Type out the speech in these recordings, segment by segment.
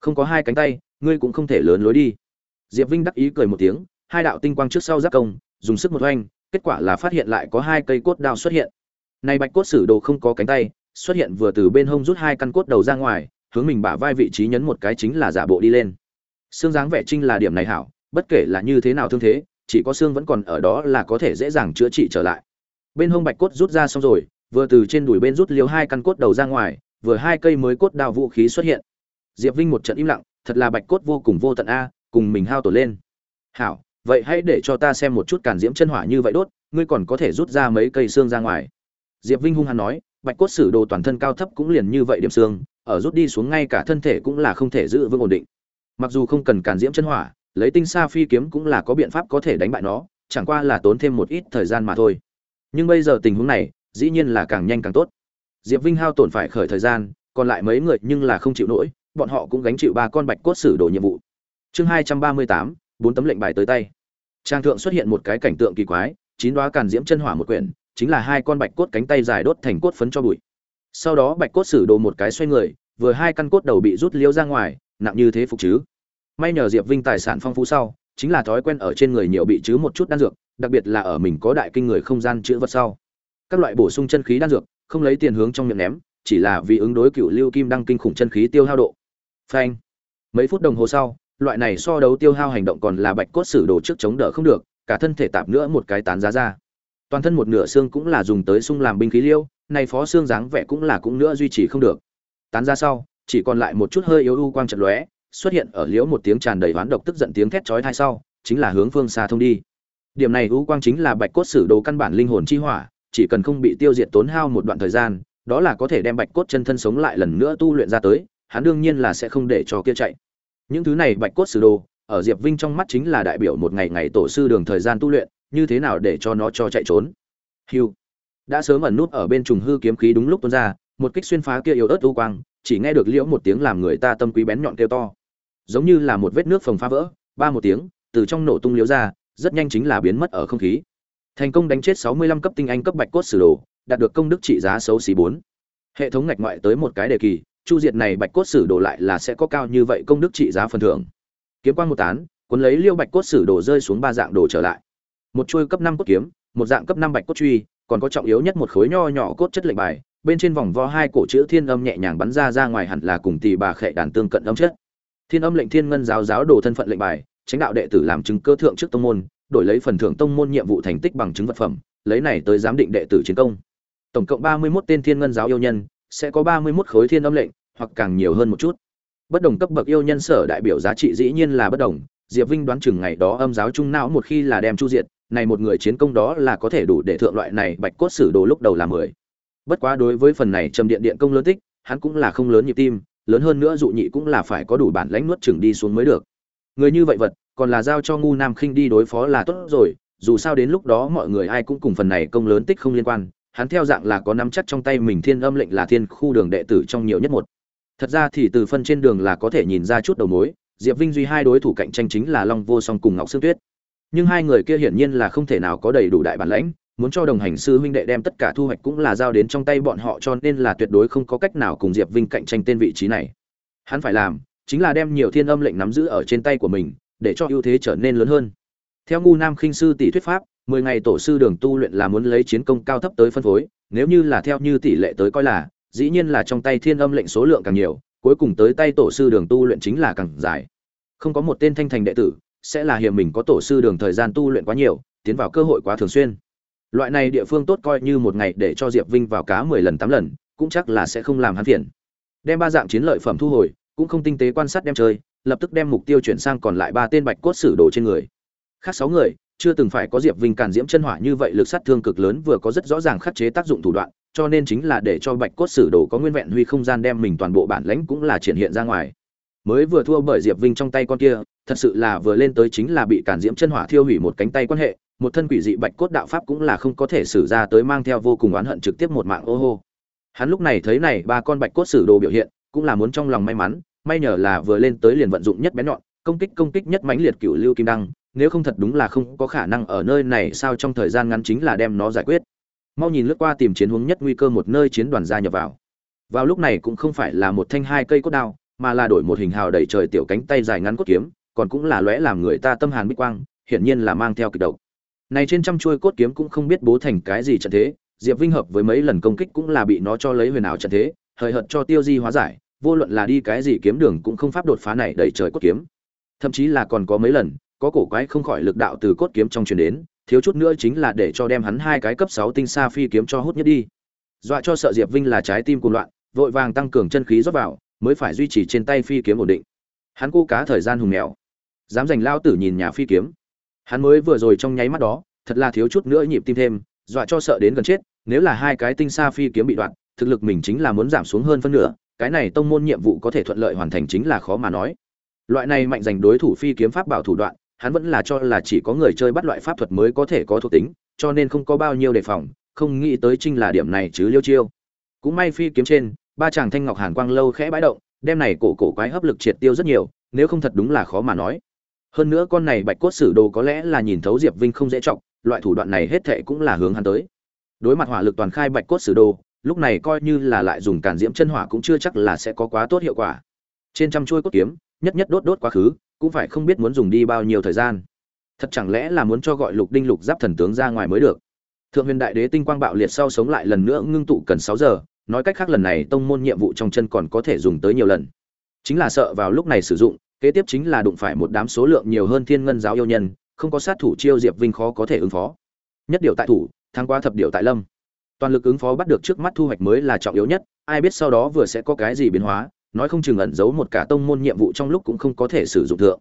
không có hai cánh tay, ngươi cũng không thể lớn lối đi. Diệp vinh đắc ý cười một tiếng, hai đạo tinh quang trước sau giáp công, dùng sức một oanh kết quả là phát hiện lại có hai cây cốt đao xuất hiện. Này bạch cốt sử đồ không có cánh tay, xuất hiện vừa từ bên hông rút hai căn cốt đầu ra ngoài, hướng mình bả vai vị trí nhấn một cái chính là giả bộ đi lên. Xương dáng vẻ trinh là điểm này hảo, bất kể là như thế nào thương thế, chỉ có xương vẫn còn ở đó là có thể dễ dàng chữa trị trở lại. Bên hông bạch cốt rút ra xong rồi, vừa từ trên đùi bên rút liều hai căn cốt đầu ra ngoài, vừa hai cây mới cốt đao vũ khí xuất hiện diệp vinh một trận im lặng, thật là bạch cốt vô cùng vô tận a, cùng mình hao tổn lên. Hảo, vậy hãy để cho ta xem một chút càn diễm chân hỏa như vậy đốt, ngươi còn có thể rút ra mấy cây xương ra ngoài. Diệp vinh hung hăng nói, bạch cốt sử đồ toàn thân cao thấp cũng liền như vậy điểm xương, ở rút đi xuống ngay cả thân thể cũng là không thể giữ vững ổn định. Mặc dù không cần càn diễm chân hỏa, lấy tinh sa phi kiếm cũng là có biện pháp có thể đánh bại nó, chẳng qua là tốn thêm một ít thời gian mà thôi. Nhưng bây giờ tình huống này, dĩ nhiên là càng nhanh càng tốt. Diệp vinh hao tổn phải khởi thời gian, còn lại mấy người nhưng là không chịu nổi bọn họ cũng gánh chịu ba con bạch cốt sử đồ nhiệm vụ. Chương hai trăm ba mươi tám, bốn tấm lệnh bài tới tay. Trang thượng xuất hiện một cái cảnh tượng kỳ quái, chín đoá càn diễm chân hỏa một quyển, chính là hai con bạch cốt cánh tay dài đốt thành cốt phấn cho bụi. Sau đó bạch cốt sử đồ một cái xoay người, vừa hai căn cốt đầu bị rút liêu ra ngoài, nặng như thế phục chứ. May nhờ diệp vinh tài sản phong phú sau, chính là thói quen ở trên người nhiều bị chứ một chút đan dược, đặc biệt là ở mình có đại kinh người không gian chữa vật sau. Các loại bổ sung chân khí đan dược, không lấy tiền hướng trong miệng ném, chỉ là vì ứng đối cựu lưu kim đăng kinh khủng chân khí tiêu hao độ phanh. Mấy phút đồng hồ sau, loại này so đấu tiêu hao hành động còn là bạch cốt sử đồ trước chống đỡ không được, cả thân thể tạp nữa một cái tán giá ra. Toàn thân một nửa xương cũng là dùng tới sung làm binh khí liêu, này phó xương dáng vẻ cũng là cũng nữa duy trì không được. Tán ra sau, chỉ còn lại một chút hơi yếu u quang trận lóe, xuất hiện ở liễu một tiếng tràn đầy hoán độc tức giận tiếng thét chói tai sau, chính là hướng phương xa thông đi. Điểm này u quang chính là bạch cốt sử đồ căn bản linh hồn chi hỏa, chỉ cần không bị tiêu diệt tốn hao một đoạn thời gian, đó là có thể đem bạch cốt chân thân sống lại lần nữa tu luyện ra tới hắn đương nhiên là sẽ không để cho kia chạy. Những thứ này bạch cốt sử đồ, ở diệp vinh trong mắt chính là đại biểu một ngày ngày tổ sư đường thời gian tu luyện, như thế nào để cho nó cho chạy trốn? Hưu. đã sớm ẩn nút ở bên trùng hư kiếm khí đúng lúc tuôn ra, một kích xuyên phá kia yếu ớt u quang, chỉ nghe được liễu một tiếng làm người ta tâm quý bén nhọn kêu to. Giống như là một vết nước phồng phá vỡ, ba một tiếng, từ trong nổ tung liễu ra, rất nhanh chính là biến mất ở không khí. Thành công đánh chết sáu mươi lăm cấp tinh anh cấp bạch cốt sử đồ, đạt được công đức trị giá xấu xí bốn. Hệ thống ngạch ngoại tới một cái đề kỳ chu diệt này bạch cốt sử đồ lại là sẽ có cao như vậy công đức trị giá phần thưởng. Kiếm quan một tán, cuốn lấy liêu bạch cốt sử đồ rơi xuống ba dạng đồ trở lại. Một chuôi cấp năm cốt kiếm, một dạng cấp năm bạch cốt truy, còn có trọng yếu nhất một khối nho nhỏ cốt chất lệnh bài, bên trên vòng vo hai cổ chữ thiên âm nhẹ nhàng bắn ra ra ngoài hẳn là cùng tỷ bà khệ đàn tương cận âm chất. Thiên âm lệnh thiên ngân giáo giáo đồ thân phận lệnh bài tránh đạo đệ tử làm chứng cơ thượng trước tông môn, đổi lấy phần thưởng tông môn nhiệm vụ thành tích bằng chứng vật phẩm, lấy này tới giám định đệ tử chiến công. Tổng cộng ba mươi 31 tên thiên ngân giáo yêu nhân sẽ có ba mươi 31 khối thiên âm lệnh, hoặc càng nhiều hơn một chút. Bất đồng cấp bậc yêu nhân sở đại biểu giá trị dĩ nhiên là bất đồng. Diệp vinh đoán chừng ngày đó âm giáo trung não một khi là đem chu diệt, này một người chiến công đó là có thể đủ để thượng loại này bạch cốt sử đồ lúc đầu là mười. Bất quá đối với phần này trầm điện điện công lớn tích, hắn cũng là không lớn nhịp tim, lớn hơn nữa dụ nhị cũng là phải có đủ bản lãnh nuốt chừng đi xuống mới được. Người như vậy vật, còn là giao cho ngu nam khinh đi đối phó là tốt rồi, dù sao đến lúc đó mọi người ai cũng cùng phần này công lớn tích không liên quan hắn theo dạng là có nắm chắc trong tay mình thiên âm lệnh là thiên khu đường đệ tử trong nhiều nhất một. Thật ra thì từ phân trên đường là có thể nhìn ra chút đầu mối, diệp vinh duy hai đối thủ cạnh tranh chính là long vô song cùng ngọc sương tuyết. Nhưng hai người kia hiển nhiên là không thể nào có đầy đủ đại bản lãnh, muốn cho đồng hành sư huynh đệ đem tất cả thu hoạch cũng là giao đến trong tay bọn họ cho nên là tuyệt đối không có cách nào cùng diệp vinh cạnh tranh tên vị trí này. Hắn phải làm chính là đem nhiều thiên âm lệnh nắm giữ ở trên tay của mình, để cho ưu thế trở nên lớn hơn. Theo ngu nam khinh sư tỷ thuyết pháp mười ngày tổ sư đường tu luyện là muốn lấy chiến công cao thấp tới phân phối, nếu như là theo như tỷ lệ tới coi là, dĩ nhiên là trong tay thiên âm lệnh số lượng càng nhiều, cuối cùng tới tay tổ sư đường tu luyện chính là càng dài. Không có một tên thanh thành đệ tử, sẽ là hiểm mình có tổ sư đường thời gian tu luyện quá nhiều, tiến vào cơ hội quá thường xuyên. Loại này địa phương tốt coi như một ngày để cho diệp vinh vào cá mười lần tám lần, cũng chắc là sẽ không làm hắn phiền. Đem ba dạng chiến lợi phẩm thu hồi, cũng không tinh tế quan sát đem chơi, lập tức đem mục tiêu chuyển sang còn lại ba tên bạch cốt sử đồ trên người. Khác sáu người chưa từng phải có diệp vinh càn diễm chân hỏa như vậy, lực sát thương cực lớn vừa có rất rõ ràng khắc chế tác dụng thủ đoạn, cho nên chính là để cho bạch cốt sử đồ có nguyên vẹn huy không gian đem mình toàn bộ bản lãnh cũng là triển hiện ra ngoài. Mới vừa thua bởi diệp vinh trong tay con kia, thật sự là vừa lên tới chính là bị cản diễm chân hỏa thiêu hủy một cánh tay quan hệ, một thân quỷ dị bạch cốt đạo pháp cũng là không có thể xử ra tới mang theo vô cùng oán hận trực tiếp một mạng ô hô. Hắn lúc này thấy này, ba con bạch cốt sử đồ biểu hiện, cũng là muốn trong lòng may mắn, may nhờ là vừa lên tới liền vận dụng nhất bén nhọn, công kích công kích nhất mãnh liệt cựu lưu kim đăng nếu không thật đúng là không có khả năng ở nơi này, sao trong thời gian ngắn chính là đem nó giải quyết? Mau nhìn lướt qua tìm chiến hướng nhất nguy cơ một nơi chiến đoàn gia nhập vào. Vào lúc này cũng không phải là một thanh hai cây cốt đao, mà là đổi một hình hào đẩy trời tiểu cánh tay dài ngắn cốt kiếm, còn cũng là lóe làm người ta tâm hàn bích quang, hiển nhiên là mang theo kịch độc. Này trên trăm chuôi cốt kiếm cũng không biết bố thành cái gì trận thế, diệp vinh hợp với mấy lần công kích cũng là bị nó cho lấy huyền ảo trận thế, hời hợt cho tiêu di hóa giải, vô luận là đi cái gì kiếm đường cũng không pháp đột phá này đẩy trời cốt kiếm. Thậm chí là còn có mấy lần có cổ quái không khỏi lực đạo từ cốt kiếm trong truyền đến, thiếu chút nữa chính là để cho đem hắn hai cái cấp sáu tinh sa phi kiếm cho hút nhất đi. Dọa cho sợ diệp vinh là trái tim cuồng loạn, vội vàng tăng cường chân khí rót vào, mới phải duy trì trên tay phi kiếm ổn định. Hắn cô cá thời gian hùng mèo, dám giành lao tử nhìn nhà phi kiếm. Hắn mới vừa rồi trong nháy mắt đó, thật là thiếu chút nữa nhịp tim thêm, dọa cho sợ đến gần chết, nếu là hai cái tinh sa phi kiếm bị đoạn, thực lực mình chính là muốn giảm xuống hơn phân nửa, cái này tông môn nhiệm vụ có thể thuận lợi hoàn thành chính là khó mà nói. Loại này mạnh giành đối thủ phi kiếm pháp bảo thủ đoạn hắn vẫn là cho là chỉ có người chơi bắt loại pháp thuật mới có thể có thuộc tính, cho nên không có bao nhiêu đề phòng, không nghĩ tới trinh là điểm này chứ liêu chiêu. Cũng may phi kiếm trên, ba chàng thanh ngọc hàn quang lâu khẽ bãi động, đem này cổ cổ quái hấp lực triệt tiêu rất nhiều, nếu không thật đúng là khó mà nói. Hơn nữa con này bạch cốt sử đồ có lẽ là nhìn thấu diệp vinh không dễ trọng loại thủ đoạn này hết thệ cũng là hướng hắn tới. Đối mặt hỏa lực toàn khai bạch cốt sử đồ, lúc này coi như là lại dùng càn diễm chân hỏa cũng chưa chắc là sẽ có quá tốt hiệu quả. Trên trăm chuôi cốt kiếm, nhất nhất đốt đốt quá khứ cũng phải không biết muốn dùng đi bao nhiêu thời gian. Thật chẳng lẽ là muốn cho gọi lục đinh lục giáp thần tướng ra ngoài mới được? Thượng huyền đại đế tinh quang bạo liệt sau sống lại lần nữa ngưng tụ cần sáu giờ, nói cách khác lần này tông môn nhiệm vụ trong chân còn có thể dùng tới nhiều lần. Chính là sợ vào lúc này sử dụng, kế tiếp chính là đụng phải một đám số lượng nhiều hơn thiên ngân giáo yêu nhân, không có sát thủ chiêu diệp vinh khó có thể ứng phó. Nhất điều tại thủ thang qua thập điều tại lâm. Toàn lực ứng phó bắt được trước mắt thu hoạch mới là trọng yếu nhất, ai biết sau đó vừa sẽ có cái gì biến hóa nói không chừng ẩn giấu một cả tông môn nhiệm vụ trong lúc cũng không có thể sử dụng thượng.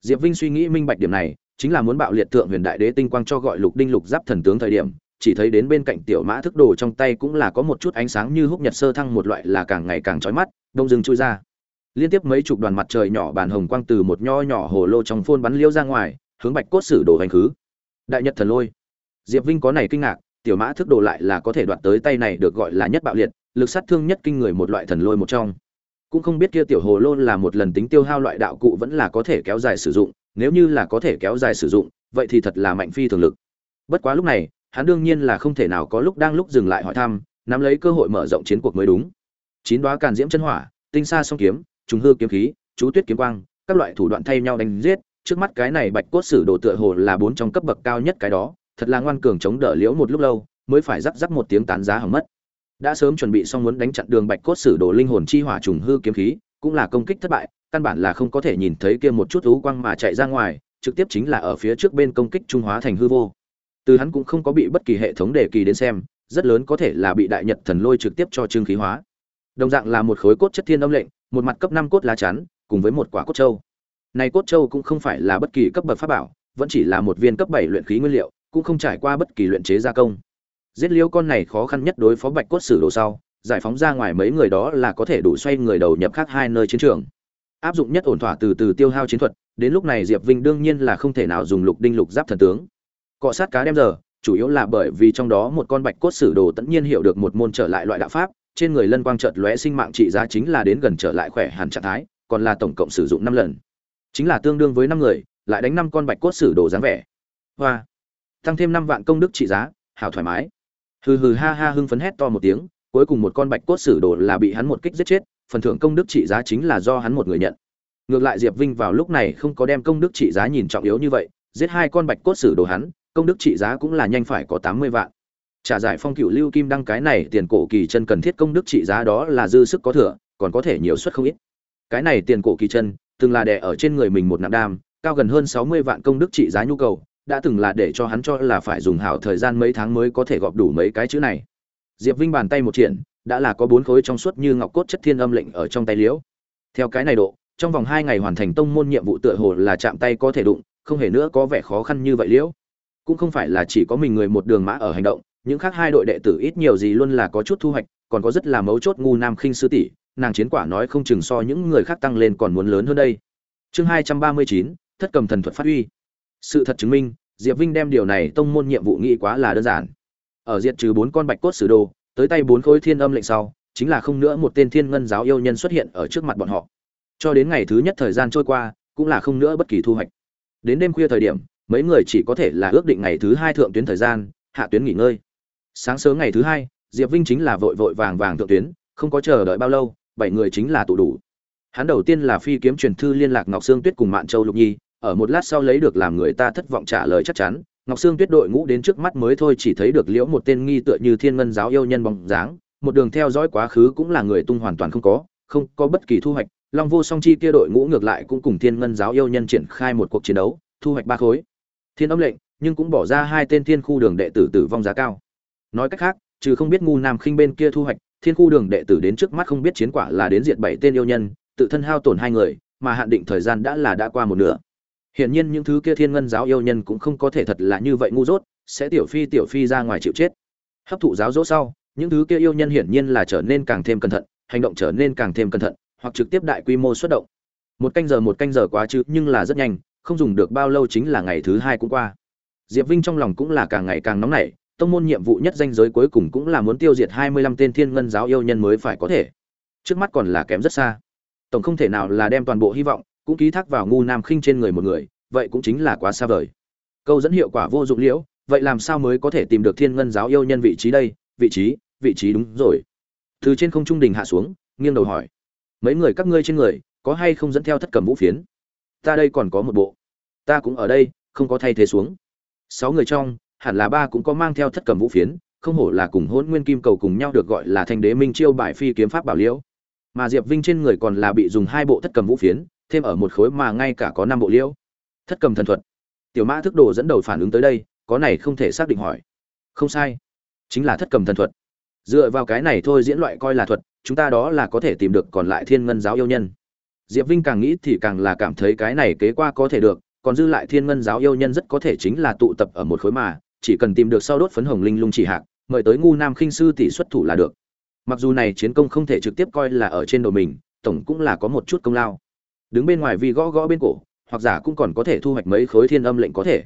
Diệp vinh suy nghĩ minh bạch điểm này, chính là muốn bạo liệt thượng huyền đại đế tinh quang cho gọi lục đinh lục giáp thần tướng thời điểm, chỉ thấy đến bên cạnh tiểu mã thức đồ trong tay cũng là có một chút ánh sáng như húc nhật sơ thăng một loại là càng ngày càng chói mắt, đông rừng chui ra. Liên tiếp mấy chục đoàn mặt trời nhỏ bàn hồng quang từ một nho nhỏ hồ lô trong phôn bắn liêu ra ngoài, hướng bạch cốt sử đồ hành khứ. Đại nhật thần lôi. Diệp vinh có này kinh ngạc, tiểu mã thức đồ lại là có thể đoạt tới tay này được gọi là nhất bạo liệt, lực sát thương nhất kinh người một loại thần lôi một trong cũng không biết kia tiểu hồ lô là một lần tính tiêu hao loại đạo cụ vẫn là có thể kéo dài sử dụng, nếu như là có thể kéo dài sử dụng, vậy thì thật là mạnh phi thường lực. Bất quá lúc này, hắn đương nhiên là không thể nào có lúc đang lúc dừng lại hỏi thăm, nắm lấy cơ hội mở rộng chiến cuộc mới đúng. Chín đoá càn diễm chân hỏa, tinh sa song kiếm, trùng hư kiếm khí, chú tuyết kiếm quang, các loại thủ đoạn thay nhau đánh giết, trước mắt cái này bạch cốt sử đồ tựa hồ là bốn trong cấp bậc cao nhất cái đó, thật là ngoan cường chống đỡ liễu một lúc lâu, mới phải rắc rắc một tiếng tán giá hỏng mất đã sớm chuẩn bị xong muốn đánh chặn đường bạch cốt sử đồ linh hồn chi hỏa trùng hư kiếm khí, cũng là công kích thất bại, căn bản là không có thể nhìn thấy kia một chút thú quang mà chạy ra ngoài, trực tiếp chính là ở phía trước bên công kích trung hóa thành hư vô. Từ hắn cũng không có bị bất kỳ hệ thống đề kỳ đến xem, rất lớn có thể là bị đại nhật thần lôi trực tiếp cho trương khí hóa. Đồng dạng là một khối cốt chất thiên âm lệnh, một mặt cấp năm cốt lá chắn, cùng với một quả cốt châu. Này cốt châu cũng không phải là bất kỳ cấp bậc pháp bảo, vẫn chỉ là một viên cấp bảy luyện khí nguyên liệu, cũng không trải qua bất kỳ luyện chế gia công giết liêu con này khó khăn nhất đối phó bạch cốt sử đồ sau, giải phóng ra ngoài mấy người đó là có thể đủ xoay người đầu nhập khác hai nơi chiến trường. Áp dụng nhất ổn thỏa từ từ tiêu hao chiến thuật, đến lúc này diệp vinh đương nhiên là không thể nào dùng lục đinh lục giáp thần tướng. Cọ sát cá đem giờ, chủ yếu là bởi vì trong đó một con bạch cốt sử đồ tất nhiên hiểu được một môn trở lại loại đạo pháp, trên người lân quang chợt lóe sinh mạng trị giá chính là đến gần trở lại khỏe hẳn trạng thái, còn là tổng cộng sử dụng năm lần. Chính là tương đương với năm người, lại đánh năm con bạch cốt sử đồ dáng vẻ. Hoa. Tăng thêm năm vạn công đức trị giá, hảo thoải mái hừ hừ ha ha hưng phấn hét to một tiếng, cuối cùng một con bạch cốt sử đồ là bị hắn một kích giết chết, phần thưởng công đức trị giá chính là do hắn một người nhận. Ngược lại diệp vinh vào lúc này không có đem công đức trị giá nhìn trọng yếu như vậy, giết hai con bạch cốt sử đồ hắn, công đức trị giá cũng là nhanh phải có tám mươi vạn. Trả giải phong cựu lưu kim đăng cái này tiền cổ kỳ chân cần thiết công đức trị giá đó là dư sức có thừa, còn có thể nhiều suất không ít. Cái này tiền cổ kỳ chân, từng là đẻ ở trên người mình một nặng đam, cao gần hơn sáu mươi vạn công đức trị giá nhu cầu đã từng là để cho hắn cho là phải dùng hảo thời gian mấy tháng mới có thể gọp đủ mấy cái chữ này. Diệp vinh bàn tay một triển, đã là có bốn khối trong suốt như ngọc cốt chất thiên âm lệnh ở trong tay liễu. Theo cái này độ, trong vòng hai ngày hoàn thành tông môn nhiệm vụ tựa hồ là chạm tay có thể đụng, không hề nữa có vẻ khó khăn như vậy liễu. Cũng không phải là chỉ có mình người một đường mã ở hành động, những khác hai đội đệ tử ít nhiều gì luôn là có chút thu hoạch, còn có rất là mấu chốt ngu nam khinh sư tỷ, nàng chiến quả nói không chừng so những người khác tăng lên còn muốn lớn hơn đây. Chương hai trăm ba mươi chín, thất cầm thần thuật phát huy sự thật chứng minh, diệp vinh đem điều này tông môn nhiệm vụ nghĩ quá là đơn giản. Ở diệt trừ bốn con bạch cốt sử đồ, tới tay bốn khối thiên âm lệnh sau, chính là không nữa một tên thiên ngân giáo yêu nhân xuất hiện ở trước mặt bọn họ. Cho đến ngày thứ nhất thời gian trôi qua, cũng là không nữa bất kỳ thu hoạch. Đến đêm khuya thời điểm, mấy người chỉ có thể là ước định ngày thứ hai thượng tuyến thời gian, hạ tuyến nghỉ ngơi. Sáng sớm ngày thứ hai, diệp vinh chính là vội vội vàng vàng thượng tuyến, không có chờ đợi bao lâu, bảy người chính là tụ đủ. Hắn đầu tiên là phi kiếm truyền thư liên lạc ngọc sương tuyết cùng mạn châu lục nhi ở một lát sau lấy được làm người ta thất vọng trả lời chắc chắn, ngọc sương tuyết đội ngũ đến trước mắt mới thôi chỉ thấy được liễu một tên nghi tựa như thiên ngân giáo yêu nhân bóng dáng, một đường theo dõi quá khứ cũng là người tung hoàn toàn không có không có bất kỳ thu hoạch. Long vô song chi kia đội ngũ ngược lại cũng cùng thiên ngân giáo yêu nhân triển khai một cuộc chiến đấu, thu hoạch ba khối. Thiên âm lệnh, nhưng cũng bỏ ra hai tên thiên khu đường đệ tử tử vong giá cao. Nói cách khác, trừ không biết ngu nam khinh bên kia thu hoạch, thiên khu đường đệ tử đến trước mắt không biết chiến quả là đến diệt bảy tên yêu nhân, tự thân hao tổn hai người, mà hạn định thời gian đã là đã qua một nửa hiển nhiên những thứ kia thiên ngân giáo yêu nhân cũng không có thể thật là như vậy ngu dốt, sẽ tiểu phi tiểu phi ra ngoài chịu chết. Hấp thụ giáo dỗ sau, những thứ kia yêu nhân hiển nhiên là trở nên càng thêm cẩn thận, hành động trở nên càng thêm cẩn thận, hoặc trực tiếp đại quy mô xuất động. Một canh giờ, một canh giờ quá chứ, nhưng là rất nhanh, không dùng được bao lâu chính là ngày thứ hai cũng qua. Diệp vinh trong lòng cũng là càng ngày càng nóng nảy, tông môn nhiệm vụ nhất danh giới cuối cùng cũng là muốn tiêu diệt hai mươi lăm tên thiên ngân giáo yêu nhân mới phải có thể. Trước mắt còn là kém rất xa. Tổng không thể nào là đem toàn bộ hy vọng cũng ký thác vào ngu nam khinh trên người một người, vậy cũng chính là quá xa vời. Câu dẫn hiệu quả vô dụng liễu, vậy làm sao mới có thể tìm được thiên ngân giáo yêu nhân vị trí đây? Vị trí vị trí đúng rồi. Từ trên không trung đình hạ xuống, nghiêng đầu hỏi. Mấy người các ngươi trên người, có hay không dẫn theo thất cầm vũ phiến? Ta đây còn có một bộ. Ta cũng ở đây, không có thay thế xuống. Sáu người trong, hẳn là ba cũng có mang theo thất cầm vũ phiến, không hổ là cùng hôn nguyên kim cầu cùng nhau được gọi là thanh đế minh chiêu bài phi kiếm pháp bảo liễu. Mà diệp vinh trên người còn là bị dùng hai bộ thất cầm vũ phiến thêm ở một khối mà ngay cả có năm bộ liễu. Thất cầm thần thuật. Tiểu mã thức đồ dẫn đầu phản ứng tới đây, có này không thể xác định hỏi. Không sai. Chính là thất cầm thần thuật. Dựa vào cái này thôi diễn loại coi là thuật, chúng ta đó là có thể tìm được còn lại thiên ngân giáo yêu nhân. Diệp vinh càng nghĩ thì càng là cảm thấy cái này kế qua có thể được, còn dư lại thiên ngân giáo yêu nhân rất có thể chính là tụ tập ở một khối mà, chỉ cần tìm được sau đốt phấn hồng linh lung chỉ hạc, mời tới ngu nam khinh sư tỷ xuất thủ là được. Mặc dù này chiến công không thể trực tiếp coi là ở trên đầu mình, tổng cũng là có một chút công lao đứng bên ngoài vì gõ gõ bên cổ, hoặc giả cũng còn có thể thu hoạch mấy khối thiên âm lệnh có thể.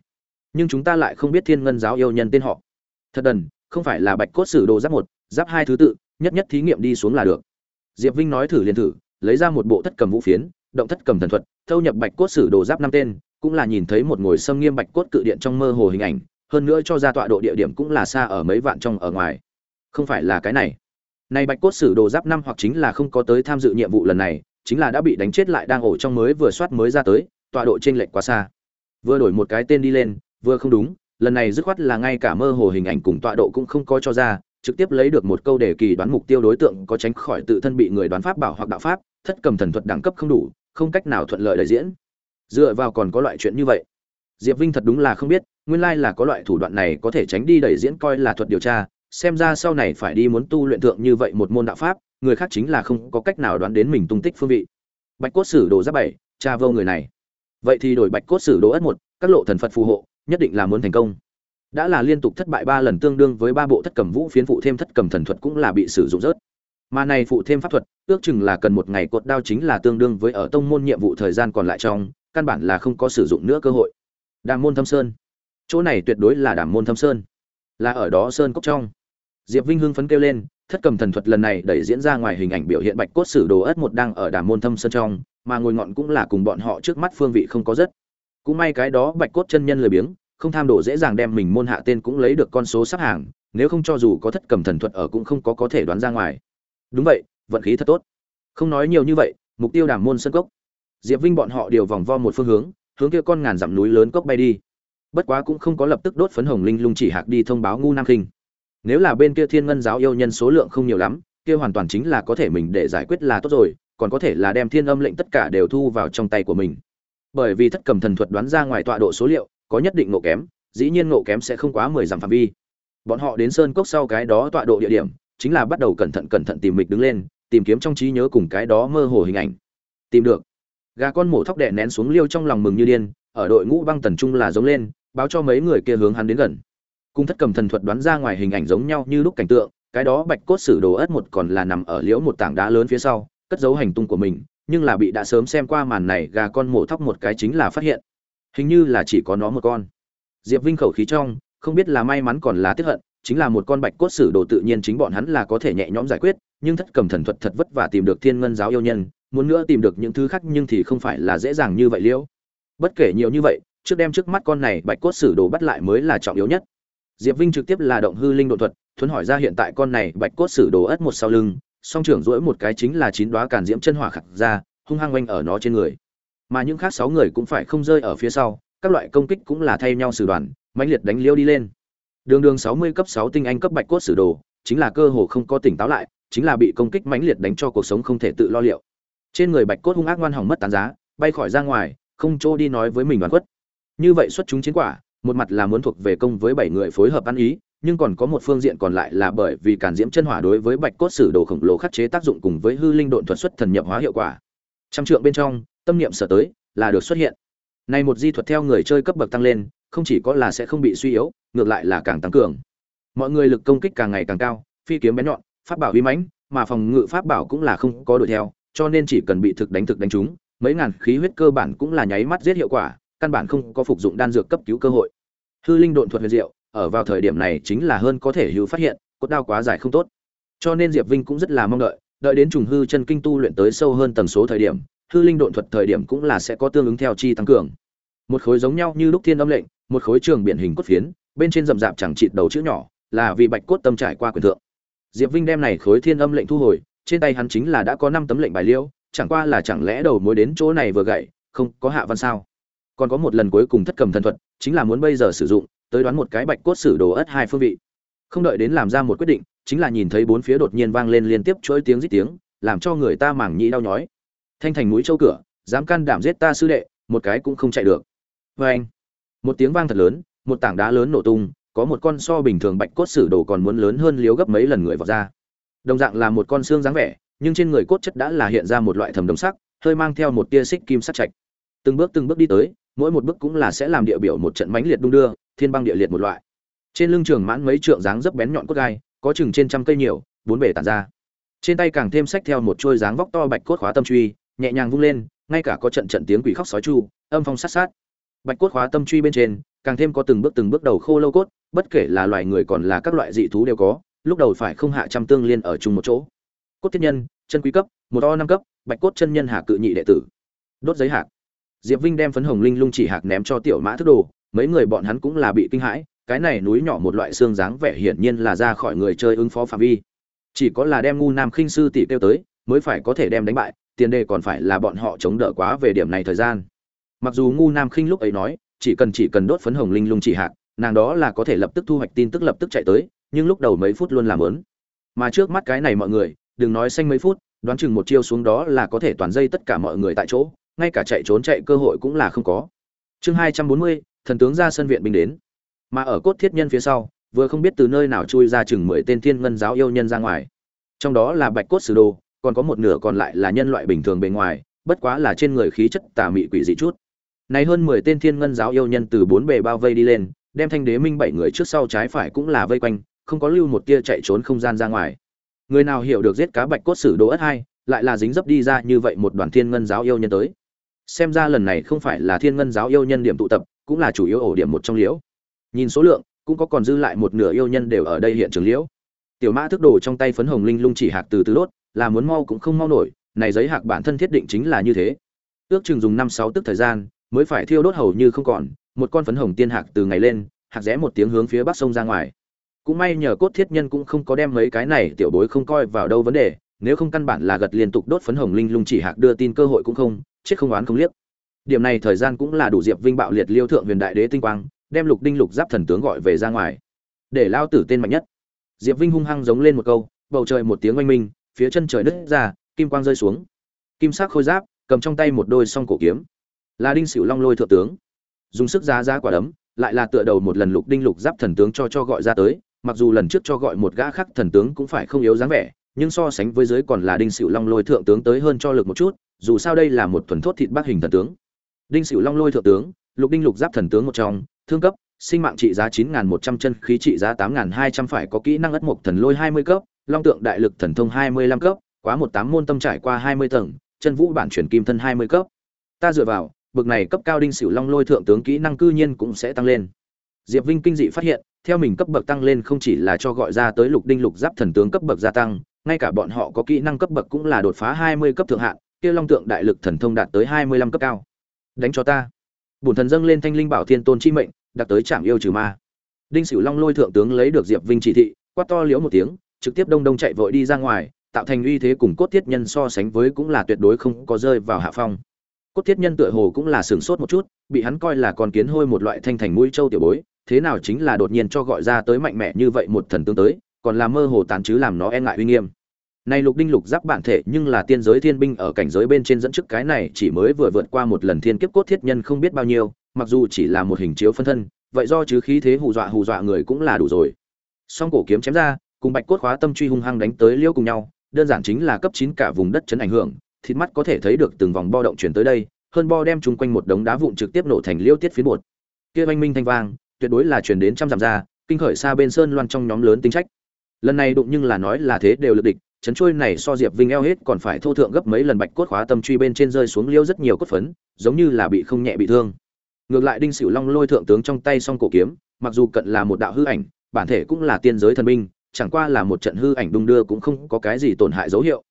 Nhưng chúng ta lại không biết thiên ngân giáo yêu nhân tên họ. Thật đần, không phải là bạch cốt sử đồ giáp một, giáp hai thứ tự, nhất nhất thí nghiệm đi xuống là được. Diệp vinh nói thử liền thử, lấy ra một bộ thất cầm vũ phiến, động thất cầm thần thuật, thâu nhập bạch cốt sử đồ giáp năm tên, cũng là nhìn thấy một ngồi xâm nghiêm bạch cốt cự điện trong mơ hồ hình ảnh, hơn nữa cho ra tọa độ địa điểm cũng là xa ở mấy vạn trong ở ngoài. Không phải là cái này. Này bạch cốt sử đồ giáp năm hoặc chính là không có tới tham dự nhiệm vụ lần này chính là đã bị đánh chết lại đang ổ trong mới vừa soát mới ra tới, tọa độ trên lệch quá xa. Vừa đổi một cái tên đi lên, vừa không đúng, lần này dứt khoát là ngay cả mơ hồ hình ảnh cùng tọa độ cũng không có cho ra, trực tiếp lấy được một câu đề kỳ đoán mục tiêu đối tượng có tránh khỏi tự thân bị người đoán pháp bảo hoặc đạo pháp, thất cầm thần thuật đẳng cấp không đủ, không cách nào thuận lợi đại diễn. Dựa vào còn có loại chuyện như vậy. Diệp vinh thật đúng là không biết, nguyên lai là có loại thủ đoạn này có thể tránh đi đẩy diễn coi là thuật điều tra, xem ra sau này phải đi muốn tu luyện thượng như vậy một môn đạo pháp người khác chính là không có cách nào đoán đến mình tung tích phương vị. Bạch cốt sử đồ giáp bảy, cha vô người này. Vậy thì đổi bạch cốt sử đồ ất một, các lộ thần phật phù hộ, nhất định là muốn thành công. Đã là liên tục thất bại ba lần tương đương với ba bộ thất cầm vũ phiến phụ thêm thất cầm thần thuật cũng là bị sử dụng rớt. Mà này phụ thêm pháp thuật, ước chừng là cần một ngày cột đao chính là tương đương với ở tông môn nhiệm vụ thời gian còn lại trong, căn bản là không có sử dụng nữa cơ hội. Đàm môn thâm sơn. Chỗ này tuyệt đối là đàm môn thâm sơn. Là ở đó sơn cốc trong. Diệp vinh hưng phấn kêu lên thất cầm thần thuật lần này đẩy diễn ra ngoài hình ảnh biểu hiện bạch cốt sử đồ ất một đang ở đàm môn thâm sơn trong, mà ngồi ngọn cũng là cùng bọn họ trước mắt phương vị không có rất. Cũng may cái đó bạch cốt chân nhân lười biếng, không tham đồ dễ dàng đem mình môn hạ tên cũng lấy được con số sắp hàng, nếu không cho dù có thất cầm thần thuật ở cũng không có có thể đoán ra ngoài. Đúng vậy, vận khí thật tốt. Không nói nhiều như vậy, mục tiêu đàm môn sân cốc. Diệp vinh bọn họ điều vòng vo một phương hướng hướng kia con ngàn dặm núi lớn cốc bay đi. Bất quá cũng không có lập tức đốt phấn hồng linh lung chỉ hạc đi thông báo ngu nam khinh nếu là bên kia thiên ngân giáo yêu nhân số lượng không nhiều lắm, kia hoàn toàn chính là có thể mình để giải quyết là tốt rồi, còn có thể là đem thiên âm lệnh tất cả đều thu vào trong tay của mình. Bởi vì thất cầm thần thuật đoán ra ngoài tọa độ số liệu, có nhất định ngộ kém, dĩ nhiên ngộ kém sẽ không quá mười dặm phạm vi. Bọn họ đến sơn cốc sau cái đó tọa độ địa điểm, chính là bắt đầu cẩn thận cẩn thận tìm mịch đứng lên, tìm kiếm trong trí nhớ cùng cái đó mơ hồ hình ảnh. Tìm được. Gà con mổ thóc đẻ nén xuống liêu trong lòng mừng như điên, ở đội ngũ băng tần trung là giống lên, báo cho mấy người kia hướng hắn đến gần cung thất cầm thần thuật đoán ra ngoài hình ảnh giống nhau như lúc cảnh tượng, cái đó bạch cốt sử đồ ớt một còn là nằm ở liễu một tảng đá lớn phía sau, cất giấu hành tung của mình, nhưng là bị đã sớm xem qua màn này, gà con mổ thóc một cái chính là phát hiện. Hình như là chỉ có nó một con. Diệp vinh khẩu khí trong, không biết là may mắn còn là tiếp hận, chính là một con bạch cốt sử đồ tự nhiên chính bọn hắn là có thể nhẹ nhõm giải quyết, nhưng thất cầm thần thuật thật vất vả tìm được thiên ngân giáo yêu nhân, muốn nữa tìm được những thứ khác nhưng thì không phải là dễ dàng như vậy liễu. Bất kể nhiều như vậy, trước đem trước mắt con này bạch cốt sử đồ bắt lại mới là trọng yếu nhất diệp vinh trực tiếp là động hư linh độ thuật thuần hỏi ra hiện tại con này bạch cốt sử đồ ất một sau lưng, song trưởng rũi một cái chính là chín đoá càn diễm chân hỏa khắc ra, hung hăng oanh ở nó trên người. Mà những khác sáu người cũng phải không rơi ở phía sau, các loại công kích cũng là thay nhau sử đoàn, mãnh liệt đánh liêu đi lên. Đường đường sáu mươi cấp sáu tinh anh cấp bạch cốt sử đồ, chính là cơ hồ không có tỉnh táo lại, chính là bị công kích mãnh liệt đánh cho cuộc sống không thể tự lo liệu. Trên người bạch cốt hung ác ngoan hỏng mất tán giá, bay khỏi ra ngoài, không chỗ đi nói với mình đoàn quất như vậy xuất chúng chiến quả một mặt là muốn thuộc về công với bảy người phối hợp ăn ý, nhưng còn có một phương diện còn lại là bởi vì cản diễm chân hỏa đối với bạch cốt sử đồ khổng lồ khắc chế tác dụng cùng với hư linh độn thuật xuất thần nhập hóa hiệu quả. Trăm trượng bên trong, tâm niệm sở tới, là được xuất hiện. Nay một di thuật theo người chơi cấp bậc tăng lên, không chỉ có là sẽ không bị suy yếu, ngược lại là càng tăng cường. Mọi người lực công kích càng ngày càng cao, phi kiếm bén nhọn, pháp bảo uy mãnh, mà phòng ngự pháp bảo cũng là không có đuổi theo, cho nên chỉ cần bị thực đánh thực đánh trúng, mấy ngàn khí huyết cơ bản cũng là nháy mắt giết hiệu quả căn bản không có phục dụng đan dược cấp cứu cơ hội. Hư linh độn thuật huyền diệu, ở vào thời điểm này chính là hơn có thể hữu phát hiện, cốt đao quá dài không tốt. Cho nên diệp vinh cũng rất là mong đợi đợi đến trùng hư chân kinh tu luyện tới sâu hơn tầng số thời điểm, hư linh độn thuật thời điểm cũng là sẽ có tương ứng theo chi tăng cường. Một khối giống nhau như lúc thiên âm lệnh, một khối trường biển hình cốt phiến, bên trên rậm rạp chẳng chịt đầu chữ nhỏ, là vì bạch cốt tâm trải qua quyền thượng. Diệp vinh đem này khối thiên âm lệnh thu hồi, trên tay hắn chính là đã có năm tấm lệnh bài liêu, chẳng qua là chẳng lẽ đầu mối đến chỗ này vừa gậy, không có hạ văn sao? Còn có một lần cuối cùng thất cầm thần thuật, chính là muốn bây giờ sử dụng, tới đoán một cái bạch cốt sử đồ ất hai phương vị. Không đợi đến làm ra một quyết định, chính là nhìn thấy bốn phía đột nhiên vang lên liên tiếp chuỗi tiếng rít tiếng, làm cho người ta mảng nhĩ đau nhói. Thanh thành mũi châu cửa, dám can đảm giết ta sư đệ, một cái cũng không chạy được. Vê anh, một tiếng vang thật lớn, một tảng đá lớn nổ tung, có một con so bình thường bạch cốt sử đồ còn muốn lớn hơn liếu gấp mấy lần người vào ra. Đồng dạng là một con xương dáng vẻ, nhưng trên người cốt chất đã là hiện ra một loại thầm đồng sắc, hơi mang theo một tia xích kim sắc chạch từng bước từng bước đi tới mỗi một bước cũng là sẽ làm địa biểu một trận mãnh liệt đung đưa, thiên băng địa liệt một loại. Trên lưng trường mãn mấy trượng dáng dấp bén nhọn cốt gai, có chừng trên trăm cây nhiều, bốn bề tản ra. Trên tay càng thêm sách theo một chuôi dáng vóc to bạch cốt khóa tâm truy, nhẹ nhàng vung lên, ngay cả có trận trận tiếng quỷ khóc sói chu, âm phong sát sát. Bạch cốt khóa tâm truy bên trên, càng thêm có từng bước từng bước đầu khô lâu cốt, bất kể là loài người còn là các loại dị thú đều có, lúc đầu phải không hạ trăm tương liên ở chung một chỗ. Cốt thiết nhân, chân quý cấp, một to năm cấp, bạch cốt chân nhân hạ cự nhị đệ tử. Đốt giấy hạc diệp vinh đem phấn hồng linh lung chỉ hạc ném cho tiểu mã thức đồ, mấy người bọn hắn cũng là bị kinh hãi, cái này núi nhỏ một loại xương dáng vẻ hiển nhiên là ra khỏi người chơi ứng phó phạm vi. Chỉ có là đem ngu nam khinh sư tỷ tiêu tới, mới phải có thể đem đánh bại, tiền đề còn phải là bọn họ chống đỡ quá về điểm này thời gian. Mặc dù ngu nam khinh lúc ấy nói, chỉ cần chỉ cần đốt phấn hồng linh lung chỉ hạc, nàng đó là có thể lập tức thu hoạch tin tức lập tức chạy tới, nhưng lúc đầu mấy phút luôn làm lớn mà trước mắt cái này mọi người, đừng nói xanh mấy phút, đoán chừng một chiêu xuống đó là có thể toàn dây tất cả mọi người tại chỗ ngay cả chạy trốn chạy cơ hội cũng là không có. Chương hai trăm bốn mươi, thần tướng ra sân viện binh đến. Mà ở cốt thiết nhân phía sau, vừa không biết từ nơi nào chui ra chừng mười tên thiên ngân giáo yêu nhân ra ngoài. Trong đó là bạch cốt sử đồ, còn có một nửa còn lại là nhân loại bình thường bề ngoài, bất quá là trên người khí chất tà mị quỷ dị chút. Này hơn mười tên thiên ngân giáo yêu nhân từ bốn bề bao vây đi lên, đem thanh đế minh bảy người trước sau trái phải cũng là vây quanh, không có lưu một tia chạy trốn không gian ra ngoài. Người nào hiểu được giết cá bạch cốt sử đồ ất hai, lại là dính dấp đi ra như vậy một đoàn thiên ngân giáo yêu nhân tới xem ra lần này không phải là thiên ngân giáo yêu nhân điểm tụ tập, cũng là chủ yếu ổ điểm một trong liễu. Nhìn số lượng, cũng có còn dư lại một nửa yêu nhân đều ở đây hiện trường liễu. Tiểu mã thức đồ trong tay phấn hồng linh lung chỉ hạc từ từ đốt, là muốn mau cũng không mau nổi, này giấy hạc bản thân thiết định chính là như thế. Ước chừng dùng năm sáu tức thời gian, mới phải thiêu đốt hầu như không còn, một con phấn hồng tiên hạc từ ngày lên, hạc rẽ một tiếng hướng phía bắc sông ra ngoài. Cũng may nhờ cốt thiết nhân cũng không có đem mấy cái này tiểu bối không coi vào đâu vấn đề, nếu không căn bản là gật liên tục đốt phấn hồng linh lung chỉ hạc đưa tin cơ hội cũng không chết không oán không liếc. Điểm này thời gian cũng là đủ diệp vinh bạo liệt liêu thượng huyền đại đế tinh quang, đem lục đinh lục giáp thần tướng gọi về ra ngoài. Để lao tử tên mạnh nhất. Diệp vinh hung hăng giống lên một câu, bầu trời một tiếng oanh minh, phía chân trời nứt ra, kim quang rơi xuống. Kim sắc khôi giáp, cầm trong tay một đôi song cổ kiếm. Là đinh sửu long lôi thượng tướng. Dùng sức giá giá quả đấm, lại là tựa đầu một lần lục đinh lục giáp thần tướng cho cho gọi ra tới, mặc dù lần trước cho gọi một gã khác thần tướng cũng phải không yếu dáng vẻ, nhưng so sánh với dưới còn là đinh sửu long lôi thượng tướng tới hơn cho lực một chút dù sao đây là một thuần thốt thịt bác hình thần tướng. Đinh sửu long lôi thượng tướng, lục đinh lục giáp thần tướng một trong, thương cấp, sinh mạng trị giá chín một trăm, chân khí trị giá tám hai trăm, phải có kỹ năng ất mục thần lôi hai mươi cấp, long tượng đại lực thần thông hai mươi lăm cấp, quá một tám môn tâm trải qua hai mươi tầng, chân vũ bản chuyển kim thân hai mươi cấp. Ta dựa vào, bực này cấp cao đinh sửu long lôi thượng tướng kỹ năng cư nhiên cũng sẽ tăng lên. Diệp vinh kinh dị phát hiện, theo mình cấp bậc tăng lên không chỉ là cho gọi ra tới lục đinh lục giáp thần tướng cấp bậc gia tăng, ngay cả bọn họ có kỹ năng cấp bậc cũng là đột phá hai mươi cấp thượng hạn kia long tượng đại lực thần thông đạt tới hai mươi lăm cấp cao. Đánh cho ta. Bổn thần dâng lên thanh linh bảo thiên tôn chi mệnh, đạt tới trạm yêu trừ ma. Đinh sửu long lôi thượng tướng lấy được diệp vinh chỉ thị, quát to liếu một tiếng, trực tiếp đông đông chạy vội đi ra ngoài, tạo thành uy thế cùng cốt thiết nhân so sánh với cũng là tuyệt đối không có rơi vào hạ phong. Cốt thiết nhân tựa hồ cũng là sửng sốt một chút, bị hắn coi là con kiến hôi một loại thanh thành mũi châu tiểu bối, thế nào chính là đột nhiên cho gọi ra tới mạnh mẽ như vậy một thần tương tới, còn là mơ hồ tán chứ làm nó e ngại uy nghiêm này lục đinh lục giáp bản thể nhưng là tiên giới thiên binh ở cảnh giới bên trên dẫn trước cái này chỉ mới vừa vượt qua một lần thiên kiếp cốt thiết nhân không biết bao nhiêu, mặc dù chỉ là một hình chiếu phân thân, vậy do chứ khí thế hù dọa hù dọa người cũng là đủ rồi. Song cổ kiếm chém ra, cùng bạch cốt khóa tâm truy hung hăng đánh tới liêu cùng nhau, đơn giản chính là cấp chín cả vùng đất chấn ảnh hưởng, thịt mắt có thể thấy được từng vòng bo động chuyển tới đây, hơn bo đem chúng quanh một đống đá vụn trực tiếp nổ thành liêu tiết phiến bột. Kia anh minh thanh vang, tuyệt đối là truyền đến trăm dặm ra, kinh khởi xa bên sơn loan trong nhóm lớn tính trách. Lần này đụng nhưng là nói là thế đều lực địch chấn trôi này so diệp vinh eo hết, còn phải thô thượng gấp mấy lần bạch cốt khóa tâm truy bên trên rơi xuống liêu rất nhiều cốt phấn, giống như là bị không nhẹ bị thương. Ngược lại đinh sửu long lôi thượng tướng trong tay song cổ kiếm, mặc dù cận là một đạo hư ảnh, bản thể cũng là tiên giới thần binh, chẳng qua là một trận hư ảnh đung đưa cũng không có cái gì tổn hại dấu hiệu.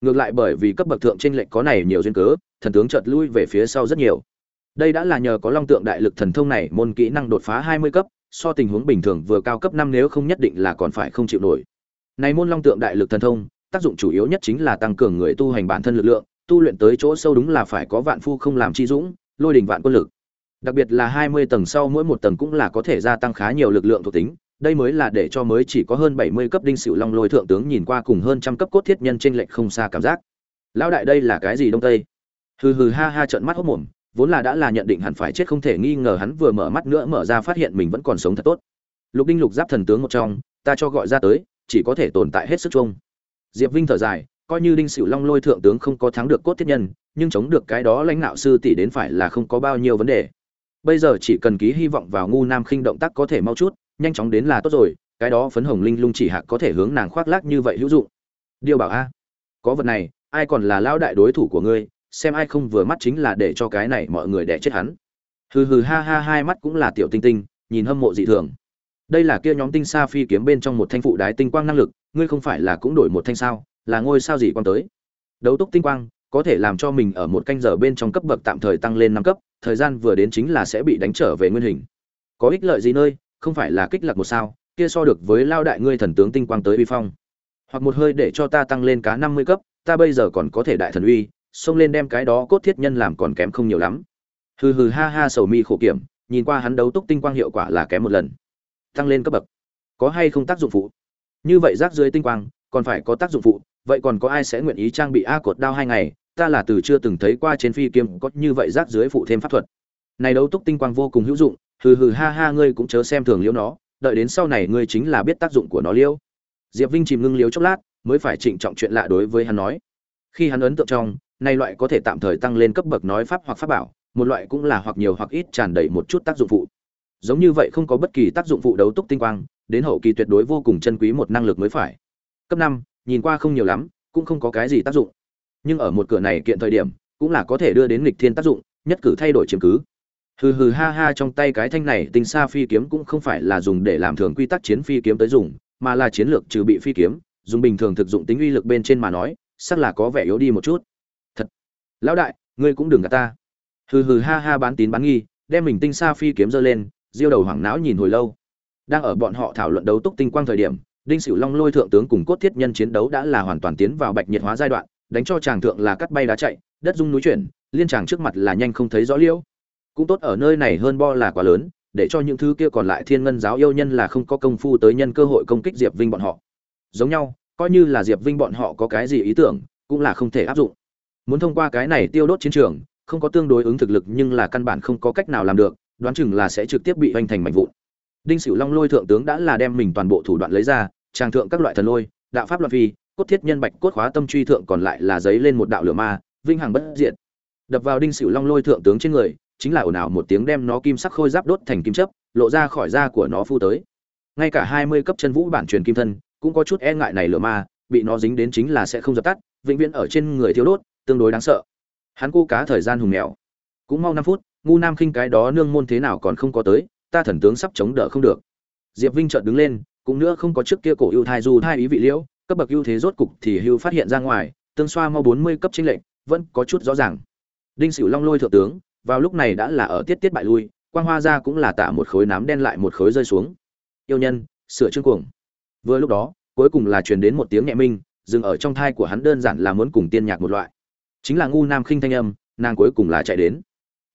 Ngược lại bởi vì cấp bậc thượng trên lệnh có này nhiều duyên cớ, thần tướng chợt lui về phía sau rất nhiều. Đây đã là nhờ có long tượng đại lực thần thông này, môn kỹ năng đột phá 20 cấp, so tình huống bình thường vừa cao cấp năm nếu không nhất định là còn phải không chịu nổi. Này môn long tượng đại lực thần thông tác dụng chủ yếu nhất chính là tăng cường người tu hành bản thân lực lượng, tu luyện tới chỗ sâu đúng là phải có vạn phu không làm chi dũng, lôi đỉnh vạn quân lực. Đặc biệt là 20 tầng sau mỗi một tầng cũng là có thể gia tăng khá nhiều lực lượng thuộc tính, đây mới là để cho mới chỉ có hơn 70 cấp đinh sửu long lôi thượng tướng nhìn qua cùng hơn trăm cấp cốt thiết nhân trên lệch không xa cảm giác. Lão đại đây là cái gì đông tây? Hừ hừ ha ha trợn mắt hốt mồm, vốn là đã là nhận định hẳn phải chết không thể nghi ngờ hắn vừa mở mắt nữa mở ra phát hiện mình vẫn còn sống thật tốt. Lục đinh lục giáp thần tướng một trong, ta cho gọi ra tới, chỉ có thể tồn tại hết sức chung diệp vinh thở dài, coi như đinh sửu long lôi thượng tướng không có thắng được cốt thiết nhân, nhưng chống được cái đó lãnh đạo sư tỷ đến phải là không có bao nhiêu vấn đề. Bây giờ chỉ cần ký hy vọng vào ngu nam khinh động tác có thể mau chút, nhanh chóng đến là tốt rồi, cái đó phấn hồng linh lung chỉ hạc có thể hướng nàng khoác lác như vậy hữu dụng. Điều bảo a, có vật này, ai còn là Lão đại đối thủ của ngươi, xem ai không vừa mắt chính là để cho cái này mọi người đẻ chết hắn. Hừ hừ ha ha, hai mắt cũng là tiểu tinh tinh, nhìn hâm mộ dị thường. Đây là kia nhóm tinh sa phi kiếm bên trong một thanh phụ đái tinh quang năng lực ngươi không phải là cũng đổi một thanh sao, là ngôi sao gì quang tới? Đấu túc tinh quang, có thể làm cho mình ở một canh giờ bên trong cấp bậc tạm thời tăng lên năm cấp, thời gian vừa đến chính là sẽ bị đánh trở về nguyên hình. Có ích lợi gì nơi, không phải là kích lạc một sao, kia so được với lao đại ngươi thần tướng tinh quang tới uy phong. Hoặc một hơi để cho ta tăng lên cá năm mươi cấp, ta bây giờ còn có thể đại thần uy, xông lên đem cái đó cốt thiết nhân làm còn kém không nhiều lắm. Hừ hừ ha ha sầu mi khổ kiểm, nhìn qua hắn đấu túc tinh quang hiệu quả là kém một lần. Tăng lên cấp bậc. Có hay không tác dụng phụ? Như vậy rác dưới tinh quang, còn phải có tác dụng phụ, vậy còn có ai sẽ nguyện ý trang bị a cột đao hai ngày? Ta là từ chưa từng thấy qua trên phi kiếm có như vậy rác dưới phụ thêm pháp thuật. Này đấu túc tinh quang vô cùng hữu dụng, hừ hừ ha ha, ngươi cũng chớ xem thường liễu nó, đợi đến sau này ngươi chính là biết tác dụng của nó liễu. Diệp vinh chìm ngưng liếu chốc lát, mới phải trịnh trọng chuyện lạ đối với hắn nói. Khi hắn ấn tượng trong nay loại có thể tạm thời tăng lên cấp bậc nói pháp hoặc pháp bảo, một loại cũng là hoặc nhiều hoặc ít tràn đầy một chút tác dụng phụ. Giống như vậy không có bất kỳ tác dụng phụ đấu túc tinh quang đến hậu kỳ tuyệt đối vô cùng chân quý một năng lực mới phải. Cấp năm, nhìn qua không nhiều lắm, cũng không có cái gì tác dụng. Nhưng ở một cửa này kiện thời điểm, cũng là có thể đưa đến nghịch thiên tác dụng, nhất cử thay đổi chiếm cứ. Hừ hừ ha ha, trong tay cái thanh này, tinh xa phi kiếm cũng không phải là dùng để làm thường quy tắc chiến phi kiếm tới dùng, mà là chiến lược trừ bị phi kiếm, dùng bình thường thực dụng tính uy lực bên trên mà nói chắc là có vẻ yếu đi một chút. Thật. Lão đại, ngươi cũng đừng gạt ta. Hừ hừ ha ha, bán tín bán nghi, đem mình tinh xa phi kiếm giơ lên, diêu đầu hoảng não nhìn hồi lâu đang ở bọn họ thảo luận đấu túc tinh quang thời điểm, đinh sửu long lôi thượng tướng cùng cốt thiết nhân chiến đấu đã là hoàn toàn tiến vào bạch nhiệt hóa giai đoạn, đánh cho chàng thượng là cắt bay đá chạy, đất rung núi chuyển, liên chàng trước mặt là nhanh không thấy rõ liễu. Cũng tốt ở nơi này hơn bo là quá lớn, để cho những thứ kia còn lại thiên ngân giáo yêu nhân là không có công phu tới nhân cơ hội công kích diệp vinh bọn họ. Giống nhau, coi như là diệp vinh bọn họ có cái gì ý tưởng, cũng là không thể áp dụng. Muốn thông qua cái này tiêu đốt chiến trường, không có tương đối ứng thực lực nhưng là căn bản không có cách nào làm được, đoán chừng là sẽ trực tiếp bị hoành thành mảnh vụn đinh sửu long lôi thượng tướng đã là đem mình toàn bộ thủ đoạn lấy ra, trang thượng các loại thần lôi, đạo pháp loạn phi, cốt thiết nhân bạch cốt khóa tâm truy thượng còn lại là giấy lên một đạo lửa ma vinh hằng bất diệt. Đập vào đinh sửu long lôi thượng tướng trên người, chính là ồn ào một tiếng đem nó kim sắc khôi giáp đốt thành kim chấp lộ ra khỏi da của nó phu tới. Ngay cả hai mươi cấp chân vũ bản truyền kim thân, cũng có chút e ngại này lửa ma, bị nó dính đến chính là sẽ không dập tắt, vĩnh viễn ở trên người thiếu đốt, tương đối đáng sợ. Hắn cô cá thời gian hùng mèo. Cũng mau năm phút, ngu nam khinh cái đó nương môn thế nào còn không có tới ta thần tướng sắp chống đỡ không được. Diệp vinh chợt đứng lên, cũng nữa không có trước kia cổ ưu thai du thai ý vị liễu, cấp bậc ưu thế rốt cục thì hưu phát hiện ra ngoài, tương xoa mau bốn mươi cấp chính lệnh vẫn có chút rõ ràng. Đinh sửu long lôi thượng tướng, vào lúc này đã là ở tiết tiết bại lui, quang hoa ra cũng là tạ một khối nám đen lại một khối rơi xuống. Yêu nhân, sửa chương cuồng. Vừa lúc đó, cuối cùng là truyền đến một tiếng nhẹ minh, dừng ở trong thai của hắn đơn giản là muốn cùng tiên nhạc một loại. Chính là ngu nam khinh thanh âm, nàng cuối cùng là chạy đến.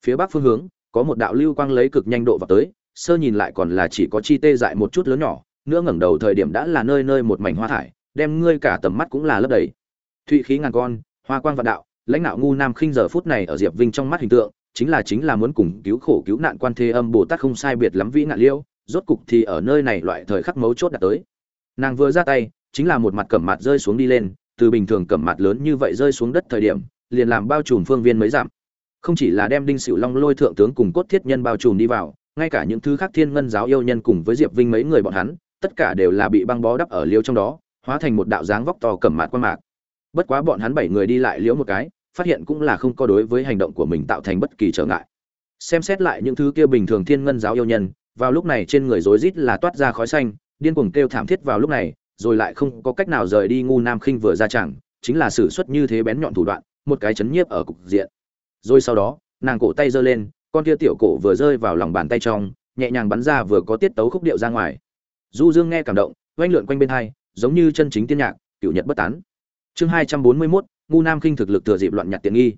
Phía bắc phương hướng, có một đạo lưu quang lấy cực nhanh độ vào tới sơ nhìn lại còn là chỉ có chi tê dại một chút lớn nhỏ, nữa ngẩng đầu thời điểm đã là nơi nơi một mảnh hoa thải, đem ngươi cả tầm mắt cũng là lấp đầy. Thụy khí ngàn con, hoa quang vạn đạo, lãnh đạo ngu nam khinh giờ phút này ở diệp vinh trong mắt hình tượng, chính là chính là muốn cùng cứu khổ cứu nạn quan thế âm bồ tát không sai biệt lắm vĩ nạn liêu, rốt cục thì ở nơi này loại thời khắc mấu chốt đã tới. Nàng vừa ra tay, chính là một mặt cẩm mặt rơi xuống đi lên, từ bình thường cẩm mặt lớn như vậy rơi xuống đất thời điểm, liền làm bao trùm phương viên mới giảm không chỉ là đem đinh sửu long lôi thượng tướng cùng cốt thiết nhân bao trùm đi vào ngay cả những thứ khác thiên ngân giáo yêu nhân cùng với diệp vinh mấy người bọn hắn, tất cả đều là bị băng bó đắp ở liêu trong đó, hóa thành một đạo dáng vóc to cẩm mạt quan mạc. Bất quá bọn hắn bảy người đi lại liễu một cái, phát hiện cũng là không có đối với hành động của mình tạo thành bất kỳ trở ngại. Xem xét lại những thứ kia bình thường thiên ngân giáo yêu nhân, vào lúc này trên người rối rít là toát ra khói xanh, điên cuồng kêu thảm thiết vào lúc này, rồi lại không có cách nào rời đi ngu nam khinh vừa ra chẳng, chính là sử xuất như thế bén nhọn thủ đoạn, một cái chấn nhiếp ở cục diện. Rồi sau đó, nàng cổ tay giơ lên con kia tiểu cổ vừa rơi vào lòng bàn tay trong, nhẹ nhàng bắn ra vừa có tiết tấu khúc điệu ra ngoài. Du dương nghe cảm động, oanh lượn quanh bên hai, giống như chân chính tiên nhạc, cựu nhật bất tán. Chương hai trăm bốn mươi mốt, ngu nam khinh thực lực thừa dịp loạn nhặt tiện nghi.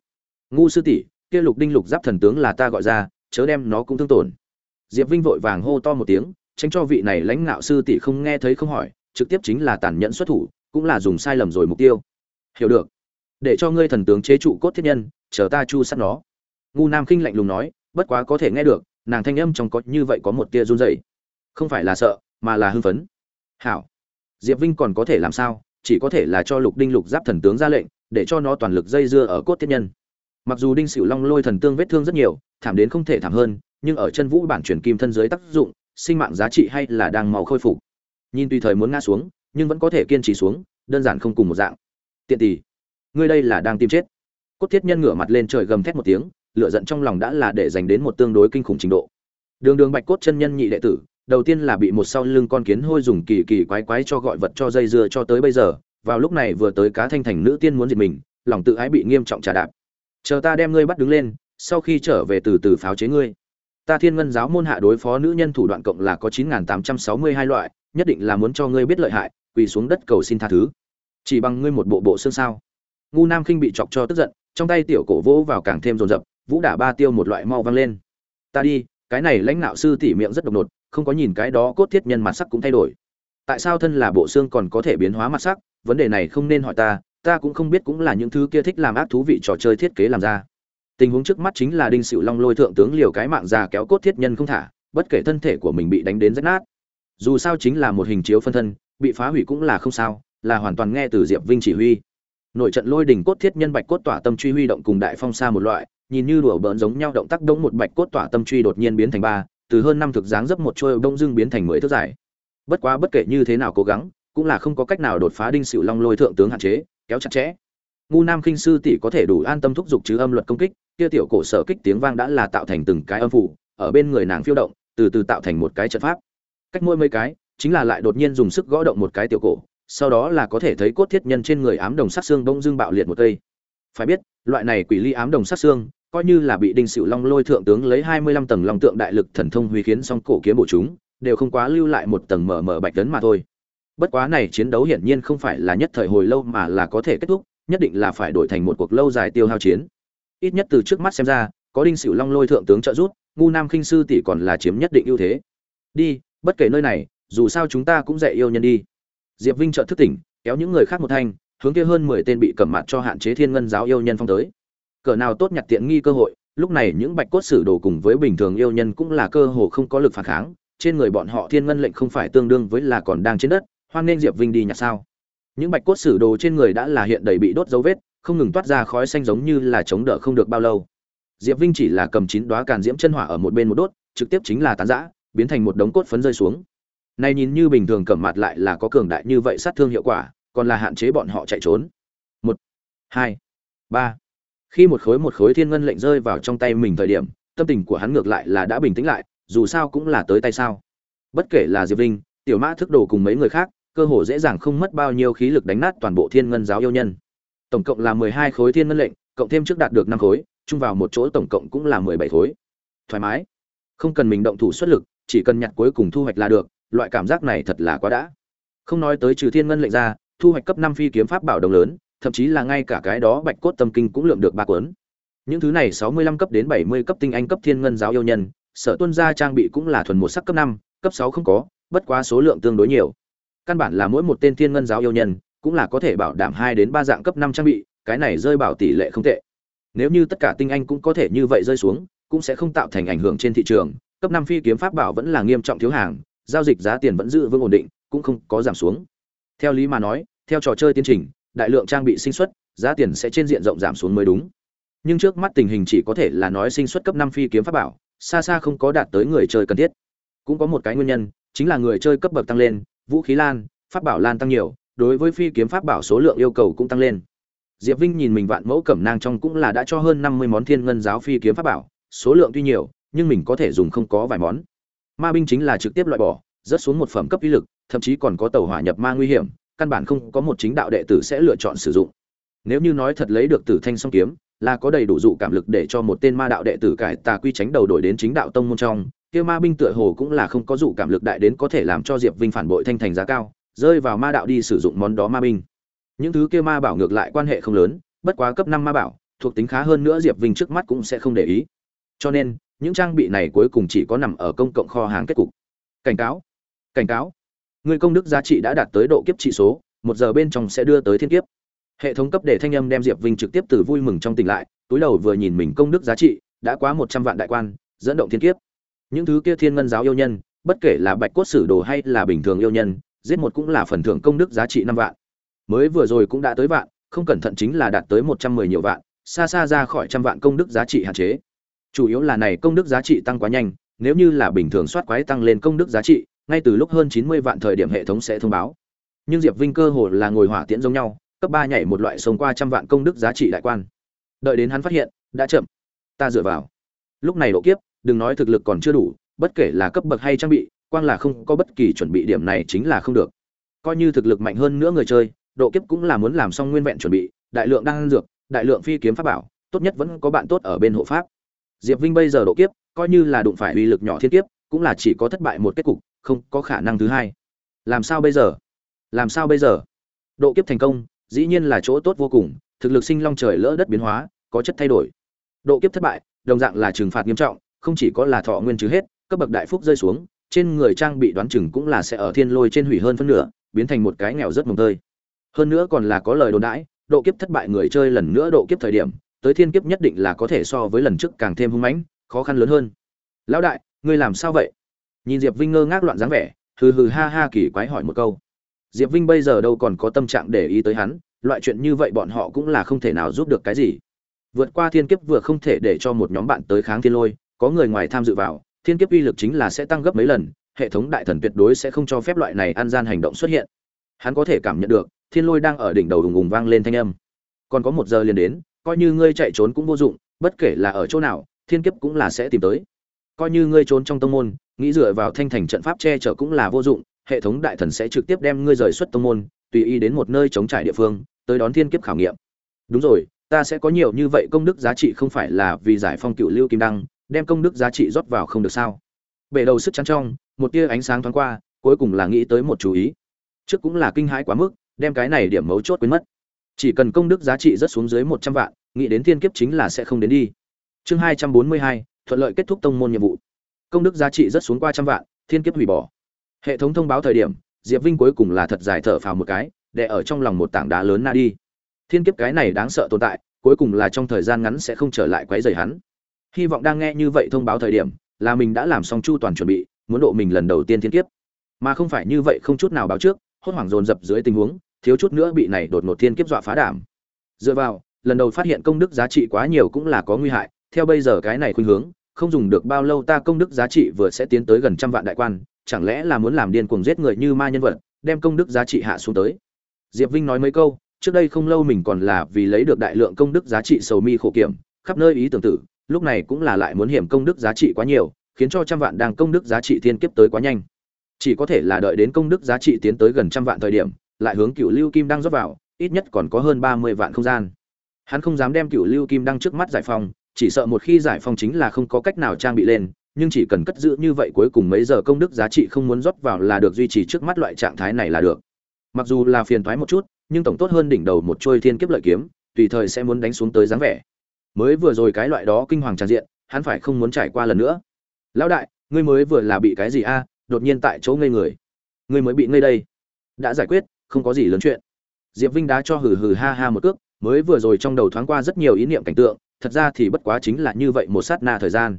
Ngu sư tỷ, kia lục đinh lục giáp thần tướng là ta gọi ra, chớ đem nó cũng thương tổn. Diệp vinh vội vàng hô to một tiếng, tránh cho vị này lãnh ngạo sư tỷ không nghe thấy không hỏi, trực tiếp chính là tàn nhẫn xuất thủ, cũng là dùng sai lầm rồi mục tiêu. Hiểu được. Để cho ngươi thần tướng chế trụ cốt thiết nhân, chờ ta chu sát nó. Ngu nam khinh lạnh lùng nói bất quá có thể nghe được, nàng thanh âm trong có như vậy có một tia run rẩy. Không phải là sợ, mà là hưng phấn. Hảo. Diệp vinh còn có thể làm sao? Chỉ có thể là cho lục đinh lục giáp thần tướng ra lệnh, để cho nó toàn lực dây dưa ở cốt thiết nhân. Mặc dù đinh sửu long lôi thần tương vết thương rất nhiều, thảm đến không thể thảm hơn, nhưng ở chân vũ bản truyền kim thân dưới tác dụng, sinh mạng giá trị hay là đang màu khôi phục. Nhìn tùy thời muốn ngã xuống, nhưng vẫn có thể kiên trì xuống, đơn giản không cùng một dạng. Tiện tỷ ngươi đây là đang tìm chết. Cốt thiết nhân ngửa mặt lên trời gầm thét một tiếng lửa giận trong lòng đã là để dành đến một tương đối kinh khủng trình độ. Đường đường bạch cốt chân nhân nhị đệ tử, đầu tiên là bị một sau lưng con kiến hôi dùng kỳ kỳ quái quái cho gọi vật cho dây dưa cho tới bây giờ, vào lúc này vừa tới cá thanh thành nữ tiên muốn diệt mình, lòng tự ái bị nghiêm trọng trả đạp. Chờ ta đem ngươi bắt đứng lên, sau khi trở về từ từ pháo chế ngươi. Ta thiên ngân giáo môn hạ đối phó nữ nhân thủ đoạn cộng là có chín tám trăm sáu mươi hai loại, nhất định là muốn cho ngươi biết lợi hại, quỳ xuống đất cầu xin tha thứ. Chỉ bằng ngươi một bộ bộ xương sao. Ngu nam khinh bị chọc cho tức giận, trong tay tiểu cổ vỗ vào càng thêm rồn rập vũ đả ba tiêu một loại mau vang lên. Ta đi, cái này lãnh đạo sư tỉ miệng rất độc nột, không có nhìn cái đó cốt thiết nhân mặt sắc cũng thay đổi. Tại sao thân là bộ xương còn có thể biến hóa mặt sắc? Vấn đề này không nên hỏi ta ta cũng không biết cũng là những thứ kia thích làm ác thú vị trò chơi thiết kế làm ra. Tình huống trước mắt chính là đinh sửu long lôi thượng tướng liều cái mạng già kéo cốt thiết nhân không thả, bất kể thân thể của mình bị đánh đến rách nát. Dù sao chính là một hình chiếu phân thân, bị phá hủy cũng là không sao, là hoàn toàn nghe từ diệp vinh chỉ huy. Nội trận lôi đỉnh cốt thiết nhân bạch cốt tỏa tâm truy huy động cùng đại phong xa một loại nhìn như đùa bỡn giống nhau động tác đống một bạch cốt tỏa tâm truy đột nhiên biến thành ba, từ hơn năm thực dáng dấp một trôi đông dương biến thành mười thước dài. Bất quá bất kể như thế nào cố gắng, cũng là không có cách nào đột phá đinh sửu long lôi thượng tướng hạn chế, kéo chặt chẽ. Ngu nam khinh sư tỷ có thể đủ an tâm thúc giục chứ âm luật công kích, kia tiểu cổ sở kích tiếng vang đã là tạo thành từng cái âm phủ, ở bên người nàng phiêu động, từ từ tạo thành một cái trận pháp. Cách mỗi mấy cái, chính là lại đột nhiên dùng sức gõ động một cái tiểu cổ, sau đó là có thể thấy cốt thiết nhân trên người ám đồng sát xương bỗng dương bạo liệt một cây. Phải biết, loại này quỷ ly ám đồng sát xương coi như là bị đinh sửu long lôi thượng tướng lấy hai mươi lăm tầng long tượng đại lực thần thông huy khiến xong cổ kiếm bổ chúng, đều không quá lưu lại một tầng mở mở bạch tấn mà thôi. Bất quá này chiến đấu hiển nhiên không phải là nhất thời hồi lâu mà là có thể kết thúc, nhất định là phải đổi thành một cuộc lâu dài tiêu hao chiến. Ít nhất từ trước mắt xem ra, có đinh sửu long lôi thượng tướng trợ giúp, ngu nam khinh sư tỷ còn là chiếm nhất định ưu thế. Đi, bất kể nơi này, dù sao chúng ta cũng dạy yêu nhân đi. Diệp vinh trợ thức tỉnh, kéo những người khác một thanh, hướng kia hơn mười tên bị cầm mặt cho hạn chế thiên ngân giáo yêu nhân phong tới cỡ nào tốt nhặt tiện nghi cơ hội, lúc này những bạch cốt sử đồ cùng với bình thường yêu nhân cũng là cơ hồ không có lực phản kháng, trên người bọn họ thiên ngân lệnh không phải tương đương với là còn đang trên đất, hoan nên diệp vinh đi nhặt sao. Những bạch cốt sử đồ trên người đã là hiện đầy bị đốt dấu vết, không ngừng toát ra khói xanh giống như là chống đỡ không được bao lâu. Diệp vinh chỉ là cầm chín đoá càn diễm chân hỏa ở một bên một đốt, trực tiếp chính là tán giã, biến thành một đống cốt phấn rơi xuống. Này nhìn như bình thường cầm mặt lại là có cường đại như vậy sát thương hiệu quả, còn là hạn chế bọn họ chạy trốn. Một, hai, ba khi một khối một khối thiên ngân lệnh rơi vào trong tay mình thời điểm, tâm tình của hắn ngược lại là đã bình tĩnh lại, dù sao cũng là tới tay sao. Bất kể là diệp linh, tiểu mã thức đồ cùng mấy người khác, cơ hồ dễ dàng không mất bao nhiêu khí lực đánh nát toàn bộ thiên ngân giáo yêu nhân. Tổng cộng là mười hai khối thiên ngân lệnh, cộng thêm trước đạt được năm khối, chung vào một chỗ tổng cộng cũng là mười bảy khối. Thoải mái. Không cần mình động thủ xuất lực, chỉ cần nhặt cuối cùng thu hoạch là được, loại cảm giác này thật là quá đã. Không nói tới trừ thiên ngân lệnh ra, thu hoạch cấp năm phi kiếm pháp bảo đồng lớn thậm chí là ngay cả cái đó bạch cốt tâm kinh cũng lượm được ba cuốn. Những thứ này sáu mươi lăm cấp đến bảy mươi cấp tinh anh cấp thiên ngân giáo yêu nhân, sở tuân gia trang bị cũng là thuần một sắc cấp năm, cấp sáu không có, bất quá số lượng tương đối nhiều. Căn bản là mỗi một tên thiên ngân giáo yêu nhân cũng là có thể bảo đảm hai đến ba dạng cấp năm trang bị, cái này rơi bảo tỷ lệ không tệ. Nếu như tất cả tinh anh cũng có thể như vậy rơi xuống, cũng sẽ không tạo thành ảnh hưởng trên thị trường, cấp năm phi kiếm pháp bảo vẫn là nghiêm trọng thiếu hàng, giao dịch giá tiền vẫn giữ vững ổn định, cũng không có giảm xuống. Theo lý mà nói, theo trò chơi tiến trình đại lượng trang bị sinh xuất, giá tiền sẽ trên diện rộng giảm xuống mới đúng. Nhưng trước mắt tình hình chỉ có thể là nói sinh xuất cấp năm phi kiếm pháp bảo, xa xa không có đạt tới người chơi cần thiết. Cũng có một cái nguyên nhân, chính là người chơi cấp bậc tăng lên, vũ khí lan, pháp bảo lan tăng nhiều, đối với phi kiếm pháp bảo số lượng yêu cầu cũng tăng lên. Diệp vinh nhìn mình vạn mẫu cẩm nang trong cũng là đã cho hơn năm mươi món thiên ngân giáo phi kiếm pháp bảo, số lượng tuy nhiều, nhưng mình có thể dùng không có vài món. Ma binh chính là trực tiếp loại bỏ, rớt xuống một phẩm cấp uy lực, thậm chí còn có tàu hỏa nhập ma nguy hiểm căn bản không có một chính đạo đệ tử sẽ lựa chọn sử dụng. Nếu như nói thật lấy được tử thanh song kiếm, là có đầy đủ dụ cảm lực để cho một tên ma đạo đệ tử cải tà quy tránh đầu đổi đến chính đạo tông môn trong, kia ma binh tựa hồ cũng là không có dụ cảm lực đại đến có thể làm cho diệp vinh phản bội thanh thành giá cao, rơi vào ma đạo đi sử dụng món đó ma binh. Những thứ kia ma bảo ngược lại quan hệ không lớn, bất quá cấp năm ma bảo, thuộc tính khá hơn nữa diệp vinh trước mắt cũng sẽ không để ý. Cho nên, những trang bị này cuối cùng chỉ có nằm ở công cộng kho hàng kết cục. Cảnh cáo cảnh cáo người công đức giá trị đã đạt tới độ kiếp trị số, một giờ bên trong sẽ đưa tới thiên kiếp. Hệ thống cấp để thanh âm đem diệp vinh trực tiếp từ vui mừng trong tỉnh lại, túi đầu vừa nhìn mình công đức giá trị, đã quá một trăm vạn đại quan, dẫn động thiên kiếp. Những thứ kia thiên ngân giáo yêu nhân, bất kể là bạch cốt sử đồ hay là bình thường yêu nhân, giết một cũng là phần thưởng công đức giá trị năm vạn. Mới vừa rồi cũng đã tới vạn, không cẩn thận chính là đạt tới một trăm mười nhiều vạn, xa xa ra khỏi trăm vạn công đức giá trị hạn chế. Chủ yếu là này công đức giá trị tăng quá nhanh, nếu như là bình thường soát quái tăng lên công đức giá trị ngay từ lúc hơn chín mươi vạn thời điểm hệ thống sẽ thông báo. Nhưng diệp vinh cơ hồ là ngồi hỏa tiễn giống nhau, cấp ba nhảy một loại sống qua trăm vạn công đức giá trị đại quan. Đợi đến hắn phát hiện, đã chậm. Ta dựa vào. Lúc này độ kiếp, đừng nói thực lực còn chưa đủ, bất kể là cấp bậc hay trang bị, quang là không có bất kỳ chuẩn bị điểm này chính là không được. Coi như thực lực mạnh hơn nữa người chơi, độ kiếp cũng là muốn làm xong nguyên vẹn chuẩn bị, đại lượng đang dược, đại lượng phi kiếm pháp bảo, tốt nhất vẫn có bạn tốt ở bên hộ pháp. Diệp vinh bây giờ độ kiếp, coi như là đụng phải uy lực nhỏ thiên kiếp, cũng là chỉ có thất bại một kết cục không có khả năng thứ hai. Làm sao bây giờ? Làm sao bây giờ? Độ kiếp thành công, dĩ nhiên là chỗ tốt vô cùng, thực lực sinh long trời lỡ đất biến hóa, có chất thay đổi. Độ kiếp thất bại, đồng dạng là trừng phạt nghiêm trọng, không chỉ có là thọ nguyên trừ hết, cấp bậc đại phúc rơi xuống, trên người trang bị đoán chừng cũng là sẽ ở thiên lôi trên hủy hơn phân nửa, biến thành một cái nghèo rất mồng tơi. Hơn nữa còn là có lời đồn đãi, độ kiếp thất bại người chơi lần nữa độ kiếp thời điểm, tới thiên kiếp nhất định là có thể so với lần trước càng thêm hung mãnh, khó khăn lớn hơn. Lão đại, ngươi làm sao vậy? Nhìn diệp vinh ngơ ngác loạn dáng vẻ, hừ hừ ha ha kỳ quái hỏi một câu. Diệp vinh bây giờ đâu còn có tâm trạng để ý tới hắn, loại chuyện như vậy bọn họ cũng là không thể nào giúp được cái gì. Vượt qua thiên kiếp vừa không thể để cho một nhóm bạn tới kháng thiên lôi, có người ngoài tham dự vào, thiên kiếp uy lực chính là sẽ tăng gấp mấy lần, hệ thống đại thần tuyệt đối sẽ không cho phép loại này ăn gian hành động xuất hiện. Hắn có thể cảm nhận được, thiên lôi đang ở đỉnh đầu đùng ùng vang lên thanh âm. Còn có một giờ liền đến, coi như ngươi chạy trốn cũng vô dụng, bất kể là ở chỗ nào, thiên kiếp cũng là sẽ tìm tới coi như ngươi trốn trong tông môn, nghĩ dựa vào thanh thành trận pháp che chở cũng là vô dụng, hệ thống đại thần sẽ trực tiếp đem ngươi rời xuất tông môn, tùy ý đến một nơi chống trải địa phương, tới đón thiên kiếp khảo nghiệm. Đúng rồi, ta sẽ có nhiều như vậy công đức giá trị không phải là vì giải phong cựu lưu kim đăng, đem công đức giá trị rót vào không được sao? Bể đầu sức chắn trong, một tia ánh sáng thoáng qua, cuối cùng là nghĩ tới một chú ý. Trước cũng là kinh hãi quá mức, đem cái này điểm mấu chốt quên mất. Chỉ cần công đức giá trị rất xuống dưới một trăm vạn, nghĩ đến thiên kiếp chính là sẽ không đến đi. Chương hai trăm bốn mươi hai thuận lợi kết thúc tông môn nhiệm vụ. Công đức giá trị rất xuống qua trăm vạn, thiên kiếp hủy bỏ. Hệ thống thông báo thời điểm, diệp vinh cuối cùng là thật dài thở phào một cái để ở trong lòng một tảng đá lớn na đi. Thiên kiếp cái này đáng sợ tồn tại, cuối cùng là trong thời gian ngắn sẽ không trở lại quấy rầy hắn. Hy vọng đang nghe như vậy thông báo thời điểm, là mình đã làm xong chu toàn chuẩn bị, muốn độ mình lần đầu tiên thiên kiếp. Mà không phải như vậy không chút nào báo trước, hốt hoảng dồn dập dưới tình huống, thiếu chút nữa bị này đột ngột thiên kiếp dọa phá đảm. Dựa vào, lần đầu phát hiện công đức giá trị quá nhiều cũng là có nguy hại theo bây giờ cái này khuynh hướng, không dùng được bao lâu ta công đức giá trị vừa sẽ tiến tới gần trăm vạn đại quan, chẳng lẽ là muốn làm điên cuồng giết người như ma nhân vật, đem công đức giá trị hạ xuống tới diệp vinh nói mấy câu, trước đây không lâu mình còn là vì lấy được đại lượng công đức giá trị sầu mi khổ kiểm, khắp nơi ý tưởng tử, lúc này cũng là lại muốn hiểm công đức giá trị quá nhiều, khiến cho trăm vạn đang công đức giá trị thiên kiếp tới quá nhanh chỉ có thể là đợi đến công đức giá trị tiến tới gần trăm vạn thời điểm, lại hướng cửu lưu kim đang rót vào, ít nhất còn có hơn ba mươi vạn không gian hắn không dám đem cửu lưu kim đang trước mắt giải phóng chỉ sợ một khi giải phong chính là không có cách nào trang bị lên, nhưng chỉ cần cất giữ như vậy cuối cùng mấy giờ công đức giá trị không muốn rót vào là được duy trì trước mắt loại trạng thái này là được. Mặc dù là phiền toái một chút, nhưng tổng tốt hơn đỉnh đầu một trôi thiên kiếp lợi kiếm, tùy thời sẽ muốn đánh xuống tới dáng vẻ. Mới vừa rồi cái loại đó kinh hoàng tràn diện, hắn phải không muốn trải qua lần nữa. Lão đại, ngươi mới vừa là bị cái gì a? Đột nhiên tại chỗ ngây người. Ngươi mới bị ngây đây. Đã giải quyết, không có gì lớn chuyện. Diệp vinh đá cho hừ hừ ha ha một cước, mới vừa rồi trong đầu thoáng qua rất nhiều ý niệm cảnh tượng thật ra thì bất quá chính là như vậy một sát na thời gian.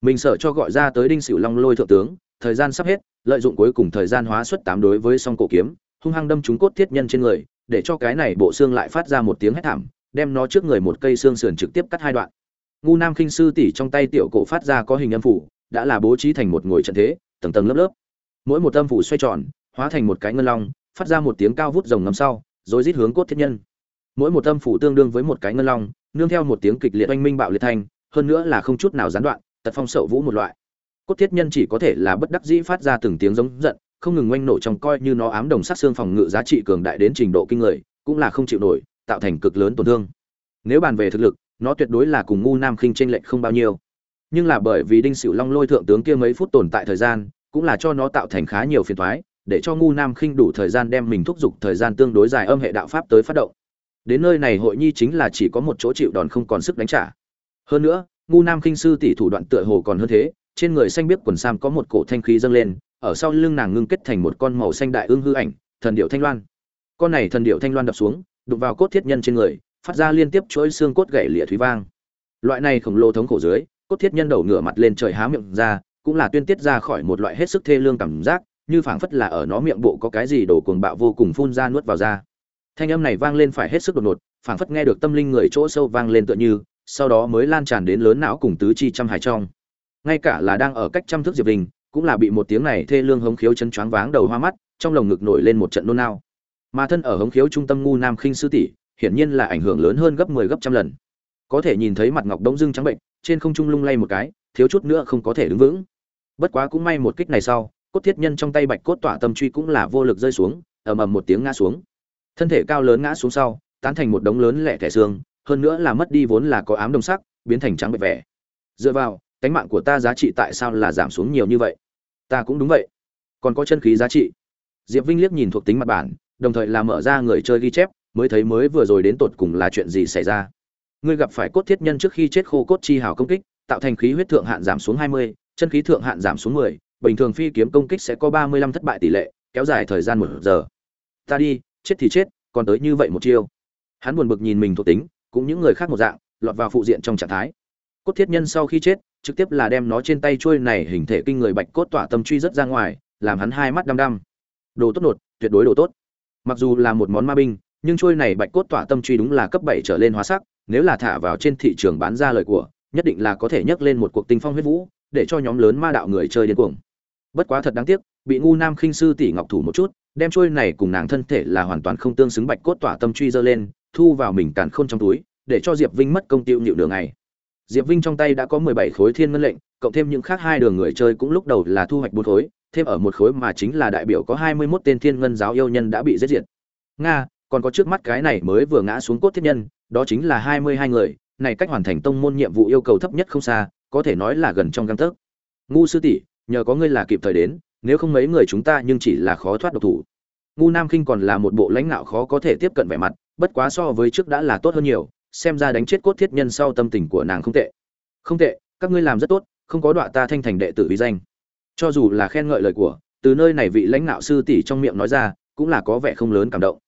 Mình sợ cho gọi ra tới đinh sửu long lôi thượng tướng, thời gian sắp hết, lợi dụng cuối cùng thời gian hóa xuất tám đối với song cổ kiếm, hung hăng đâm trúng cốt thiết nhân trên người, để cho cái này bộ xương lại phát ra một tiếng hét thảm, đem nó trước người một cây xương sườn trực tiếp cắt hai đoạn. Ngu nam khinh sư tỷ trong tay tiểu cổ phát ra có hình âm phủ, đã là bố trí thành một ngồi trận thế, tầng tầng lớp lớp. Mỗi một âm phủ xoay tròn, hóa thành một cái ngân long, phát ra một tiếng cao vút rồng ngầm sau, rồi rít hướng cốt thiết nhân. Mỗi một âm phủ tương đương với một cái ngân long nương theo một tiếng kịch liệt oanh minh bạo liệt thanh, hơn nữa là không chút nào gián đoạn, tật phong sậu vũ một loại. Cốt thiết nhân chỉ có thể là bất đắc dĩ phát ra từng tiếng giống giận, không ngừng oanh nổ trong coi như nó ám đồng sát xương phòng ngự giá trị cường đại đến trình độ kinh người, cũng là không chịu nổi, tạo thành cực lớn tổn thương. Nếu bàn về thực lực, nó tuyệt đối là cùng ngu nam khinh chênh lệch không bao nhiêu. Nhưng là bởi vì đinh sửu long lôi thượng tướng kia mấy phút tồn tại thời gian, cũng là cho nó tạo thành khá nhiều phiền toái, để cho ngu nam khinh đủ thời gian đem mình thúc giục thời gian tương đối dài âm hệ đạo pháp tới phát động đến nơi này hội nhi chính là chỉ có một chỗ chịu đòn không còn sức đánh trả. Hơn nữa, ngu nam khinh sư tỷ thủ đoạn tựa hồ còn hơn thế, trên người xanh biếc quần sam có một cổ thanh khí dâng lên, ở sau lưng nàng ngưng kết thành một con màu xanh đại ương hư ảnh, thần điệu thanh loan. Con này thần điệu thanh loan đập xuống, đụng vào cốt thiết nhân trên người, phát ra liên tiếp chuỗi xương cốt gãy lịa thúy vang. Loại này khổng lồ thống khổ dưới, cốt thiết nhân đầu ngửa mặt lên trời há miệng ra, cũng là tuyên tiết ra khỏi một loại hết sức thê lương cảm giác, như phảng phất là ở nó miệng bộ có cái gì đổ cuồng bạo vô cùng phun ra nuốt vào ra thanh âm này vang lên phải hết sức đột ngột, phảng phất nghe được tâm linh người chỗ sâu vang lên tựa như, sau đó mới lan tràn đến lớn não cùng tứ chi trăm hải trong. Ngay cả là đang ở cách trăm thước diệp đình, cũng là bị một tiếng này thê lương hống khiếu chân choáng váng đầu hoa mắt, trong lồng ngực nổi lên một trận nôn nao. Mà thân ở hống khiếu trung tâm ngu nam khinh sư tỷ, hiển nhiên là ảnh hưởng lớn hơn gấp 10 gấp trăm lần. Có thể nhìn thấy mặt ngọc đông dưng trắng bệnh, trên không trung lung lay một cái, thiếu chút nữa không có thể đứng vững. Bất quá cũng may một kích này sau, cốt thiết nhân trong tay bạch cốt tỏa tâm truy cũng là vô lực rơi xuống, ầm ầm một tiếng ngã xuống thân thể cao lớn ngã xuống sau tán thành một đống lớn lẻ thẻ xương hơn nữa là mất đi vốn là có ám đồng sắc biến thành trắng bệ vẻ. Dựa vào cánh mạng của ta giá trị tại sao là giảm xuống nhiều như vậy? Ta cũng đúng vậy. Còn có chân khí giá trị. Diệp vinh liếc nhìn thuộc tính mặt bản đồng thời là mở ra người chơi ghi chép mới thấy mới vừa rồi đến tột cùng là chuyện gì xảy ra. Ngươi gặp phải cốt thiết nhân trước khi chết khô cốt chi hào công kích tạo thành khí huyết thượng hạn giảm xuống 20, chân khí thượng hạn giảm xuống 10, bình thường phi kiếm công kích sẽ có 35 thất bại tỷ lệ, kéo dài thời gian một giờ. Ta đi, chết thì chết, còn tới như vậy một chiêu. Hắn buồn bực nhìn mình thuộc tính, cũng những người khác một dạng, lọt vào phụ diện trong trạng thái. Cốt thiết nhân sau khi chết, trực tiếp là đem nó trên tay trôi này hình thể kinh người bạch cốt tỏa tâm truy rất ra ngoài, làm hắn hai mắt đăm đăm. Đồ tốt nột, tuyệt đối đồ tốt. Mặc dù là một món ma binh, nhưng trôi này bạch cốt tỏa tâm truy đúng là cấp bảy trở lên hóa sắc, nếu là thả vào trên thị trường bán ra lời của, nhất định là có thể nhấc lên một cuộc tinh phong huyết vũ, để cho nhóm lớn ma đạo người chơi điên cuồng. Bất quá thật đáng tiếc, bị ngu nam khinh sư tỷ ngọc thủ một chút, đem trôi này cùng nàng thân thể là hoàn toàn không tương xứng bạch cốt tỏa tâm truy dơ lên, thu vào mình càn khôn trong túi, để cho Diệp Vinh mất công tiêu nhịu đường này Diệp Vinh trong tay đã có 17 khối thiên ngân lệnh, cộng thêm những khác hai đường người chơi cũng lúc đầu là thu hoạch bốn khối, thêm ở một khối mà chính là đại biểu có 21 tên thiên ngân giáo yêu nhân đã bị giết diệt. Nga, còn có trước mắt cái này mới vừa ngã xuống cốt thiết nhân, đó chính là 22 người, này cách hoàn thành tông môn nhiệm vụ yêu cầu thấp nhất không xa, có thể nói là gần trong gang tấc. Ngu sư tỷ, nhờ có ngươi là kịp thời đến, nếu không mấy người chúng ta nhưng chỉ là khó thoát độc thủ. Ngu Nam Khinh còn là một bộ lãnh nạo khó có thể tiếp cận vẻ mặt, bất quá so với trước đã là tốt hơn nhiều, xem ra đánh chết cốt thiết nhân sau tâm tình của nàng không tệ. Không tệ, các ngươi làm rất tốt, không có đọa ta thanh thành đệ tử uy danh. Cho dù là khen ngợi lời của, từ nơi này vị lãnh nạo sư tỷ trong miệng nói ra, cũng là có vẻ không lớn cảm động.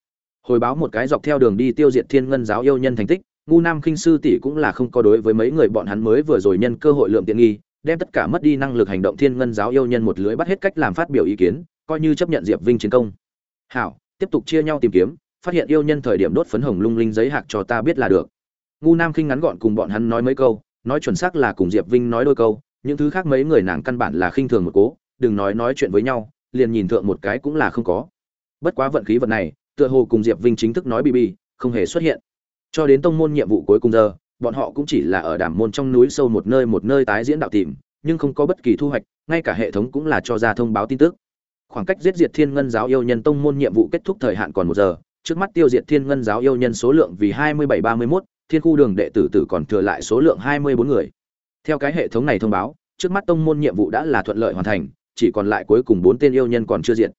Hồi báo một cái dọc theo đường đi tiêu diệt Thiên Ngân giáo yêu nhân thành tích, ngu nam khinh sư tỷ cũng là không có đối với mấy người bọn hắn mới vừa rồi nhân cơ hội lượm tiện nghi đem tất cả mất đi năng lực hành động thiên ngân giáo yêu nhân một lưới bắt hết cách làm phát biểu ý kiến, coi như chấp nhận diệp vinh chiến công. Hảo, tiếp tục chia nhau tìm kiếm, phát hiện yêu nhân thời điểm đốt phấn hồng lung linh giấy hạc cho ta biết là được. Ngu nam khinh ngắn gọn cùng bọn hắn nói mấy câu, nói chuẩn xác là cùng diệp vinh nói đôi câu, những thứ khác mấy người nàng căn bản là khinh thường một cố, đừng nói nói chuyện với nhau, liền nhìn thượng một cái cũng là không có. Bất quá vận khí vận này, tựa hồ cùng diệp vinh chính thức nói bb không hề xuất hiện. Cho đến tông môn nhiệm vụ cuối cùng giờ bọn họ cũng chỉ là ở Đàm môn trong núi sâu một nơi một nơi tái diễn đạo tìm, nhưng không có bất kỳ thu hoạch, ngay cả hệ thống cũng là cho ra thông báo tin tức. Khoảng cách giết diệt thiên ngân giáo yêu nhân tông môn nhiệm vụ kết thúc thời hạn còn một giờ, trước mắt tiêu diệt thiên ngân giáo yêu nhân số lượng vì hai mươi bảy ba mươi mốt, thiên khu đường đệ tử tử còn thừa lại số lượng hai mươi bốn người. Theo cái hệ thống này thông báo, trước mắt tông môn nhiệm vụ đã là thuận lợi hoàn thành, chỉ còn lại cuối cùng bốn tên yêu nhân còn chưa diệt.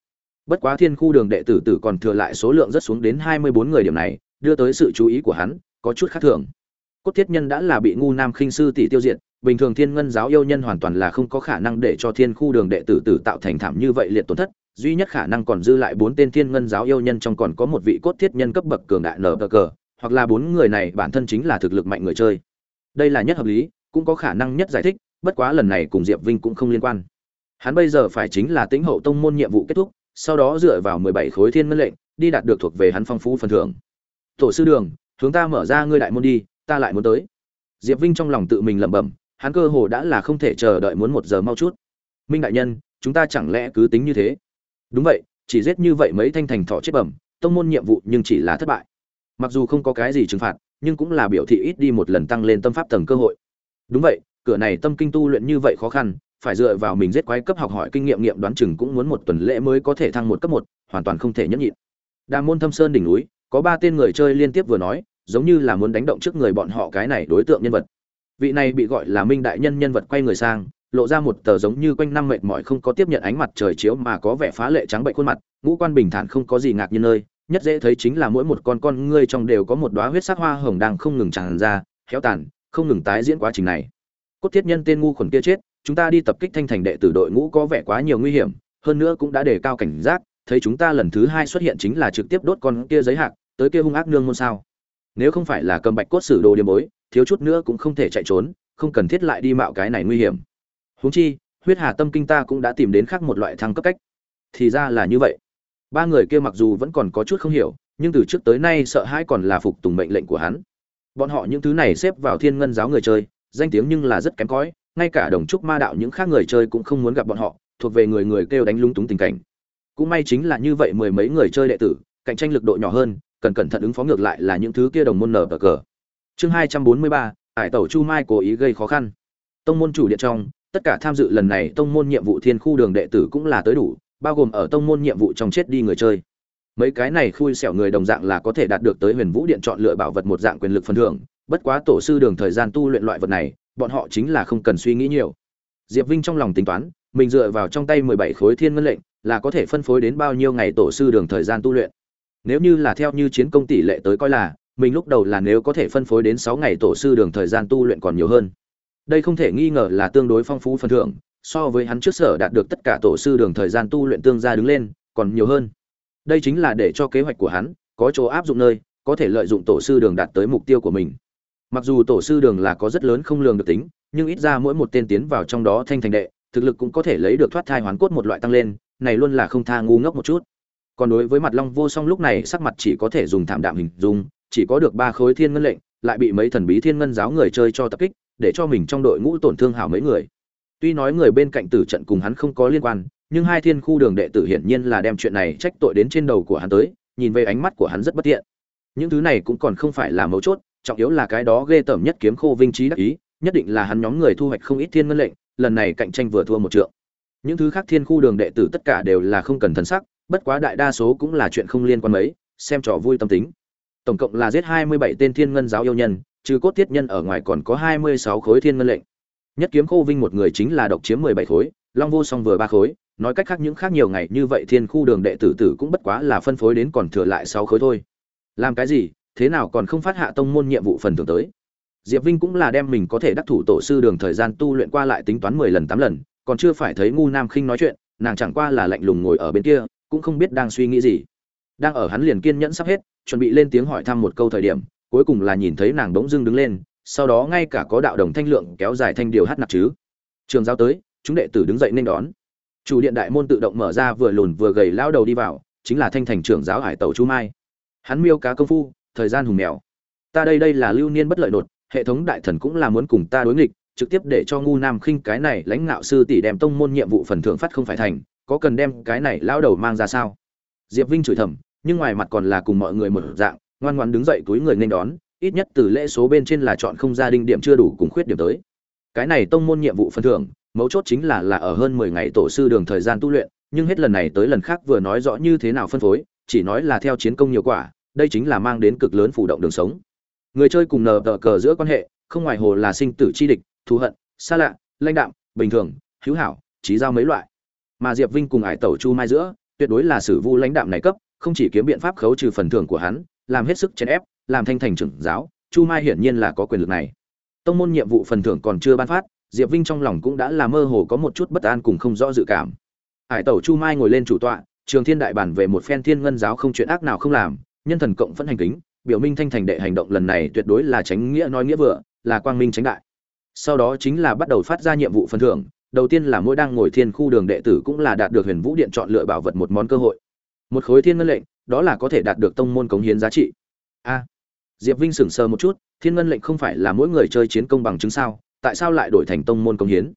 Bất quá thiên khu đường đệ tử tử còn thừa lại số lượng rất xuống đến hai mươi bốn người điểm này, đưa tới sự chú ý của hắn, có chút khác thường cốt thiết nhân đã là bị ngu nam khinh sư tỷ tiêu diệt, bình thường thiên ngân giáo yêu nhân hoàn toàn là không có khả năng để cho thiên khu đường đệ tử tử tạo thành thảm như vậy liệt tổn thất, duy nhất khả năng còn dư lại bốn tên thiên ngân giáo yêu nhân trong còn có một vị cốt thiết nhân cấp bậc cường đại nở cờ cờ, hoặc là bốn người này bản thân chính là thực lực mạnh người chơi. Đây là nhất hợp lý, cũng có khả năng nhất giải thích, bất quá lần này cùng diệp vinh cũng không liên quan. Hắn bây giờ phải chính là tính hậu tông môn nhiệm vụ kết thúc, sau đó dựa vào mười bảy khối thiên ngân lệnh, đi đạt được thuộc về hắn phong phú phần thưởng. Tổ sư đường, hướng ta mở ra ngươi đại môn đi ta lại muốn tới. Diệp vinh trong lòng tự mình lẩm bẩm, hắn cơ hồ đã là không thể chờ đợi muốn một giờ mau chút. Minh đại nhân, chúng ta chẳng lẽ cứ tính như thế? Đúng vậy, chỉ giết như vậy mấy thanh thành thọ chết bẩm, tông môn nhiệm vụ nhưng chỉ là thất bại. Mặc dù không có cái gì trừng phạt, nhưng cũng là biểu thị ít đi một lần tăng lên tâm pháp tầng cơ hội. Đúng vậy, cửa này tâm kinh tu luyện như vậy khó khăn, phải dựa vào mình giết quái cấp học hỏi kinh nghiệm nghiệm đoán chừng cũng muốn một tuần lễ mới có thể thăng một cấp một, hoàn toàn không thể nhẫn nhịn. Đà môn thâm sơn đỉnh núi, có ba tên người chơi liên tiếp vừa nói giống như là muốn đánh động trước người bọn họ cái này đối tượng nhân vật. Vị này bị gọi là minh đại nhân nhân vật quay người sang, lộ ra một tờ giống như quanh năm mệt mỏi không có tiếp nhận ánh mặt trời chiếu mà có vẻ phá lệ trắng bệnh khuôn mặt, ngũ quan bình thản không có gì ngạc nhiên nơi, nhất dễ thấy chính là mỗi một con con ngươi trong đều có một đóa huyết sắc hoa hồng đang không ngừng tràn ra, héo tàn, không ngừng tái diễn quá trình này. Cốt thiết nhân tên ngu khuẩn kia chết, chúng ta đi tập kích thanh thành đệ tử đội ngũ có vẻ quá nhiều nguy hiểm, hơn nữa cũng đã đề cao cảnh giác, thấy chúng ta lần thứ hai xuất hiện chính là trực tiếp đốt con kia giấy hạc, tới kia hung ác nương môn sao nếu không phải là cầm bạch cốt sử đồ điểm bối, thiếu chút nữa cũng không thể chạy trốn, không cần thiết lại đi mạo cái này nguy hiểm. Huống chi, huyết hà tâm kinh ta cũng đã tìm đến khác một loại thăng cấp cách. Thì ra là như vậy. Ba người kia mặc dù vẫn còn có chút không hiểu, nhưng từ trước tới nay sợ hãi còn là phục tùng mệnh lệnh của hắn. Bọn họ những thứ này xếp vào thiên ngân giáo người chơi, danh tiếng nhưng là rất kém cỏi, ngay cả đồng trúc ma đạo những khác người chơi cũng không muốn gặp bọn họ, thuộc về người người kêu đánh lung túng tình cảnh. Cũng may chính là như vậy mười mấy người chơi đệ tử, cạnh tranh lực độ nhỏ hơn cần cẩn thận ứng phó ngược lại là những thứ kia đồng môn nở bờ cờ. Chương hai trăm bốn mươi ba ải tẩu chu mai cố ý gây khó khăn. Tông môn chủ điện trong, tất cả tham dự lần này tông môn nhiệm vụ thiên khu đường đệ tử cũng là tới đủ, bao gồm ở tông môn nhiệm vụ trong chết đi người chơi. Mấy cái này khui xẻo người đồng dạng là có thể đạt được tới huyền vũ điện chọn lựa bảo vật một dạng quyền lực phần thưởng, bất quá tổ sư đường thời gian tu luyện loại vật này, bọn họ chính là không cần suy nghĩ nhiều. Diệp vinh trong lòng tính toán, mình dựa vào trong tay mười bảy khối thiên ngân lệnh là có thể phân phối đến bao nhiêu ngày tổ sư đường thời gian tu luyện nếu như là theo như chiến công tỷ lệ tới coi là, mình lúc đầu là nếu có thể phân phối đến sáu ngày tổ sư đường thời gian tu luyện còn nhiều hơn. Đây không thể nghi ngờ là tương đối phong phú phần thưởng, so với hắn trước sở đạt được tất cả tổ sư đường thời gian tu luyện tương gia đứng lên, còn nhiều hơn. Đây chính là để cho kế hoạch của hắn có chỗ áp dụng nơi, có thể lợi dụng tổ sư đường đạt tới mục tiêu của mình. Mặc dù tổ sư đường là có rất lớn không lường được tính, nhưng ít ra mỗi một tên tiến vào trong đó thanh thành đệ, thực lực cũng có thể lấy được thoát thai hoán cốt một loại tăng lên, này luôn là không tha ngu ngốc một chút còn đối với mặt long vô song lúc này, sắc mặt chỉ có thể dùng thảm đạm hình dung, chỉ có được ba khối thiên ngân lệnh, lại bị mấy thần bí thiên ngân giáo người chơi cho tập kích, để cho mình trong đội ngũ tổn thương hảo mấy người. Tuy nói người bên cạnh tử trận cùng hắn không có liên quan, nhưng hai thiên khu đường đệ tử hiển nhiên là đem chuyện này trách tội đến trên đầu của hắn tới, nhìn về ánh mắt của hắn rất bất tiện. Những thứ này cũng còn không phải là mấu chốt, trọng yếu là cái đó ghê tởm nhất kiếm khô vinh trí đắc ý, nhất định là hắn nhóm người thu hoạch không ít thiên ngân lệnh, lần này cạnh tranh vừa thua một trượng. Những thứ khác thiên khu đường đệ tử tất cả đều là không cần thân sắc bất quá đại đa số cũng là chuyện không liên quan mấy, xem trò vui tâm tính. Tổng cộng là giết hai mươi bảy tên thiên ngân giáo yêu nhân, trừ cốt tiết nhân ở ngoài còn có hai mươi sáu khối thiên ngân lệnh. Nhất kiếm khô vinh một người chính là độc chiếm mười bảy khối, long vô song vừa ba khối. Nói cách khác những khác nhiều ngày như vậy thiên khu đường đệ tử tử cũng bất quá là phân phối đến còn thừa lại sáu khối thôi. Làm cái gì, thế nào còn không phát hạ tông môn nhiệm vụ phần thưởng tới? Diệp vinh cũng là đem mình có thể đắc thủ tổ sư đường thời gian tu luyện qua lại tính toán mười lần tám lần, còn chưa phải thấy ngu nam khinh nói chuyện, nàng chẳng qua là lạnh lùng ngồi ở bên kia cũng không biết đang suy nghĩ gì. Đang ở hắn liền kiên nhẫn sắp hết, chuẩn bị lên tiếng hỏi thăm một câu thời điểm, cuối cùng là nhìn thấy nàng bỗng dưng đứng lên, sau đó ngay cả có đạo đồng thanh lượng kéo dài thanh điều hát nạp chứ. Trường giao tới, chúng đệ tử đứng dậy nên đón. Chủ điện đại môn tự động mở ra vừa lùn vừa gầy lao đầu đi vào, chính là thanh thành trưởng giáo hải tẩu chu mai. Hắn miêu cá công phu, thời gian hùng mèo. Ta đây đây là lưu niên bất lợi đột hệ thống đại thần cũng là muốn cùng ta đối nghịch, trực tiếp để cho ngu nam khinh cái này lãnh ngạo sư tỷ đem tông môn nhiệm vụ phần thưởng phát không phải thành có cần đem cái này lao đầu mang ra sao? Diệp vinh chửi thầm, nhưng ngoài mặt còn là cùng mọi người một dạng, ngoan ngoan đứng dậy túi người nên đón, ít nhất từ lễ số bên trên là chọn không gia đình điểm chưa đủ cùng khuyết điểm tới. Cái này tông môn nhiệm vụ phần thưởng, mấu chốt chính là là ở hơn mười ngày tổ sư đường thời gian tu luyện, nhưng hết lần này tới lần khác vừa nói rõ như thế nào phân phối, chỉ nói là theo chiến công nhiều quả, đây chính là mang đến cực lớn phủ động đường sống. Người chơi cùng nờ tờ cờ giữa quan hệ, không ngoài hồ là sinh tử chi địch, thù hận, xa lạ, lãnh đạm, bình thường, hữu hảo, trí giao mấy loại mà diệp vinh cùng ải tẩu chu mai giữa, tuyệt đối là sử vu lãnh đạm này cấp, không chỉ kiếm biện pháp khấu trừ phần thưởng của hắn, làm hết sức chèn ép, làm thanh thành trưởng giáo, chu mai hiển nhiên là có quyền lực này. Tông môn nhiệm vụ phần thưởng còn chưa ban phát, diệp vinh trong lòng cũng đã là mơ hồ có một chút bất an cùng không rõ dự cảm. Hải tẩu chu mai ngồi lên chủ tọa, trường thiên đại bản về một phen thiên ngân giáo không chuyện ác nào không làm, nhân thần cộng phân hành kính, biểu minh thanh thành đệ hành động lần này tuyệt đối là tránh nghĩa nói nghĩa vừa, là quang minh tránh đại. Sau đó chính là bắt đầu phát ra nhiệm vụ phần thưởng đầu tiên là mỗi đang ngồi thiên khu đường đệ tử cũng là đạt được huyền vũ điện chọn lựa bảo vật một món cơ hội. Một khối thiên ngân lệnh, đó là có thể đạt được tông môn cống hiến giá trị. A. Diệp vinh sững sờ một chút, thiên ngân lệnh không phải là mỗi người chơi chiến công bằng chứng sao, tại sao lại đổi thành tông môn cống hiến?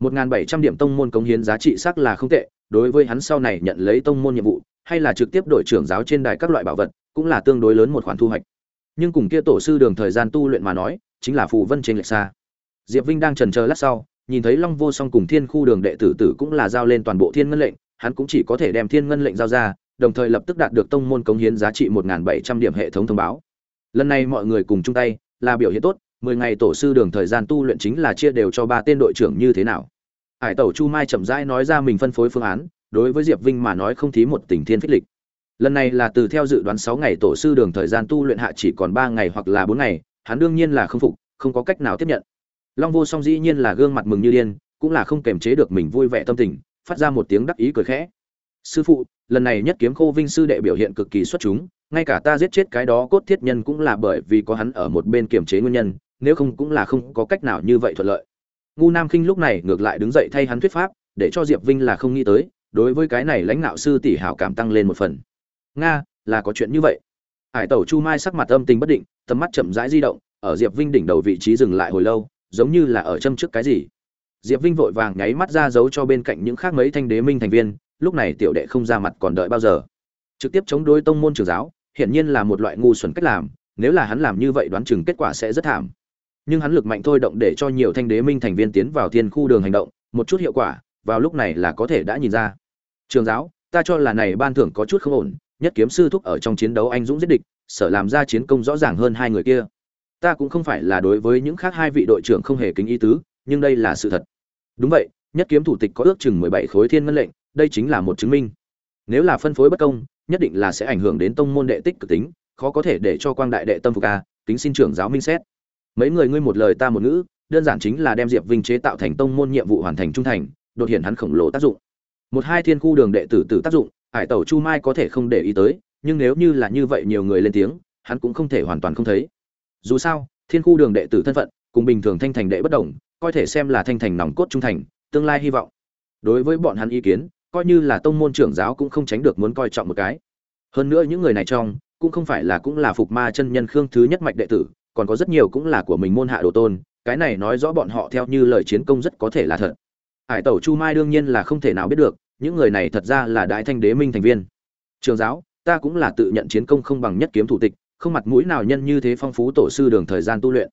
Một bảy trăm điểm tông môn cống hiến giá trị xác là không tệ, đối với hắn sau này nhận lấy tông môn nhiệm vụ, hay là trực tiếp đổi trưởng giáo trên đài các loại bảo vật, cũng là tương đối lớn một khoản thu hoạch. Nhưng cùng kia tổ sư đường thời gian tu luyện mà nói, chính là phù vân trên lệch xa. Diệp vinh đang trần chờ lát sau nhìn thấy long vô song cùng thiên khu đường đệ tử tử cũng là giao lên toàn bộ thiên ngân lệnh, hắn cũng chỉ có thể đem thiên ngân lệnh giao ra, đồng thời lập tức đạt được tông môn cống hiến giá trị một bảy trăm điểm hệ thống thông báo. Lần này mọi người cùng chung tay, là biểu hiện tốt, mười ngày tổ sư đường thời gian tu luyện chính là chia đều cho ba tên đội trưởng như thế nào. Hải tẩu chu mai chậm rãi nói ra mình phân phối phương án, đối với diệp vinh mà nói không thí một tình thiên phích lịch. Lần này là từ theo dự đoán sáu ngày tổ sư đường thời gian tu luyện hạ chỉ còn ba ngày hoặc là bốn ngày, hắn đương nhiên là không phục, không có cách nào tiếp nhận long vô song dĩ nhiên là gương mặt mừng như điên, cũng là không kềm chế được mình vui vẻ tâm tình, phát ra một tiếng đắc ý cười khẽ. Sư phụ, lần này nhất kiếm khô vinh sư đệ biểu hiện cực kỳ xuất chúng, ngay cả ta giết chết cái đó cốt thiết nhân cũng là bởi vì có hắn ở một bên kiềm chế nguyên nhân, nếu không cũng là không có cách nào như vậy thuận lợi. Ngu nam khinh lúc này ngược lại đứng dậy thay hắn thuyết pháp, để cho diệp vinh là không nghĩ tới, đối với cái này lãnh đạo sư tỷ hảo cảm tăng lên một phần. Nga, là có chuyện như vậy. Hải tẩu chu mai sắc mặt âm tình bất định, tầm mắt chậm rãi di động, ở diệp vinh đỉnh đầu vị trí dừng lại hồi lâu giống như là ở châm trước cái gì. Diệp vinh vội vàng nháy mắt ra giấu cho bên cạnh những khác mấy thanh đế minh thành viên, lúc này tiểu đệ không ra mặt còn đợi bao giờ. Trực tiếp chống đối tông môn trường giáo, hiển nhiên là một loại ngu xuẩn cách làm, nếu là hắn làm như vậy đoán chừng kết quả sẽ rất thảm. Nhưng hắn lực mạnh thôi động để cho nhiều thanh đế minh thành viên tiến vào thiên khu đường hành động, một chút hiệu quả, vào lúc này là có thể đã nhìn ra. Trường giáo, ta cho là này ban thưởng có chút không ổn, nhất kiếm sư thúc ở trong chiến đấu anh dũng giết địch, sở làm ra chiến công rõ ràng hơn hai người kia ta cũng không phải là đối với những khác hai vị đội trưởng không hề kính ý tứ, nhưng đây là sự thật. Đúng vậy, nhất kiếm thủ tịch có ước chừng mười bảy khối thiên ngân lệnh, đây chính là một chứng minh. Nếu là phân phối bất công, nhất định là sẽ ảnh hưởng đến tông môn đệ tích cực tính, khó có thể để cho quang đại đệ tâm phục ca kính xin trưởng giáo minh xét. Mấy người ngươi một lời ta một ngữ, đơn giản chính là đem diệp vinh chế tạo thành tông môn nhiệm vụ hoàn thành trung thành, đột hiện hắn khổng lồ tác dụng. Một hai thiên khu đường đệ tử tử tác dụng, hải tẩu chu mai có thể không để ý tới, nhưng nếu như là như vậy nhiều người lên tiếng, hắn cũng không thể hoàn toàn không thấy dù sao, thiên khu đường đệ tử thân phận, cùng bình thường thanh thành đệ bất đồng, coi thể xem là thanh thành nòng cốt trung thành, tương lai hy vọng. Đối với bọn hắn ý kiến, coi như là tông môn trưởng giáo cũng không tránh được muốn coi trọng một cái. Hơn nữa những người này trong, cũng không phải là cũng là phục ma chân nhân khương thứ nhất mạch đệ tử, còn có rất nhiều cũng là của mình môn hạ đồ tôn, cái này nói rõ bọn họ theo như lời chiến công rất có thể là thật. Hải tẩu chu mai đương nhiên là không thể nào biết được, những người này thật ra là đại thanh đế minh thành viên. Trường giáo, ta cũng là tự nhận chiến công không bằng nhất kiếm thủ tịch không mặt mũi nào nhân như thế phong phú tổ sư đường thời gian tu luyện.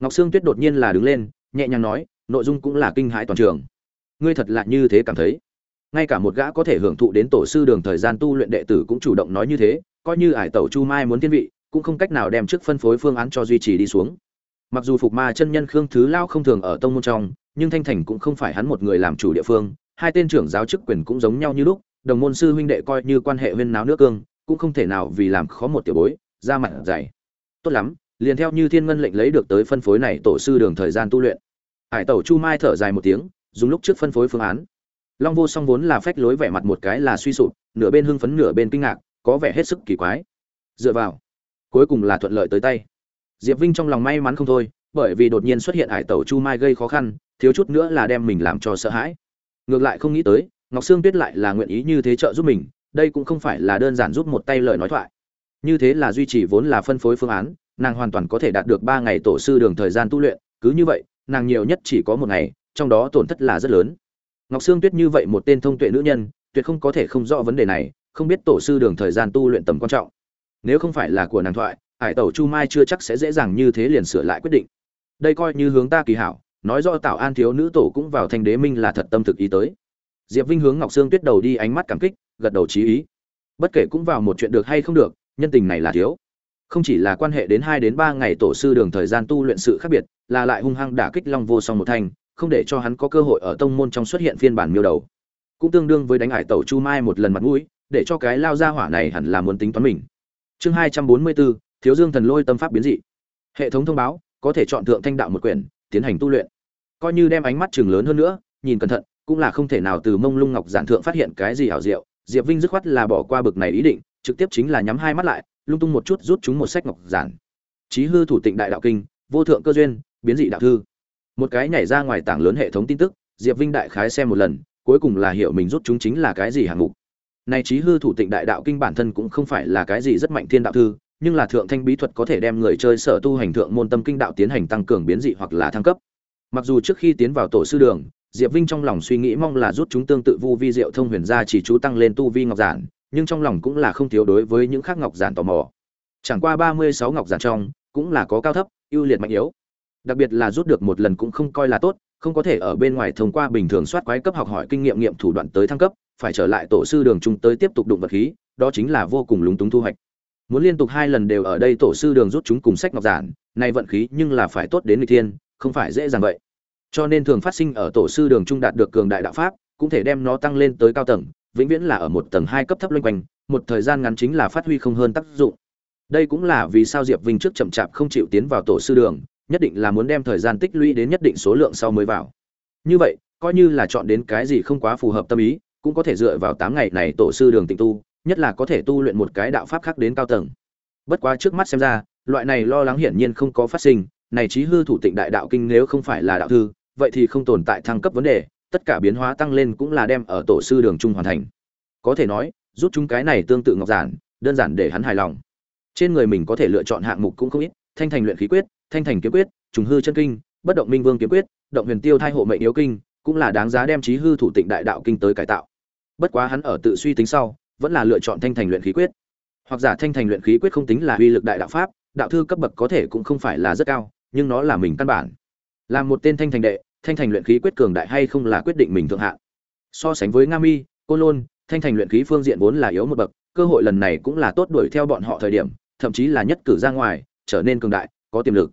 Ngọc sương tuyết đột nhiên là đứng lên, nhẹ nhàng nói, nội dung cũng là kinh hãi toàn trường. Ngươi thật là như thế cảm thấy. Ngay cả một gã có thể hưởng thụ đến tổ sư đường thời gian tu luyện đệ tử cũng chủ động nói như thế, coi như ải tẩu chu mai muốn thiên vị, cũng không cách nào đem trước phân phối phương án cho duy trì đi xuống. Mặc dù phục ma chân nhân khương thứ lao không thường ở tông môn trong, nhưng thanh thành cũng không phải hắn một người làm chủ địa phương, hai tên trưởng giáo chức quyền cũng giống nhau như lúc, đồng môn sư huynh đệ coi như quan hệ huyên náo nước cương, cũng không thể nào vì làm khó một tiểu bối ra mặt dày. Tốt lắm, liền theo như thiên ngân lệnh lấy được tới phân phối này tổ sư đường thời gian tu luyện. Hải tẩu chu mai thở dài một tiếng, dùng lúc trước phân phối phương án. Long vô song vốn là phách lối vẻ mặt một cái là suy sụp, nửa bên hưng phấn nửa bên kinh ngạc, có vẻ hết sức kỳ quái. Dựa vào, cuối cùng là thuận lợi tới tay. Diệp vinh trong lòng may mắn không thôi, bởi vì đột nhiên xuất hiện hải tẩu chu mai gây khó khăn, thiếu chút nữa là đem mình làm cho sợ hãi. Ngược lại không nghĩ tới, ngọc sương tuyết lại là nguyện ý như thế trợ giúp mình, đây cũng không phải là đơn giản giúp một tay lời nói thoại như thế là duy trì vốn là phân phối phương án, nàng hoàn toàn có thể đạt được ba ngày tổ sư đường thời gian tu luyện, cứ như vậy, nàng nhiều nhất chỉ có một ngày, trong đó tổn thất là rất lớn. Ngọc sương tuyết như vậy một tên thông tuệ nữ nhân, tuyệt không có thể không rõ vấn đề này, không biết tổ sư đường thời gian tu luyện tầm quan trọng. Nếu không phải là của nàng thoại, hải tẩu chu mai chưa chắc sẽ dễ dàng như thế liền sửa lại quyết định. Đây coi như hướng ta kỳ hảo, nói rõ tạo an thiếu nữ tổ cũng vào thanh đế minh là thật tâm thực ý tới. Diệp vinh hướng ngọc sương tuyết đầu đi ánh mắt cảm kích, gật đầu trí ý. Bất kể cũng vào một chuyện được hay không được nhân tình này là thiếu. Không chỉ là quan hệ đến hai đến ba ngày tổ sư đường thời gian tu luyện sự khác biệt, là lại hung hăng đả kích long vô song một thanh không để cho hắn có cơ hội ở tông môn trong xuất hiện phiên bản miêu đầu. Cũng tương đương với đánh hải tẩu chu mai một lần mặt mũi, để cho cái lao ra hỏa này hẳn là muốn tính toán mình. Chương hai trăm bốn mươi bốn, thiếu dương thần lôi tâm pháp biến dị. Hệ thống thông báo, có thể chọn thượng thanh đạo một quyển, tiến hành tu luyện. Coi như đem ánh mắt chừng lớn hơn nữa, nhìn cẩn thận, cũng là không thể nào từ mông lung ngọc giản thượng phát hiện cái gì hảo diệu. Diệp vinh dứt khoát là bỏ qua bực này ý định trực tiếp chính là nhắm hai mắt lại, lung tung một chút rút chúng một sách ngọc giản. Chí hư thủ tịnh đại đạo kinh, vô thượng cơ duyên, biến dị đạo thư. Một cái nhảy ra ngoài tảng lớn hệ thống tin tức, diệp vinh đại khái xem một lần, cuối cùng là hiểu mình rút chúng chính là cái gì hạng mục. Này chí hư thủ tịnh đại đạo kinh bản thân cũng không phải là cái gì rất mạnh thiên đạo thư, nhưng là thượng thanh bí thuật có thể đem người chơi sở tu hành thượng môn tâm kinh đạo tiến hành tăng cường biến dị hoặc là thăng cấp. Mặc dù trước khi tiến vào tổ sư đường, diệp vinh trong lòng suy nghĩ mong là rút chúng tương tự vu vi diệu thông huyền gia chỉ chú tăng lên tu vi ngọc giản nhưng trong lòng cũng là không thiếu đối với những khác ngọc giản tò mò. Chẳng qua ba mươi sáu ngọc giản trong, cũng là có cao thấp, ưu liệt mạnh yếu. Đặc biệt là rút được một lần cũng không coi là tốt, không có thể ở bên ngoài thông qua bình thường soát quái cấp học hỏi kinh nghiệm nghiệm thủ đoạn tới thăng cấp, phải trở lại tổ sư đường trung tới tiếp tục đụng vật khí, đó chính là vô cùng lúng túng thu hoạch. Muốn liên tục hai lần đều ở đây tổ sư đường rút chúng cùng sách ngọc giản này vận khí nhưng là phải tốt đến người thiên, không phải dễ dàng vậy. Cho nên thường phát sinh ở tổ sư đường trung đạt được cường đại đạo pháp, cũng thể đem nó tăng lên tới cao tầng vĩnh viễn là ở một tầng hai cấp thấp loanh quanh, một thời gian ngắn chính là phát huy không hơn tác dụng. Đây cũng là vì sao diệp vinh trước chậm chạp không chịu tiến vào tổ sư đường, nhất định là muốn đem thời gian tích lũy đến nhất định số lượng sau mới vào. Như vậy, coi như là chọn đến cái gì không quá phù hợp tâm ý, cũng có thể dựa vào tám ngày này tổ sư đường tịnh tu, nhất là có thể tu luyện một cái đạo pháp khác đến cao tầng. Bất quá trước mắt xem ra, loại này lo lắng hiển nhiên không có phát sinh, này trí hư thủ tịnh đại đạo kinh nếu không phải là đạo thư, vậy thì không tồn tại thăng cấp vấn đề tất cả biến hóa tăng lên cũng là đem ở tổ sư đường trung hoàn thành. Có thể nói, rút chúng cái này tương tự ngọc giản, đơn giản để hắn hài lòng. Trên người mình có thể lựa chọn hạng mục cũng không ít, thanh thành luyện khí quyết, thanh thành kiếm quyết, trùng hư chân kinh, bất động minh vương kiếm quyết, động huyền tiêu thai hộ mệnh yếu kinh, cũng là đáng giá đem trí hư thủ tịnh đại đạo kinh tới cải tạo. Bất quá hắn ở tự suy tính sau, vẫn là lựa chọn thanh thành luyện khí quyết. Hoặc giả thanh thành luyện khí quyết không tính là uy lực đại đạo pháp, đạo thư cấp bậc có thể cũng không phải là rất cao, nhưng nó là mình căn bản. Làm một tên thanh thành đệ thanh thành luyện khí quyết cường đại hay không là quyết định mình thượng hạ so sánh với nga mi côn lôn, thanh thành luyện khí phương diện vốn là yếu một bậc, cơ hội lần này cũng là tốt đuổi theo bọn họ thời điểm, thậm chí là nhất cử ra ngoài, trở nên cường đại, có tiềm lực.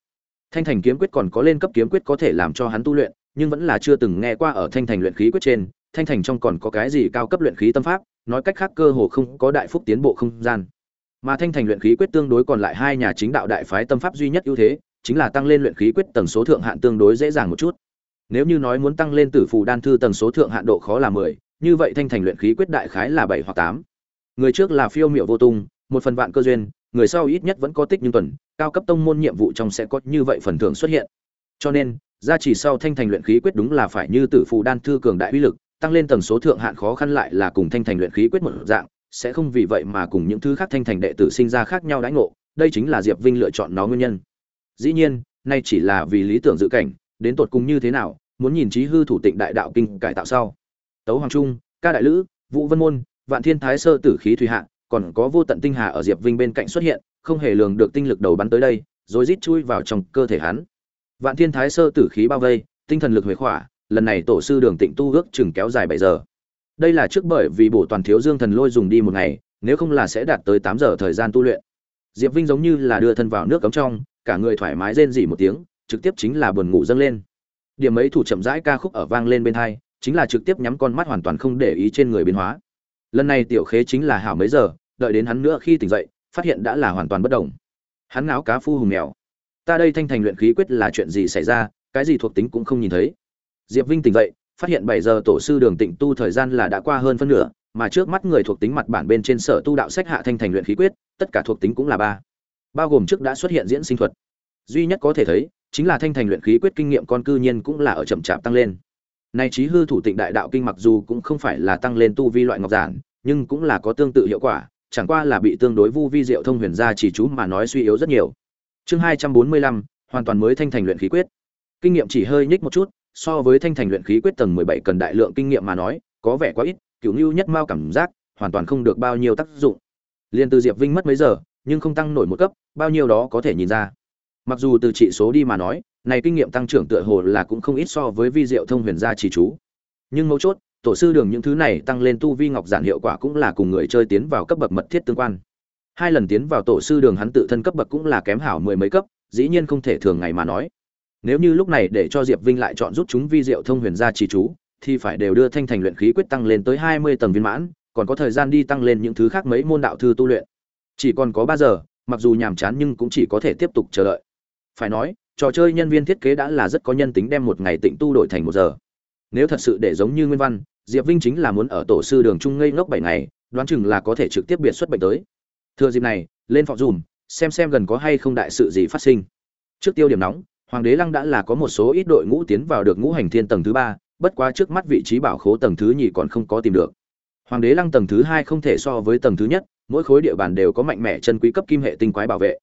Thanh thành kiếm quyết còn có lên cấp kiếm quyết có thể làm cho hắn tu luyện, nhưng vẫn là chưa từng nghe qua ở thanh thành luyện khí quyết trên, thanh thành trong còn có cái gì cao cấp luyện khí tâm pháp, nói cách khác cơ hồ không có đại phúc tiến bộ không gian. Mà thanh thành luyện khí quyết tương đối còn lại hai nhà chính đạo đại phái tâm pháp duy nhất ưu thế, chính là tăng lên luyện khí quyết tầng số thượng hạn tương đối dễ dàng một chút nếu như nói muốn tăng lên tử phù đan thư tầng số thượng hạn độ khó là mười, như vậy thanh thành luyện khí quyết đại khái là bảy hoặc tám. Người trước là phiêu miểu vô tung, một phần vạn cơ duyên, người sau ít nhất vẫn có tích nhưng tuần, cao cấp tông môn nhiệm vụ trong sẽ có như vậy phần thưởng xuất hiện. Cho nên, gia chỉ sau thanh thành luyện khí quyết đúng là phải như tử phù đan thư cường đại uy lực, tăng lên tầng số thượng hạn khó khăn lại là cùng thanh thành luyện khí quyết một dạng, sẽ không vì vậy mà cùng những thứ khác thanh thành đệ tử sinh ra khác nhau đãi ngộ, đây chính là diệp vinh lựa chọn nó nguyên nhân. Dĩ nhiên, nay chỉ là vì lý tưởng dự cảnh đến tột cùng như thế nào, muốn nhìn trí hư thủ tịnh đại đạo kinh cải tạo sau. Tấu hoàng trung, ca đại lữ, vũ vân môn, vạn thiên thái sơ tử khí thủy hạ, còn có vô tận tinh hà ở diệp vinh bên cạnh xuất hiện, không hề lường được tinh lực đầu bắn tới đây, rồi rít chui vào trong cơ thể hắn. Vạn thiên thái sơ tử khí bao vây, tinh thần lực huệ khỏa, lần này tổ sư đường tịnh tu ước chừng kéo dài bảy giờ. Đây là trước bởi vì bổ toàn thiếu dương thần lôi dùng đi một ngày, nếu không là sẽ đạt tới tám giờ thời gian tu luyện. Diệp vinh giống như là đưa thân vào nước cấm trong, cả người thoải mái rên rỉ một tiếng trực tiếp chính là buồn ngủ dâng lên. Điểm ấy thủ chậm rãi ca khúc ở vang lên bên hai, chính là trực tiếp nhắm con mắt hoàn toàn không để ý trên người biến hóa. Lần này tiểu khế chính là hảo mấy giờ, đợi đến hắn nữa khi tỉnh dậy, phát hiện đã là hoàn toàn bất động. Hắn ngáo cá phu hùng mèo. Ta đây thanh thành luyện khí quyết là chuyện gì xảy ra, cái gì thuộc tính cũng không nhìn thấy. Diệp vinh tỉnh dậy, phát hiện bảy giờ tổ sư đường tịnh tu thời gian là đã qua hơn phân nửa, mà trước mắt người thuộc tính mặt bản bên trên sở tu đạo sách hạ thanh thành luyện khí quyết, tất cả thuộc tính cũng là ba. Bao gồm trước đã xuất hiện diễn sinh thuật. Duy nhất có thể thấy chính là thanh thành luyện khí quyết kinh nghiệm con cư nhiên cũng là ở chậm chạp tăng lên. Nay trí hư thủ tịnh đại đạo kinh mặc dù cũng không phải là tăng lên tu vi loại ngọc giản, nhưng cũng là có tương tự hiệu quả, chẳng qua là bị tương đối vu vi diệu thông huyền gia chỉ chú mà nói suy yếu rất nhiều. Chương hai trăm bốn mươi lăm, hoàn toàn mới thanh thành luyện khí quyết. Kinh nghiệm chỉ hơi nhích một chút, so với thanh thành luyện khí quyết tầng mười bảy cần đại lượng kinh nghiệm mà nói, có vẻ quá ít cựu lưu nhất mao cảm giác, hoàn toàn không được bao nhiêu tác dụng. Liền từ diệp vinh mất mấy giờ, nhưng không tăng nổi một cấp, bao nhiêu đó có thể nhìn ra mặc dù từ trị số đi mà nói, này kinh nghiệm tăng trưởng tựa hồ là cũng không ít so với vi diệu thông huyền gia chỉ chú. Nhưng mấu chốt, tổ sư đường những thứ này tăng lên tu vi ngọc giản hiệu quả cũng là cùng người chơi tiến vào cấp bậc mật thiết tương quan. Hai lần tiến vào tổ sư đường hắn tự thân cấp bậc cũng là kém hảo mười mấy cấp, dĩ nhiên không thể thường ngày mà nói. Nếu như lúc này để cho diệp vinh lại chọn rút chúng vi diệu thông huyền gia chỉ chú, thì phải đều đưa thanh thành luyện khí quyết tăng lên tới hai mươi tầng viên mãn, còn có thời gian đi tăng lên những thứ khác mấy môn đạo thư tu luyện. Chỉ còn có ba giờ, mặc dù nhàm chán nhưng cũng chỉ có thể tiếp tục chờ đợi phải nói, trò chơi nhân viên thiết kế đã là rất có nhân tính đem một ngày tịnh tu đổi thành một giờ. Nếu thật sự để giống như nguyên văn, diệp vinh chính là muốn ở tổ sư đường trung ngây ngốc bảy ngày, đoán chừng là có thể trực tiếp biệt xuất bệnh tới. Thừa dịp này, lên phòng dùm, xem xem gần có hay không đại sự gì phát sinh. Trước tiêu điểm nóng, hoàng đế lăng đã là có một số ít đội ngũ tiến vào được ngũ hành thiên tầng thứ ba, bất quá trước mắt vị trí bảo khố tầng thứ nhì còn không có tìm được. Hoàng đế lăng tầng thứ hai không thể so với tầng thứ nhất, mỗi khối địa bàn đều có mạnh mẽ chân quý cấp kim hệ tinh quái bảo vệ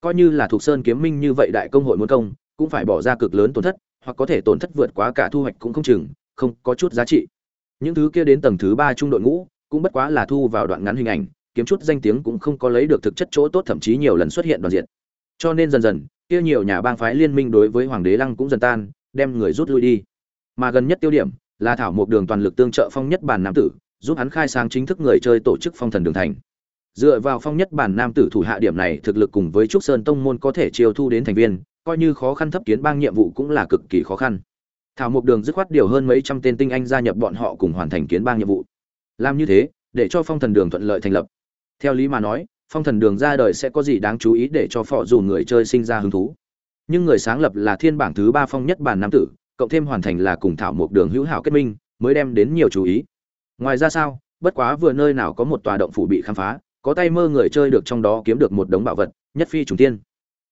coi như là thuộc sơn kiếm minh như vậy đại công hội muốn công, cũng phải bỏ ra cực lớn tổn thất, hoặc có thể tổn thất vượt quá cả thu hoạch cũng không chừng, không có chút giá trị. Những thứ kia đến tầng thứ ba trung đội ngũ, cũng bất quá là thu vào đoạn ngắn hình ảnh, kiếm chút danh tiếng cũng không có lấy được thực chất chỗ tốt, thậm chí nhiều lần xuất hiện đoàn diện. Cho nên dần dần, kia nhiều nhà bang phái liên minh đối với hoàng đế lăng cũng dần tan, đem người rút lui đi. Mà gần nhất tiêu điểm, là thảo một đường toàn lực tương trợ phong nhất bản nam tử, giúp hắn khai sáng chính thức người chơi tổ chức phong thần đường thành dựa vào phong nhất bản nam tử thủ hạ điểm này, thực lực cùng với trúc sơn tông môn có thể chiêu thu đến thành viên, coi như khó khăn thấp kiến bang nhiệm vụ cũng là cực kỳ khó khăn. Thảo mộc đường dứt khoát điều hơn mấy trăm tên tinh anh gia nhập bọn họ cùng hoàn thành kiến bang nhiệm vụ. Làm như thế, để cho phong thần đường thuận lợi thành lập. Theo lý mà nói, phong thần đường ra đời sẽ có gì đáng chú ý để cho phò dù người chơi sinh ra hứng thú. Nhưng người sáng lập là thiên bảng thứ ba phong nhất bản nam tử, cộng thêm hoàn thành là cùng thảo mộc đường hữu hảo kết minh, mới đem đến nhiều chú ý. Ngoài ra sao, bất quá vừa nơi nào có một tòa động phủ bị khám phá có tay mơ người chơi được trong đó kiếm được một đống bảo vật, nhất phi trùng tiên.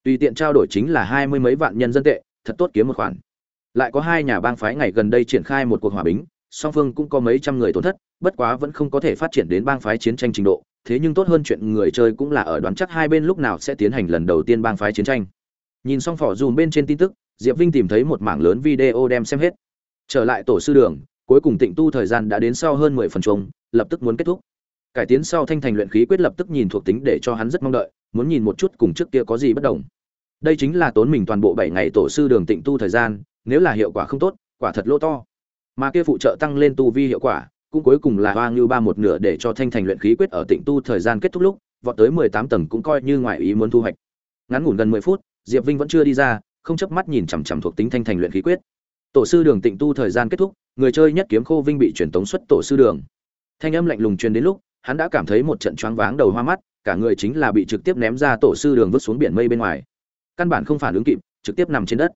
Tùy tiện trao đổi chính là hai mươi mấy vạn nhân dân tệ, thật tốt kiếm một khoản. Lại có hai nhà bang phái ngày gần đây triển khai một cuộc hòa bình song phương cũng có mấy trăm người tổn thất, bất quá vẫn không có thể phát triển đến bang phái chiến tranh trình độ, thế nhưng tốt hơn chuyện người chơi cũng là ở đoán chắc hai bên lúc nào sẽ tiến hành lần đầu tiên bang phái chiến tranh. Nhìn xong phỏ dùm bên trên tin tức, diệp vinh tìm thấy một mảng lớn video đem xem hết. Trở lại tổ sư đường, cuối cùng tịnh tu thời gian đã đến sau hơn mười phần chung lập tức muốn kết thúc cải tiến sau thanh thành luyện khí quyết lập tức nhìn thuộc tính để cho hắn rất mong đợi, muốn nhìn một chút cùng trước kia có gì bất đồng. Đây chính là tốn mình toàn bộ bảy ngày tổ sư đường tịnh tu thời gian, nếu là hiệu quả không tốt, quả thật lỗ to. Mà kia phụ trợ tăng lên tu vi hiệu quả, cũng cuối cùng là hoa ngưu ba một nửa để cho thanh thành luyện khí quyết ở tịnh tu thời gian kết thúc lúc, vọt tới mười tám tầng cũng coi như ngoài ý muốn thu hoạch. Ngắn ngủn gần mười phút, diệp vinh vẫn chưa đi ra, không chớp mắt nhìn chằm chằm thuộc tính thanh thành luyện khí quyết. Tổ sư đường tịnh tu thời gian kết thúc, người chơi nhất kiếm khô vinh bị truyền tống xuất tổ sư đường. Thanh âm lạnh lùng truyền đến lúc hắn đã cảm thấy một trận choáng váng đầu hoa mắt, cả người chính là bị trực tiếp ném ra tổ sư đường vứt xuống biển mây bên ngoài. Căn bản không phản ứng kịp, trực tiếp nằm trên đất.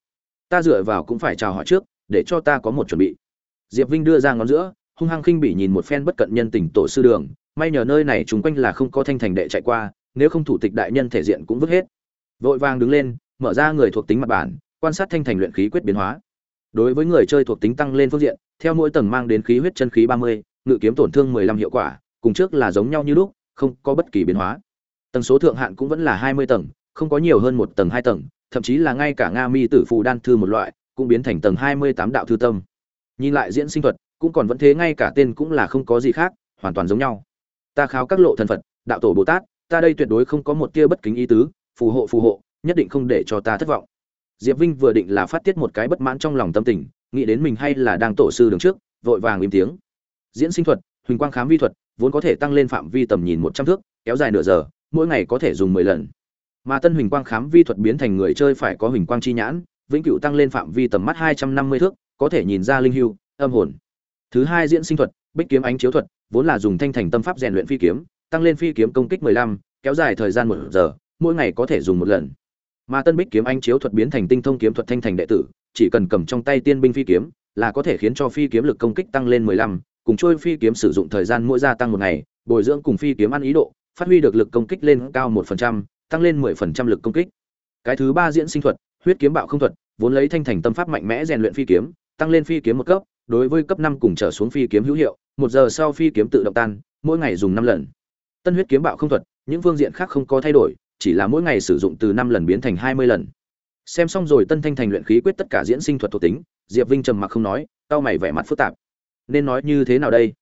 Ta dựa vào cũng phải chào hỏi trước, để cho ta có một chuẩn bị. Diệp vinh đưa ra ngón giữa, hung hăng khinh bỉ nhìn một phen bất cận nhân tình tổ sư đường, may nhờ nơi này chung quanh là không có thanh thành đệ chạy qua, nếu không thủ tịch đại nhân thể diện cũng vứt hết. Vội vàng đứng lên, mở ra người thuộc tính mặt bản, quan sát thanh thành luyện khí quyết biến hóa. Đối với người chơi thuộc tính tăng lên phương diện, theo mỗi tầng mang đến khí huyết chân khí ba mươi, ngự kiếm tổn thương mười lăm hiệu quả cùng trước là giống nhau như lúc, không có bất kỳ biến hóa. Tầng số thượng hạn cũng vẫn là hai mươi tầng, không có nhiều hơn một tầng hai tầng, thậm chí là ngay cả nga mi tử phù đan thư một loại, cũng biến thành tầng hai mươi tám đạo thư tâm. Nhìn lại diễn sinh thuật, cũng còn vẫn thế, ngay cả tên cũng là không có gì khác, hoàn toàn giống nhau. Ta kháo các lộ thần phật, đạo tổ bồ tát, ta đây tuyệt đối không có một tia bất kính ý tứ, phù hộ phù hộ, nhất định không để cho ta thất vọng. Diệp vinh vừa định là phát tiết một cái bất mãn trong lòng tâm tình, nghĩ đến mình hay là đang tổ sư đứng trước, vội vàng im tiếng. Diễn sinh thuật, huỳnh quang khám vi thuật vốn có thể tăng lên phạm vi tầm nhìn một trăm thước, kéo dài nửa giờ, mỗi ngày có thể dùng mười lần. Mà tân huỳnh quang khám vi thuật biến thành người chơi phải có huỳnh quang chi nhãn, vĩnh cửu tăng lên phạm vi tầm mắt hai trăm năm mươi thước, có thể nhìn ra linh hưu, âm hồn. Thứ hai diễn sinh thuật, bích kiếm ánh chiếu thuật, vốn là dùng thanh thành tâm pháp rèn luyện phi kiếm, tăng lên phi kiếm công kích mười lăm, kéo dài thời gian một giờ, mỗi ngày có thể dùng một lần. Mà tân bích kiếm ánh chiếu thuật biến thành tinh thông kiếm thuật thanh thành đệ tử, chỉ cần cầm trong tay tiên binh phi kiếm, là có thể khiến cho phi kiếm lực công kích tăng lên mười lăm cùng trôi phi kiếm sử dụng thời gian mỗi gia tăng một ngày, bồi dưỡng cùng phi kiếm ăn ý độ, phát huy được lực công kích lên cao một phần trăm, tăng lên mười phần trăm lực công kích. Cái thứ ba diễn sinh thuật, huyết kiếm bạo không thuật, vốn lấy thanh thành tâm pháp mạnh mẽ rèn luyện phi kiếm, tăng lên phi kiếm một cấp, đối với cấp năm cùng trở xuống phi kiếm hữu hiệu, một giờ sau phi kiếm tự động tan, mỗi ngày dùng năm lần. Tân huyết kiếm bạo không thuật, những phương diện khác không có thay đổi, chỉ là mỗi ngày sử dụng từ năm lần biến thành hai mươi lần. Xem xong rồi tân thanh thành luyện khí quyết tất cả diễn sinh thuật thuộc tính, diệp vinh trầm mặc không nói tao mày vẻ mặt phức tạp nên nói như thế nào đây?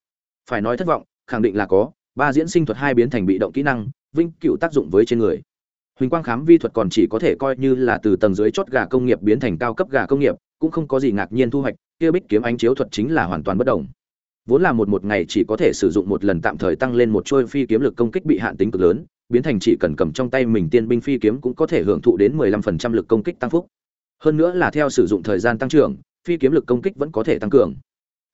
Phải nói thất vọng, khẳng định là có, ba diễn sinh thuật hai biến thành bị động kỹ năng vinh cựu tác dụng với trên người. Huỳnh quang khám vi thuật còn chỉ có thể coi như là từ tầng dưới chót gà công nghiệp biến thành cao cấp gà công nghiệp, cũng không có gì ngạc nhiên thu hoạch, kia bích kiếm ánh chiếu thuật chính là hoàn toàn bất đồng. Vốn là một một ngày chỉ có thể sử dụng một lần tạm thời tăng lên một trôi phi kiếm lực công kích bị hạn tính cực lớn, biến thành chỉ cần cầm trong tay mình tiên binh phi kiếm cũng có thể hưởng thụ đến 15% lực công kích tăng phúc. Hơn nữa là theo sử dụng thời gian tăng trưởng, phi kiếm lực công kích vẫn có thể tăng cường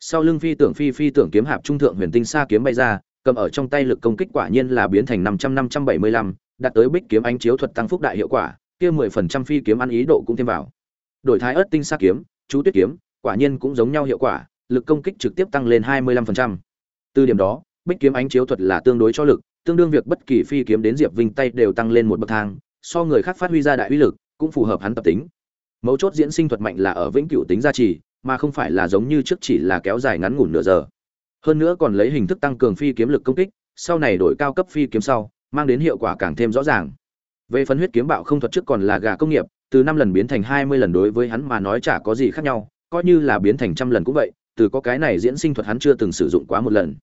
sau lưng phi tưởng phi phi tưởng kiếm hạp trung thượng huyền tinh xa kiếm bay ra, cầm ở trong tay lực công kích quả nhiên là biến thành năm trăm năm trăm bảy mươi lăm, đạt tới bích kiếm ánh chiếu thuật tăng phúc đại hiệu quả, kia mười phần trăm phi kiếm ăn ý độ cũng thêm vào. Đổi thái ớt tinh xa kiếm, chú tuyết kiếm, quả nhiên cũng giống nhau hiệu quả, lực công kích trực tiếp tăng lên hai mươi lăm phần trăm. Từ điểm đó, bích kiếm ánh chiếu thuật là tương đối cho lực, tương đương việc bất kỳ phi kiếm đến diệp vinh tay đều tăng lên một bậc thang, so người khác phát huy ra đại uy lực, cũng phù hợp hắn tập tính. Mấu chốt diễn sinh thuật mạnh là ở vĩnh cửu tính gia trì mà không phải là giống như trước chỉ là kéo dài ngắn ngủn nửa giờ. Hơn nữa còn lấy hình thức tăng cường phi kiếm lực công kích, sau này đổi cao cấp phi kiếm sau, mang đến hiệu quả càng thêm rõ ràng. Về phân huyết kiếm bạo không thuật trước còn là gà công nghiệp, từ năm lần biến thành hai mươi lần đối với hắn mà nói chả có gì khác nhau, coi như là biến thành trăm lần cũng vậy, từ có cái này diễn sinh thuật hắn chưa từng sử dụng quá một lần.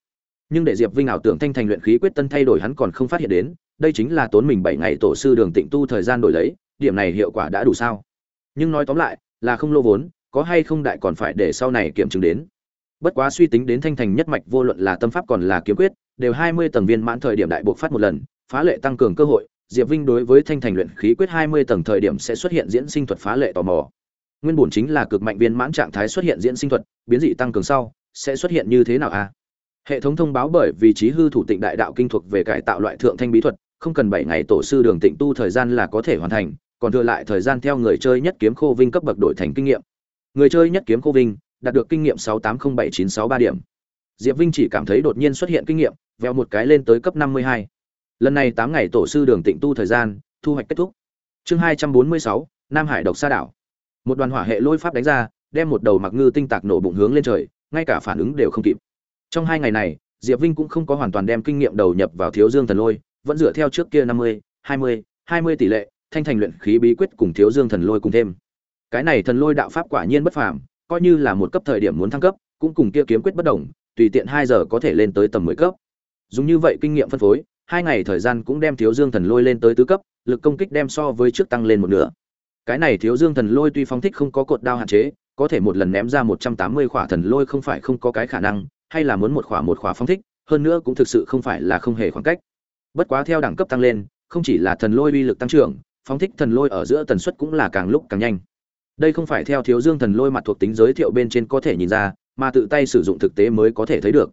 Nhưng để diệp vinh ảo tưởng thanh thành luyện khí quyết tân thay đổi hắn còn không phát hiện đến, đây chính là tốn mình bảy ngày tổ sư đường tịnh tu thời gian đổi lấy, điểm này hiệu quả đã đủ sao? Nhưng nói tóm lại, là không lô vốn có hay không đại còn phải để sau này kiểm chứng đến. Bất quá suy tính đến thanh thành nhất mạch vô luận là tâm pháp còn là kiếm quyết, đều hai mươi tầng viên mãn thời điểm đại buộc phát một lần, phá lệ tăng cường cơ hội, diệp vinh đối với thanh thành luyện khí quyết hai mươi tầng thời điểm sẽ xuất hiện diễn sinh thuật phá lệ tò mò. Nguyên bổn chính là cực mạnh viên mãn trạng thái xuất hiện diễn sinh thuật, biến dị tăng cường sau, sẽ xuất hiện như thế nào a à? hệ thống thông báo bởi vì trí hư thủ tịnh đại đạo kinh thuộc về cải tạo loại thượng thanh bí thuật, không cần bảy ngày tổ sư đường tịnh tu thời gian là có thể hoàn thành, còn thừa lại thời gian theo người chơi nhất kiếm khô vinh cấp bậc đổi thành kinh nghiệm người chơi nhất kiếm khô vinh, đạt được kinh nghiệm sáu tám không bảy chín sáu ba điểm. Diệp vinh chỉ cảm thấy đột nhiên xuất hiện kinh nghiệm, veo một cái lên tới cấp năm mươi hai. Lần này tám ngày tổ sư đường tịnh tu thời gian, thu hoạch kết thúc. Chương hai trăm bốn mươi sáu, nam hải độc sa đảo. Một đoàn hỏa hệ lôi pháp đánh ra, đem một đầu mặc ngư tinh tạc nổ bụng hướng lên trời, ngay cả phản ứng đều không kịp. Trong hai ngày này, diệp vinh cũng không có hoàn toàn đem kinh nghiệm đầu nhập vào thiếu dương thần lôi, vẫn dựa theo trước kia năm mươi, hai mươi hai mươi tỷ lệ, thanh thành luyện khí bí quyết cùng thiếu dương thần lôi cùng thêm cái này thần lôi đạo pháp quả nhiên bất phàm, coi như là một cấp thời điểm muốn thăng cấp, cũng cùng kia kiếm quyết bất đồng, tùy tiện hai giờ có thể lên tới tầm mười cấp. Dùng như vậy kinh nghiệm phân phối, hai ngày thời gian cũng đem thiếu dương thần lôi lên tới tứ cấp, lực công kích đem so với trước tăng lên một nửa. Cái này thiếu dương thần lôi tuy phong thích không có cột đao hạn chế, có thể một lần ném ra một trăm tám mươi khỏa thần lôi không phải không có cái khả năng, hay là muốn một khỏa một khỏa phong thích, hơn nữa cũng thực sự không phải là không hề khoảng cách. Bất quá theo đẳng cấp tăng lên, không chỉ là thần lôi uy lực tăng trưởng phóng thích thần lôi ở giữa tần suất cũng là càng lúc càng nhanh đây không phải theo thiếu dương thần lôi mặt thuộc tính giới thiệu bên trên có thể nhìn ra, mà tự tay sử dụng thực tế mới có thể thấy được.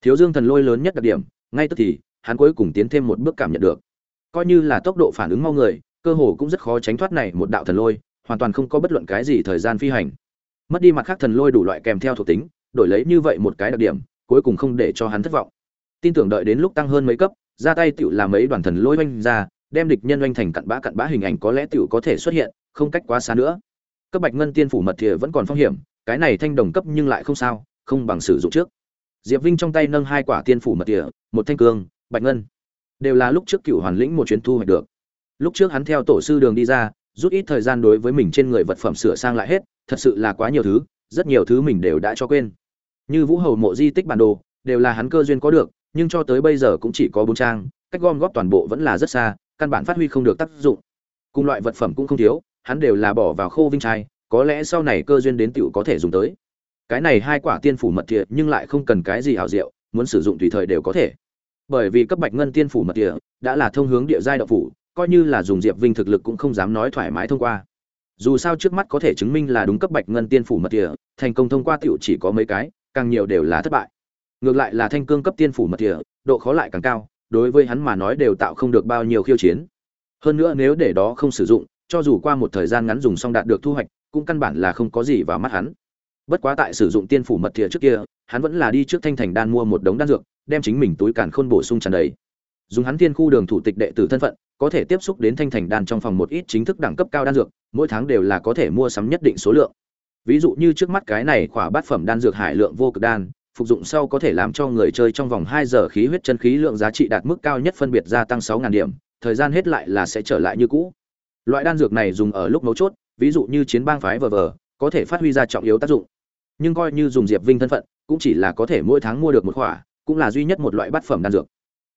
Thiếu dương thần lôi lớn nhất đặc điểm, ngay tức thì, hắn cuối cùng tiến thêm một bước cảm nhận được. Coi như là tốc độ phản ứng mau người, cơ hồ cũng rất khó tránh thoát này một đạo thần lôi, hoàn toàn không có bất luận cái gì thời gian phi hành. Mất đi mặt khác thần lôi đủ loại kèm theo thuộc tính, đổi lấy như vậy một cái đặc điểm, cuối cùng không để cho hắn thất vọng. Tin tưởng đợi đến lúc tăng hơn mấy cấp, ra tay tựu làm mấy đoàn thần lôi oanh ra, đem địch nhân oanh thành cặn bã cặn bã hình ảnh có lẽ tựu có thể xuất hiện, không cách quá xa nữa cấp bạch ngân tiên phủ mật thìa vẫn còn phong hiểm, cái này thanh đồng cấp nhưng lại không sao, không bằng sử dụng trước. Diệp vinh trong tay nâng hai quả tiên phủ mật thìa, một thanh cương, bạch ngân. Đều là lúc trước cựu hoàn lĩnh một chuyến thu hoạch được. Lúc trước hắn theo tổ sư đường đi ra, rút ít thời gian đối với mình trên người vật phẩm sửa sang lại hết, thật sự là quá nhiều thứ, rất nhiều thứ mình đều đã cho quên. Như vũ hầu mộ di tích bản đồ, đều là hắn cơ duyên có được, nhưng cho tới bây giờ cũng chỉ có bốn trang, cách gom góp toàn bộ vẫn là rất xa, căn bản phát huy không được tác dụng. Cùng loại vật phẩm cũng không thiếu hắn đều là bỏ vào khô vinh trai có lẽ sau này cơ duyên đến tựu có thể dùng tới. Cái này hai quả tiên phủ mật thiệt nhưng lại không cần cái gì hảo diệu, muốn sử dụng tùy thời đều có thể. Bởi vì cấp bạch ngân tiên phủ mật địa đã là thông hướng địa giai động phủ, coi như là dùng diệp vinh thực lực cũng không dám nói thoải mái thông qua. Dù sao trước mắt có thể chứng minh là đúng cấp bạch ngân tiên phủ mật địa thành công thông qua tựu chỉ có mấy cái, càng nhiều đều là thất bại. Ngược lại là thanh cương cấp tiên phủ mật địa độ khó lại càng cao, đối với hắn mà nói đều tạo không được bao nhiêu khiêu chiến. Hơn nữa nếu để đó không sử dụng cho dù qua một thời gian ngắn dùng xong đạt được thu hoạch, cũng căn bản là không có gì vào mắt hắn. Bất quá tại sử dụng tiên phủ mật địa trước kia, hắn vẫn là đi trước thanh thành đan mua một đống đan dược, đem chính mình túi càn khôn bổ sung tràn đầy. Dùng hắn thiên khu đường thủ tịch đệ tử thân phận, có thể tiếp xúc đến thanh thành đan trong phòng một ít chính thức đẳng cấp cao đan dược, mỗi tháng đều là có thể mua sắm nhất định số lượng. Ví dụ như trước mắt cái này khỏa bát phẩm đan dược hải lượng vô cực đan, phục dụng sau có thể làm cho người chơi trong vòng hai giờ khí huyết chân khí lượng giá trị đạt mức cao nhất phân biệt gia tăng sáu 000 điểm, thời gian hết lại là sẽ trở lại như cũ loại đan dược này dùng ở lúc mấu chốt, ví dụ như chiến bang phái vờ vờ, có thể phát huy ra trọng yếu tác dụng. Nhưng coi như dùng diệp vinh thân phận, cũng chỉ là có thể mỗi tháng mua được một khỏa, cũng là duy nhất một loại bát phẩm đan dược.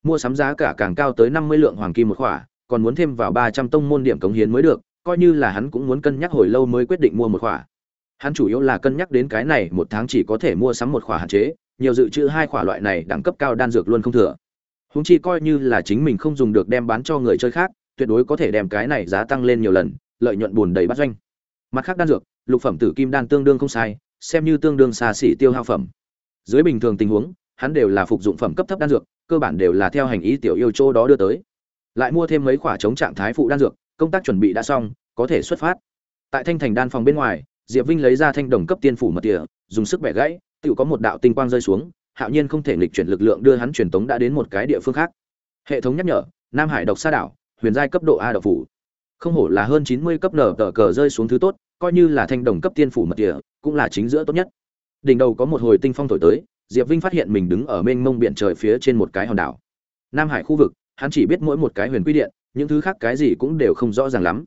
Mua sắm giá cả càng cao tới năm mươi lượng hoàng kim một khỏa, còn muốn thêm vào ba trăm tông môn điểm cống hiến mới được, coi như là hắn cũng muốn cân nhắc hồi lâu mới quyết định mua một khỏa. Hắn chủ yếu là cân nhắc đến cái này, một tháng chỉ có thể mua sắm một khỏa hạn chế, nhiều dự trữ hai khỏa loại này đẳng cấp cao đan dược luôn không thừa. Húng chi coi như là chính mình không dùng được đem bán cho người chơi khác tuyệt đối có thể đem cái này giá tăng lên nhiều lần lợi nhuận bùn đầy bắt doanh. Mặt khác đan dược lục phẩm tử kim đan tương đương không sai xem như tương đương xa xỉ tiêu hao phẩm. Dưới bình thường tình huống hắn đều là phục dụng phẩm cấp thấp đan dược cơ bản đều là theo hành ý tiểu yêu chỗ đó đưa tới. Lại mua thêm mấy quả chống trạng thái phụ đan dược công tác chuẩn bị đã xong có thể xuất phát. Tại thanh thành đan phòng bên ngoài diệp vinh lấy ra thanh đồng cấp tiên phủ mật địa, dùng sức bẻ gãy tự có một đạo tinh quang rơi xuống hạo nhiên không thể nghịch chuyển lực lượng đưa hắn truyền tống đã đến một cái địa phương khác. Hệ thống nhắc nhở nam hải độc sa đảo huyền giai cấp độ a độc phủ. Không hổ là hơn chín mươi cấp nở tờ cờ rơi xuống thứ tốt, coi như là thanh đồng cấp tiên phủ mật địa, cũng là chính giữa tốt nhất. Đỉnh đầu có một hồi tinh phong thổi tới, diệp vinh phát hiện mình đứng ở mênh mông biển trời phía trên một cái hòn đảo. Nam hải khu vực, hắn chỉ biết mỗi một cái huyền quy điện, những thứ khác cái gì cũng đều không rõ ràng lắm.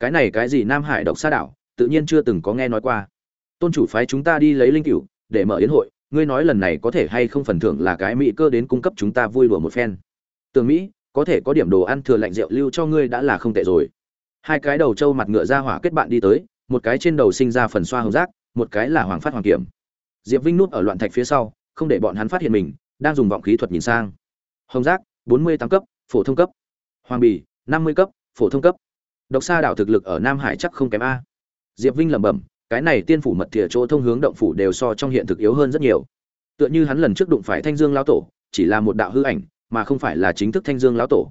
Cái này cái gì nam hải độc xa đảo, tự nhiên chưa từng có nghe nói qua. Tôn chủ phái chúng ta đi lấy linh cửu, để mở yến hội, ngươi nói lần này có thể hay không phần thưởng là cái mỹ cơ đến cung cấp chúng ta vui đùa một phen. Tường mỹ có thể có điểm đồ ăn thừa lạnh rượu lưu cho ngươi đã là không tệ rồi. Hai cái đầu trâu mặt ngựa ra hỏa kết bạn đi tới, một cái trên đầu sinh ra phần xoa hồng giác một cái là hoàng phát hoàng kiểm. Diệp vinh nút ở loạn thạch phía sau, không để bọn hắn phát hiện mình, đang dùng vọng khí thuật nhìn sang. Hồng giác bốn mươi tám cấp, phổ thông cấp. Hoàng bì, năm mươi cấp, phổ thông cấp. Độc xa đảo thực lực ở nam hải chắc không kém a. Diệp vinh lẩm bẩm, cái này tiên phủ mật thìa chỗ thông hướng động phủ đều so trong hiện thực yếu hơn rất nhiều. Tựa như hắn lần trước đụng phải thanh dương lao tổ, chỉ là một đạo hư ảnh mà không phải là chính thức thanh dương lão tổ.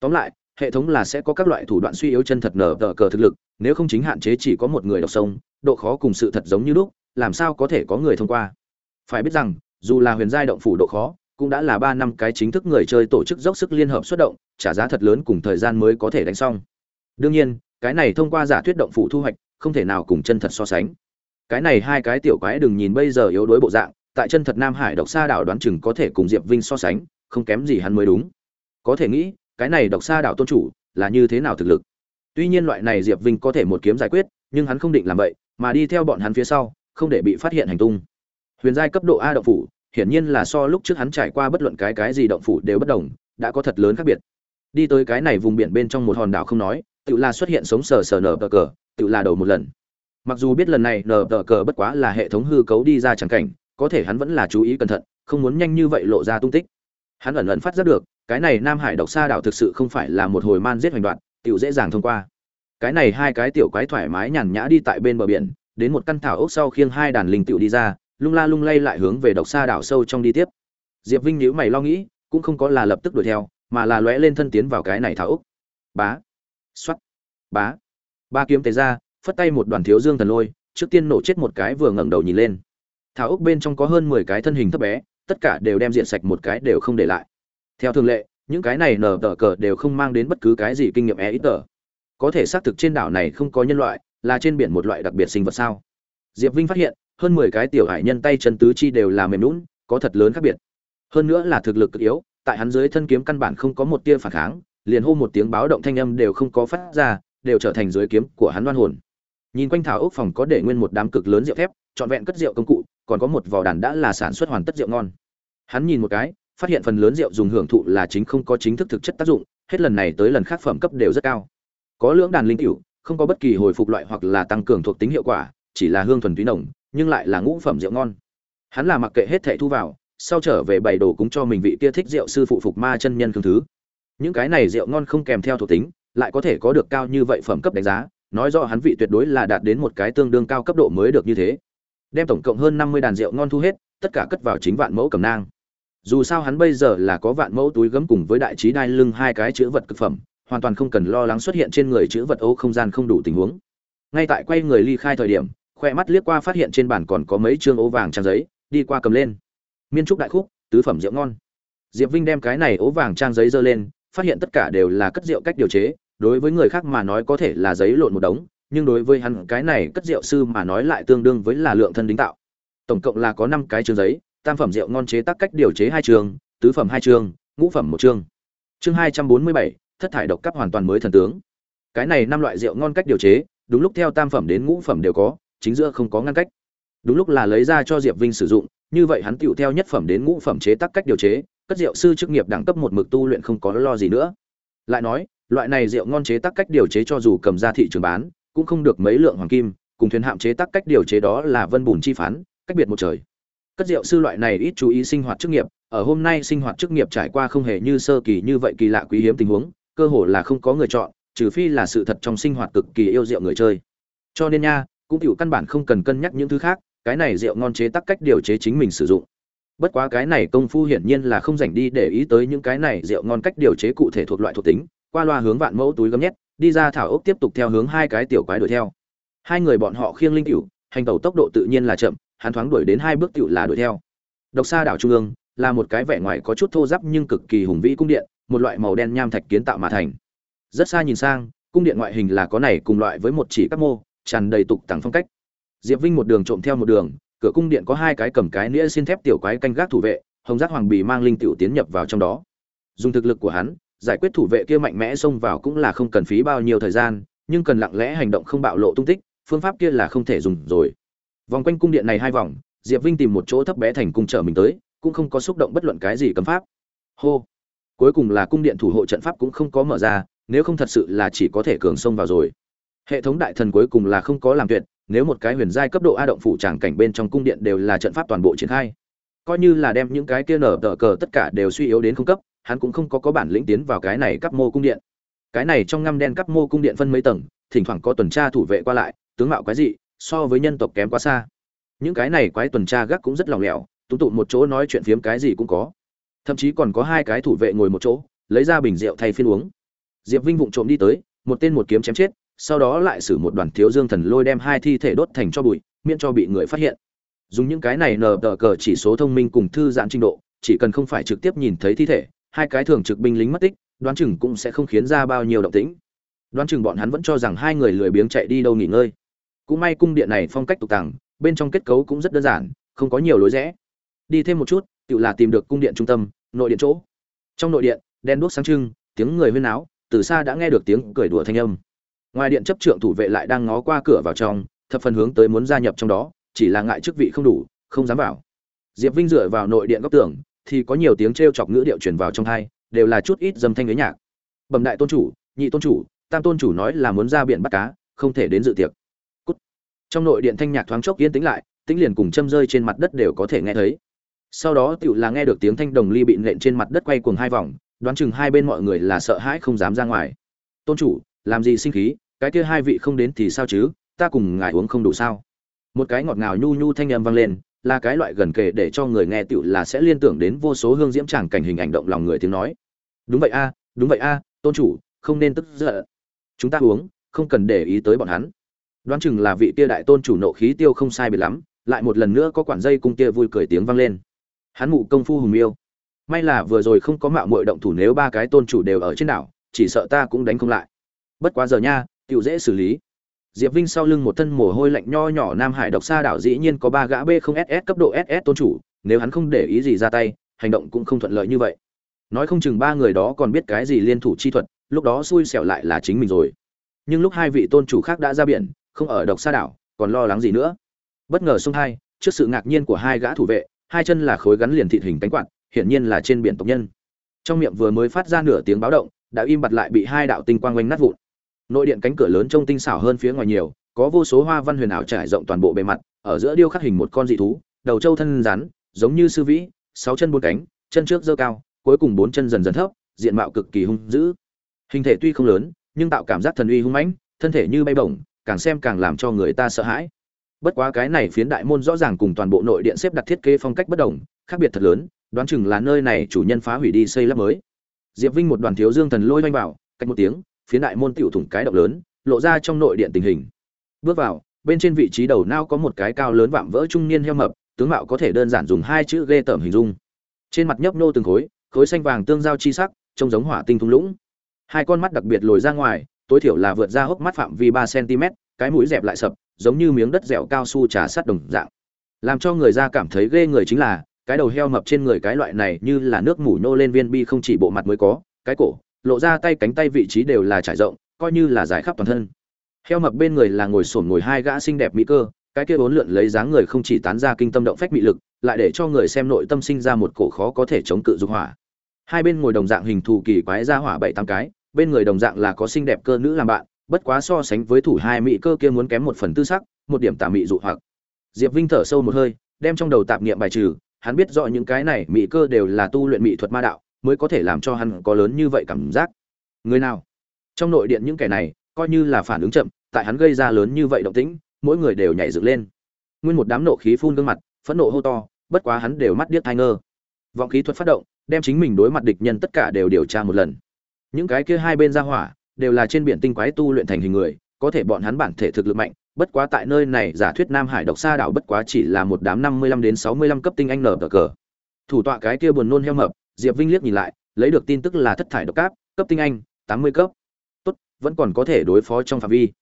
Tóm lại, hệ thống là sẽ có các loại thủ đoạn suy yếu chân thật nở tờ cờ thực lực, nếu không chính hạn chế chỉ có một người đọc sông, độ khó cùng sự thật giống như lúc, làm sao có thể có người thông qua? Phải biết rằng, dù là huyền giai động phủ độ khó, cũng đã là ba năm cái chính thức người chơi tổ chức dốc sức liên hợp xuất động, trả giá thật lớn cùng thời gian mới có thể đánh xong. Đương nhiên, cái này thông qua giả thuyết động phủ thu hoạch, không thể nào cùng chân thật so sánh. Cái này hai cái tiểu quái đừng nhìn bây giờ yếu đuối bộ dạng, tại chân thật nam hải độc xa đảo đoán chừng có thể cùng diệp vinh so sánh không kém gì hắn mới đúng. Có thể nghĩ, cái này độc xa đảo tôn chủ là như thế nào thực lực? Tuy nhiên loại này diệp vinh có thể một kiếm giải quyết, nhưng hắn không định làm vậy, mà đi theo bọn hắn phía sau, không để bị phát hiện hành tung. Huyền giai cấp độ a động phủ, hiển nhiên là so lúc trước hắn trải qua bất luận cái cái gì động phủ đều bất đồng, đã có thật lớn khác biệt. Đi tới cái này vùng biển bên trong một hòn đảo không nói, tự là xuất hiện sống sờ sờ nở tờ cờ, tự là đầu một lần. Mặc dù biết lần này nở tờ cờ bất quá là hệ thống hư cấu đi ra chẳng cảnh, có thể hắn vẫn là chú ý cẩn thận, không muốn nhanh như vậy lộ ra tung tích hắn ẩn ẩn phát giác được, cái này nam hải độc xa đảo thực sự không phải là một hồi man giết hoành đoạn, tiểu dễ dàng thông qua. Cái này hai cái tiểu quái thoải mái nhàn nhã đi tại bên bờ biển, đến một căn thảo ốc sau khiêng hai đàn linh tiểu đi ra, lung la lung lay lại hướng về độc xa đảo sâu trong đi tiếp. Diệp vinh nhíu mày lo nghĩ, cũng không có là lập tức đuổi theo, mà là lóe lên thân tiến vào cái này thảo ốc. Bá xoắt bá. Ba kiếm tế ra, phất tay một đoàn thiếu dương thần lôi, trước tiên nổ chết một cái vừa ngẩng đầu nhìn lên. Thảo ốc bên trong có hơn mười cái thân hình thấp bé tất cả đều đem diện sạch một cái đều không để lại. Theo thường lệ, những cái này nở tờ cờ đều không mang đến bất cứ cái gì kinh nghiệm e ít tờ. Có thể xác thực trên đảo này không có nhân loại, là trên biển một loại đặc biệt sinh vật sao? Diệp vinh phát hiện, hơn mười cái tiểu hải nhân tay chân tứ chi đều là mềm lún có thật lớn khác biệt. Hơn nữa là thực lực cực yếu, tại hắn dưới thân kiếm căn bản không có một tia phản kháng, liền hô một tiếng báo động thanh âm đều không có phát ra, đều trở thành dưới kiếm của hắn đoan hồn. Nhìn quanh thảo ốc phòng có để nguyên một đám cực lớn rượu thép, trọn vẹn cất rượu công cụ còn có một vò đàn đã là sản xuất hoàn tất rượu ngon. Hắn nhìn một cái, phát hiện phần lớn rượu dùng hưởng thụ là chính không có chính thức thực chất tác dụng, hết lần này tới lần khác phẩm cấp đều rất cao. Có lưỡng đàn linh cửu không có bất kỳ hồi phục loại hoặc là tăng cường thuộc tính hiệu quả, chỉ là hương thuần túy nồng, nhưng lại là ngũ phẩm rượu ngon. Hắn là mặc kệ hết thảy thu vào, sau trở về bày đồ cúng cho mình vị kia thích rượu sư phụ phục ma chân nhân thương thứ. Những cái này rượu ngon không kèm theo thuộc tính, lại có thể có được cao như vậy phẩm cấp đánh giá, nói rõ hắn vị tuyệt đối là đạt đến một cái tương đương cao cấp độ mới được như thế đem tổng cộng hơn năm mươi đàn rượu ngon thu hết, tất cả cất vào chính vạn mẫu cầm nang. Dù sao hắn bây giờ là có vạn mẫu túi gấm cùng với đại trí đai lưng hai cái chữ vật cực phẩm, hoàn toàn không cần lo lắng xuất hiện trên người chữ vật ô không gian không đủ tình huống. Ngay tại quay người ly khai thời điểm, khoe mắt liếc qua phát hiện trên bàn còn có mấy trương ố vàng trang giấy, đi qua cầm lên. Miên trúc đại khúc, tứ phẩm rượu ngon. Diệp vinh đem cái này ố vàng trang giấy dơ lên, phát hiện tất cả đều là cất rượu cách điều chế, đối với người khác mà nói có thể là giấy lộn một đống nhưng đối với hắn cái này cất rượu sư mà nói lại tương đương với là lượng thân đính tạo. Tổng cộng là có năm cái chương giấy, tam phẩm rượu ngon chế tác cách điều chế hai chương tứ phẩm hai chương ngũ phẩm một chương chương hai trăm bốn mươi bảy, thất thải độc cấp hoàn toàn mới thần tướng. Cái này năm loại rượu ngon cách điều chế, đúng lúc theo tam phẩm đến ngũ phẩm đều có, chính giữa không có ngăn cách. Đúng lúc là lấy ra cho diệp vinh sử dụng, như vậy hắn tựu theo nhất phẩm đến ngũ phẩm chế tác cách điều chế, cất rượu sư chức nghiệp đẳng cấp một mực tu luyện không có lo gì nữa. Lại nói, loại này rượu ngon chế tác cách điều chế cho dù cầm ra thị trường bán cũng không được mấy lượng hoàng kim, cùng thuyền hạm chế tác cách điều chế đó là vân bùn chi phán, cách biệt một trời. Cất rượu sư loại này ít chú ý sinh hoạt chức nghiệp, ở hôm nay sinh hoạt chức nghiệp trải qua không hề như sơ kỳ như vậy kỳ lạ quý hiếm tình huống, cơ hồ là không có người chọn, trừ phi là sự thật trong sinh hoạt cực kỳ yêu rượu người chơi. Cho nên nha, cũng chịu căn bản không cần cân nhắc những thứ khác, cái này rượu ngon chế tác cách điều chế chính mình sử dụng. Bất quá cái này công phu hiển nhiên là không dành đi để ý tới những cái này rượu ngon cách điều chế cụ thể thuộc loại thuộc tính, qua loa hướng vạn mẫu túi gấm nhét đi ra thảo ốc tiếp tục theo hướng hai cái tiểu quái đuổi theo. Hai người bọn họ khiêng linh cựu hành tẩu tốc độ tự nhiên là chậm, hắn thoáng đuổi đến hai bước cựu là đuổi theo. Độc xa đảo trung ương là một cái vẻ ngoài có chút thô ráp nhưng cực kỳ hùng vĩ cung điện, một loại màu đen nham thạch kiến tạo mà thành. Rất xa nhìn sang, cung điện ngoại hình là có này cùng loại với một chỉ các mô, tràn đầy tục tặng phong cách. Diệp vinh một đường trộm theo một đường, cửa cung điện có hai cái cầm cái nĩa xin thép tiểu quái canh gác thủ vệ, hồng giác hoàng bì mang linh tiểu tiến nhập vào trong đó. Dùng thực lực của hắn giải quyết thủ vệ kia mạnh mẽ xông vào cũng là không cần phí bao nhiêu thời gian, nhưng cần lặng lẽ hành động không bạo lộ tung tích, phương pháp kia là không thể dùng rồi. Vòng quanh cung điện này hai vòng, diệp vinh tìm một chỗ thấp bé thành cung trở mình tới, cũng không có xúc động bất luận cái gì cấm pháp. Hô! Cuối cùng là cung điện thủ hộ trận pháp cũng không có mở ra, nếu không thật sự là chỉ có thể cường xông vào rồi. Hệ thống đại thần cuối cùng là không có làm tuyệt, nếu một cái huyền giai cấp độ a động phủ tràng cảnh bên trong cung điện đều là trận pháp toàn bộ triển khai, coi như là đem những cái kia nở tờ cờ tất cả đều suy yếu đến không cấp hắn cũng không có có bản lĩnh tiến vào cái này cắp mô cung điện. Cái này trong ngăm đen cắp mô cung điện phân mấy tầng, thỉnh thoảng có tuần tra thủ vệ qua lại, tướng mạo quái dị, so với nhân tộc kém quá xa. Những cái này quái tuần tra gác cũng rất lòng lẻo tụ tụ một chỗ nói chuyện phiếm cái gì cũng có. Thậm chí còn có hai cái thủ vệ ngồi một chỗ, lấy ra bình rượu thay phiên uống. Diệp vinh vụng trộm đi tới, một tên một kiếm chém chết, sau đó lại xử một đoàn thiếu dương thần lôi đem hai thi thể đốt thành cho bụi, miễn cho bị người phát hiện. Dùng những cái này nờ tờ cờ chỉ số thông minh cùng thư giãn trình độ, chỉ cần không phải trực tiếp nhìn thấy thi thể hai cái thường trực binh lính mất tích đoán chừng cũng sẽ không khiến ra bao nhiêu động tĩnh. Đoán chừng bọn hắn vẫn cho rằng hai người lười biếng chạy đi đâu nghỉ ngơi. Cũng may cung điện này phong cách tục tàng bên trong kết cấu cũng rất đơn giản không có nhiều lối rẽ. Đi thêm một chút tự là tìm được cung điện trung tâm nội điện chỗ. Trong nội điện đen đuốc sáng trưng tiếng người huyên náo, từ xa đã nghe được tiếng cười đùa thanh âm. Ngoài điện chấp trưởng thủ vệ lại đang ngó qua cửa vào trong thập phần hướng tới muốn gia nhập trong đó chỉ là ngại chức vị không đủ không dám vào. Diệp vinh dựa vào nội điện góc tường thì có nhiều tiếng trêu chọc ngữ điệu truyền vào trong hai đều là chút ít dâm thanh với nhạc. Bẩm đại tôn chủ, nhị tôn chủ, tam tôn chủ nói là muốn ra biển bắt cá, không thể đến dự tiệc. Cút. trong nội điện thanh nhạc thoáng chốc yên tĩnh lại, tĩnh liền cùng châm rơi trên mặt đất đều có thể nghe thấy. Sau đó tiểu là nghe được tiếng thanh đồng ly bị nện trên mặt đất quay cuồng hai vòng, đoán chừng hai bên mọi người là sợ hãi không dám ra ngoài. Tôn chủ, làm gì sinh khí, cái kia hai vị không đến thì sao chứ, ta cùng ngài uống không đủ sao? Một cái ngọt ngào nhu nhu thanh âm vang lên là cái loại gần kề để cho người nghe tựu là sẽ liên tưởng đến vô số hương diễm tràng cảnh hình ảnh động lòng người tiếng nói. Đúng vậy a, đúng vậy a, tôn chủ, không nên tức giận. Chúng ta uống, không cần để ý tới bọn hắn. Đoán chừng là vị kia đại tôn chủ nộ khí tiêu không sai biệt lắm, lại một lần nữa có quản dây cung kia vui cười tiếng vang lên. Hắn mụ công phu hùng yêu may là vừa rồi không có mạo muội động thủ nếu ba cái tôn chủ đều ở trên đảo, chỉ sợ ta cũng đánh không lại. Bất quá giờ nha tiểu dễ xử lý diệp vinh sau lưng một thân mồ hôi lạnh nho nhỏ nam hải độc xa đảo dĩ nhiên có ba gã b không ss cấp độ ss tôn chủ, nếu hắn không để ý gì ra tay, hành động cũng không thuận lợi như vậy. Nói không chừng ba người đó còn biết cái gì liên thủ chi thuật, lúc đó xui xẻo lại là chính mình rồi. Nhưng lúc hai vị tôn chủ khác đã ra biển, không ở độc xa đảo, còn lo lắng gì nữa? Bất ngờ xung hai, trước sự ngạc nhiên của hai gã thủ vệ, hai chân là khối gắn liền thịt hình cánh quạt, hiển nhiên là trên biển tộc nhân. Trong miệng vừa mới phát ra nửa tiếng báo động, đã im bặt lại bị hai đạo tinh quang quanh nát vụn nội điện cánh cửa lớn trông tinh xảo hơn phía ngoài nhiều, có vô số hoa văn huyền ảo trải rộng toàn bộ bề mặt, ở giữa điêu khắc hình một con dị thú, đầu trâu thân rắn, giống như sư vĩ, sáu chân bốn cánh, chân trước dơ cao, cuối cùng bốn chân dần dần thấp, diện mạo cực kỳ hung dữ. Hình thể tuy không lớn, nhưng tạo cảm giác thần uy hung mãnh, thân thể như bay bổng, càng xem càng làm cho người ta sợ hãi. Bất quá cái này phiến đại môn rõ ràng cùng toàn bộ nội điện xếp đặt thiết kế phong cách bất đồng, khác biệt thật lớn, đoán chừng là nơi này chủ nhân phá hủy đi xây lắp mới. Diệp vinh một đoàn thiếu dương thần lôi doanh vào cách một tiếng phiến đại môn tiểu thủng cái động lớn, lộ ra trong nội điện tình hình. Bước vào, bên trên vị trí đầu nao có một cái cao lớn vạm vỡ trung niên heo mập, tướng mạo có thể đơn giản dùng hai chữ ghê tởm hình dung. Trên mặt nhấp nô từng khối khối xanh vàng tương giao chi sắc, trông giống hỏa tinh thung lũng. Hai con mắt đặc biệt lồi ra ngoài, tối thiểu là vượt ra hốc mắt phạm vi ba cm, cái mũi dẹp lại sập, giống như miếng đất dẻo cao su trà sắt đồng dạng. Làm cho người ra cảm thấy ghê người chính là, cái đầu heo mập trên người cái loại này như là nước mủ nô lên viên bi không chỉ bộ mặt mới có, cái cổ lộ ra tay cánh tay vị trí đều là trải rộng, coi như là giải khắp toàn thân. Heo mập bên người là ngồi sổn ngồi hai gã xinh đẹp mỹ cơ, cái kia bốn lượn lấy dáng người không chỉ tán ra kinh tâm động phách mị lực, lại để cho người xem nội tâm sinh ra một cổ khó có thể chống cự dục hỏa. Hai bên ngồi đồng dạng hình thù kỳ quái ra hỏa bảy tám cái, bên người đồng dạng là có xinh đẹp cơ nữ làm bạn, bất quá so sánh với thủ hai mỹ cơ kia muốn kém một phần tư sắc, một điểm tà mị dụ hoặc. Diệp vinh thở sâu một hơi, đem trong đầu tạp niệm bài trừ, hắn biết rõ những cái này mỹ cơ đều là tu luyện mỹ thuật ma đạo mới có thể làm cho hắn có lớn như vậy cảm giác. Người nào? Trong nội điện những kẻ này, coi như là phản ứng chậm, tại hắn gây ra lớn như vậy động tĩnh, mỗi người đều nhảy dựng lên. Nguyên một đám nộ khí phun gương mặt, phẫn nộ hô to, bất quá hắn đều mắt điếc thai ngơ. Vọng khí thuật phát động, đem chính mình đối mặt địch nhân tất cả đều điều tra một lần. Những cái kia hai bên ra hỏa, đều là trên biển tinh quái tu luyện thành hình người, có thể bọn hắn bản thể thực lực mạnh, bất quá tại nơi này giả thuyết nam hải độc xa đảo bất quá chỉ là một đám năm mươi lăm đến sáu mươi lăm cấp tinh anh nở cờ. Thủ tọa cái kia buồn nôn heo mập diệp vinh liếc nhìn lại lấy được tin tức là thất thải độc cấp, cấp tinh anh tám mươi cấp. Tốt vẫn còn có thể đối phó trong phạm vi.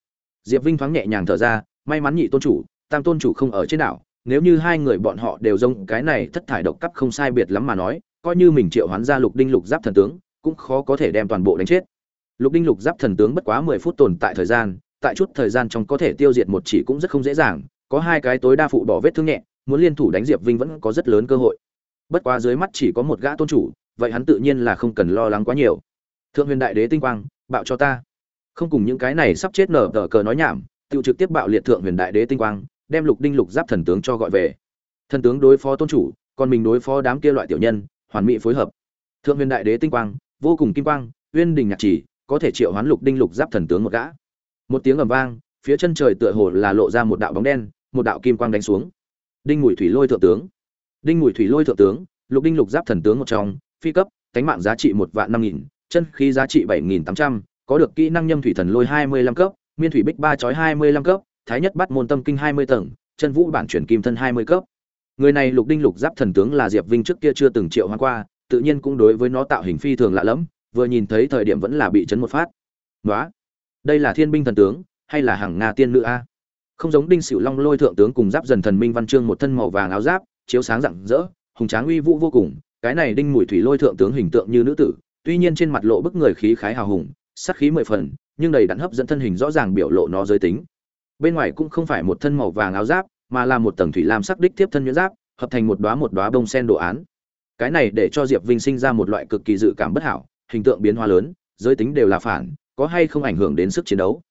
Diệp vinh thoáng nhẹ nhàng thở ra may mắn nhị tôn chủ tam tôn chủ không ở trên đảo nếu như hai người bọn họ đều giống cái này thất thải độc cấp không sai biệt lắm mà nói coi như mình triệu hoán ra lục đinh lục giáp thần tướng cũng khó có thể đem toàn bộ đánh chết. Lục đinh lục giáp thần tướng bất quá mười phút tồn tại thời gian tại chút thời gian trong có thể tiêu diệt một chỉ cũng rất không dễ dàng có hai cái tối đa phụ bỏ vết thương nhẹ muốn liên thủ đánh diệp vinh vẫn có rất lớn cơ hội bất quá dưới mắt chỉ có một gã tôn chủ, vậy hắn tự nhiên là không cần lo lắng quá nhiều. Thượng huyền đại đế tinh quang, bạo cho ta. Không cùng những cái này sắp chết nở tờ cờ nói nhảm tự trực tiếp bạo liệt thượng huyền đại đế tinh quang, đem lục đinh lục giáp thần tướng cho gọi về. Thần tướng đối phó tôn chủ, còn mình đối phó đám kia loại tiểu nhân, hoàn mỹ phối hợp. Thượng huyền đại đế tinh quang, vô cùng kim quang, uyên đình nhạc chỉ, có thể triệu hoán lục đinh lục giáp thần tướng một gã. Một tiếng ầm vang, phía chân trời tựa hồ là lộ ra một đạo bóng đen, một đạo kim quang đánh xuống. Đinh mùi thủy lôi thượng tướng đinh mùi thủy lôi thượng tướng, lục đinh lục giáp thần tướng một trong, phi cấp cánh mạng giá trị một vạn năm nghìn, chân khí giá trị bảy nghìn tám trăm, có được kỹ năng nhâm thủy thần lôi hai mươi lăm cấp, miên thủy bích ba chói hai mươi lăm cấp, thái nhất bắt môn tâm kinh hai mươi tầng, chân vũ bản chuyển kim thân hai mươi cấp. Người này lục đinh lục giáp thần tướng là diệp vinh trước kia chưa từng triệu hoa qua, tự nhiên cũng đối với nó tạo hình phi thường lạ lẫm, vừa nhìn thấy thời điểm vẫn là bị chấn một phát. Nói đây là thiên binh thần tướng, hay là hàng nga tiên nữ a? Không giống đinh sửu long lôi thượng tướng cùng giáp dần thần minh văn chương một thân màu vàng áo giáp chiếu sáng rạng rỡ, hùng tráng uy vũ vô cùng, cái này đinh mùi thủy lôi thượng tướng hình tượng như nữ tử, tuy nhiên trên mặt lộ bức người khí khái hào hùng, sắc khí mười phần, nhưng đầy đặn hấp dẫn thân hình rõ ràng biểu lộ nó giới tính. Bên ngoài cũng không phải một thân màu vàng áo giáp, mà là một tầng thủy lam sắc đích tiếp thân nhuyễn giáp, hợp thành một đóa một đóa bông sen đồ án. Cái này để cho diệp vinh sinh ra một loại cực kỳ dự cảm bất hảo, hình tượng biến hóa lớn, giới tính đều là phản, có hay không ảnh hưởng đến sức chiến đấu.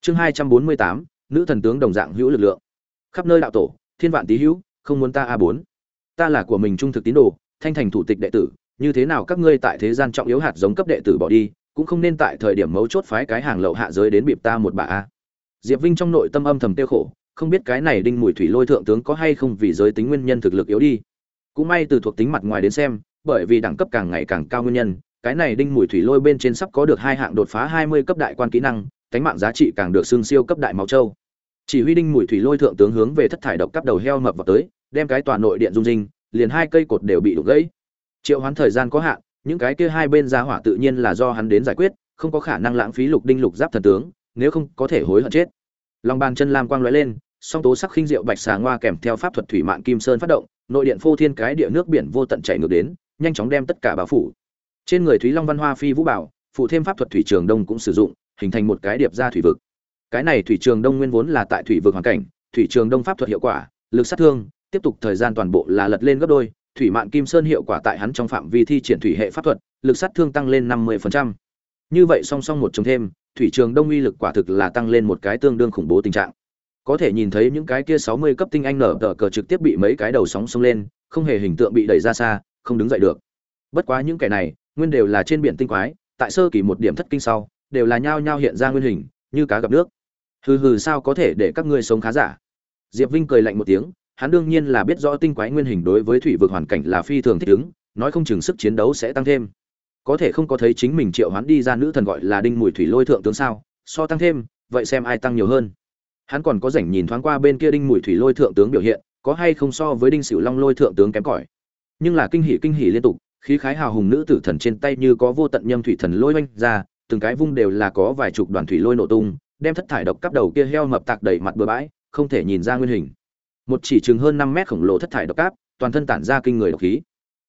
Chương hai trăm bốn mươi tám, nữ thần tướng đồng dạng hữu lực lượng. Khắp nơi đạo tổ, thiên vạn tý hữu không muốn ta a bốn. Ta là của mình trung thực tín đồ, thanh thành thủ tịch đệ tử, như thế nào các ngươi tại thế gian trọng yếu hạt giống cấp đệ tử bỏ đi, cũng không nên tại thời điểm mấu chốt phái cái hàng lậu hạ giới đến bịp ta một bà a. Diệp vinh trong nội tâm âm thầm tiêu khổ, không biết cái này đinh mùi thủy lôi thượng tướng có hay không vì giới tính nguyên nhân thực lực yếu đi. Cũng may từ thuộc tính mặt ngoài đến xem, bởi vì đẳng cấp càng ngày càng cao nguyên nhân, cái này đinh mùi thủy lôi bên trên sắp có được hai hạng đột phá hai mươi cấp đại quan kỹ năng cánh mạng giá trị càng được xương siêu cấp đại máu châu chỉ huy đinh mùi thủy lôi thượng tướng hướng về thất thải độc cắp đầu heo mập vào tới, đem cái tòa nội điện dung dinh liền hai cây cột đều bị đục gãy. Triệu hoán thời gian có hạn, những cái kia hai bên ra hỏa tự nhiên là do hắn đến giải quyết, không có khả năng lãng phí lục đinh lục giáp thần tướng, nếu không có thể hối hận chết. Lòng bàn chân lam quang lóe lên, song tố sắc khinh diệu bạch xà ngoa kèm theo pháp thuật thủy mạng kim sơn phát động, nội điện phô thiên cái địa nước biển vô tận chảy ngược đến, nhanh chóng đem tất cả bao phủ. Trên người thúy long văn hoa phi vũ bảo, phụ thêm pháp thuật thủy trường đông cũng sử dụng, hình thành một cái điệp ra thủy vực cái này thủy trường đông nguyên vốn là tại thủy vực hoàn cảnh, thủy trường đông pháp thuật hiệu quả, lực sát thương, tiếp tục thời gian toàn bộ là lật lên gấp đôi, thủy mạn kim sơn hiệu quả tại hắn trong phạm vi thi triển thủy hệ pháp thuật, lực sát thương tăng lên năm mươi như vậy song song một chống thêm, thủy trường đông uy lực quả thực là tăng lên một cái tương đương khủng bố tình trạng. Có thể nhìn thấy những cái kia sáu mươi cấp tinh anh nở tờ cờ trực tiếp bị mấy cái đầu sóng xông lên, không hề hình tượng bị đẩy ra xa, không đứng dậy được. Bất quá những kẻ này, nguyên đều là trên biển tinh quái, tại sơ kỳ một điểm thất kinh sau, đều là nhao nhao hiện ra nguyên hình, như cá gặp nước hừ hừ, sao có thể để các ngươi sống khá giả? Diệp vinh cười lạnh một tiếng, hắn đương nhiên là biết rõ tinh quái nguyên hình đối với thủy vực hoàn cảnh là phi thường thích ứng, nói không chừng sức chiến đấu sẽ tăng thêm. Có thể không có thấy chính mình triệu hoán đi ra nữ thần gọi là đinh mùi thủy lôi thượng tướng sao? So tăng thêm, vậy xem ai tăng nhiều hơn. Hắn còn có rảnh nhìn thoáng qua bên kia đinh mùi thủy lôi thượng tướng biểu hiện, có hay không so với đinh sửu long lôi thượng tướng kém cỏi? Nhưng là kinh hỉ kinh hỉ liên tục, khí khái hào hùng nữ tử thần trên tay như có vô tận nhâm thủy thần lôi oanh ra, từng cái vung đều là có vài chục đoàn thủy lôi nổ tung đem thất thải độc cắp đầu kia heo mập tạc đầy mặt bừa bãi, không thể nhìn ra nguyên hình. Một chỉ chừng hơn năm mét khổng lồ thất thải độc cáp toàn thân tản ra kinh người độc khí.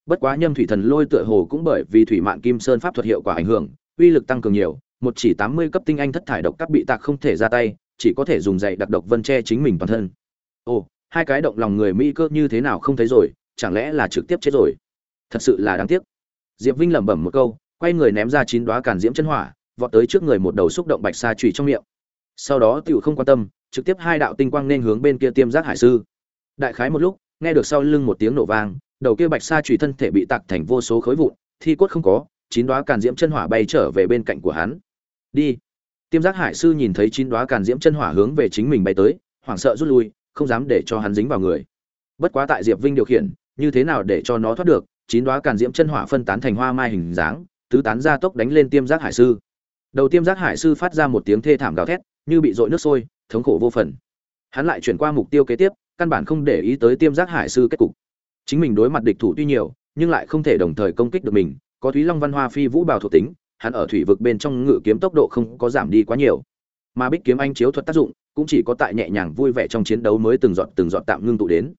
Bất quá nhâm thủy thần lôi tựa hồ cũng bởi vì thủy mạn kim sơn pháp thuật hiệu quả ảnh hưởng, uy lực tăng cường nhiều, một chỉ tám mươi cấp tinh anh thất thải độc cáp bị tạc không thể ra tay, chỉ có thể dùng dạy đặc độc vân che chính mình toàn thân. Ồ, hai cái động lòng người mỹ cơ như thế nào không thấy rồi, chẳng lẽ là trực tiếp chết rồi? Thật sự là đáng tiếc. Diệp vinh lẩm bẩm một câu, quay người ném ra chín đoá càn diễm chân hỏa, vọt tới trước người một đầu xúc động bạch sa trùy trong miệng sau đó tựu không quan tâm, trực tiếp hai đạo tinh quang nên hướng bên kia tiêm giác hải sư. Đại khái một lúc, nghe được sau lưng một tiếng nổ vang, đầu kia bạch sa trùy thân thể bị tạc thành vô số khối vụn, thi cốt không có, chín đoá càn diễm chân hỏa bay trở về bên cạnh của hắn. Đi. Tiêm giác hải sư nhìn thấy chín đoá càn diễm chân hỏa hướng về chính mình bay tới, hoảng sợ rút lui, không dám để cho hắn dính vào người. Bất quá tại diệp vinh điều khiển, như thế nào để cho nó thoát được, chín đoá càn diễm chân hỏa phân tán thành hoa mai hình dáng, tứ tán ra tốc đánh lên tiêm giác hải sư. Đầu tiêm giác hải sư phát ra một tiếng thê thảm gào thét như bị dội nước sôi, thống khổ vô phần. Hắn lại chuyển qua mục tiêu kế tiếp, căn bản không để ý tới tiêm giác hải sư kết cục. Chính mình đối mặt địch thủ tuy nhiều, nhưng lại không thể đồng thời công kích được mình, có thúy long văn hoa phi vũ bào thuộc tính, hắn ở thủy vực bên trong ngự kiếm tốc độ không có giảm đi quá nhiều. Mà bích kiếm anh chiếu thuật tác dụng, cũng chỉ có tại nhẹ nhàng vui vẻ trong chiến đấu mới từng giọt từng giọt tạm ngưng tụ đến.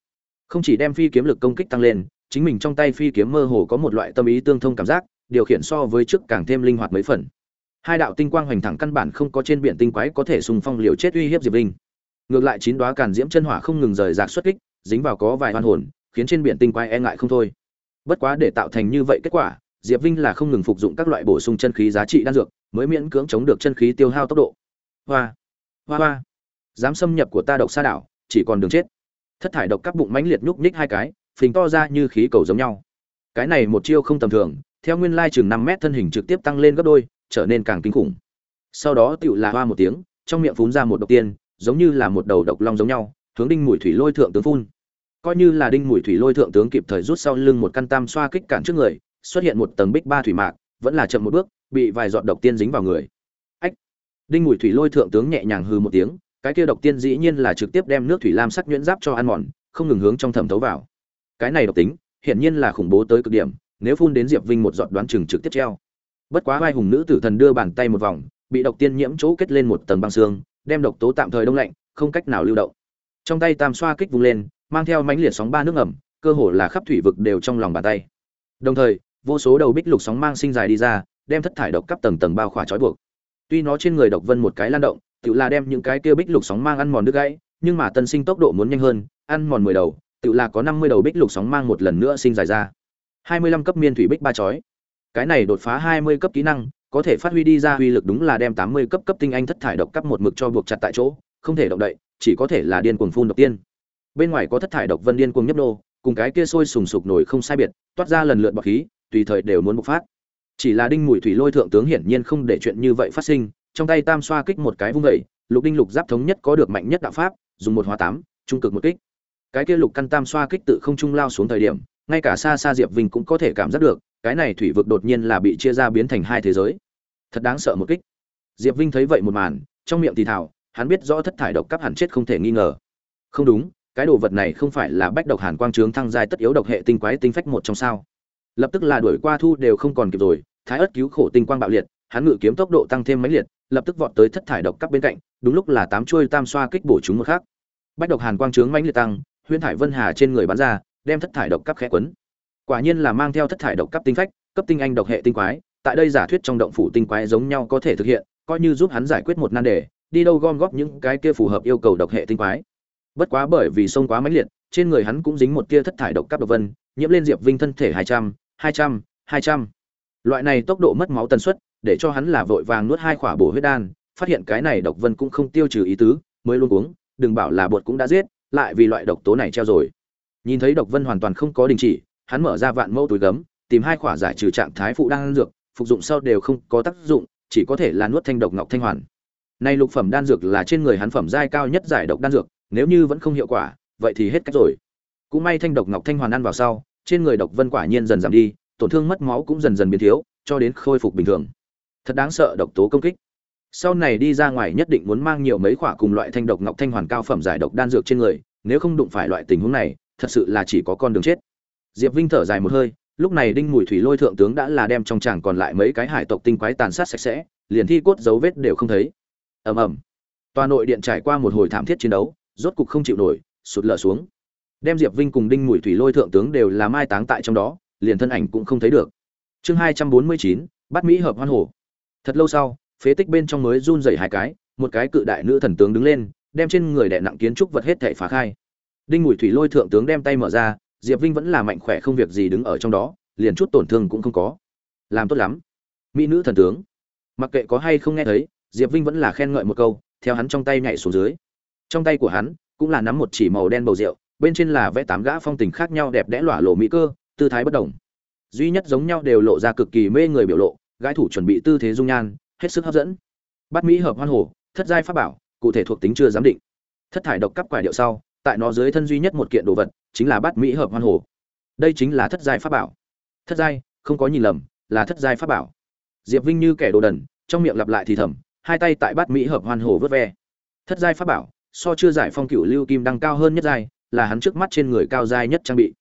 Không chỉ đem phi kiếm lực công kích tăng lên, chính mình trong tay phi kiếm mơ hồ có một loại tâm ý tương thông cảm giác, điều khiển so với trước càng thêm linh hoạt mấy phần hai đạo tinh quang hoành thẳng căn bản không có trên biển tinh quái có thể xung phong liều chết uy hiếp diệp linh. Ngược lại chín đoá càn diễm chân hỏa không ngừng rời rạc xuất kích, dính vào có vài hoan hồn, khiến trên biển tinh quái e ngại không thôi. Bất quá để tạo thành như vậy kết quả, diệp vinh là không ngừng phục dụng các loại bổ sung chân khí giá trị đan dược, mới miễn cưỡng chống được chân khí tiêu hao tốc độ. Hoa hoa hoa. Dám xâm nhập của ta độc xa đảo, chỉ còn đường chết. Thất thải độc các bụng mãnh liệt nhúc nhích hai cái, phình to ra như khí cầu giống nhau. Cái này một chiêu không tầm thường, theo nguyên lai chừng năm mét thân hình trực tiếp tăng lên gấp đôi trở nên càng kinh khủng. Sau đó tựu là hoa một tiếng, trong miệng phun ra một độc tiên, giống như là một đầu độc long giống nhau, hướng đinh mùi thủy lôi thượng tướng phun. Coi như là đinh mùi thủy lôi thượng tướng kịp thời rút sau lưng một căn tam xoa kích cản trước người, xuất hiện một tầng bích ba thủy mạc, vẫn là chậm một bước, bị vài giọt độc tiên dính vào người. Ách! Đinh mùi thủy lôi thượng tướng nhẹ nhàng hư một tiếng, cái kia độc tiên dĩ nhiên là trực tiếp đem nước thủy lam sắc nhuyễn giáp cho ăn mòn, không ngừng hướng trong thẩm thấu vào. Cái này độc tính, hiển nhiên là khủng bố tới cực điểm, nếu phun đến diệp vinh một giọt đoán chừng trực tiếp treo bất quá vai hùng nữ tử thần đưa bàn tay một vòng, bị độc tiên nhiễm chỗ kết lên một tầng băng xương, đem độc tố tạm thời đông lạnh, không cách nào lưu động. Trong tay tam xoa kích vung lên, mang theo mãnh liệt sóng ba nước ẩm, cơ hồ là khắp thủy vực đều trong lòng bàn tay. Đồng thời, vô số đầu bích lục sóng mang sinh dài đi ra, đem thất thải độc cấp tầng tầng bao khỏa trói buộc. Tuy nó trên người độc vân một cái lan động tự là đem những cái kia bích lục sóng mang ăn mòn nước gãy, nhưng mà tân sinh tốc độ muốn nhanh hơn, ăn mòn mười đầu tự là có năm mươi đầu bích lục sóng mang một lần nữa sinh dài ra. Hai mươi lăm cấp miên thủy bích ba chói cái này đột phá hai mươi cấp kỹ năng, có thể phát huy đi ra uy lực đúng là đem tám mươi cấp cấp tinh anh thất thải độc cấp một mực cho buộc chặt tại chỗ, không thể động đậy, chỉ có thể là điên cuồng phun độc tiên. Bên ngoài có thất thải độc vân điên cuồng nhấp nô, cùng cái kia sôi sùng sục nổi không sai biệt, toát ra lần lượt bọc khí, tùy thời đều muốn bộc phát. Chỉ là đinh mùi thủy lôi thượng tướng hiển nhiên không để chuyện như vậy phát sinh, trong tay tam xoa kích một cái vung vẩy lục đinh lục giáp thống nhất có được mạnh nhất đạo pháp, dùng một hóa tám, trung cực một kích. Cái kia lục căn tam xoa kích tự không trung lao xuống thời điểm, ngay cả xa xa diệp vinh cũng có thể cảm giác được cái này thủy vực đột nhiên là bị chia ra biến thành hai thế giới. Thật đáng sợ một kích. Diệp vinh thấy vậy một màn, trong miệng thì thào, hắn biết rõ thất thải độc cắp hẳn chết không thể nghi ngờ. Không đúng, cái đồ vật này không phải là bách độc hàn quang trướng thăng giai tất yếu độc hệ tinh quái tinh phách một trong sao. Lập tức là đuổi qua thu đều không còn kịp rồi, thái ớt cứu khổ tinh quang bạo liệt, hắn ngự kiếm tốc độ tăng thêm mấy liệt, lập tức vọt tới thất thải độc cắp bên cạnh, đúng lúc là tám chuôi tam xoa kích bổ chúng một khác. Bách độc hàn quang trướng mãnh liệt tăng, huyễn thải vân hà trên người bắn ra, đem thất thải độc cắp khẽ quấn quả nhiên là mang theo thất thải độc cấp tinh phách, cấp tinh anh độc hệ tinh quái, tại đây giả thuyết trong động phủ tinh quái giống nhau có thể thực hiện, coi như giúp hắn giải quyết một nan đề, đi đâu gom góp những cái kia phù hợp yêu cầu độc hệ tinh quái. Bất quá bởi vì sông quá mãnh liệt, trên người hắn cũng dính một tia thất thải độc cấp độc vân, nhiễm lên diệp vinh thân thể hai trăm hai trăm hai trăm. Loại này tốc độ mất máu tần suất, để cho hắn là vội vàng nuốt hai khỏa bổ huyết đan, phát hiện cái này độc vân cũng không tiêu trừ ý tứ, mới luôn uống, đừng bảo là bột cũng đã giết, lại vì loại độc tố này treo rồi. Nhìn thấy độc vân hoàn toàn không có đình chỉ hắn mở ra vạn mẫu túi gấm, tìm hai khỏa giải trừ trạng thái phụ đan dược, phục dụng sau đều không có tác dụng, chỉ có thể là nuốt thanh độc ngọc thanh hoàn. Nay lục phẩm đan dược là trên người hắn phẩm giai cao nhất giải độc đan dược, nếu như vẫn không hiệu quả, vậy thì hết cách rồi. Cũng may thanh độc ngọc thanh hoàn ăn vào sau, trên người độc vân quả nhiên dần giảm đi, tổn thương mất máu cũng dần dần biến thiếu, cho đến khôi phục bình thường. Thật đáng sợ, độc tố công kích. Sau này đi ra ngoài nhất định muốn mang nhiều mấy quả cùng loại thanh độc ngọc thanh hoàn cao phẩm giải độc đan dược trên người, nếu không đụng phải loại tình huống này, thật sự là chỉ có con đường chết diệp vinh thở dài một hơi, lúc này đinh mùi thủy lôi thượng tướng đã là đem trong chàng còn lại mấy cái hải tộc tinh quái tàn sát sạch sẽ, liền thi cốt dấu vết đều không thấy. Ầm ầm. Tòa nội điện trải qua một hồi thảm thiết chiến đấu, rốt cục không chịu nổi, sụt lở xuống. Đem diệp vinh cùng đinh mùi thủy lôi thượng tướng đều là mai táng tại trong đó, liền thân ảnh cũng không thấy được. Chương hai trăm bốn mươi chín bắt mỹ hợp hoan hổ thật lâu sau, phế tích bên trong mới run rẩy hai cái, một cái cự đại nữ thần tướng đứng lên, đem trên người đè nặng kiến trúc vật hết thảy phá khai. Đinh mùi thủy lôi thượng tướng đem tay mở ra diệp vinh vẫn là mạnh khỏe không việc gì đứng ở trong đó, liền chút tổn thương cũng không có. Làm tốt lắm. Mỹ nữ thần tướng. Mặc kệ có hay không nghe thấy, diệp vinh vẫn là khen ngợi một câu, theo hắn trong tay nhảy xuống dưới. Trong tay của hắn, cũng là nắm một chỉ màu đen bầu rượu, bên trên là vẽ tám gã phong tình khác nhau đẹp đẽ lỏa lộ mỹ cơ, tư thái bất đồng. Duy nhất giống nhau đều lộ ra cực kỳ mê người biểu lộ, gái thủ chuẩn bị tư thế dung nhan, hết sức hấp dẫn. Bắt mỹ hợp hoan hồ, thất giai pháp bảo, cụ thể thuộc tính chưa giám định. Thất thải độc cấp quải điệu sau tại nó dưới thân duy nhất một kiện đồ vật, chính là bát mỹ hợp hoan hồ. Đây chính là thất giai pháp bảo. Thất giai, không có nhìn lầm, là thất giai pháp bảo. Diệp vinh như kẻ đồ đần, trong miệng lặp lại thì thầm, hai tay tại bát mỹ hợp hoan hồ vớt ve. Thất giai pháp bảo, so chưa giải phong cựu lưu kim đăng cao hơn nhất giai, là hắn trước mắt trên người cao giai nhất trang bị.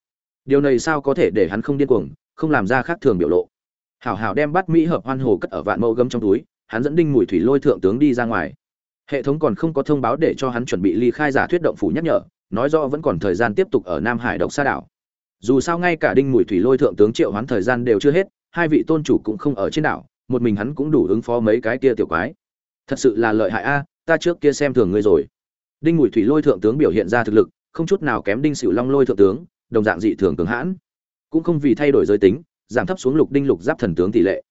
Điều này sao có thể để hắn không điên cuồng, không làm ra khác thường biểu lộ. Hảo hảo đem bát mỹ hợp hoan hồ cất ở vạn mẫu gấm trong túi, hắn dẫn đinh mùi thủy lôi thượng tướng đi ra ngoài hệ thống còn không có thông báo để cho hắn chuẩn bị ly khai giả thuyết động phủ nhắc nhở, nói rõ vẫn còn thời gian tiếp tục ở nam hải độc sa đảo. Dù sao ngay cả đinh mùi thủy lôi thượng tướng triệu hoán thời gian đều chưa hết, hai vị tôn chủ cũng không ở trên đảo, một mình hắn cũng đủ ứng phó mấy cái kia tiểu quái. Thật sự là lợi hại a, ta trước kia xem thường ngươi rồi. Đinh mùi thủy lôi thượng tướng biểu hiện ra thực lực, không chút nào kém đinh sửu long lôi thượng tướng, đồng dạng dị thường cường hãn. Cũng không vì thay đổi giới tính, giảm thấp xuống lục đinh lục giáp thần tướng tỷ lệ.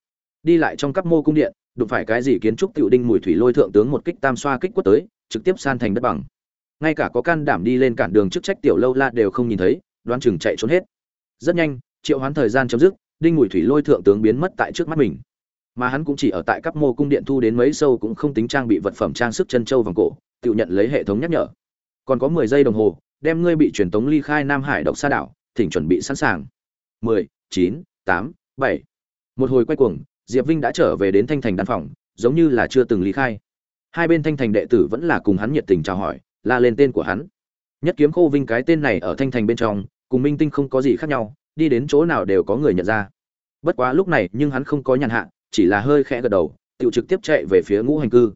Đi lại trong các mô cung điện đụng phải cái gì kiến trúc tiểu đinh mùi thủy lôi thượng tướng một kích tam xoa kích quất tới, trực tiếp san thành đất bằng. Ngay cả có can đảm đi lên cản đường chức trách tiểu lâu la đều không nhìn thấy, đoán chừng chạy trốn hết. Rất nhanh, triệu hoán thời gian chấm dứt, đinh mùi thủy lôi thượng tướng biến mất tại trước mắt mình. Mà hắn cũng chỉ ở tại cấp mô cung điện thu đến mấy sâu cũng không tính trang bị vật phẩm trang sức chân châu vòng cổ tiểu nhận lấy hệ thống nhắc nhở. Còn có mười giây đồng hồ, đem ngươi bị truyền tống ly khai nam hải độc sa đảo, thỉnh chuẩn bị sẵn sàng. Mười, chín, tám, bảy. Một hồi quay cuồng diệp vinh đã trở về đến thanh thành đan phòng, giống như là chưa từng ly khai. Hai bên thanh thành đệ tử vẫn là cùng hắn nhiệt tình chào hỏi, la lên tên của hắn. Nhất kiếm khô vinh cái tên này ở thanh thành bên trong, cùng minh tinh không có gì khác nhau, đi đến chỗ nào đều có người nhận ra. Bất quá lúc này, nhưng hắn không có nhàn hạ, chỉ là hơi khẽ gật đầu tự trực tiếp chạy về phía ngũ hành cư.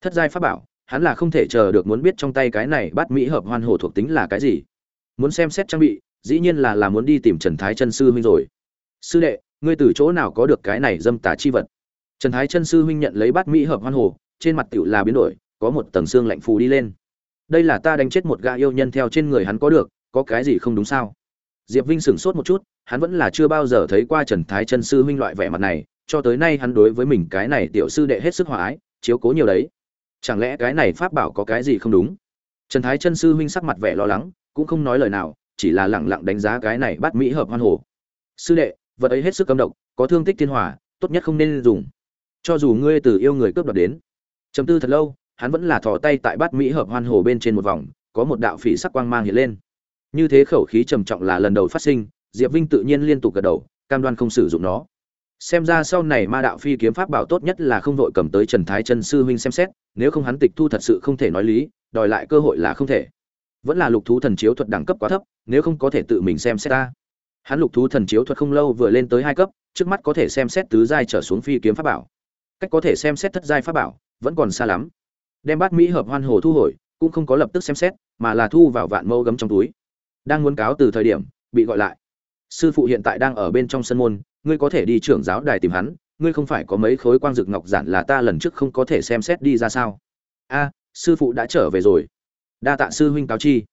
Thất giai pháp bảo, hắn là không thể chờ được muốn biết trong tay cái này bắt mỹ hợp hoan hổ thuộc tính là cái gì. Muốn xem xét trang bị, dĩ nhiên là là muốn đi tìm trần thái chân sư huynh rồi. Sư đệ ngươi từ chỗ nào có được cái này dâm tà chi vật? Trần thái chân sư huynh nhận lấy bát mỹ hợp hoan hồ, trên mặt tựu là biến đổi, có một tầng xương lạnh phù đi lên. Đây là ta đánh chết một gã yêu nhân theo trên người hắn có được, có cái gì không đúng sao? Diệp vinh sửng sốt một chút, hắn vẫn là chưa bao giờ thấy qua trần thái chân sư huynh loại vẻ mặt này, cho tới nay hắn đối với mình cái này tiểu sư đệ hết sức hòa ái, chiếu cố nhiều đấy. Chẳng lẽ cái này pháp bảo có cái gì không đúng? Trần thái chân sư huynh sắc mặt vẻ lo lắng, cũng không nói lời nào, chỉ là lẳng lặng đánh giá cái này bắt mỹ hợp hoan hồ. Sư đệ vật ấy hết sức cấm độc, có thương tích thiên hòa, tốt nhất không nên dùng. Cho dù ngươi từ yêu người cướp đoạt đến. Chấm tư thật lâu, hắn vẫn là thò tay tại bát mỹ hợp hoan hồ bên trên một vòng, có một đạo phỉ sắc quang mang hiện lên. Như thế khẩu khí trầm trọng là lần đầu phát sinh, diệp vinh tự nhiên liên tục gật đầu, cam đoan không sử dụng nó. Xem ra sau này ma đạo phi kiếm pháp bảo tốt nhất là không vội cầm tới trần thái chân sư huynh xem xét, nếu không hắn tịch thu thật sự không thể nói lý, đòi lại cơ hội là không thể. Vẫn là lục thú thần chiếu thuật đẳng cấp quá thấp, nếu không có thể tự mình xem xét ta hắn lục thú thần chiếu thuật không lâu vừa lên tới hai cấp, trước mắt có thể xem xét tứ giai trở xuống phi kiếm pháp bảo. Cách có thể xem xét thất giai pháp bảo vẫn còn xa lắm. Đem bát mỹ hợp hoan hồ thu hồi, cũng không có lập tức xem xét, mà là thu vào vạn mâu gấm trong túi. Đang muốn cáo từ thời điểm, bị gọi lại. Sư phụ hiện tại đang ở bên trong sân môn, ngươi có thể đi trưởng giáo đài tìm hắn, ngươi không phải có mấy khối quang dực ngọc giản là ta lần trước không có thể xem xét đi ra sao? A, sư phụ đã trở về rồi. Đa tạ sư huynh cáo chi.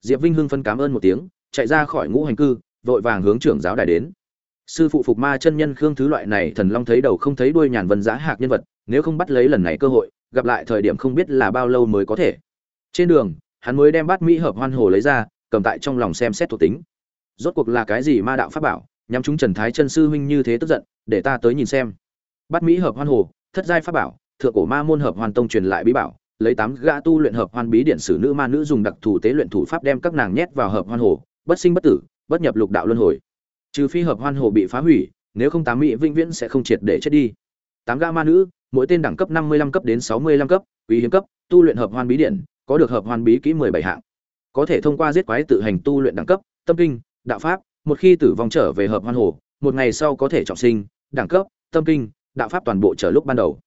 Diệp vinh hưng phân cảm ơn một tiếng, chạy ra khỏi ngũ hành cư vội vàng hướng trưởng giáo đài đến. Sư phụ phục ma chân nhân khương thứ loại này thần long thấy đầu không thấy đuôi nhàn vân giá hạc nhân vật, nếu không bắt lấy lần này cơ hội, gặp lại thời điểm không biết là bao lâu mới có thể. Trên đường, hắn mới đem bát mỹ hợp hoan hồ lấy ra, cầm tại trong lòng xem xét thuộc tính. Rốt cuộc là cái gì ma đạo pháp bảo, nhắm chúng trần thái chân sư huynh như thế tức giận, để ta tới nhìn xem. Bát mỹ hợp hoan hồ, thất giai pháp bảo, thượng cổ ma môn hợp hoàn tông truyền lại bí bảo, lấy tám gã tu luyện hợp hoan bí điện sử nữ ma nữ dùng đặc thù tế luyện thủ pháp đem các nàng nhét vào hợp hoan hồ, bất sinh bất tử bất nhập lục đạo luân hồi. Trừ phi hợp hoan hồ bị phá hủy, nếu không tám mỹ vĩnh viễn sẽ không triệt để chết đi. Tám ga ma nữ, mỗi tên đẳng cấp năm mươi lăm cấp đến sáu mươi lăm cấp, quý hiếm cấp, tu luyện hợp hoan bí điện có được hợp hoan bí kỹ mười bảy hạng. Có thể thông qua giết quái tự hành tu luyện đẳng cấp, tâm kinh, đạo pháp, một khi tử vong trở về hợp hoan hồ, một ngày sau có thể trọng sinh, đẳng cấp, tâm kinh, đạo pháp toàn bộ trở lúc ban đầu.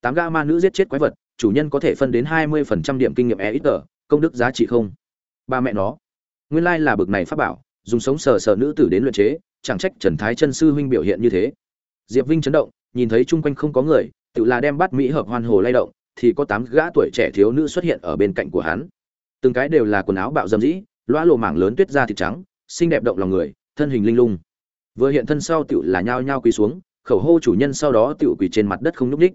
Tám ga ma nữ giết chết quái vật, chủ nhân có thể phân đến hai mươi phần trăm điểm kinh nghiệm e ít tờ, công đức giá trị không. Ba mẹ nó. Nguyên lai là bực này pháp bảo dùng sống sờ sờ nữ tử đến luyện chế, chẳng trách trần thái chân sư huynh biểu hiện như thế. Diệp vinh chấn động, nhìn thấy chung quanh không có người, tự là đem bắt mỹ hợp hoan hồ lay động, thì có tám gã tuổi trẻ thiếu nữ xuất hiện ở bên cạnh của hắn. Từng cái đều là quần áo bạo dâm dĩ, loa lộ mảng lớn tuyết da thịt trắng, xinh đẹp động lòng người, thân hình linh lung. Vừa hiện thân sau tự là nhao nhao quỳ xuống, khẩu hô chủ nhân sau đó tự quỳ trên mặt đất không nhúc ních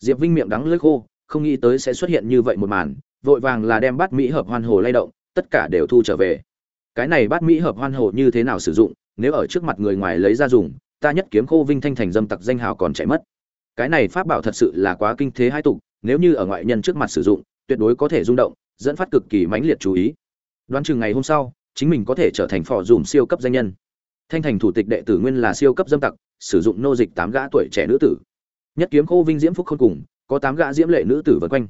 diệp vinh miệng đắng lưỡi khô, không nghĩ tới sẽ xuất hiện như vậy một màn, vội vàng là đem bát mỹ hợp hoan hồ lay động, tất cả đều thu trở về cái này bát mỹ hợp hoan hồ như thế nào sử dụng, nếu ở trước mặt người ngoài lấy ra dùng, ta nhất kiếm khô vinh thanh thành dâm tặc danh hào còn chạy mất. Cái này pháp bảo thật sự là quá kinh thế hai tục, nếu như ở ngoại nhân trước mặt sử dụng, tuyệt đối có thể rung động, dẫn phát cực kỳ mãnh liệt chú ý. Đoán chừng ngày hôm sau, chính mình có thể trở thành phò dùm siêu cấp danh nhân. Thanh thành thủ tịch đệ tử nguyên là siêu cấp dâm tặc, sử dụng nô dịch tám gã tuổi trẻ nữ tử. Nhất kiếm khô vinh diễm phúc không cùng, có tám gã diễm lệ nữ tử vân quanh.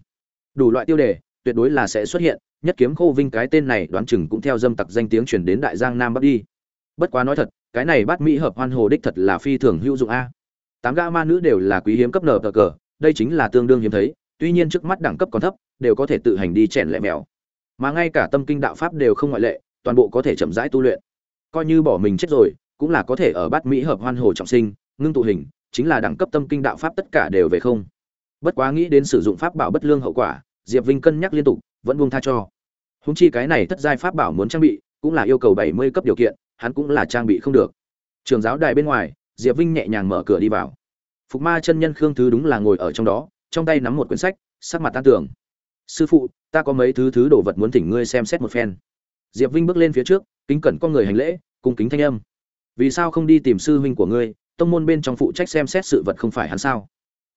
Đủ loại tiêu đề tuyệt đối là sẽ xuất hiện, nhất kiếm khô vinh cái tên này đoán chừng cũng theo dâm tặc danh tiếng truyền đến đại giang nam bắc đi. Bất quá nói thật, cái này bắt mỹ hợp hoan hồ đích thật là phi thường hữu dụng a. Tám gã ma nữ đều là quý hiếm cấp nở cờ cờ, đây chính là tương đương hiếm thấy, tuy nhiên trước mắt đẳng cấp còn thấp, đều có thể tự hành đi chèn lẹ mèo. Mà ngay cả tâm kinh đạo pháp đều không ngoại lệ, toàn bộ có thể chậm rãi tu luyện. Coi như bỏ mình chết rồi, cũng là có thể ở bát mỹ hợp hoan hồ trọng sinh, ngưng tụ hình, chính là đẳng cấp tâm kinh đạo pháp tất cả đều về không. Bất quá nghĩ đến sử dụng pháp bảo bất lương hậu quả diệp vinh cân nhắc liên tục, vẫn buông tha cho. Húng chi cái này thất giai pháp bảo muốn trang bị, cũng là yêu cầu bảy mươi cấp điều kiện, hắn cũng là trang bị không được. Trường giáo đài bên ngoài, diệp vinh nhẹ nhàng mở cửa đi vào. Phục ma chân nhân khương thứ đúng là ngồi ở trong đó, trong tay nắm một quyển sách, sắc mặt tan tưởng sư phụ, ta có mấy thứ thứ đồ vật muốn thỉnh ngươi xem xét một phen. Diệp vinh bước lên phía trước, kính cẩn con người hành lễ, cung kính thanh âm. Vì sao không đi tìm sư huynh của ngươi, tông môn bên trong phụ trách xem xét sự vật không phải hắn sao?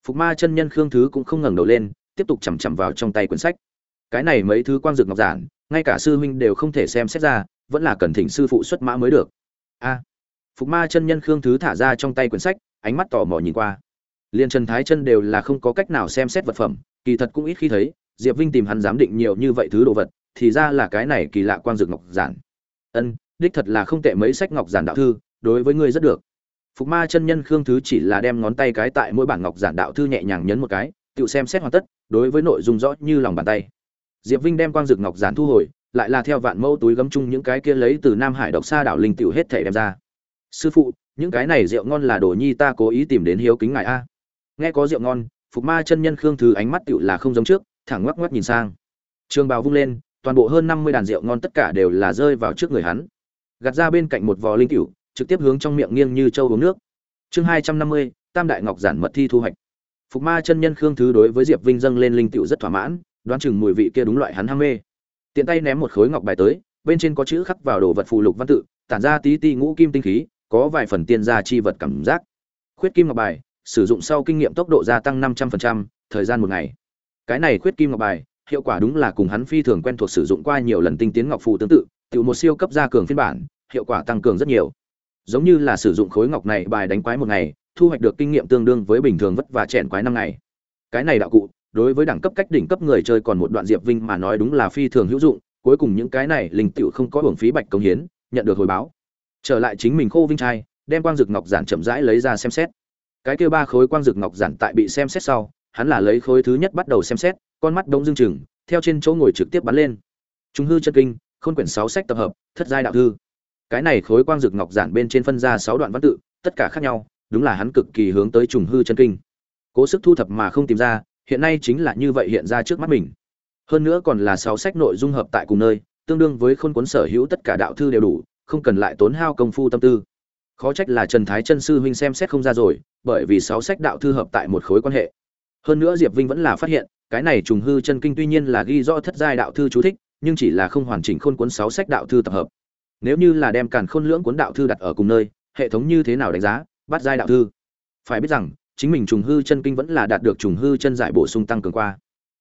Phục ma chân nhân khương thứ cũng không ngẩng đầu lên tiếp tục chằm chằm vào trong tay quyển sách. Cái này mấy thứ quang dược ngọc giản, ngay cả sư huynh đều không thể xem xét ra, vẫn là cần thỉnh sư phụ xuất mã mới được. A. Phục ma chân nhân khương thứ thả ra trong tay quyển sách, ánh mắt tò mò nhìn qua. Liên trần thái chân đều là không có cách nào xem xét vật phẩm, kỳ thật cũng ít khi thấy, diệp vinh tìm hắn giám định nhiều như vậy thứ đồ vật, thì ra là cái này kỳ lạ quang dược ngọc giản. Ân, đích thật là không tệ mấy sách ngọc giản đạo thư, đối với ngươi rất được. Phục ma chân nhân khương thứ chỉ là đem ngón tay cái tại mỗi bản ngọc giản đạo thư nhẹ nhàng nhấn một cái tự xem xét hoàn tất, đối với nội dung rõ như lòng bàn tay. Diệp vinh đem quang dược ngọc giản thu hồi, lại là theo vạn mẫu túi gấm chung những cái kia lấy từ nam hải độc xa đảo linh tiểu hết thể đem ra. Sư phụ, những cái này rượu ngon là đồ nhi ta cố ý tìm đến hiếu kính ngài a. Nghe có rượu ngon, phục ma chân nhân khương thứ ánh mắt tựu là không giống trước, thẳng ngoắc ngoắc nhìn sang. Trường bào vung lên, toàn bộ hơn năm mươi đàn rượu ngon tất cả đều là rơi vào trước người hắn. Gạt ra bên cạnh một vò linh cựu trực tiếp hướng trong miệng nghiêng như châu uống nước. Chương hai trăm năm mươi, tam đại ngọc giản mật thi thu hoạch phục ma chân nhân khương thứ đối với diệp vinh dâng lên linh tựu rất thỏa mãn, đoán chừng mùi vị kia đúng loại hắn ham mê. Tiện tay ném một khối ngọc bài tới, bên trên có chữ khắc vào đồ vật phù lục văn tự, tản ra tí ti ngũ kim tinh khí, có vài phần tiên gia chi vật cảm giác. Khuyết kim ngọc bài, sử dụng sau kinh nghiệm tốc độ gia tăng năm trăm phần thời gian một ngày. Cái này khuyết kim ngọc bài, hiệu quả đúng là cùng hắn phi thường quen thuộc sử dụng qua nhiều lần tinh tiến ngọc phù tương tự tự một siêu cấp gia cường phiên bản, hiệu quả tăng cường rất nhiều. Giống như là sử dụng khối ngọc này bài đánh quái một ngày thu hoạch được kinh nghiệm tương đương với bình thường vất và chèn quái năm ngày. Cái này đạo cụ, đối với đẳng cấp cách đỉnh cấp người chơi còn một đoạn diệp vinh mà nói đúng là phi thường hữu dụng, cuối cùng những cái này linh tựu không có hưởng phí bạch công hiến, nhận được hồi báo. Trở lại chính mình khô vinh trai đem quang dực ngọc giản chậm rãi lấy ra xem xét. Cái kia ba khối quang dực ngọc giản tại bị xem xét sau, hắn là lấy khối thứ nhất bắt đầu xem xét, con mắt đông dương chừng, theo trên chỗ ngồi trực tiếp bắn lên. Chúng hư chân kinh, khôn quyển sáu sách tập hợp, thất giai đạo thư. Cái này khối quang dực ngọc giản bên trên phân ra sáu đoạn văn tự, tất cả khác nhau đúng là hắn cực kỳ hướng tới trùng hư chân kinh. Cố sức thu thập mà không tìm ra, hiện nay chính là như vậy hiện ra trước mắt mình. Hơn nữa còn là sáu sách nội dung hợp tại cùng nơi, tương đương với khôn cuốn sở hữu tất cả đạo thư đều đủ, không cần lại tốn hao công phu tâm tư. Khó trách là trần thái chân sư huynh xem xét không ra rồi, bởi vì sáu sách đạo thư hợp tại một khối quan hệ. Hơn nữa diệp vinh vẫn là phát hiện, cái này trùng hư chân kinh tuy nhiên là ghi rõ thất giai đạo thư chú thích, nhưng chỉ là không hoàn chỉnh khôn cuốn sáu sách đạo thư tập hợp. Nếu như là đem càn khôn lưỡng cuốn đạo thư đặt ở cùng nơi, hệ thống như thế nào đánh giá? Bắt giai đạo thư. Phải biết rằng, chính mình trùng hư chân kinh vẫn là đạt được trùng hư chân giải bổ sung tăng cường qua.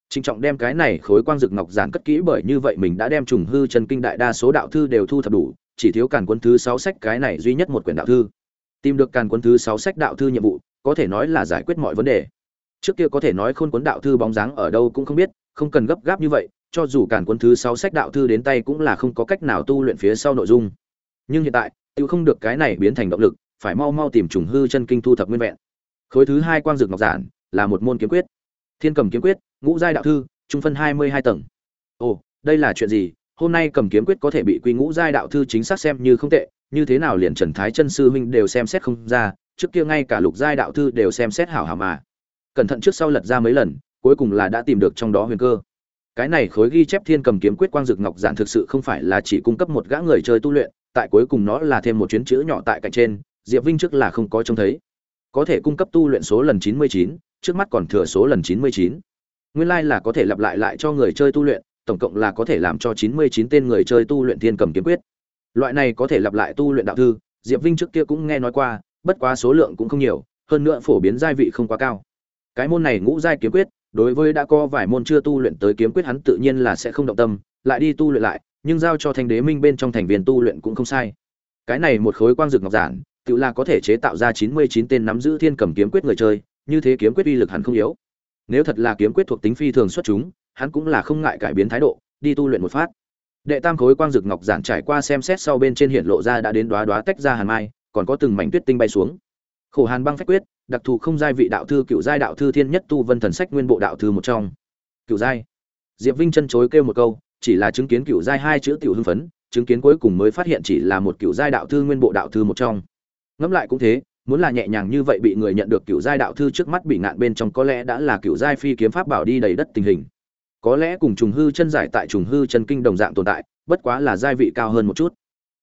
Trịnh trọng đem cái này khối quang dực ngọc giản cất kỹ bởi như vậy mình đã đem trùng hư chân kinh đại đa số đạo thư đều thu thập đủ, chỉ thiếu càn quân thứ sáu sách cái này duy nhất một quyển đạo thư. Tìm được càn quân thứ sáu sách đạo thư nhiệm vụ, có thể nói là giải quyết mọi vấn đề. Trước kia có thể nói khôn cuốn đạo thư bóng dáng ở đâu cũng không biết, không cần gấp gáp như vậy, cho dù càn quân thứ sáu sách đạo thư đến tay cũng là không có cách nào tu luyện phía sau nội dung. Nhưng hiện tại tự không được cái này biến thành động lực phải mau mau tìm trùng hư chân kinh thu thập nguyên vẹn. Khối thứ hai quang dược ngọc giản là một môn kiếm quyết. Thiên cầm kiếm quyết, ngũ giai đạo thư, trung phân hai mươi hai tầng. Ồ, đây là chuyện gì? Hôm nay cầm kiếm quyết có thể bị quy ngũ giai đạo thư chính xác xem như không tệ, như thế nào liền trần thái chân sư huynh đều xem xét không ra, trước kia ngay cả lục giai đạo thư đều xem xét hảo hảo mà. Cẩn thận trước sau lật ra mấy lần, cuối cùng là đã tìm được trong đó huyền cơ. Cái này khối ghi chép thiên cầm kiếm quyết quang dược ngọc giản thực sự không phải là chỉ cung cấp một gã người chơi tu luyện, tại cuối cùng nó là thêm một chuyến chữ nhỏ tại cạnh trên diệp vinh trước là không có trông thấy. Có thể cung cấp tu luyện số lần chín mươi chín, trước mắt còn thừa số lần chín mươi chín. Nguyên lai là có thể lặp lại lại cho người chơi tu luyện, tổng cộng là có thể làm cho chín mươi chín tên người chơi tu luyện thiên cầm kiếm quyết. Loại này có thể lặp lại tu luyện đạo thư, diệp vinh trước kia cũng nghe nói qua, bất quá số lượng cũng không nhiều, hơn nữa phổ biến giai vị không quá cao. Cái môn này ngũ giai kiếm quyết, đối với đã có vài môn chưa tu luyện tới kiếm quyết hắn tự nhiên là sẽ không động tâm, lại đi tu luyện lại, nhưng giao cho thanh đế minh bên trong thành viên tu luyện cũng không sai. Cái này một khối quang dược ngọc giản tự là có thể chế tạo ra chín mươi chín tên nắm giữ thiên cầm kiếm quyết người chơi, như thế kiếm quyết uy lực hẳn không yếu. Nếu thật là kiếm quyết thuộc tính phi thường xuất chúng, hắn cũng là không ngại cải biến thái độ, đi tu luyện một phát. Đệ tam khối quang dược ngọc giản trải qua xem xét sau bên trên hiện lộ ra đã đến đóa đóa tách ra hàn mai, còn có từng mảnh tuyết tinh bay xuống. Khổ hàn băng phách quyết, đặc thù không giai vị đạo thư, cựu giai đạo thư thiên nhất tu vân thần sách nguyên bộ đạo thư một trong. Cựu giai. Diệp vinh chân chối kêu một câu, chỉ là chứng kiến cựu giai hai chữ tiểu hưng phấn, chứng kiến cuối cùng mới phát hiện chỉ là một cựu giai đạo thư nguyên bộ đạo thư một trong ngẫm lại cũng thế, muốn là nhẹ nhàng như vậy bị người nhận được cựu giai đạo thư trước mắt bị ngạn bên trong có lẽ đã là cựu giai phi kiếm pháp bảo đi đầy đất tình hình. Có lẽ cùng trùng hư chân giải tại trùng hư chân kinh đồng dạng tồn tại, bất quá là giai vị cao hơn một chút.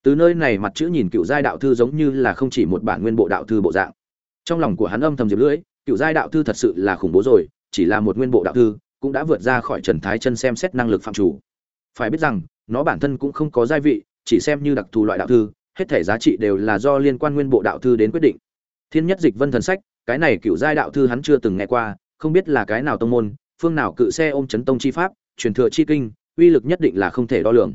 Từ nơi này mặt chữ nhìn cựu giai đạo thư giống như là không chỉ một bản nguyên bộ đạo thư bộ dạng. Trong lòng của hắn âm thầm diệp lưỡi cựu giai đạo thư thật sự là khủng bố rồi, chỉ là một nguyên bộ đạo thư, cũng đã vượt ra khỏi trần thái chân xem xét năng lực phạm chủ. Phải biết rằng, nó bản thân cũng không có giai vị, chỉ xem như đặc thù loại đạo thư hết thể giá trị đều là do liên quan nguyên bộ đạo thư đến quyết định. Thiên nhất dịch vân thần sách, cái này cựu giai đạo thư hắn chưa từng nghe qua, không biết là cái nào tông môn, phương nào cự xe ôm chấn tông chi pháp, truyền thừa chi kinh, uy lực nhất định là không thể đo lường.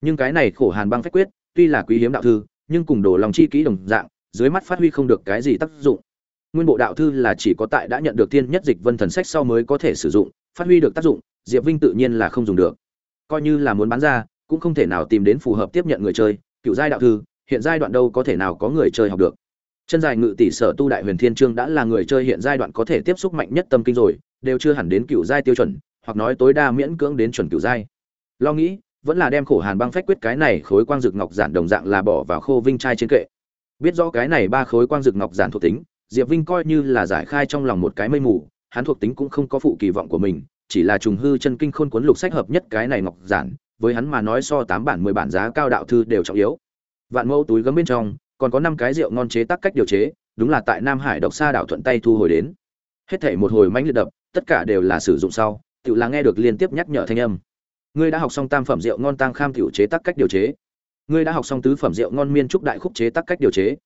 Nhưng cái này khổ hàn băng phách quyết, tuy là quý hiếm đạo thư, nhưng cùng đồ lòng chi kỹ đồng dạng, dưới mắt phát huy không được cái gì tác dụng. Nguyên bộ đạo thư là chỉ có tại đã nhận được thiên nhất dịch vân thần sách sau mới có thể sử dụng, phát huy được tác dụng, diệp vinh tự nhiên là không dùng được. Coi như là muốn bán ra, cũng không thể nào tìm đến phù hợp tiếp nhận người chơi, cựu giai đạo thư hiện giai đoạn đâu có thể nào có người chơi học được. Chân dài ngự tỷ sở tu đại huyền thiên trương đã là người chơi hiện giai đoạn có thể tiếp xúc mạnh nhất tâm kinh rồi, đều chưa hẳn đến cựu giai tiêu chuẩn, hoặc nói tối đa miễn cưỡng đến chuẩn cựu giai. Lo nghĩ, vẫn là đem khổ hàn băng phách quyết cái này khối quang dược ngọc giản đồng dạng là bỏ vào khô vinh trai trên kệ. Biết rõ cái này ba khối quang dược ngọc giản thuộc tính, diệp vinh coi như là giải khai trong lòng một cái mây mù, hắn thuộc tính cũng không có phụ kỳ vọng của mình, chỉ là trùng hư chân kinh khôn cuốn lục sách hợp nhất cái này ngọc giản, với hắn mà nói so tám bản mười bản giá cao đạo thư đều trọng yếu vạn mẫu túi gấm bên trong, còn có năm cái rượu ngon chế tác cách điều chế, đúng là tại nam hải độc sa đảo thuận tay thu hồi đến. Hết thảy một hồi mãnh liệt đập, tất cả đều là sử dụng sau tự là nghe được liên tiếp nhắc nhở thanh âm. Ngươi đã học xong tam phẩm rượu ngon tăng kham tiểu chế tác cách điều chế. Ngươi đã học xong tứ phẩm rượu ngon miên trúc đại khúc chế tác cách điều chế.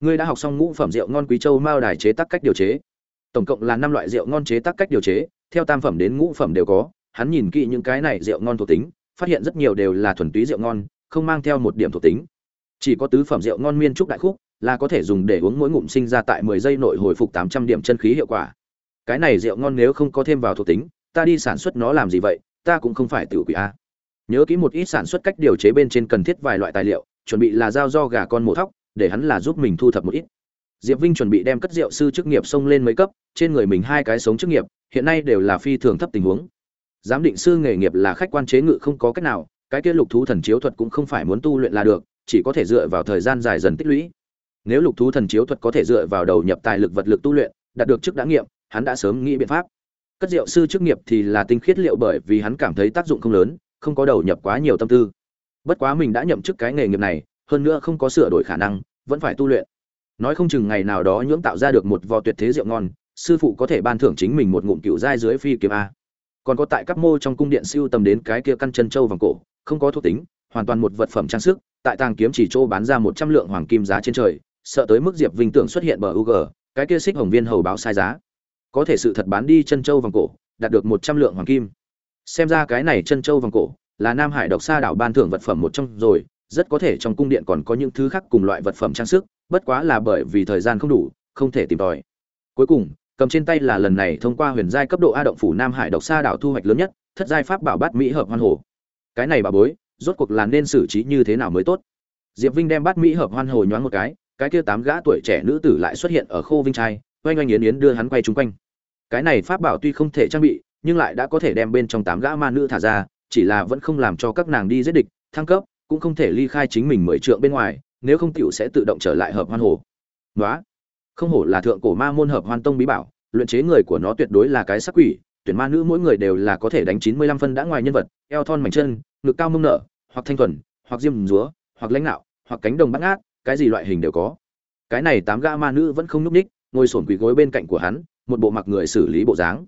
Ngươi đã học xong ngũ phẩm rượu ngon quý châu mao đài chế tác cách điều chế. Tổng cộng là năm loại rượu ngon chế tác cách điều chế, theo tam phẩm đến ngũ phẩm đều có. Hắn nhìn kỹ những cái này rượu ngon thuộc tính, phát hiện rất nhiều đều là thuần túy rượu ngon, không mang theo một điểm thuộc tính chỉ có tứ phẩm rượu ngon miên trúc đại khúc là có thể dùng để uống mỗi ngụm sinh ra tại mười giây nội hồi phục tám trăm điểm chân khí hiệu quả. Cái này rượu ngon nếu không có thêm vào thuộc tính, ta đi sản xuất nó làm gì vậy? Ta cũng không phải tiểu quỷ a. Nhớ kỹ một ít sản xuất cách điều chế bên trên cần thiết vài loại tài liệu, chuẩn bị là giao do gà con mổ thóc, để hắn là giúp mình thu thập một ít. Diệp vinh chuẩn bị đem cất rượu sư chức nghiệp xông lên mấy cấp, trên người mình hai cái sống chức nghiệp, hiện nay đều là phi thường thấp tình huống. Giám định sư nghề nghiệp là khách quan chế ngự không có cách nào, cái kia lục thú thần chiếu thuật cũng không phải muốn tu luyện là được chỉ có thể dựa vào thời gian dài dần tích lũy. Nếu lục thú thần chiếu thuật có thể dựa vào đầu nhập tài lực vật lực tu luyện, đạt được chức đã nghiệm, hắn đã sớm nghĩ biện pháp. Cất rượu sư chức nghiệp thì là tinh khiết liệu bởi vì hắn cảm thấy tác dụng không lớn, không có đầu nhập quá nhiều tâm tư. Bất quá mình đã nhậm chức cái nghề nghiệp này, hơn nữa không có sửa đổi khả năng, vẫn phải tu luyện. Nói không chừng ngày nào đó nhưỡng tạo ra được một vò tuyệt thế rượu ngon, sư phụ có thể ban thưởng chính mình một ngụm cựu giai dưới phi kiếm a. Còn có tại các mô trong cung điện siêu tầm đến cái kia căn chân châu vòng cổ, không có thuộc tính, hoàn toàn một vật phẩm trang sức tại tàng kiếm chỉ châu bán ra một trăm lượng hoàng kim giá trên trời, sợ tới mức diệp vinh tưởng xuất hiện bờ u cái kia xích hồng viên hầu báo sai giá. Có thể sự thật bán đi chân châu vòng cổ, đạt được một trăm lượng hoàng kim. Xem ra cái này chân châu vòng cổ là nam hải độc sa đảo ban thưởng vật phẩm một trong rồi, rất có thể trong cung điện còn có những thứ khác cùng loại vật phẩm trang sức, bất quá là bởi vì thời gian không đủ, không thể tìm tòi. Cuối cùng, cầm trên tay là lần này thông qua huyền giai cấp độ a động phủ nam hải độc sa đảo thu hoạch lớn nhất, thất giai pháp bảo bát mỹ hợp hoan hồ. Cái này bà bối rốt cuộc là nên xử trí như thế nào mới tốt? Diệp vinh đem bát mỹ hợp hoan hồ nhoáng một cái cái kia tám gã tuổi trẻ nữ tử lại xuất hiện ở khô vinh trai, oanh oanh yến yến đưa hắn quay chung quanh. Cái này pháp bảo tuy không thể trang bị, nhưng lại đã có thể đem bên trong tám gã ma nữ thả ra, chỉ là vẫn không làm cho các nàng đi giết địch, thăng cấp, cũng không thể ly khai chính mình mười trượng bên ngoài, nếu không tiểu sẽ tự động trở lại hợp hoan hồ. Nói không hổ là thượng cổ ma môn hợp hoan tông bí bảo, luyện chế người của nó tuyệt đối là cái sắc quỷ tuyển ma nữ mỗi người đều là có thể đánh chín mươi lăm phân đã ngoài nhân vật, eo thon mảnh chân, ngực cao mông nở, hoặc thanh thuần, hoặc diêm rúa hoặc lãnh nạo, hoặc cánh đồng bắt ngát, cái gì loại hình đều có. Cái này tám gã ma nữ vẫn không núp ních, ngồi xổm quỳ gối bên cạnh của hắn, một bộ mặc người xử lý bộ dáng.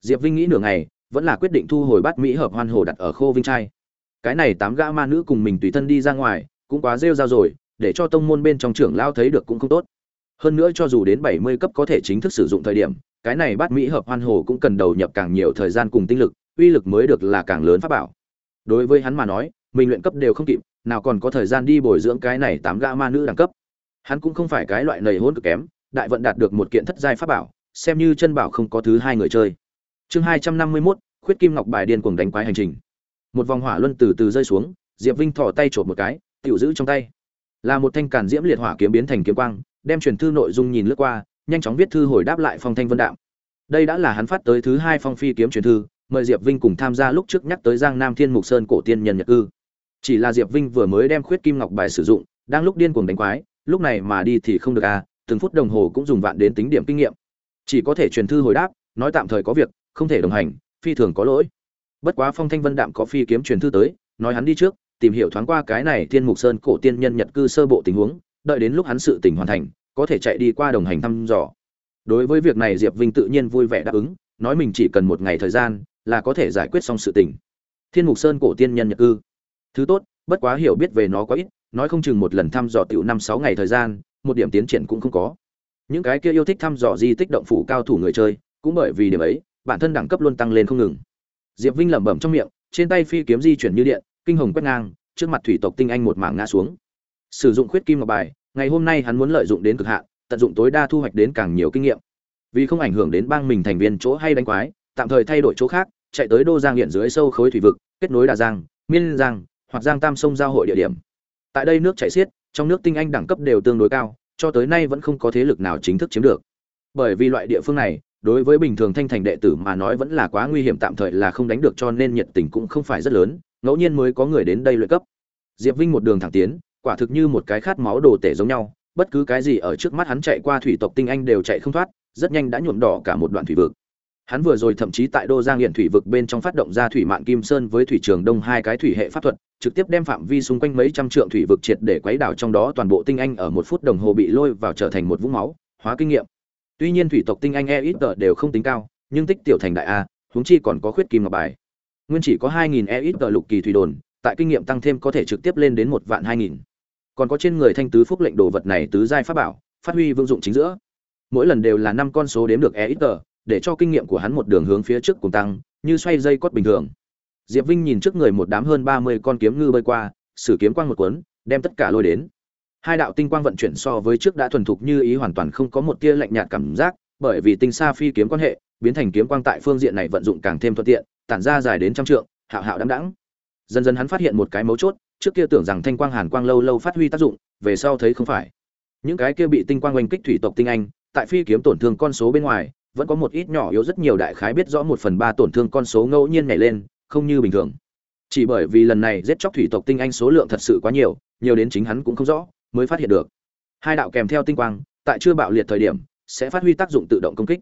Diệp vinh nghĩ nửa ngày, vẫn là quyết định thu hồi bát mỹ hợp hoan hồ đặt ở khô vinh trai. Cái này tám gã ma nữ cùng mình tùy thân đi ra ngoài, cũng quá rêu rao rồi, để cho tông môn bên trong trưởng lao thấy được cũng không tốt. Hơn nữa cho dù đến bảy mươi cấp có thể chính thức sử dụng thời điểm cái này bát mỹ hợp hoan hồ cũng cần đầu nhập càng nhiều thời gian cùng tinh lực, uy lực mới được là càng lớn pháp bảo. Đối với hắn mà nói, mình luyện cấp đều không kịp, nào còn có thời gian đi bồi dưỡng cái này tám gã ma nữ đẳng cấp. Hắn cũng không phải cái loại nầy hôn cực kém, đại vận đạt được một kiện thất giai pháp bảo, xem như chân bảo không có thứ hai người chơi. Chương hai trăm năm mươi mốt, khuyết kim ngọc bài điên cuồng đánh quái hành trình. Một vòng hỏa luân từ từ rơi xuống, diệp vinh thò tay trộm một cái, tiểu giữ trong tay. Là một thanh càn diễm liệt hỏa kiếm biến thành kiếm quang, đem truyền thư nội dung nhìn lướt qua nhanh chóng viết thư hồi đáp lại phong thanh vân đạm. Đây đã là hắn phát tới thứ hai phong phi kiếm truyền thư, mời diệp vinh cùng tham gia lúc trước nhắc tới giang nam thiên mục sơn cổ tiên nhân nhật cư. Chỉ là diệp vinh vừa mới đem khuyết kim ngọc bài sử dụng, đang lúc điên cuồng đánh quái, lúc này mà đi thì không được à từng phút đồng hồ cũng dùng vạn đến tính điểm kinh nghiệm. Chỉ có thể truyền thư hồi đáp, nói tạm thời có việc, không thể đồng hành, phi thường có lỗi. Bất quá phong thanh vân đạm có phi kiếm truyền thư tới, nói hắn đi trước, tìm hiểu thoáng qua cái này thiên mục sơn cổ tiên nhân nhật cư sơ bộ tình huống, đợi đến lúc hắn sự tình hoàn thành có thể chạy đi qua đồng hành thăm dò. Đối với việc này diệp vinh tự nhiên vui vẻ đáp ứng, nói mình chỉ cần một ngày thời gian là có thể giải quyết xong sự tình. Thiên mục sơn cổ tiên nhân nhật cư. Thứ tốt, bất quá hiểu biết về nó quá ít, nói không chừng một lần thăm dò tiểu năm sáu ngày thời gian, một điểm tiến triển cũng không có. Những cái kia yêu thích thăm dò di tích động phủ cao thủ người chơi, cũng bởi vì điểm ấy, bản thân đẳng cấp luôn tăng lên không ngừng. Diệp vinh lẩm bẩm trong miệng, trên tay phi kiếm di chuyển như điện, kinh hồng quét ngang, trước mặt thủy tộc tinh anh một mảng ngã xuống. Sử dụng khuyết kim ngọc bài ngày hôm nay hắn muốn lợi dụng đến cực hạn, tận dụng tối đa thu hoạch đến càng nhiều kinh nghiệm. Vì không ảnh hưởng đến bang mình thành viên chỗ hay đánh quái, tạm thời thay đổi chỗ khác, chạy tới đô giang hiện dưới sâu khối thủy vực, kết nối đà giang, miên giang, hoặc giang tam sông giao hội địa điểm. Tại đây nước chảy xiết, trong nước tinh anh đẳng cấp đều tương đối cao, cho tới nay vẫn không có thế lực nào chính thức chiếm được. Bởi vì loại địa phương này, đối với bình thường thanh thành đệ tử mà nói vẫn là quá nguy hiểm, tạm thời là không đánh được, cho nên nhiệt tình cũng không phải rất lớn, ngẫu nhiên mới có người đến đây luyện cấp. Diệp vinh một đường thẳng tiến quả thực như một cái khát máu đồ tể giống nhau, bất cứ cái gì ở trước mắt hắn chạy qua thủy tộc tinh anh đều chạy không thoát, rất nhanh đã nhuộm đỏ cả một đoạn thủy vực. Hắn vừa rồi thậm chí tại đô giang hiện thủy vực bên trong phát động ra thủy mạn kim sơn với thủy trường đông hai cái thủy hệ pháp thuật, trực tiếp đem phạm vi xung quanh mấy trăm trượng thủy vực triệt để quấy đảo trong đó toàn bộ tinh anh ở một phút đồng hồ bị lôi vào trở thành một vũng máu, hóa kinh nghiệm. Tuy nhiên thủy tộc tinh anh e ít tờ đều không tính cao, nhưng tích tiểu thành đại a, huống chi còn có khuyết kim ngọc bài. Nguyên chỉ có hai nghìn e ít tờ lục kỳ thủy đồn, tại kinh nghiệm tăng thêm có thể trực tiếp lên đến một vạn hai nghìn còn có trên người thanh tứ phúc lệnh đồ vật này tứ giai pháp bảo, phát huy vương dụng chính giữa. Mỗi lần đều là năm con số đếm được e ít tờ, để cho kinh nghiệm của hắn một đường hướng phía trước cùng tăng, như xoay dây cót bình thường. Diệp vinh nhìn trước người một đám hơn ba mươi con kiếm ngư bơi qua, sử kiếm quang một cuốn, đem tất cả lôi đến. Hai đạo tinh quang vận chuyển so với trước đã thuần thục như ý hoàn toàn không có một tia lạnh nhạt cảm giác, bởi vì tinh xa phi kiếm quan hệ, biến thành kiếm quang tại phương diện này vận dụng càng thêm thuận tiện, tản ra dài đến trăm trượng, hạo hạo đắm đãng. Dần dần hắn phát hiện một cái mấu chốt trước kia tưởng rằng thanh quang hàn quang lâu lâu phát huy tác dụng, về sau thấy không phải. Những cái kia bị tinh quang oanh kích thủy tộc tinh anh, tại phi kiếm tổn thương con số bên ngoài, vẫn có một ít nhỏ yếu rất nhiều đại khái biết rõ một phần ba tổn thương con số ngẫu nhiên nhảy lên, không như bình thường. Chỉ bởi vì lần này giết chóc thủy tộc tinh anh số lượng thật sự quá nhiều nhiều đến chính hắn cũng không rõ, mới phát hiện được. Hai đạo kèm theo tinh quang, tại chưa bạo liệt thời điểm, sẽ phát huy tác dụng tự động công kích.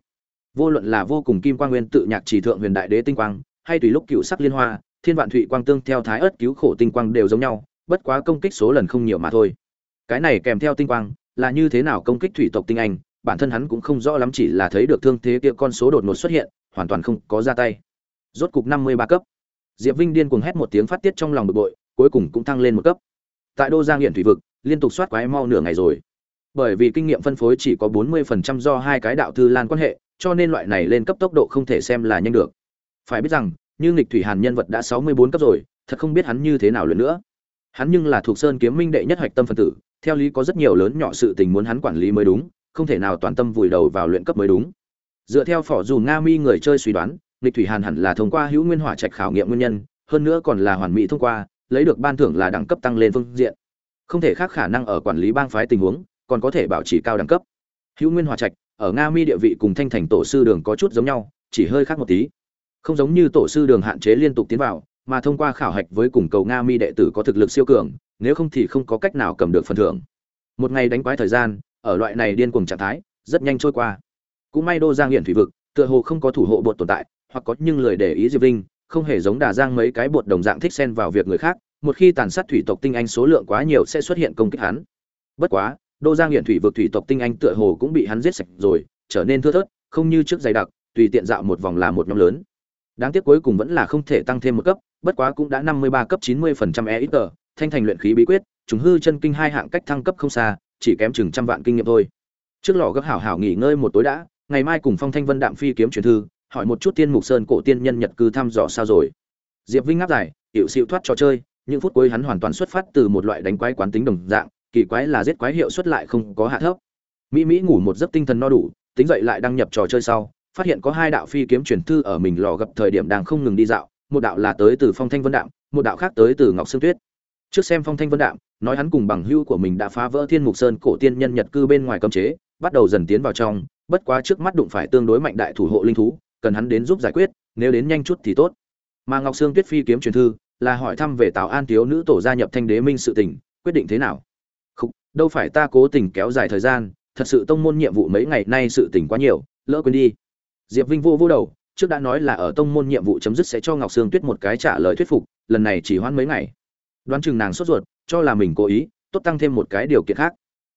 Vô luận là vô cùng kim quang nguyên tự nhạc chỉ thượng huyền đại đế tinh quang hay tùy lúc cựu sắc liên hoa, thiên vạn thụy quang tương theo thái ớt cứu khổ tinh quang đều giống nhau, bất quá công kích số lần không nhiều mà thôi. Cái này kèm theo tinh quang, là như thế nào công kích thủy tộc tinh anh, bản thân hắn cũng không rõ lắm chỉ là thấy được thương thế kia con số đột ngột xuất hiện, hoàn toàn không có ra tay. Rốt cục năm mươi ba cấp. Diệp vinh điên cuồng hét một tiếng phát tiết trong lòng bực bội, cuối cùng cũng thăng lên một cấp. Tại đô giang hiện thủy vực, liên tục soát quái mau nửa ngày rồi. Bởi vì kinh nghiệm phân phối chỉ có bốn mươi phần trăm do hai cái đạo thư lan quan hệ, cho nên loại này lên cấp tốc độ không thể xem là nhanh được phải biết rằng, như nghịch thủy hàn nhân vật đã sáu mươi bốn cấp rồi, thật không biết hắn như thế nào luyện nữa. Hắn nhưng là thuộc sơn kiếm minh đệ nhất hoạch tâm phân tử, theo lý có rất nhiều lớn nhỏ sự tình muốn hắn quản lý mới đúng, không thể nào toàn tâm vùi đầu vào luyện cấp mới đúng. Dựa theo phỏ dù nga mi người chơi suy đoán, nghịch thủy hàn hẳn là thông qua hữu nguyên hỏa trạch khảo nghiệm nguyên nhân, hơn nữa còn là hoàn mỹ thông qua, lấy được ban thưởng là đẳng cấp tăng lên phương diện. Không thể khác khả năng ở quản lý bang phái tình huống, còn có thể bảo trì cao đẳng cấp. Hữu nguyên hòa trạch, ở nga mi địa vị cùng thanh thành tổ sư đường có chút giống nhau, chỉ hơi khác một tí không giống như tổ sư đường hạn chế liên tục tiến vào, mà thông qua khảo hạch với cùng cầu nga mi đệ tử có thực lực siêu cường, nếu không thì không có cách nào cầm được phần thưởng. Một ngày đánh quái thời gian, ở loại này điên cuồng trạng thái, rất nhanh trôi qua. Cũng may đô giang hiển thủy vực, tựa hồ không có thủ hộ bột tồn tại, hoặc có nhưng lời để ý diệp linh không hề giống đà giang mấy cái bột đồng dạng thích xen vào việc người khác, một khi tàn sát thủy tộc tinh anh số lượng quá nhiều sẽ xuất hiện công kích hắn. Bất quá, đô giang hiển thủy vực thủy tộc tinh anh tựa hồ cũng bị hắn giết sạch rồi, trở nên thưa thớt, không như trước dày đặc, tùy tiện dạo một vòng là một nhóm lớn đáng tiếc cuối cùng vẫn là không thể tăng thêm một cấp, bất quá cũng đã năm mươi ba cấp chín mươi phần trăm e ít tờ, thanh thành luyện khí bí quyết chúng hư chân kinh hai hạng cách thăng cấp không xa, chỉ kém chừng trăm vạn kinh nghiệm thôi. Trước lò gấp hảo hảo nghỉ ngơi một tối đã, ngày mai cùng phong thanh vân đạm phi kiếm truyền thư, hỏi một chút tiên mục sơn cổ tiên nhân nhật cư thăm dò sao rồi. Diệp vinh ngáp dài hiệu xịu thoát trò chơi, những phút cuối hắn hoàn toàn xuất phát từ một loại đánh quái quán tính đồng dạng, kỳ quái là giết quái hiệu suất lại không có hạ thấp. Mỹ mỹ ngủ một giấc tinh thần no đủ tính dậy lại đăng nhập trò chơi sau phát hiện có hai đạo phi kiếm truyền thư ở mình lò gặp thời điểm đang không ngừng đi dạo, một đạo là tới từ phong thanh vân đạm, một đạo khác tới từ ngọc sương tuyết. Trước xem phong thanh vân đạm, nói hắn cùng bằng hữu của mình đã phá vỡ thiên mục sơn cổ tiên nhân nhật cư bên ngoài cấm chế, bắt đầu dần tiến vào trong, bất quá trước mắt đụng phải tương đối mạnh đại thủ hộ linh thú, cần hắn đến giúp giải quyết, nếu đến nhanh chút thì tốt. Mà ngọc sương tuyết phi kiếm truyền thư, là hỏi thăm về tào an thiếu nữ tổ gia nhập thanh đế minh sự tình, quyết định thế nào? Không đâu phải ta cố tình kéo dài thời gian, thật sự tông môn nhiệm vụ mấy ngày nay sự tình quá nhiều, lỡ quên đi diệp vinh vô vô đầu, trước đã nói là ở tông môn nhiệm vụ chấm dứt sẽ cho ngọc sương tuyết một cái trả lời thuyết phục, lần này chỉ hoãn mấy ngày. Đoán chừng nàng sốt ruột, cho là mình cố ý, tốt tăng thêm một cái điều kiện khác.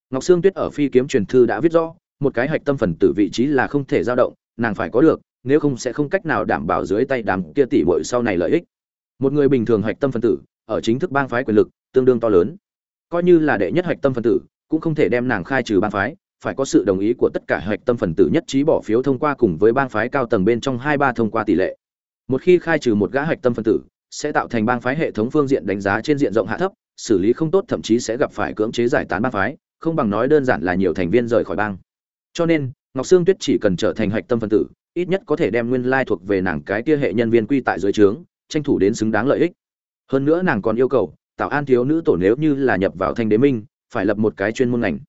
Ngọc sương tuyết ở phi kiếm truyền thư đã viết rõ, một cái hạch tâm phần tử vị trí là không thể dao động, nàng phải có được, nếu không sẽ không cách nào đảm bảo dưới tay đám kia tỷ muội sau này lợi ích. Một người bình thường hạch tâm phần tử, ở chính thức bang phái quyền lực, tương đương to lớn. Coi như là đệ nhất hạch tâm phần tử, cũng không thể đem nàng khai trừ bang phái phải có sự đồng ý của tất cả hạch tâm phần tử nhất trí bỏ phiếu thông qua cùng với bang phái cao tầng bên trong hai ba thông qua tỷ lệ. Một khi khai trừ một gã hạch tâm phần tử, sẽ tạo thành bang phái hệ thống phương diện đánh giá trên diện rộng hạ thấp, xử lý không tốt thậm chí sẽ gặp phải cưỡng chế giải tán bang phái, không bằng nói đơn giản là nhiều thành viên rời khỏi bang. Cho nên, ngọc sương tuyết chỉ cần trở thành hạch tâm phân tử, ít nhất có thể đem nguyên lai thuộc về nàng cái kia hệ nhân viên quy tại dưới trướng, tranh thủ đến xứng đáng lợi ích. Hơn nữa nàng còn yêu cầu tạo an thiếu nữ tổ nếu như là nhập vào thanh đế minh, phải lập một cái chuyên môn ngành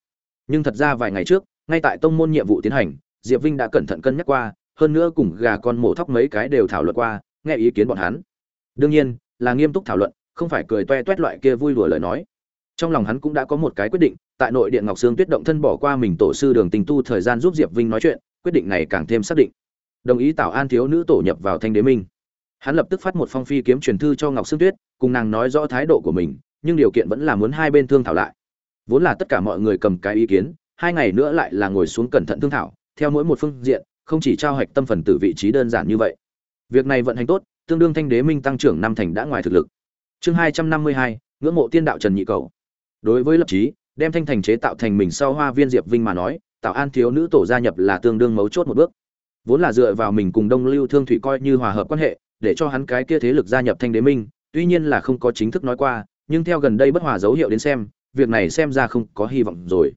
nhưng thật ra vài ngày trước, ngay tại tông môn nhiệm vụ tiến hành, diệp vinh đã cẩn thận cân nhắc qua, hơn nữa cùng gà con mổ thóc mấy cái đều thảo luận qua, nghe ý kiến bọn hắn. Đương nhiên, là nghiêm túc thảo luận, không phải cười toe toét loại kia vui đùa lời nói. Trong lòng hắn cũng đã có một cái quyết định, tại nội điện ngọc sương tuyết động thân bỏ qua mình tổ sư đường tình tu thời gian giúp diệp vinh nói chuyện, quyết định này càng thêm xác định. Đồng ý tạo an thiếu nữ tổ nhập vào thanh đế minh. Hắn lập tức phát một phong phi kiếm truyền thư cho ngọc sương tuyết, cùng nàng nói rõ thái độ của mình, nhưng điều kiện vẫn là muốn hai bên thương thảo lại vốn là tất cả mọi người cầm cái ý kiến, hai ngày nữa lại là ngồi xuống cẩn thận thương thảo, theo mỗi một phương diện, không chỉ trao hạch tâm phần tử vị trí đơn giản như vậy. Việc này vận hành tốt, tương đương thanh đế minh tăng trưởng năm thành đã ngoài thực lực. Chương hai trăm năm mươi hai, ngưỡng mộ tiên đạo trần nhị cầu. Đối với lập trí, đem thanh thành chế tạo thành mình sau hoa viên diệp vinh mà nói tạo an thiếu nữ tổ gia nhập là tương đương mấu chốt một bước. Vốn là dựa vào mình cùng đông lưu thương thủy coi như hòa hợp quan hệ, để cho hắn cái kia thế lực gia nhập thanh đế minh, tuy nhiên là không có chính thức nói qua, nhưng theo gần đây bất hòa dấu hiệu đến xem việc này xem ra không có hy vọng rồi.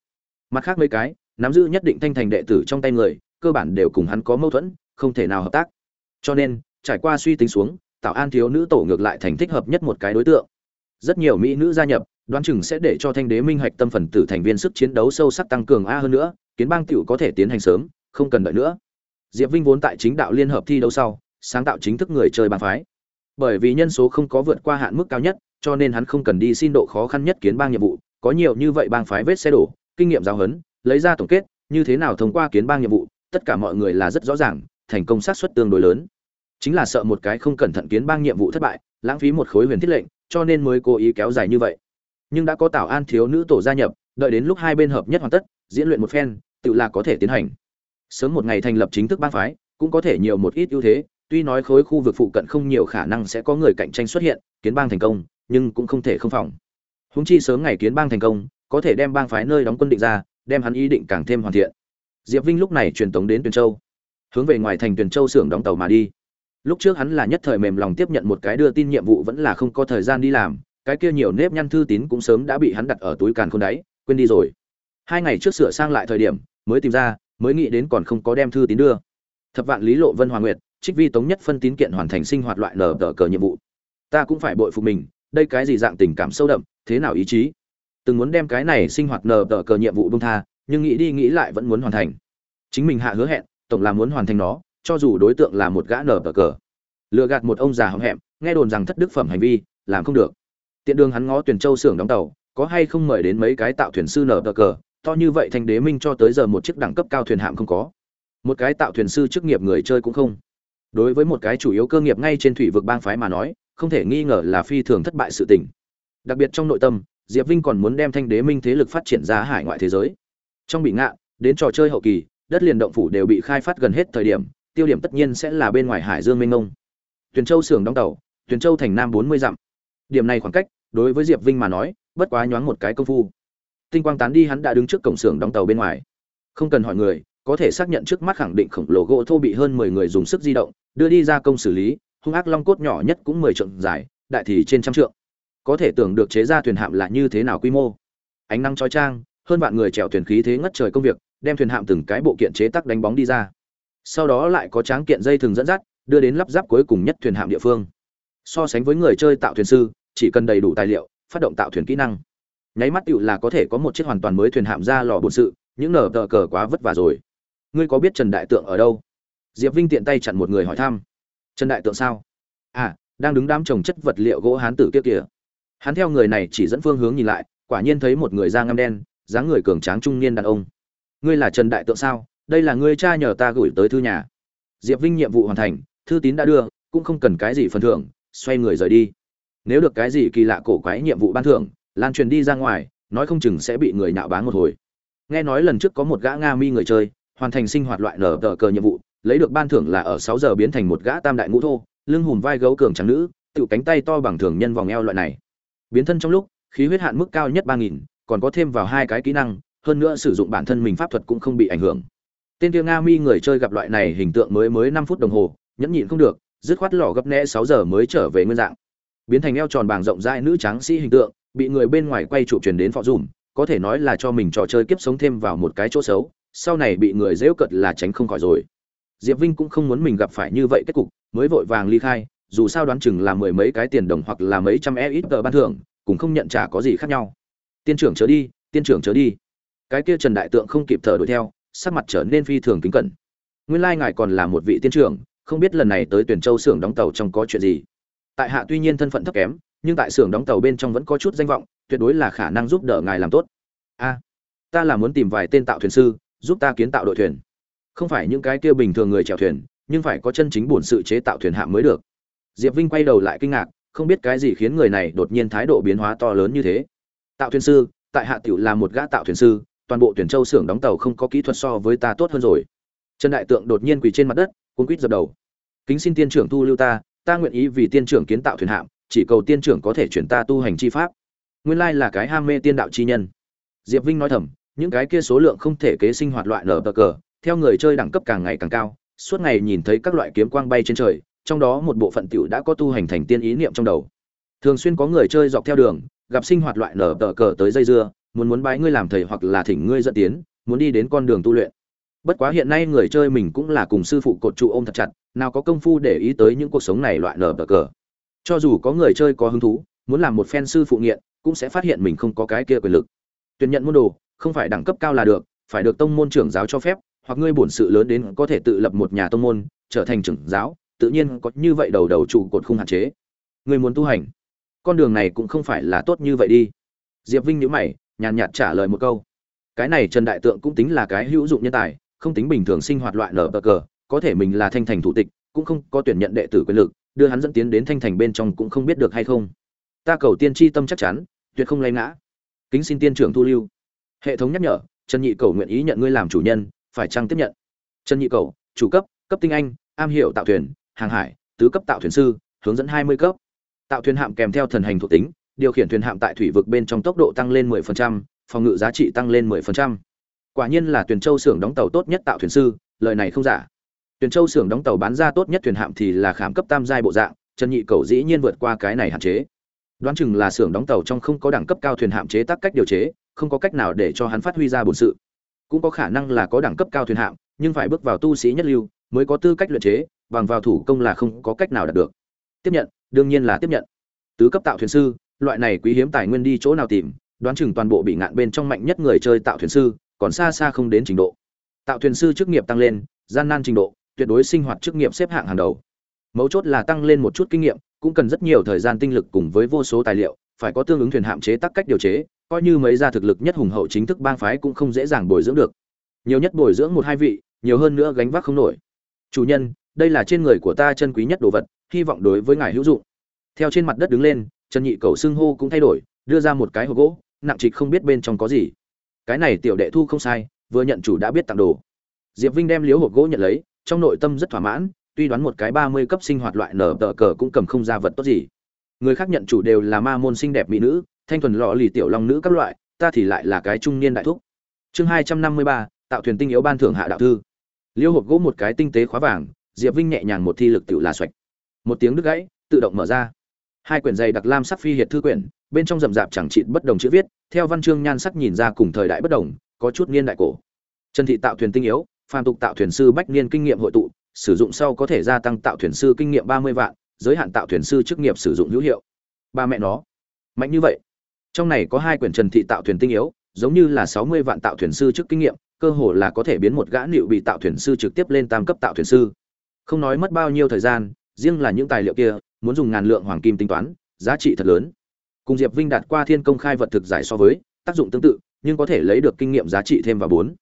Mặt khác mấy cái, nắm giữ nhất định thanh thành đệ tử trong tay người, cơ bản đều cùng hắn có mâu thuẫn, không thể nào hợp tác. Cho nên, trải qua suy tính xuống tạo an thiếu nữ tổ ngược lại thành thích hợp nhất một cái đối tượng. Rất nhiều mỹ nữ gia nhập, đoán chừng sẽ để cho thanh đế minh hạch tâm phần tử thành viên sức chiến đấu sâu sắc tăng cường a hơn nữa, kiến bang tiểu có thể tiến hành sớm, không cần đợi nữa. Diệp vinh vốn tại chính đạo liên hợp thi đấu sau, sáng tạo chính thức người chơi bang phái. Bởi vì nhân số không có vượt qua hạn mức cao nhất, cho nên hắn không cần đi xin độ khó khăn nhất kiến bang nhiệm vụ có nhiều như vậy bang phái vết xe đổ, kinh nghiệm giáo huấn, lấy ra tổng kết, như thế nào thông qua kiến bang nhiệm vụ, tất cả mọi người là rất rõ ràng, thành công sát suất tương đối lớn. Chính là sợ một cái không cẩn thận kiến bang nhiệm vụ thất bại, lãng phí một khối huyền thiết lệnh, cho nên mới cố ý kéo dài như vậy. Nhưng đã có tảo an thiếu nữ tổ gia nhập, đợi đến lúc hai bên hợp nhất hoàn tất, diễn luyện một phen, tự là có thể tiến hành. Sớm một ngày thành lập chính thức bang phái, cũng có thể nhiều một ít ưu thế, tuy nói khối khu vực phụ cận không nhiều khả năng sẽ có người cạnh tranh xuất hiện, kiến bang thành công, nhưng cũng không thể không phòng húng chi sớm ngày kiến bang thành công, có thể đem bang phái nơi đóng quân định ra, đem hắn ý định càng thêm hoàn thiện. Diệp vinh lúc này truyền tống đến tuyền châu, hướng về ngoài thành tuyền châu xưởng đóng tàu mà đi. Lúc trước hắn là nhất thời mềm lòng tiếp nhận một cái đưa tin nhiệm vụ vẫn là không có thời gian đi làm, cái kia nhiều nếp nhăn thư tín cũng sớm đã bị hắn đặt ở túi càn khôn đáy, quên đi rồi. Hai ngày trước sửa sang lại thời điểm, mới tìm ra, mới nghĩ đến còn không có đem thư tín đưa. Thập vạn lý lộ vân hoàng nguyệt, trích vi tống nhất phân tín kiện hoàn thành sinh hoạt loại nở tờ cờ nhiệm vụ. Ta cũng phải bội phục mình, đây cái gì dạng tình cảm sâu đậm thế nào ý chí? Từng muốn đem cái này sinh hoạt nở tờ cờ nhiệm vụ bông tha, nhưng nghĩ đi nghĩ lại vẫn muốn hoàn thành. Chính mình hạ hứa hẹn, tổng là muốn hoàn thành nó, cho dù đối tượng là một gã nở tờ cờ. Lừa gạt một ông già hậm hẹm nghe đồn rằng thất đức phẩm hành vi, làm không được. Tiện đường hắn ngó tuyển châu xưởng đóng tàu, có hay không mời đến mấy cái tạo thuyền sư nở tờ cờ, to như vậy thành đế minh cho tới giờ một chiếc đẳng cấp cao thuyền hạm không có. Một cái tạo thuyền sư chức nghiệp người chơi cũng không. Đối với một cái chủ yếu cơ nghiệp ngay trên thủy vực bang phái mà nói, không thể nghi ngờ là phi thường thất bại sự tình đặc biệt trong nội tâm, diệp vinh còn muốn đem thanh đế minh thế lực phát triển ra hải ngoại thế giới. Trong bị ngạ, đến trò chơi hậu kỳ, đất liền động phủ đều bị khai phát gần hết thời điểm, tiêu điểm tất nhiên sẽ là bên ngoài hải dương minh ông tuyền châu xưởng đóng tàu, tuyền châu thành nam bốn mươi dặm. Điểm này khoảng cách, đối với diệp vinh mà nói, bất quá nhoáng một cái công phu. Tinh quang tán đi hắn đã đứng trước cổng xưởng đóng tàu bên ngoài. Không cần hỏi người, có thể xác nhận trước mắt khẳng định khổng lồ gỗ thô bị hơn mười người dùng sức di động, đưa đi ra công xử lý, hung ác long cốt nhỏ nhất cũng mười trượng dài, đại thì trên trăm trượng có thể tưởng được chế ra thuyền hạm là như thế nào quy mô. Ánh nắng chói trang hơn vạn người chèo thuyền khí thế ngất trời công việc, đem thuyền hạm từng cái bộ kiện chế tác đánh bóng đi ra. Sau đó lại có tráng kiện dây thừng dẫn dắt, đưa đến lắp ráp cuối cùng nhất thuyền hạm địa phương. So sánh với người chơi tạo thuyền sư, chỉ cần đầy đủ tài liệu, phát động tạo thuyền kỹ năng. Nháy mắt tựu là có thể có một chiếc hoàn toàn mới thuyền hạm ra lò bổn sự, những nở tờ cờ quá vất vả rồi. Ngươi có biết trần đại tượng ở đâu? Diệp vinh tiện tay chặn một người hỏi thăm. Trần đại tượng sao? À đang đứng đám trồng chất vật liệu gỗ hán tử kia kìa hắn theo người này chỉ dẫn phương hướng nhìn lại, quả nhiên thấy một người da ngăm đen, dáng người cường tráng trung niên đàn ông. Ngươi là trần đại tượng sao? Đây là ngươi cha nhờ ta gửi tới thư nhà. Diệp vinh nhiệm vụ hoàn thành, thư tín đã đưa, cũng không cần cái gì phần thưởng, xoay người rời đi. Nếu được cái gì kỳ lạ cổ quái nhiệm vụ ban thưởng, lan truyền đi ra ngoài, nói không chừng sẽ bị người nạo báng một hồi. Nghe nói lần trước có một gã nga mi người chơi, hoàn thành sinh hoạt loại nở tờ cờ nhiệm vụ, lấy được ban thưởng là ở sáu giờ biến thành một gã tam đại ngũ thô, lưng hùm vai gấu cường trắng nữ tự cánh tay to bằng thường nhân vòng eo loại này biến thân trong lúc, khí huyết hạn mức cao nhất ba nghìn, còn có thêm vào hai cái kỹ năng, hơn nữa sử dụng bản thân mình pháp thuật cũng không bị ảnh hưởng. Tên tiêu nga mi người chơi gặp loại này hình tượng mới mới năm phút đồng hồ, nhẫn nhịn không được, dứt khoát lò gấp nẽ sáu giờ mới trở về nguyên dạng. Biến thành eo tròn bảng rộng rãi nữ trắng sĩ hình tượng, bị người bên ngoài quay trụ truyền đến phò dùm, có thể nói là cho mình trò chơi kiếp sống thêm vào một cái chỗ xấu, sau này bị người dễu cợt là tránh không khỏi rồi. Diệp vinh cũng không muốn mình gặp phải như vậy kết cục, mới vội vàng ly khai dù sao đoán chừng là mười mấy cái tiền đồng hoặc là mấy trăm e ít tờ ban thưởng cũng không nhận trả có gì khác nhau. Tiên trưởng chớ đi, tiên trưởng chớ đi. Cái kia trần đại tượng không kịp thở đuổi theo, sắc mặt trở nên phi thường kính cẩn. Nguyên lai ngài còn là một vị tiên trưởng, không biết lần này tới tuyển châu xưởng đóng tàu trong có chuyện gì. Tại hạ tuy nhiên thân phận thấp kém, nhưng tại xưởng đóng tàu bên trong vẫn có chút danh vọng, tuyệt đối là khả năng giúp đỡ ngài làm tốt. A, ta là muốn tìm vài tên tạo thuyền sư, giúp ta kiến tạo đội thuyền. Không phải những cái kia bình thường người chèo thuyền, nhưng phải có chân chính bổn sự chế tạo thuyền hạ mới được diệp vinh quay đầu lại kinh ngạc, không biết cái gì khiến người này đột nhiên thái độ biến hóa to lớn như thế. Tạo thuyền sư, tại hạ tiểu là một gã tạo thuyền sư, toàn bộ tuyển châu xưởng đóng tàu không có kỹ thuật so với ta tốt hơn rồi. Trần đại tượng đột nhiên quỳ trên mặt đất cuốn quýt dập đầu. Kính xin tiên trưởng thu lưu ta ta nguyện ý vì tiên trưởng kiến tạo thuyền hạm, chỉ cầu tiên trưởng có thể chuyển ta tu hành chi pháp. Nguyên lai là cái ham mê tiên đạo chi nhân. Diệp vinh nói thầm, những cái kia số lượng không thể kế sinh hoạt loại nở bờ cờ, theo người chơi đẳng cấp càng ngày càng cao, suốt ngày nhìn thấy các loại kiếm quang bay trên trời trong đó một bộ phận tiểu đã có tu hành thành tiên ý niệm trong đầu. Thường xuyên có người chơi dọc theo đường, gặp sinh hoạt loại nở tở cờ tới dây dưa, muốn muốn bái ngươi làm thầy hoặc là thỉnh ngươi dẫn tiến, muốn đi đến con đường tu luyện. Bất quá hiện nay người chơi mình cũng là cùng sư phụ cột trụ ôm thật chặt, nào có công phu để ý tới những cuộc sống này loại nở tở cờ. Cho dù có người chơi có hứng thú, muốn làm một fan sư phụ nghiện, cũng sẽ phát hiện mình không có cái kia quyền lực. Tuyển nhận môn đồ, không phải đẳng cấp cao là được, phải được tông môn trưởng giáo cho phép, hoặc ngươi bổn sự lớn đến có thể tự lập một nhà tông môn, trở thành trưởng giáo tự nhiên có như vậy đầu đầu trụ cột không hạn chế. Người muốn tu hành, con đường này cũng không phải là tốt như vậy đi. Diệp vinh nhữ mày, nhàn nhạt trả lời một câu. Cái này trần đại tượng cũng tính là cái hữu dụng nhân tài, không tính bình thường sinh hoạt loại nở bờ cờ, có thể mình là thanh thành thủ tịch, cũng không có tuyển nhận đệ tử quyền lực, đưa hắn dẫn tiến đến thanh thành bên trong cũng không biết được hay không. Ta cầu tiên tri tâm chắc chắn, tuyệt không lay ngã. Kính xin tiên trưởng thu lưu. Hệ thống nhắc nhở, trần nhị cầu nguyện ý nhận ngươi làm chủ nhân, phải chăng tiếp nhận? Trần nhị cầu, chủ cấp cấp tinh anh, am hiểu tạo thuyền hàng hải tứ cấp tạo thuyền sư hướng dẫn hai mươi cấp. Tạo thuyền hạm kèm theo thần hành thuộc tính điều khiển thuyền hạm tại thủy vực bên trong tốc độ tăng lên 10%, phòng ngự giá trị tăng lên 10%. quả nhiên là tuyển châu xưởng đóng tàu tốt nhất tạo thuyền sư lời này không giả. Tuyển châu xưởng đóng tàu bán ra tốt nhất thuyền hạm thì là khám cấp tam giai bộ dạng trần nhị cầu dĩ nhiên vượt qua cái này hạn chế. Đoán chừng là xưởng đóng tàu trong không có đẳng cấp cao thuyền hạm chế tác cách điều chế không có cách nào để cho hắn phát huy ra bổn sự. Cũng có khả năng là có đẳng cấp cao thuyền hạm nhưng phải bước vào tu sĩ nhất lưu mới có tư cách luyện chế bằng vào thủ công là không có cách nào đạt được. Tiếp nhận, đương nhiên là tiếp nhận. Tứ cấp tạo thuyền sư, loại này quý hiếm tài nguyên đi chỗ nào tìm, đoán chừng toàn bộ bị ngạn bên trong mạnh nhất người chơi tạo thuyền sư, còn xa xa không đến trình độ. Tạo thuyền sư chức nghiệp tăng lên, gian nan trình độ, tuyệt đối sinh hoạt chức nghiệp xếp hạng hàng đầu. Mấu chốt là tăng lên một chút kinh nghiệm, cũng cần rất nhiều thời gian tinh lực cùng với vô số tài liệu, phải có tương ứng thuyền hạm chế tác cách điều chế, coi như mấy gia thực lực nhất hùng hậu chính thức bang phái cũng không dễ dàng bồi dưỡng được. Nhiều nhất bồi dưỡng một hai vị, nhiều hơn nữa gánh vác không nổi. Chủ nhân đây là trên người của ta chân quý nhất đồ vật, hy vọng đối với ngài hữu dụng. Theo trên mặt đất đứng lên, trần nhị cầu xưng hô cũng thay đổi, đưa ra một cái hộp gỗ, nặng trịch không biết bên trong có gì. Cái này tiểu đệ thu không sai, vừa nhận chủ đã biết tặng đồ. Diệp vinh đem liếu hộp gỗ nhận lấy, trong nội tâm rất thỏa mãn, tuy đoán một cái ba mươi cấp sinh hoạt loại nở tờ cờ cũng cầm không ra vật tốt gì. Người khác nhận chủ đều là ma môn xinh đẹp mỹ nữ, thanh thuần lọ lì tiểu long nữ các loại, ta thì lại là cái trung niên đại thúc. Chương hai trăm năm mươi ba, tạo thuyền tinh yếu ban thưởng hạ đạo thư. Liêu hộp gỗ một cái tinh tế khóa vàng diệp vinh nhẹ nhàng một thi lực tự là xoạch. Một tiếng đứt gãy, tự động mở ra. Hai quyển dày đặc lam sắc phi hiệt thư quyển, bên trong rậm rạp chẳng trịn bất đồng chữ viết, theo văn chương nhan sắc nhìn ra cùng thời đại bất đồng, có chút niên đại cổ. Trần thị tạo thuyền tinh yếu, phàm tục tạo thuyền sư bách niên kinh nghiệm hội tụ, sử dụng sau có thể gia tăng tạo thuyền sư kinh nghiệm ba mươi vạn, giới hạn tạo thuyền sư chức nghiệp sử dụng hữu hiệu. Ba mẹ nó. Mạnh như vậy. Trong này có hai quyển trần thị tạo thuyền tinh yếu, giống như là sáu mươi vạn tạo thuyền sư chức kinh nghiệm, cơ hồ là có thể biến một gã liệu bị tạo thuyền sư trực tiếp lên tam cấp tạo thuyền sư không nói mất bao nhiêu thời gian, riêng là những tài liệu kia, muốn dùng ngàn lượng hoàng kim tính toán, giá trị thật lớn. Cùng diệp vinh đạt qua thiên công khai vật thực giải so với, tác dụng tương tự, nhưng có thể lấy được kinh nghiệm giá trị thêm vào bốn.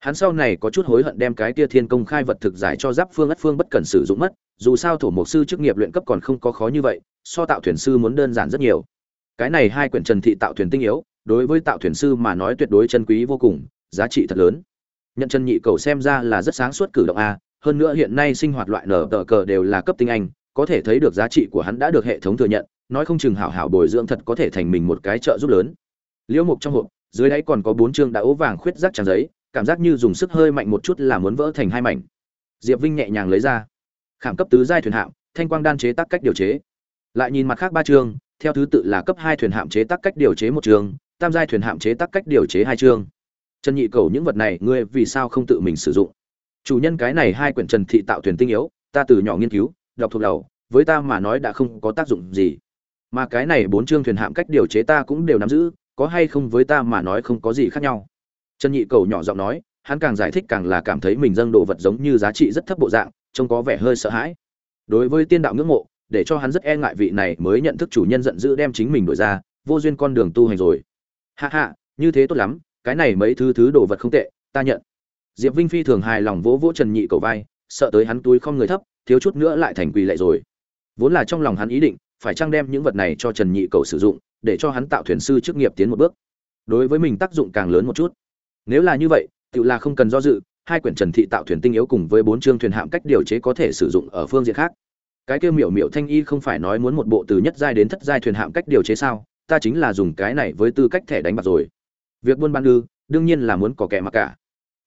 Hắn sau này có chút hối hận đem cái kia thiên công khai vật thực giải cho giáp phương ất phương bất cần sử dụng mất, dù sao thổ mục sư chức nghiệp luyện cấp còn không có khó như vậy, so tạo thuyền sư muốn đơn giản rất nhiều. Cái này hai quyển trần thị tạo thuyền tinh yếu, đối với tạo thuyền sư mà nói tuyệt đối chân quý vô cùng, giá trị thật lớn. Nhận chân nhị cầu xem ra là rất sáng suốt cử động a hơn nữa hiện nay sinh hoạt loại nở tờ cờ đều là cấp tinh anh, có thể thấy được giá trị của hắn đã được hệ thống thừa nhận, nói không chừng hảo hảo bồi dưỡng thật có thể thành mình một cái trợ giúp lớn. Liễu mục trong hộp, dưới đáy còn có bốn chương đã ố vàng khuyết rác tràn giấy, cảm giác như dùng sức hơi mạnh một chút là muốn vỡ thành hai mảnh. Diệp vinh nhẹ nhàng lấy ra. Khảm cấp tứ giai thuyền hạm, thanh quang đan chế tác cách điều chế. Lại nhìn mặt khác ba chương, theo thứ tự là cấp hai thuyền hạm chế tác cách điều chế một chương, tam giai thuyền hạm chế tác cách điều chế hai chương. Trần nhị cầu những vật này, ngươi vì sao không tự mình sử dụng? Chủ nhân cái này hai quyển trần thị tạo thuyền tinh yếu, ta từ nhỏ nghiên cứu, đọc thuộc đầu, với ta mà nói đã không có tác dụng gì. Mà cái này bốn chương thuyền hạm cách điều chế ta cũng đều nắm giữ, có hay không với ta mà nói không có gì khác nhau. Trần nhị cầu nhỏ giọng nói, hắn càng giải thích càng là cảm thấy mình dâng đồ vật giống như giá trị rất thấp bộ dạng, trông có vẻ hơi sợ hãi. Đối với tiên đạo ngưỡng mộ, để cho hắn rất e ngại vị này mới nhận thức chủ nhân giận dữ đem chính mình đổi ra, vô duyên con đường tu hành rồi. Hạ hạ như thế tốt lắm, cái này mấy thứ thứ đồ vật không tệ, ta nhận diệp vinh phi thường hài lòng vỗ vỗ trần nhị cầu vai, sợ tới hắn túi không người thấp, thiếu chút nữa lại thành quỳ lệ rồi. Vốn là trong lòng hắn ý định, phải trang đem những vật này cho trần nhị cầu sử dụng, để cho hắn tạo thuyền sư chức nghiệp tiến một bước. Đối với mình tác dụng càng lớn một chút. Nếu là như vậy, tự là không cần do dự, hai quyển trần thị tạo thuyền tinh yếu cùng với bốn chương thuyền hạm cách điều chế có thể sử dụng ở phương diện khác. Cái kêu miểu miểu thanh y không phải nói muốn một bộ từ nhất giai đến thất giai thuyền hạm cách điều chế sao, ta chính là dùng cái này với tư cách thẻ đánh bạc rồi. Việc buôn bán ư, đương nhiên là muốn có kẻ mặc cả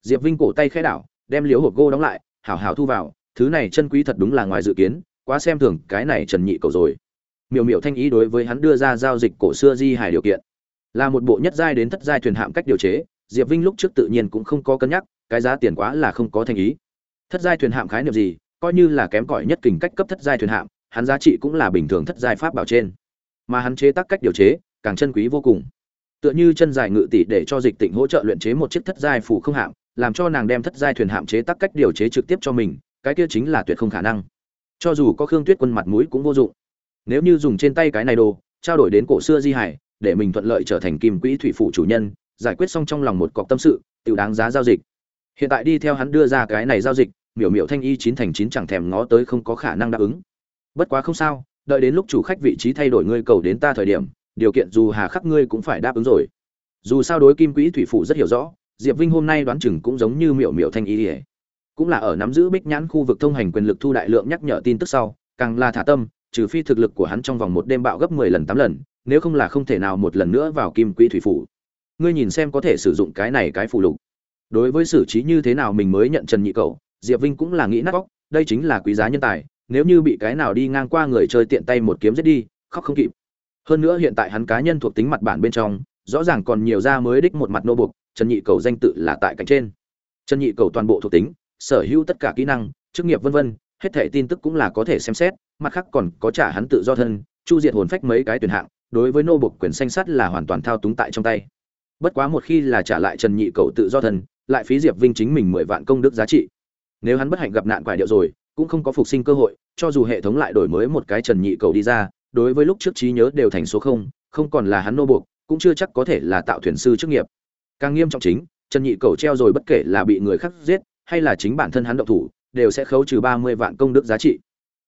diệp vinh cổ tay khẽ đảo, đem liếu hộp gô đóng lại, hảo hảo thu vào, thứ này chân quý thật đúng là ngoài dự kiến, quá xem thường cái này trần nhị cầu rồi. Miểu miểu thanh ý đối với hắn đưa ra giao dịch cổ xưa di hài điều kiện. Là một bộ nhất giai đến thất giai thuyền hạm cách điều chế, diệp vinh lúc trước tự nhiên cũng không có cân nhắc, cái giá tiền quá là không có thành ý. Thất giai thuyền hạm khái niệm gì, coi như là kém cỏi nhất kình cách cấp thất giai thuyền hạm, hắn giá trị cũng là bình thường thất giai pháp bảo trên. Mà hắn chế tác cách điều chế, càng chân quý vô cùng. Tựa như chân dài ngự tỷ để cho dịch tịnh hỗ trợ luyện chế một chiếc thất giai phủ không hạm làm cho nàng đem thất giai thuyền hạm chế tác cách điều chế trực tiếp cho mình, cái kia chính là tuyệt không khả năng. Cho dù có khương tuyết quân mặt mũi cũng vô dụng. Nếu như dùng trên tay cái này đồ, trao đổi đến cổ xưa di hải, để mình thuận lợi trở thành kim quỹ thủy phụ chủ nhân, giải quyết xong trong lòng một cọc tâm sự tự đáng giá giao dịch. Hiện tại đi theo hắn đưa ra cái này giao dịch, miểu miểu thanh y chín thành chín chẳng thèm ngó tới không có khả năng đáp ứng. Bất quá không sao, đợi đến lúc chủ khách vị trí thay đổi ngươi cầu đến ta thời điểm, điều kiện dù hà khắc ngươi cũng phải đáp ứng rồi. Dù sao đối kim quỹ thủy phụ rất hiểu rõ diệp vinh hôm nay đoán chừng cũng giống như miểu miểu thanh y ỉa cũng là ở nắm giữ bích nhãn khu vực thông hành quyền lực thu đại lượng nhắc nhở tin tức sau càng là thả tâm trừ phi thực lực của hắn trong vòng một đêm bạo gấp mười lần tám lần nếu không là không thể nào một lần nữa vào kim quỹ thủy phủ. Ngươi nhìn xem có thể sử dụng cái này cái phụ lục. Đối với xử trí như thế nào mình mới nhận trần nhị cầu diệp vinh cũng là nghĩ nát óc, đây chính là quý giá nhân tài nếu như bị cái nào đi ngang qua người chơi tiện tay một kiếm giết đi khóc không kịp. Hơn nữa hiện tại hắn cá nhân thuộc tính mặt bản bên trong rõ ràng còn nhiều ra mới đích một mặt nô buộc trần nhị cầu danh tự là tại cạnh trên. Trần nhị cầu toàn bộ thuộc tính, sở hữu tất cả kỹ năng, chức nghiệp vân vân, hết thảy tin tức cũng là có thể xem xét, mặt khác còn có trả hắn tự do thân, chu diệt hồn phách mấy cái tuyển hạng, đối với nô buộc quyền xanh sắt là hoàn toàn thao túng tại trong tay. Bất quá một khi là trả lại trần nhị cầu tự do thân, lại phí diệp vinh chính mình mười vạn công đức giá trị. Nếu hắn bất hạnh gặp nạn quải điệu rồi, cũng không có phục sinh cơ hội, cho dù hệ thống lại đổi mới một cái trần nhị cầu đi ra, đối với lúc trước trí nhớ đều thành số không không còn là hắn nô buộc cũng chưa chắc có thể là tạo thuyền sư chức nghiệp càng nghiêm trọng chính, trần nhị cầu treo rồi bất kể là bị người khác giết, hay là chính bản thân hắn động thủ, đều sẽ khấu trừ ba mươi vạn công đức giá trị.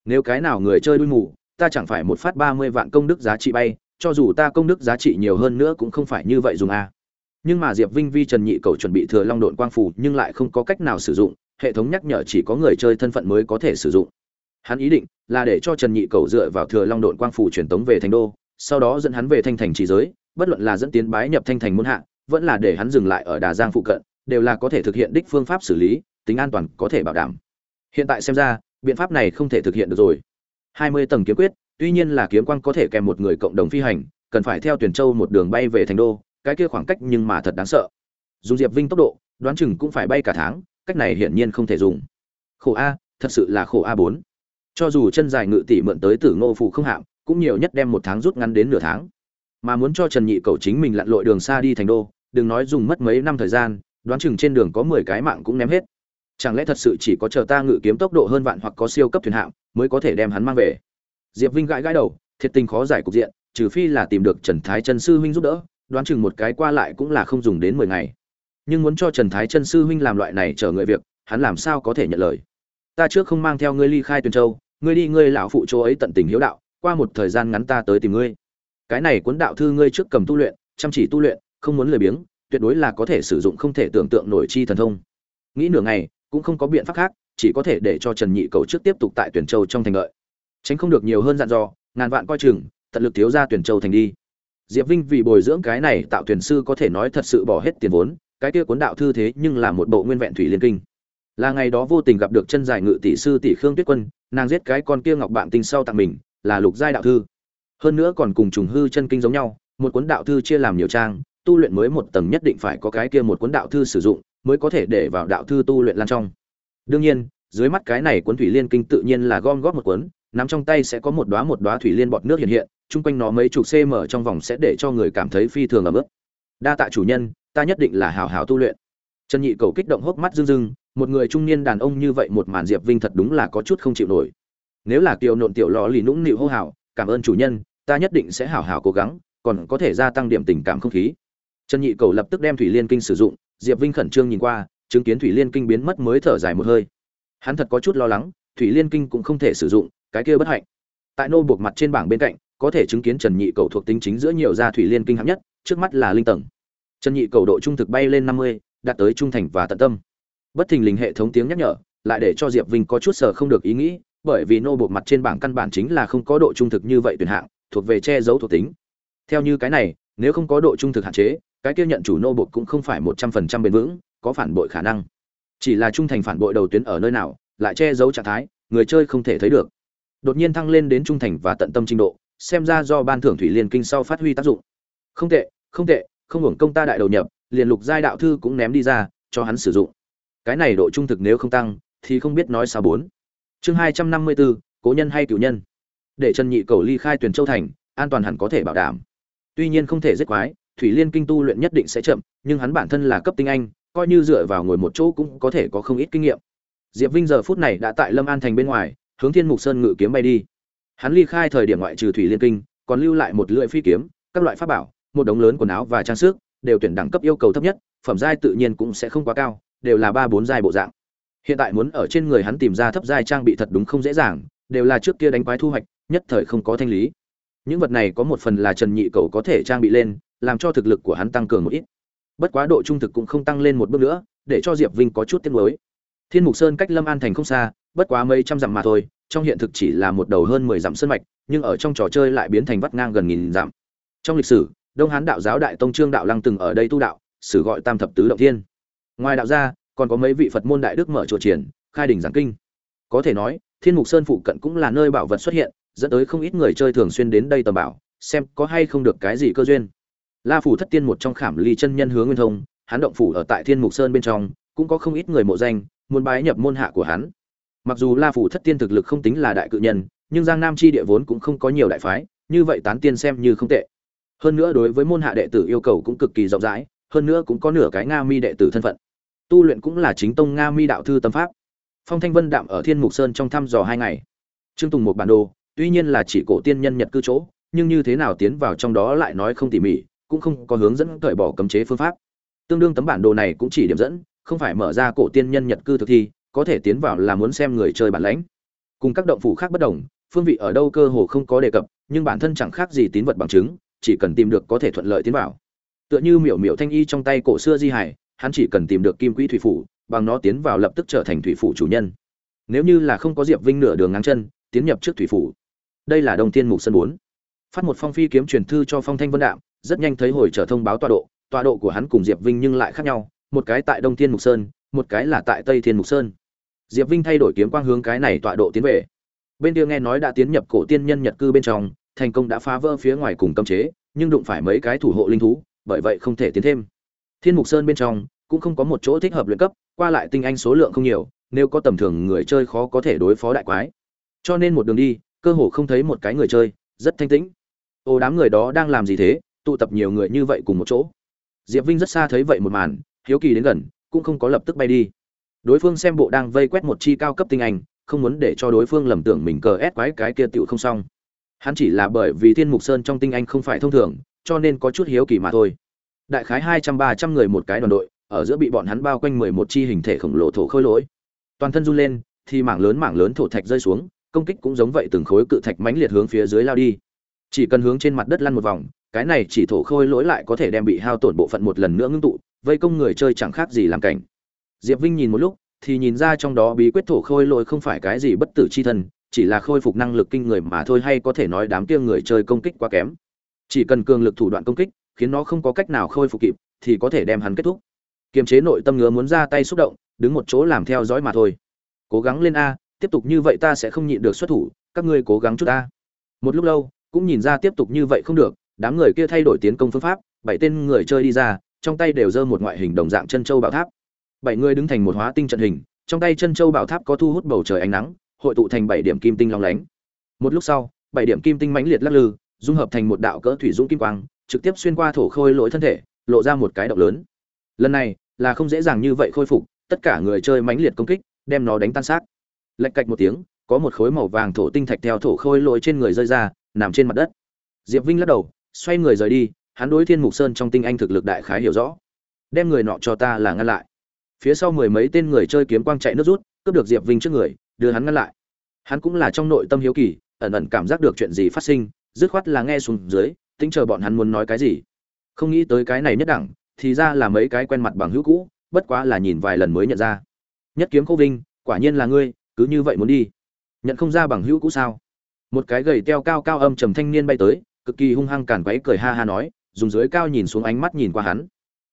Nếu cái nào người chơi đuôi mù, ta chẳng phải một phát ba mươi vạn công đức giá trị bay, cho dù ta công đức giá trị nhiều hơn nữa cũng không phải như vậy dùng a nhưng mà diệp vinh vi trần nhị cầu chuẩn bị thừa long độn quang phủ nhưng lại không có cách nào sử dụng, hệ thống nhắc nhở chỉ có người chơi thân phận mới có thể sử dụng. Hắn ý định là để cho trần nhị cầu dựa vào thừa long độn quang phủ truyền tống về thành đô, sau đó dẫn hắn về thanh thành chỉ giới, bất luận là dẫn tiến bái nhập thanh thành muôn hạ vẫn là để hắn dừng lại ở đà giang phụ cận, đều là có thể thực hiện đích phương pháp xử lý, tính an toàn có thể bảo đảm. Hiện tại xem ra, biện pháp này không thể thực hiện được rồi. Hai mươi tầng kiếm quyết, tuy nhiên là kiếm quang có thể kèm một người cộng đồng phi hành, cần phải theo tuyển châu một đường bay về thành đô, cái kia khoảng cách nhưng mà thật đáng sợ. Dùng diệp vinh tốc độ, đoán chừng cũng phải bay cả tháng, cách này hiển nhiên không thể dùng. Khổ a, thật sự là khổ a bốn. Cho dù chân dài ngự tỷ mượn tới tử ngô phụ không hạm, cũng nhiều nhất đem một tháng rút ngắn đến nửa tháng. Mà muốn cho trần nhị cầu chính mình lặn lội đường xa đi thành đô đừng nói dùng mất mấy năm thời gian, đoán chừng trên đường có mười cái mạng cũng ném hết. Chẳng lẽ thật sự chỉ có chờ ta ngự kiếm tốc độ hơn vạn hoặc có siêu cấp thuyền hạm mới có thể đem hắn mang về? Diệp vinh gãi gãi đầu, thiệt tình khó giải cục diện, trừ phi là tìm được trần thái chân sư huynh giúp đỡ, đoán chừng một cái qua lại cũng là không dùng đến mười ngày. Nhưng muốn cho trần thái chân sư huynh làm loại này chở người việc, hắn làm sao có thể nhận lời? Ta trước không mang theo ngươi ly khai tuyền châu, ngươi đi ngươi lão phụ chỗ ấy tận tình hiếu đạo, qua một thời gian ngắn ta tới tìm ngươi. Cái này cuốn đạo thư ngươi trước cầm tu luyện, chăm chỉ tu luyện không muốn lười biếng, tuyệt đối là có thể sử dụng không thể tưởng tượng nổi chi thần thông. Nghĩ nửa ngày, cũng không có biện pháp khác, chỉ có thể để cho trần nhị cầu trước tiếp tục tại tuyển châu trong thành lợi tránh không được nhiều hơn dặn dò, ngàn vạn coi chừng, tận lực thiếu ra tuyển châu thành đi. Diệp vinh vì bồi dưỡng cái này tạo tuyển sư có thể nói thật sự bỏ hết tiền vốn, cái kia cuốn đạo thư thế nhưng là một bộ nguyên vẹn thủy liên kinh. Là ngày đó vô tình gặp được chân dài ngự tỷ sư tỷ khương tuyết quân, nàng giết cái con kia ngọc bạn tinh sau tặng mình, là lục giai đạo thư. Hơn nữa còn cùng trùng hư chân kinh giống nhau, một cuốn đạo thư chia làm nhiều trang tu luyện mới một tầng nhất định phải có cái kia một cuốn đạo thư sử dụng, mới có thể để vào đạo thư tu luyện lan trong. Đương nhiên, dưới mắt cái này cuốn thủy liên kinh tự nhiên là gom góp một cuốn, nắm trong tay sẽ có một đóa một đóa thủy liên bọt nước hiện hiện, chung quanh nó mấy chục cm trong vòng sẽ để cho người cảm thấy phi thường ở mức đa tạ chủ nhân, ta nhất định là hào hào tu luyện. Trần nhị cầu kích động hốc mắt rưng rưng, một người trung niên đàn ông như vậy một màn diệp vinh thật đúng là có chút không chịu nổi. Nếu là kiều nộn tiểu lọ lì nũng nịu hô hào, cảm ơn chủ nhân, ta nhất định sẽ hảo hảo cố gắng, còn có thể gia tăng điểm tình cảm không khí trần nhị cầu lập tức đem thủy liên kinh sử dụng, diệp vinh khẩn trương nhìn qua, chứng kiến thủy liên kinh biến mất mới thở dài một hơi. Hắn thật có chút lo lắng, thủy liên kinh cũng không thể sử dụng, cái kia bất hạnh. Tại nô buộc mặt trên bảng bên cạnh, có thể chứng kiến trần nhị cầu thuộc tính chính giữa nhiều gia thủy liên kinh hạng nhất, trước mắt là linh tầng. Trần nhị cầu độ trung thực bay lên năm mươi, đạt tới trung thành và tận tâm. Bất thình lình hệ thống tiếng nhắc nhở, lại để cho diệp vinh có chút sợ không được ý nghĩ, bởi vì nô buộc mặt trên bảng căn bản chính là không có độ trung thực như vậy tuyển hạng, thuộc về che giấu thuộc tính. Theo như cái này, nếu không có độ trung thực hạn chế cái kia nhận chủ nô buộc cũng không phải một trăm phần trăm bền vững, có phản bội khả năng. Chỉ là trung thành phản bội đầu tuyến ở nơi nào, lại che giấu trạng thái, người chơi không thể thấy được. Đột nhiên thăng lên đến trung thành và tận tâm trình độ, xem ra do ban thưởng thủy liên kinh sau phát huy tác dụng. Không tệ không tệ, không hưởng công ta đại đầu nhập, liền lục giai đạo thư cũng ném đi ra, cho hắn sử dụng. Cái này độ trung thực nếu không tăng, thì không biết nói sao bốn. Chương hai trăm năm mươi bốn cố nhân hay cựu nhân? Để trần nhị cầu ly khai tuyển châu thành, an toàn hẳn có thể bảo đảm. Tuy nhiên không thể giết quái thủy liên kinh tu luyện nhất định sẽ chậm, nhưng hắn bản thân là cấp tinh anh, coi như dựa vào ngồi một chỗ cũng có thể có không ít kinh nghiệm. Diệp vinh giờ phút này đã tại lâm an thành bên ngoài, hướng thiên mục sơn ngự kiếm bay đi. Hắn ly khai thời điểm ngoại trừ thủy liên kinh, còn lưu lại một lưỡi phi kiếm, các loại pháp bảo, một đống lớn quần áo và trang sức, đều tuyển đẳng cấp yêu cầu thấp nhất, phẩm giai tự nhiên cũng sẽ không quá cao, đều là ba bốn giai bộ dạng. Hiện tại muốn ở trên người hắn tìm ra thấp giai trang bị thật đúng không dễ dàng, đều là trước kia đánh quái thu hoạch, nhất thời không có thanh lý. Những vật này có một phần là trần nhị cầu có thể trang bị lên làm cho thực lực của hắn tăng cường một ít. Bất quá độ trung thực cũng không tăng lên một bước nữa, để cho diệp vinh có chút tiếc nuối. Thiên mục sơn cách lâm an thành không xa, bất quá mấy trăm dặm mà thôi, trong hiện thực chỉ là một đầu hơn mười dặm sơn mạch, nhưng ở trong trò chơi lại biến thành vắt ngang gần nghìn dặm. Trong lịch sử, đông hán đạo giáo đại tông trương đạo lăng từng ở đây tu đạo, sử gọi tam thập tứ động thiên. Ngoài đạo gia còn có mấy vị phật môn đại đức mở chùa triển, khai đỉnh giảng kinh. Có thể nói, thiên mục sơn phụ cận cũng là nơi bảo vật xuất hiện, dẫn tới không ít người chơi thường xuyên đến đây tầm bảo, xem có hay không được cái gì cơ duyên la phủ thất tiên một trong khảm ly chân nhân hướng nguyên thông, hắn động phủ ở tại thiên mục sơn bên trong, cũng có không ít người mộ danh, muốn bái nhập môn hạ của hắn. Mặc dù la phủ thất tiên thực lực không tính là đại cự nhân, nhưng giang nam chi địa vốn cũng không có nhiều đại phái, như vậy tán tiên xem như không tệ. Hơn nữa đối với môn hạ đệ tử yêu cầu cũng cực kỳ rộng rãi, hơn nữa cũng có nửa cái nga mi đệ tử thân phận. Tu luyện cũng là chính tông nga mi đạo thư tâm pháp. Phong thanh vân đạm ở thiên mục sơn trong thăm dò hai ngày. Trương tùng một bản đồ, tuy nhiên là chỉ cổ tiên nhân nhật cư chỗ, nhưng như thế nào tiến vào trong đó lại nói không tỉ mỉ cũng không có hướng dẫn cởi bỏ cấm chế phương pháp. Tương đương tấm bản đồ này cũng chỉ điểm dẫn, không phải mở ra cổ tiên nhân nhật cư thực thi, có thể tiến vào là muốn xem người chơi bản lãnh. Cùng các động phủ khác bất đồng, phương vị ở đâu cơ hồ không có đề cập, nhưng bản thân chẳng khác gì tín vật bằng chứng, chỉ cần tìm được có thể thuận lợi tiến vào. Tựa như miểu miểu thanh y trong tay cổ xưa di hải, hắn chỉ cần tìm được kim quỹ thủy phủ, bằng nó tiến vào lập tức trở thành thủy phủ chủ nhân. Nếu như là không có diệp vinh nửa đường ngang chân, tiến nhập trước thủy phủ. Đây là đông tiên mục sân bốn. Phát một phong phi kiếm truyền thư cho phong thanh vân đạm rất nhanh thấy hồi trở thông báo tọa độ tọa độ của hắn cùng diệp vinh nhưng lại khác nhau, một cái tại đông thiên mục sơn, một cái là tại tây thiên mục sơn. Diệp vinh thay đổi kiếm quang hướng cái này tọa độ tiến về. Bên kia nghe nói đã tiến nhập cổ tiên nhân nhật cư bên trong, thành công đã phá vỡ phía ngoài cùng cấm chế, nhưng đụng phải mấy cái thủ hộ linh thú, bởi vậy không thể tiến thêm. Thiên mục sơn bên trong cũng không có một chỗ thích hợp luyện cấp, qua lại tinh anh số lượng không nhiều, nếu có tầm thường người chơi khó có thể đối phó đại quái. Cho nên một đường đi, cơ hồ không thấy một cái người chơi, rất thanh tĩnh. Ô, đám người đó đang làm gì thế? Tụ tập nhiều người như vậy cùng một chỗ. Diệp vinh rất xa thấy vậy một màn, hiếu kỳ đến gần, cũng không có lập tức bay đi. Đối phương xem bộ đang vây quét một chi cao cấp tinh anh, không muốn để cho đối phương lầm tưởng mình cờ ép quái cái kia tựu không xong. Hắn chỉ là bởi vì thiên mục sơn trong tinh anh không phải thông thường, cho nên có chút hiếu kỳ mà thôi. Đại khái hai trăm ba trăm người một cái đoàn đội, ở giữa bị bọn hắn bao quanh mười một chi hình thể khổng lồ thổ khôi lỗi. Toàn thân run lên, thì mảng lớn mảng lớn thổ thạch rơi xuống, công kích cũng giống vậy từng khối cự thạch mãnh liệt hướng phía dưới lao đi. Chỉ cần hướng trên mặt đất lăn một vòng cái này chỉ thổ khôi lỗi lại có thể đem bị hao tổn bộ phận một lần nữa ngưng tụ, vây công người chơi chẳng khác gì làm cảnh. Diệp vinh nhìn một lúc, thì nhìn ra trong đó bí quyết thổ khôi lỗi không phải cái gì bất tử chi thân, chỉ là khôi phục năng lực kinh người mà thôi hay có thể nói đám kia người chơi công kích quá kém. Chỉ cần cường lực thủ đoạn công kích, khiến nó không có cách nào khôi phục kịp, thì có thể đem hắn kết thúc. Kiềm chế nội tâm ngứa muốn ra tay xúc động, đứng một chỗ làm theo dõi mà thôi. Cố gắng lên a, tiếp tục như vậy ta sẽ không nhịn được xuất thủ, các ngươi cố gắng chút a. Một lúc lâu, cũng nhìn ra tiếp tục như vậy không được đám người kia thay đổi tiến công phương pháp, bảy tên người chơi đi ra, trong tay đều giơ một ngoại hình đồng dạng chân châu bảo tháp. Bảy người đứng thành một hóa tinh trận hình, trong tay chân châu bảo tháp có thu hút bầu trời ánh nắng, hội tụ thành bảy điểm kim tinh long lánh. Một lúc sau, bảy điểm kim tinh mãnh liệt lắc lư, dung hợp thành một đạo cỡ thủy dũng kim quang, trực tiếp xuyên qua thổ khôi lỗi thân thể, lộ ra một cái động lớn. Lần này, là không dễ dàng như vậy khôi phục, tất cả người chơi mãnh liệt công kích, đem nó đánh tan xác. Lệch cạch một tiếng, có một khối màu vàng thổ tinh thạch theo thổ khôi lỗi trên người rơi ra, nằm trên mặt đất. Diệp vinh lắc đầu xoay người rời đi, hắn đối thiên mục sơn trong tinh anh thực lực đại khái hiểu rõ. Đem người nọ cho ta là ngăn lại. Phía sau mười mấy tên người chơi kiếm quang chạy nước rút, cướp được diệp vinh trước người, đưa hắn ngăn lại. Hắn cũng là trong nội tâm hiếu kỳ, ẩn ẩn cảm giác được chuyện gì phát sinh, dứt khoát là nghe xuống dưới, tính chờ bọn hắn muốn nói cái gì. Không nghĩ tới cái này nhất đẳng, thì ra là mấy cái quen mặt bằng hữu cũ, bất quá là nhìn vài lần mới nhận ra. Nhất kiếm khô vinh, quả nhiên là ngươi, cứ như vậy muốn đi. Nhận không ra bằng hữu cũ sao? Một cái gầy teo cao cao âm trầm thanh niên bay tới cực kỳ hung hăng càn quấy cười ha ha nói, dùng dưới cao nhìn xuống ánh mắt nhìn qua hắn.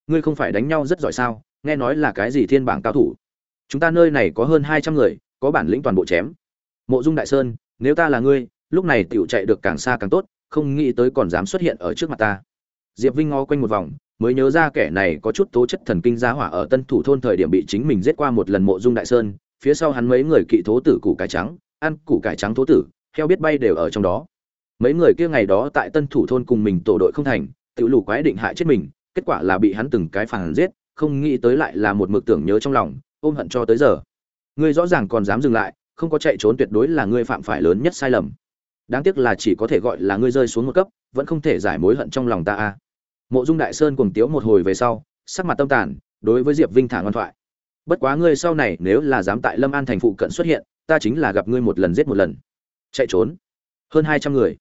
Ngươi không phải đánh nhau rất giỏi sao, nghe nói là cái gì thiên bảng cao thủ? Chúng ta nơi này có hơn hai trăm người, có bản lĩnh toàn bộ chém. Mộ dung đại sơn, nếu ta là ngươi, lúc này tiểu chạy được càng xa càng tốt, không nghĩ tới còn dám xuất hiện ở trước mặt ta. Diệp vinh ngó quanh một vòng, mới nhớ ra kẻ này có chút tố chất thần kinh giá hỏa ở tân thủ thôn thời điểm bị chính mình giết qua một lần mộ dung đại sơn, phía sau hắn mấy người kỵ thố tử củ cải trắng, ăn củ cải trắng thố tử, heo biết bay đều ở trong đó mấy người kia ngày đó tại tân thủ thôn cùng mình tổ đội không thành tự lù quái định hại chết mình, kết quả là bị hắn từng cái phản giết, không nghĩ tới lại là một mực tưởng nhớ trong lòng, ôm hận cho tới giờ. Ngươi rõ ràng còn dám dừng lại, không có chạy trốn tuyệt đối là ngươi phạm phải lớn nhất sai lầm. Đáng tiếc là chỉ có thể gọi là ngươi rơi xuống một cấp, vẫn không thể giải mối hận trong lòng ta a. Mộ dung đại sơn cùng tiếu một hồi về sau, sắc mặt tâm tàn, đối với diệp vinh thả ngoan thoại. Bất quá ngươi sau này nếu là dám tại lâm an thành phụ cận xuất hiện, ta chính là gặp ngươi một lần giết một lần. Chạy trốn. Hơn hai trăm người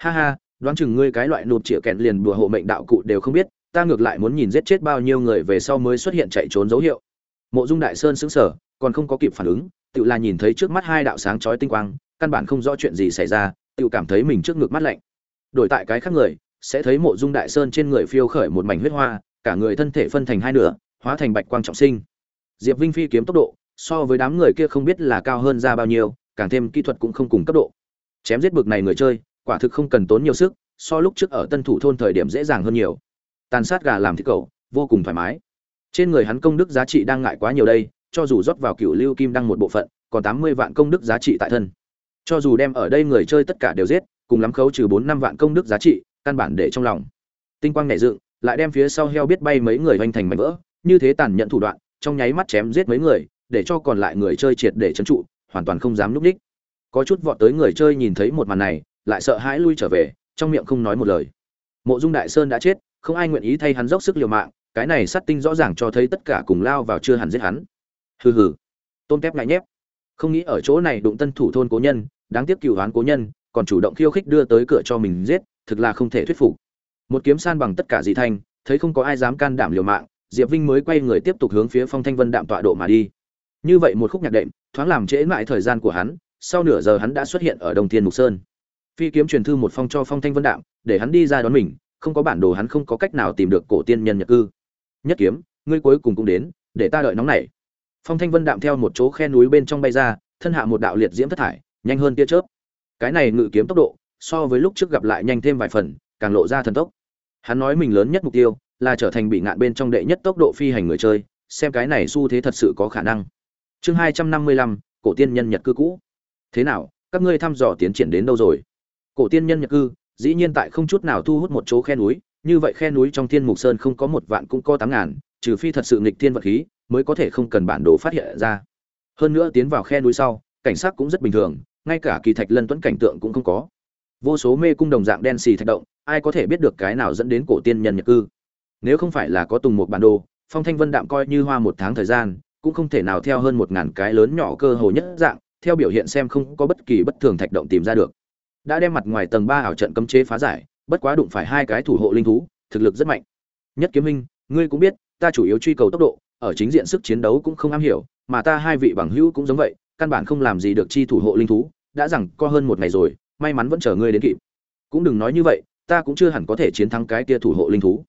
ha ha, đoán chừng ngươi cái loại nụp chĩa kẹn liền bùa hộ mệnh đạo cụ đều không biết, ta ngược lại muốn nhìn giết chết bao nhiêu người về sau mới xuất hiện chạy trốn dấu hiệu. Mộ dung đại sơn sững sờ, còn không có kịp phản ứng, tự là nhìn thấy trước mắt hai đạo sáng chói tinh quang, căn bản không rõ chuyện gì xảy ra, tự cảm thấy mình trước ngực mắt lạnh. Đổi tại cái khác người, sẽ thấy mộ dung đại sơn trên người phiêu khởi một mảnh huyết hoa, cả người thân thể phân thành hai nửa, hóa thành bạch quang trọng sinh. Diệp vinh phi kiếm tốc độ, so với đám người kia không biết là cao hơn ra bao nhiêu, càng thêm kỹ thuật cũng không cùng cấp độ. Chém giết bực này người chơi quả thực không cần tốn nhiều sức, so lúc trước ở tân thủ thôn thời điểm dễ dàng hơn nhiều. Tàn sát gà làm thịt cậu vô cùng thoải mái. Trên người hắn công đức giá trị đang ngại quá nhiều đây, cho dù rót vào cựu lưu kim đăng một bộ phận, còn tám mươi vạn công đức giá trị tại thân. Cho dù đem ở đây người chơi tất cả đều giết, cùng lắm khấu trừ bốn năm vạn công đức giá trị, căn bản để trong lòng. Tinh quang nhảy dựng, lại đem phía sau heo biết bay mấy người hoành thành mảnh vỡ, như thế tàn nhẫn thủ đoạn, trong nháy mắt chém giết mấy người, để cho còn lại người chơi triệt để trấn trụ, hoàn toàn không dám núp đích. Có chút vọt tới người chơi nhìn thấy một màn này lại sợ hãi lui trở về, trong miệng không nói một lời. Mộ dung đại sơn đã chết, không ai nguyện ý thay hắn dốc sức liều mạng, cái này sát tinh rõ ràng cho thấy tất cả cùng lao vào chưa hẳn giết hắn. Hừ hừ. Tôn kép ngại nhép. Không nghĩ ở chỗ này đụng tân thủ thôn cố nhân, đáng tiếc cựu hoán cố nhân, còn chủ động khiêu khích đưa tới cửa cho mình giết, thực là không thể thuyết phục. Một kiếm san bằng tất cả dị thanh thấy không có ai dám can đảm liều mạng, diệp vinh mới quay người tiếp tục hướng phía phong thanh vân đạm tọa độ mà đi. Như vậy một khúc nhạc đệm, thoáng làm trễ mãi thời gian của hắn, sau nửa giờ hắn đã xuất hiện ở đồng thiên mục sơn phi kiếm truyền thư một phong cho phong thanh vân đạm, để hắn đi ra đón mình, không có bản đồ hắn không có cách nào tìm được cổ tiên nhân nhật cư. Nhất kiếm, ngươi cuối cùng cũng đến, để ta đợi nóng này. Phong thanh vân đạm theo một chỗ khe núi bên trong bay ra, thân hạ một đạo liệt diễm thất thải, nhanh hơn tia chớp. Cái này ngự kiếm tốc độ, so với lúc trước gặp lại nhanh thêm vài phần, càng lộ ra thần tốc. Hắn nói mình lớn nhất mục tiêu, là trở thành bị ngạn bên trong đệ nhất tốc độ phi hành người chơi, xem cái này xu thế thật sự có khả năng. Chương hai trăm năm mươi lăm, cổ tiên nhân nhật cư cũ. Thế nào, các ngươi thăm dò tiến triển đến đâu rồi? Cổ tiên nhân nhập cư, dĩ nhiên tại không chút nào thu hút một chỗ khe núi, như vậy khe núi trong thiên mục sơn không có một vạn cũng có tám ngàn, trừ phi thật sự nghịch thiên vật khí mới có thể không cần bản đồ phát hiện ra. Hơn nữa tiến vào khe núi sau, cảnh sát cũng rất bình thường, ngay cả kỳ thạch lân tuấn cảnh tượng cũng không có. Vô số mê cung đồng dạng đen xì thạch động, ai có thể biết được cái nào dẫn đến cổ tiên nhân nhập cư? Nếu không phải là có tùng một bản đồ, phong thanh vân đạm coi như hoa một tháng thời gian, cũng không thể nào theo hơn một ngàn cái lớn nhỏ cơ hồ nhất dạng, theo biểu hiện xem không có bất kỳ bất thường thạch động tìm ra được đã đem mặt ngoài tầng ba ảo trận cấm chế phá giải, bất quá đụng phải hai cái thủ hộ linh thú, thực lực rất mạnh. Nhất kiếm minh, ngươi cũng biết, ta chủ yếu truy cầu tốc độ, ở chính diện sức chiến đấu cũng không am hiểu, mà ta hai vị bằng hữu cũng giống vậy, căn bản không làm gì được chi thủ hộ linh thú, đã rằng co hơn một ngày rồi, may mắn vẫn chờ ngươi đến kịp. Cũng đừng nói như vậy, ta cũng chưa hẳn có thể chiến thắng cái kia thủ hộ linh thú.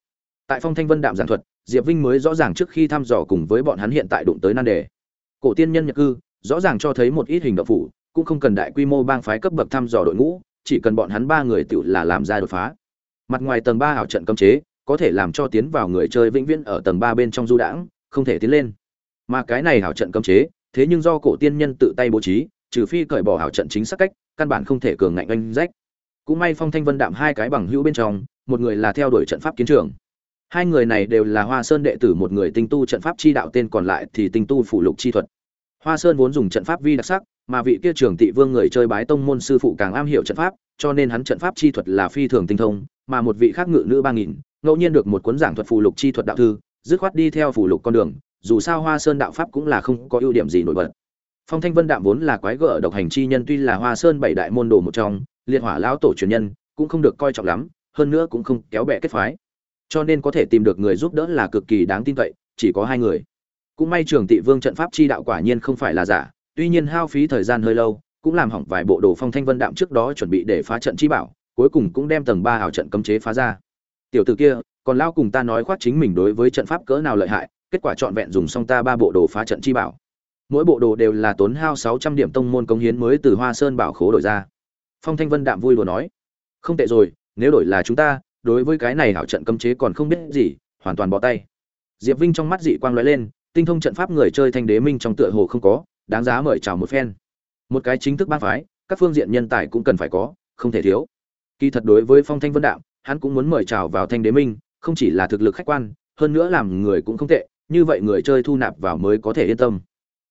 Tại phong thanh vân đạm giảng thuật, diệp vinh mới rõ ràng trước khi thăm dò cùng với bọn hắn hiện tại đụng tới nan đề. Cổ tiên nhân nhật cư, rõ ràng cho thấy một ít hình động phủ cũng không cần đại quy mô bang phái cấp bậc thăm dò đội ngũ, chỉ cần bọn hắn ba người tự là làm ra đột phá. Mặt ngoài tầng ba ảo trận cấm chế, có thể làm cho tiến vào người chơi vĩnh viễn ở tầng ba bên trong du đãng, không thể tiến lên. Mà cái này ảo trận cấm chế, thế nhưng do cổ tiên nhân tự tay bố trí, trừ phi cởi bỏ ảo trận chính xác cách, căn bản không thể cường ngạnh anh rách. Cũng may phong thanh vân đạm hai cái bằng hữu bên trong, một người là theo đuổi trận pháp kiến trường. Hai người này đều là hoa sơn đệ tử, một người tinh tu trận pháp chi đạo, tên còn lại thì tinh tu phủ lục chi thuật. Hoa sơn vốn dùng trận pháp vi đặc sắc mà vị kia trưởng tị vương người chơi bái tông môn sư phụ càng am hiểu trận pháp, cho nên hắn trận pháp chi thuật là phi thường tinh thông, mà một vị khác ngự nữ ba nghìn, ngẫu nhiên được một cuốn giảng thuật phù lục chi thuật đạo thư, dứt khoát đi theo phù lục con đường, dù sao hoa sơn đạo pháp cũng là không có ưu điểm gì nổi bật. Phong thanh vân đạm vốn là quái gở độc hành chi nhân, tuy là hoa sơn bảy đại môn đồ một trong liệt hỏa lão tổ truyền nhân, cũng không được coi trọng lắm, hơn nữa cũng không kéo bè kết phái. Cho nên có thể tìm được người giúp đỡ là cực kỳ đáng tin cậy, chỉ có hai người. Cũng may trường tị vương trận pháp chi đạo quả nhiên không phải là giả tuy nhiên hao phí thời gian hơi lâu, cũng làm hỏng vài bộ đồ phong thanh vân đạm trước đó chuẩn bị để phá trận chi bảo, cuối cùng cũng đem tầng ba hào trận cấm chế phá ra. Tiểu tử kia, còn lao cùng ta nói khoác chính mình đối với trận pháp cỡ nào lợi hại, kết quả trọn vẹn dùng xong ta ba bộ đồ phá trận chi bảo. Mỗi bộ đồ đều là tốn hao sáu trăm điểm tông môn công hiến mới từ hoa sơn bảo khố đổi ra. Phong thanh vân đạm vui đùa nói, không tệ rồi, nếu đổi là chúng ta, đối với cái này hảo trận cấm chế còn không biết gì, hoàn toàn bỏ tay. Diệp vinh trong mắt dị quang lóe lên, tinh thông trận pháp người chơi thanh đế minh trong tựa hồ không có đáng giá mời chào một phen. Một cái chính thức bang phái, các phương diện nhân tài cũng cần phải có, không thể thiếu. Kỳ thật đối với phong thanh vân đạo, hắn cũng muốn mời chào vào thanh đế minh, không chỉ là thực lực khách quan, hơn nữa làm người cũng không tệ, như vậy người chơi thu nạp vào mới có thể yên tâm.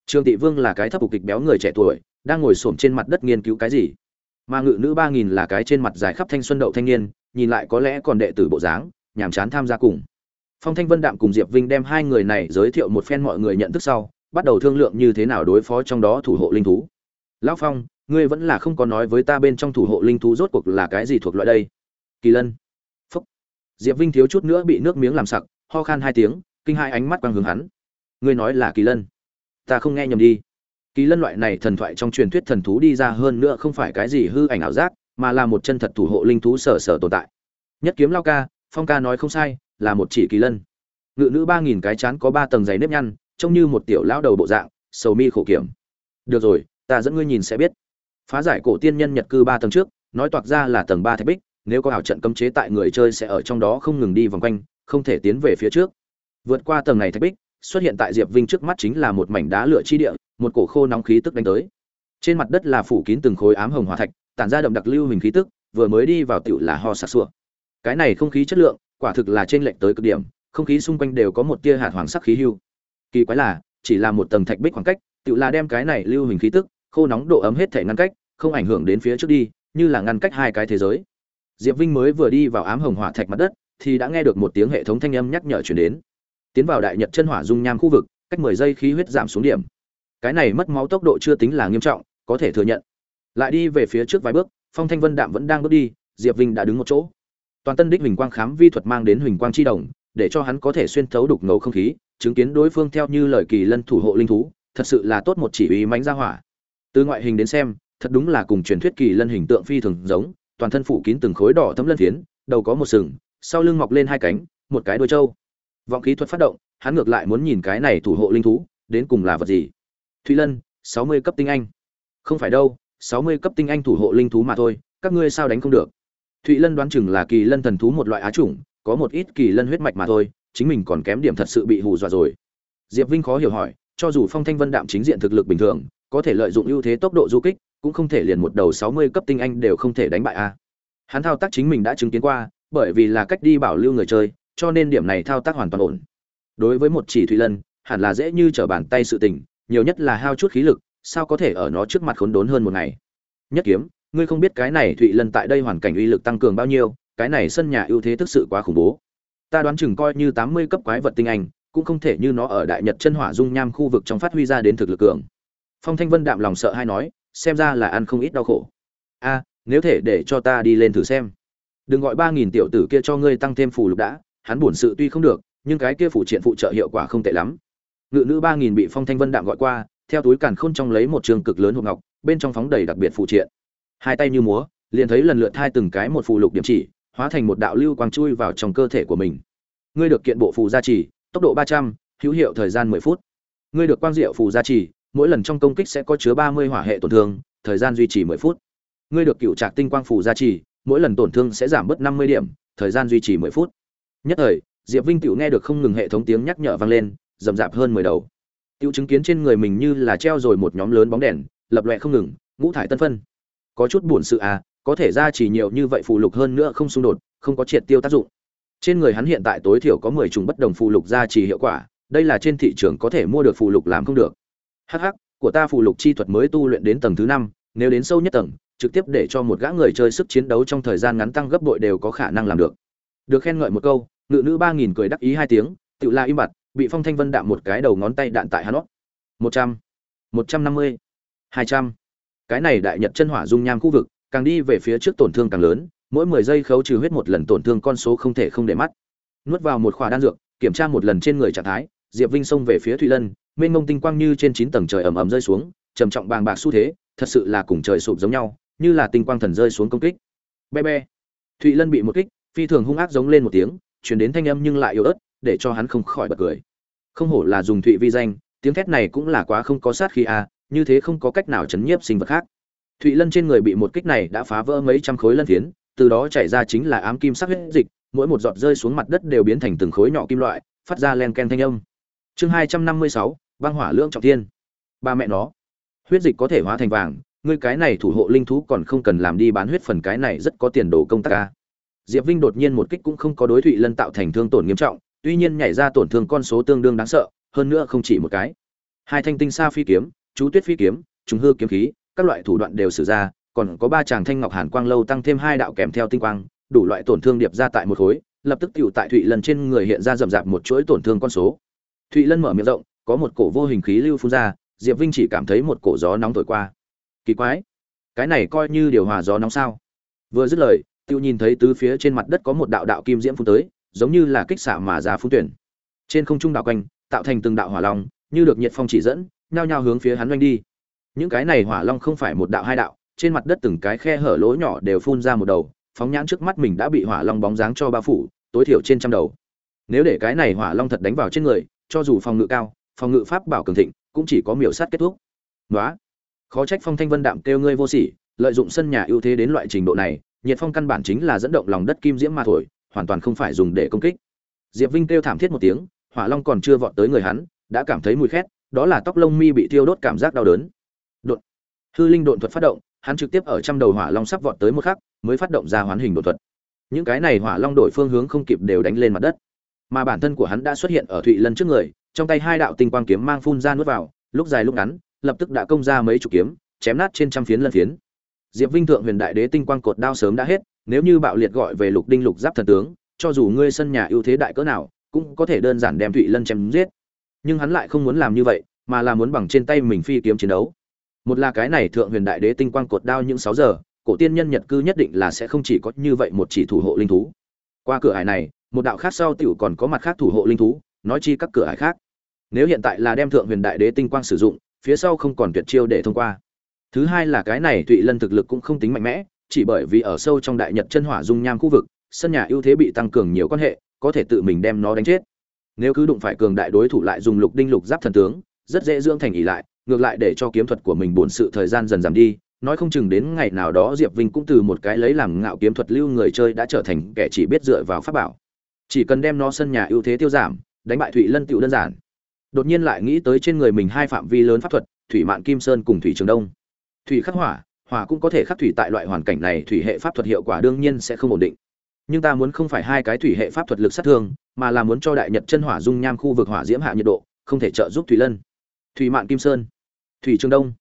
Trương tị vương là cái thấp cục kịch béo người trẻ tuổi, đang ngồi xổm trên mặt đất nghiên cứu cái gì? Mà ngự nữ ba nghìn là cái trên mặt dài khắp thanh xuân đậu thanh niên, nhìn lại có lẽ còn đệ tử bộ dáng, nhàm chán tham gia cùng. Phong thanh vân đạm cùng diệp vinh đem hai người này giới thiệu một phen mọi người nhận thức sau bắt đầu thương lượng như thế nào đối phó trong đó thủ hộ linh thú. Lão phong, ngươi vẫn là không có nói với ta bên trong thủ hộ linh thú rốt cuộc là cái gì thuộc loại đây. Kỳ lân. Phúc. Diệp vinh thiếu chút nữa bị nước miếng làm sặc, ho khan hai tiếng, kinh hai ánh mắt quang hướng hắn. Ngươi nói là kỳ lân. Ta không nghe nhầm đi. Kỳ lân loại này thần thoại trong truyền thuyết thần thú đi ra hơn nữa không phải cái gì hư ảnh ảo giác, mà là một chân thật thủ hộ linh thú sở sở tồn tại. Nhất kiếm lao ca, phong ca nói không sai, là một chỉ kỳ lân. Ngự nữ ba nghìn cái chán có ba tầng giày nếp nhăn trông như một tiểu lão đầu bộ dạng, sầu mi khổ kiểm. Được rồi, ta dẫn ngươi nhìn sẽ biết. Phá giải cổ tiên nhân nhật cư ba tầng trước, nói toạc ra là tầng ba thạch bích, nếu có ảo trận cấm chế tại người chơi sẽ ở trong đó không ngừng đi vòng quanh, không thể tiến về phía trước. Vượt qua tầng này thạch bích, xuất hiện tại diệp vinh trước mắt chính là một mảnh đá lửa chi địa, một cổ khô nóng khí tức đánh tới. Trên mặt đất là phủ kín từng khối ám hồng hỏa thạch, tản ra đậm đặc lưu hình khí tức, vừa mới đi vào tựu là ho sạc sụa. Cái này không khí chất lượng, quả thực là trên lệnh tới cực điểm, không khí xung quanh đều có một tia hạt hoàng sắc khí hưu kỳ quái là, chỉ là một tầng thạch bích khoảng cách tự là đem cái này lưu hình khí tức, khô nóng độ ấm hết thể ngăn cách, không ảnh hưởng đến phía trước đi, như là ngăn cách hai cái thế giới. Diệp vinh mới vừa đi vào ám hồng hỏa thạch mặt đất, thì đã nghe được một tiếng hệ thống thanh âm nhắc nhở chuyển đến. Tiến vào đại nhật chân hỏa dung nham khu vực, cách mười giây khí huyết giảm xuống điểm. Cái này mất máu tốc độ chưa tính là nghiêm trọng, có thể thừa nhận. Lại đi về phía trước vài bước, phong thanh vân đạm vẫn đang bước đi, diệp vinh đã đứng một chỗ. Toàn tân đích huỳnh quang khám vi thuật mang đến huỳnh quang chi đồng, để cho hắn có thể xuyên thấu đục ngầu không khí chứng kiến đối phương theo như lời kỳ lân thủ hộ linh thú, thật sự là tốt một chỉ uy mánh ra hỏa. Từ ngoại hình đến xem, thật đúng là cùng truyền thuyết kỳ lân hình tượng phi thường giống, toàn thân phủ kín từng khối đỏ thấm lân phiến, đầu có một sừng, sau lưng mọc lên hai cánh, một cái đuôi trâu. Vọng khí thuật phát động, hắn ngược lại muốn nhìn cái này thủ hộ linh thú, đến cùng là vật gì? Thụy lân, sáu mươi cấp tinh anh. Không phải đâu, sáu mươi cấp tinh anh thủ hộ linh thú mà thôi, các ngươi sao đánh không được? Thụy lân đoán chừng là kỳ lân thần thú một loại á chủng, có một ít kỳ lân huyết mạch mà thôi chính mình còn kém điểm thật sự bị hù dọa rồi. Diệp vinh khó hiểu hỏi, cho dù phong thanh vân đạm chính diện thực lực bình thường, có thể lợi dụng ưu thế tốc độ du kích, cũng không thể liền một đầu sáu mươi cấp tinh anh đều không thể đánh bại a. Hắn thao tác chính mình đã chứng kiến qua, bởi vì là cách đi bảo lưu người chơi, cho nên điểm này thao tác hoàn toàn ổn. Đối với một chỉ thụy lân, hẳn là dễ như trở bàn tay sự tình, nhiều nhất là hao chút khí lực, sao có thể ở nó trước mặt khốn đốn hơn một ngày? Nhất kiếm, ngươi không biết cái này thụy lân tại đây hoàn cảnh uy lực tăng cường bao nhiêu, cái này sân nhà ưu thế thực sự quá khủng bố ta đoán chừng coi như tám mươi cấp quái vật tinh anh, cũng không thể như nó ở đại nhật chân hỏa dung nham khu vực trong phát huy ra đến thực lực cường. Phong thanh vân đạm lòng sợ hai nói, xem ra là ăn không ít đau khổ. A, nếu thể để cho ta đi lên thử xem. Đừng gọi ba nghìn tiểu tử kia cho ngươi tăng thêm phù lục đã, hắn buồn sự tuy không được, nhưng cái kia phụ triện phụ trợ hiệu quả không tệ lắm. Ngự nữ ba nghìn bị phong thanh vân đạm gọi qua, theo túi càn khôn trong lấy một trường cực lớn hộp ngọc, bên trong phóng đầy đặc biệt phụ triện. Hai tay như múa, liền thấy lần lượt hai từng cái một phù lục điểm chỉ hóa thành một đạo lưu quang chui vào trong cơ thể của mình. Ngươi được kiện bộ phù gia trì, tốc độ ba trăm, hữu hiệu thời gian mười phút. Ngươi được quang diệu phù gia trì, mỗi lần trong công kích sẽ có chứa ba mươi hỏa hệ tổn thương, thời gian duy trì mười phút. Ngươi được cựu trạc tinh quang phù gia trì, mỗi lần tổn thương sẽ giảm bớt năm mươi điểm, thời gian duy trì mười phút. Nhất thời, diệp vinh cựu nghe được không ngừng hệ thống tiếng nhắc nhở vang lên, rầm rạp hơn mười đầu. Cựu chứng kiến trên người mình như là treo rồi một nhóm lớn bóng đèn, lập lòe không ngừng, ngũ thải tân phân. Có chút buồn sự à có thể ra chỉ nhiều như vậy phù lục hơn nữa không xung đột, không có triệt tiêu tác dụng. Trên người hắn hiện tại tối thiểu có mười chủng bất đồng phù lục ra chỉ hiệu quả, đây là trên thị trường có thể mua được phù lục làm không được. Hh của ta phù lục chi thuật mới tu luyện đến tầng thứ năm, nếu đến sâu nhất tầng, trực tiếp để cho một gã người chơi sức chiến đấu trong thời gian ngắn tăng gấp bội đều có khả năng làm được. Được khen ngợi một câu, ngự nữ ba nghìn cười đắc ý hai tiếng tự la im bặt, bị phong thanh vân đạm một cái đầu ngón tay đạn tại hắn một trăm một trăm năm mươi, hai trăm. Cái này đại nhật chân hỏa dung nham khu vực càng đi về phía trước tổn thương càng lớn, mỗi mười giây khấu trừ huyết một lần tổn thương con số không thể không để mắt. Nuốt vào một khỏa đan dược, kiểm tra một lần trên người trạng thái, diệp vinh xông về phía thụy lân, mênh mông tinh quang như trên chín tầng trời ầm ầm rơi xuống, trầm trọng bàng bạc xu thế, thật sự là cùng trời sụp giống nhau, như là tinh quang thần rơi xuống công kích. Be be. Thụy lân bị một kích, phi thường hung ác giống lên một tiếng chuyển đến thanh âm nhưng lại yếu ớt, để cho hắn không khỏi bật cười. Không hổ là dùng thụy vi danh, tiếng thét này cũng là quá không có sát khi a à, như thế không có cách nào chấn nhiếp sinh vật khác thụy lân trên người bị một kích này đã phá vỡ mấy trăm khối lân phiến, từ đó chảy ra chính là ám kim sắc huyết dịch, mỗi một giọt rơi xuống mặt đất đều biến thành từng khối nhỏ kim loại, phát ra len ken thanh âm. Chương hai trăm năm mươi sáu, băng hỏa lượng trọng thiên. Ba mẹ nó, huyết dịch có thể hóa thành vàng, ngươi cái này thủ hộ linh thú còn không cần làm đi bán huyết phần cái này rất có tiền đồ công tác ca diệp vinh đột nhiên một kích cũng không có đối thụy lân tạo thành thương tổn nghiêm trọng, tuy nhiên nhảy ra tổn thương con số tương đương đáng sợ, hơn nữa không chỉ một cái. Hai thanh tinh sa phi kiếm, chú tuyết phi kiếm, trùng hư kiếm khí các loại thủ đoạn đều sử ra, còn có ba chàng thanh ngọc hàn quang lâu tăng thêm hai đạo kèm theo tinh quang, đủ loại tổn thương điệp ra tại một khối, lập tức tựu tại thụy lân trên người hiện ra rậm rạp một chuỗi tổn thương con số. Thụy lân mở miệng rộng, có một cổ vô hình khí lưu phun ra, diệp vinh chỉ cảm thấy một cổ gió nóng thổi qua. Kỳ quái, cái này coi như điều hòa gió nóng sao? Vừa dứt lời tiêu nhìn thấy tứ phía trên mặt đất có một đạo đạo kim diễm phun tới, giống như là kích xạ mà giá phun tuyển. Trên không trung đạo quanh, tạo thành từng đạo hỏa long, như được nhiệt phong chỉ dẫn, nhao nhao hướng phía hắn oanh đi những cái này hỏa long không phải một đạo hai đạo, trên mặt đất từng cái khe hở lỗ nhỏ đều phun ra một đầu, phóng nhãn trước mắt mình đã bị hỏa long bóng dáng cho bao phủ, tối thiểu trên trăm đầu. Nếu để cái này hỏa long thật đánh vào trên người, cho dù phòng ngự cao, phòng ngự pháp bảo cường thịnh, cũng chỉ có miểu sát kết thúc. Nói khó trách phong thanh vân đạm kêu ngươi vô sỉ, lợi dụng sân nhà ưu thế đến loại trình độ này, nhiệt phong căn bản chính là dẫn động lòng đất kim diễm mà thổi, hoàn toàn không phải dùng để công kích. Diệp vinh kêu thảm thiết một tiếng, hỏa long còn chưa vọt tới người hắn, đã cảm thấy mùi khét, đó là tóc lông mi bị tiêu đốt cảm giác đau đớn hư linh độn thuật phát động, hắn trực tiếp ở trăm đầu hỏa long sắp vọt tới một khắc, mới phát động ra hoán hình đột thuật. Những cái này hỏa long đổi phương hướng không kịp đều đánh lên mặt đất. Mà bản thân của hắn đã xuất hiện ở thụy lân trước người, trong tay hai đạo tinh quang kiếm mang phun ra nuốt vào, lúc dài lúc ngắn, lập tức đã công ra mấy chục kiếm, chém nát trên trăm phiến lân phiến. Diệp vinh thượng huyền đại đế tinh quang cột đao sớm đã hết, nếu như bạo liệt gọi về lục đinh lục giáp thần tướng, cho dù ngươi sân nhà ưu thế đại cỡ nào, cũng có thể đơn giản đem thụy lân chém giết. Nhưng hắn lại không muốn làm như vậy, mà là muốn bằng trên tay mình phi kiếm chiến đấu một là cái này thượng huyền đại đế tinh quang cột đao những sáu giờ, cổ tiên nhân nhật cư nhất định là sẽ không chỉ có như vậy một chỉ thủ hộ linh thú. Qua cửa hải này, một đạo khác sau tiểu còn có mặt khác thủ hộ linh thú, nói chi các cửa hải khác. Nếu hiện tại là đem thượng huyền đại đế tinh quang sử dụng, phía sau không còn tuyệt chiêu để thông qua. Thứ hai là cái này thụy lân thực lực cũng không tính mạnh mẽ, chỉ bởi vì ở sâu trong đại nhật chân hỏa dung nham khu vực, sân nhà ưu thế bị tăng cường nhiều quan hệ, có thể tự mình đem nó đánh chết. Nếu cứ đụng phải cường đại đối thủ lại dùng lục đinh lục giáp thần tướng, rất dễ dưỡng thành ỉ lại ngược lại để cho kiếm thuật của mình bổn sự thời gian dần giảm đi, nói không chừng đến ngày nào đó diệp vinh cũng từ một cái lấy làm ngạo kiếm thuật lưu người chơi đã trở thành kẻ chỉ biết dựa vào pháp bảo. Chỉ cần đem nó sân nhà ưu thế tiêu giảm, đánh bại thụy lân tựu đơn giản. Đột nhiên lại nghĩ tới trên người mình hai phạm vi lớn pháp thuật, thủy mạn kim sơn cùng thủy trường đông. Thủy khắc hỏa hỏa cũng có thể khắc thủy tại loại hoàn cảnh này, thủy hệ pháp thuật hiệu quả đương nhiên sẽ không ổn định. Nhưng ta muốn không phải hai cái thủy hệ pháp thuật lực sát thương, mà là muốn cho đại nhật chân hỏa dung nham khu vực hỏa diễm hạ nhiệt độ, không thể trợ giúp thủy lân. Thủy mạn kim sơn thủy trường đông.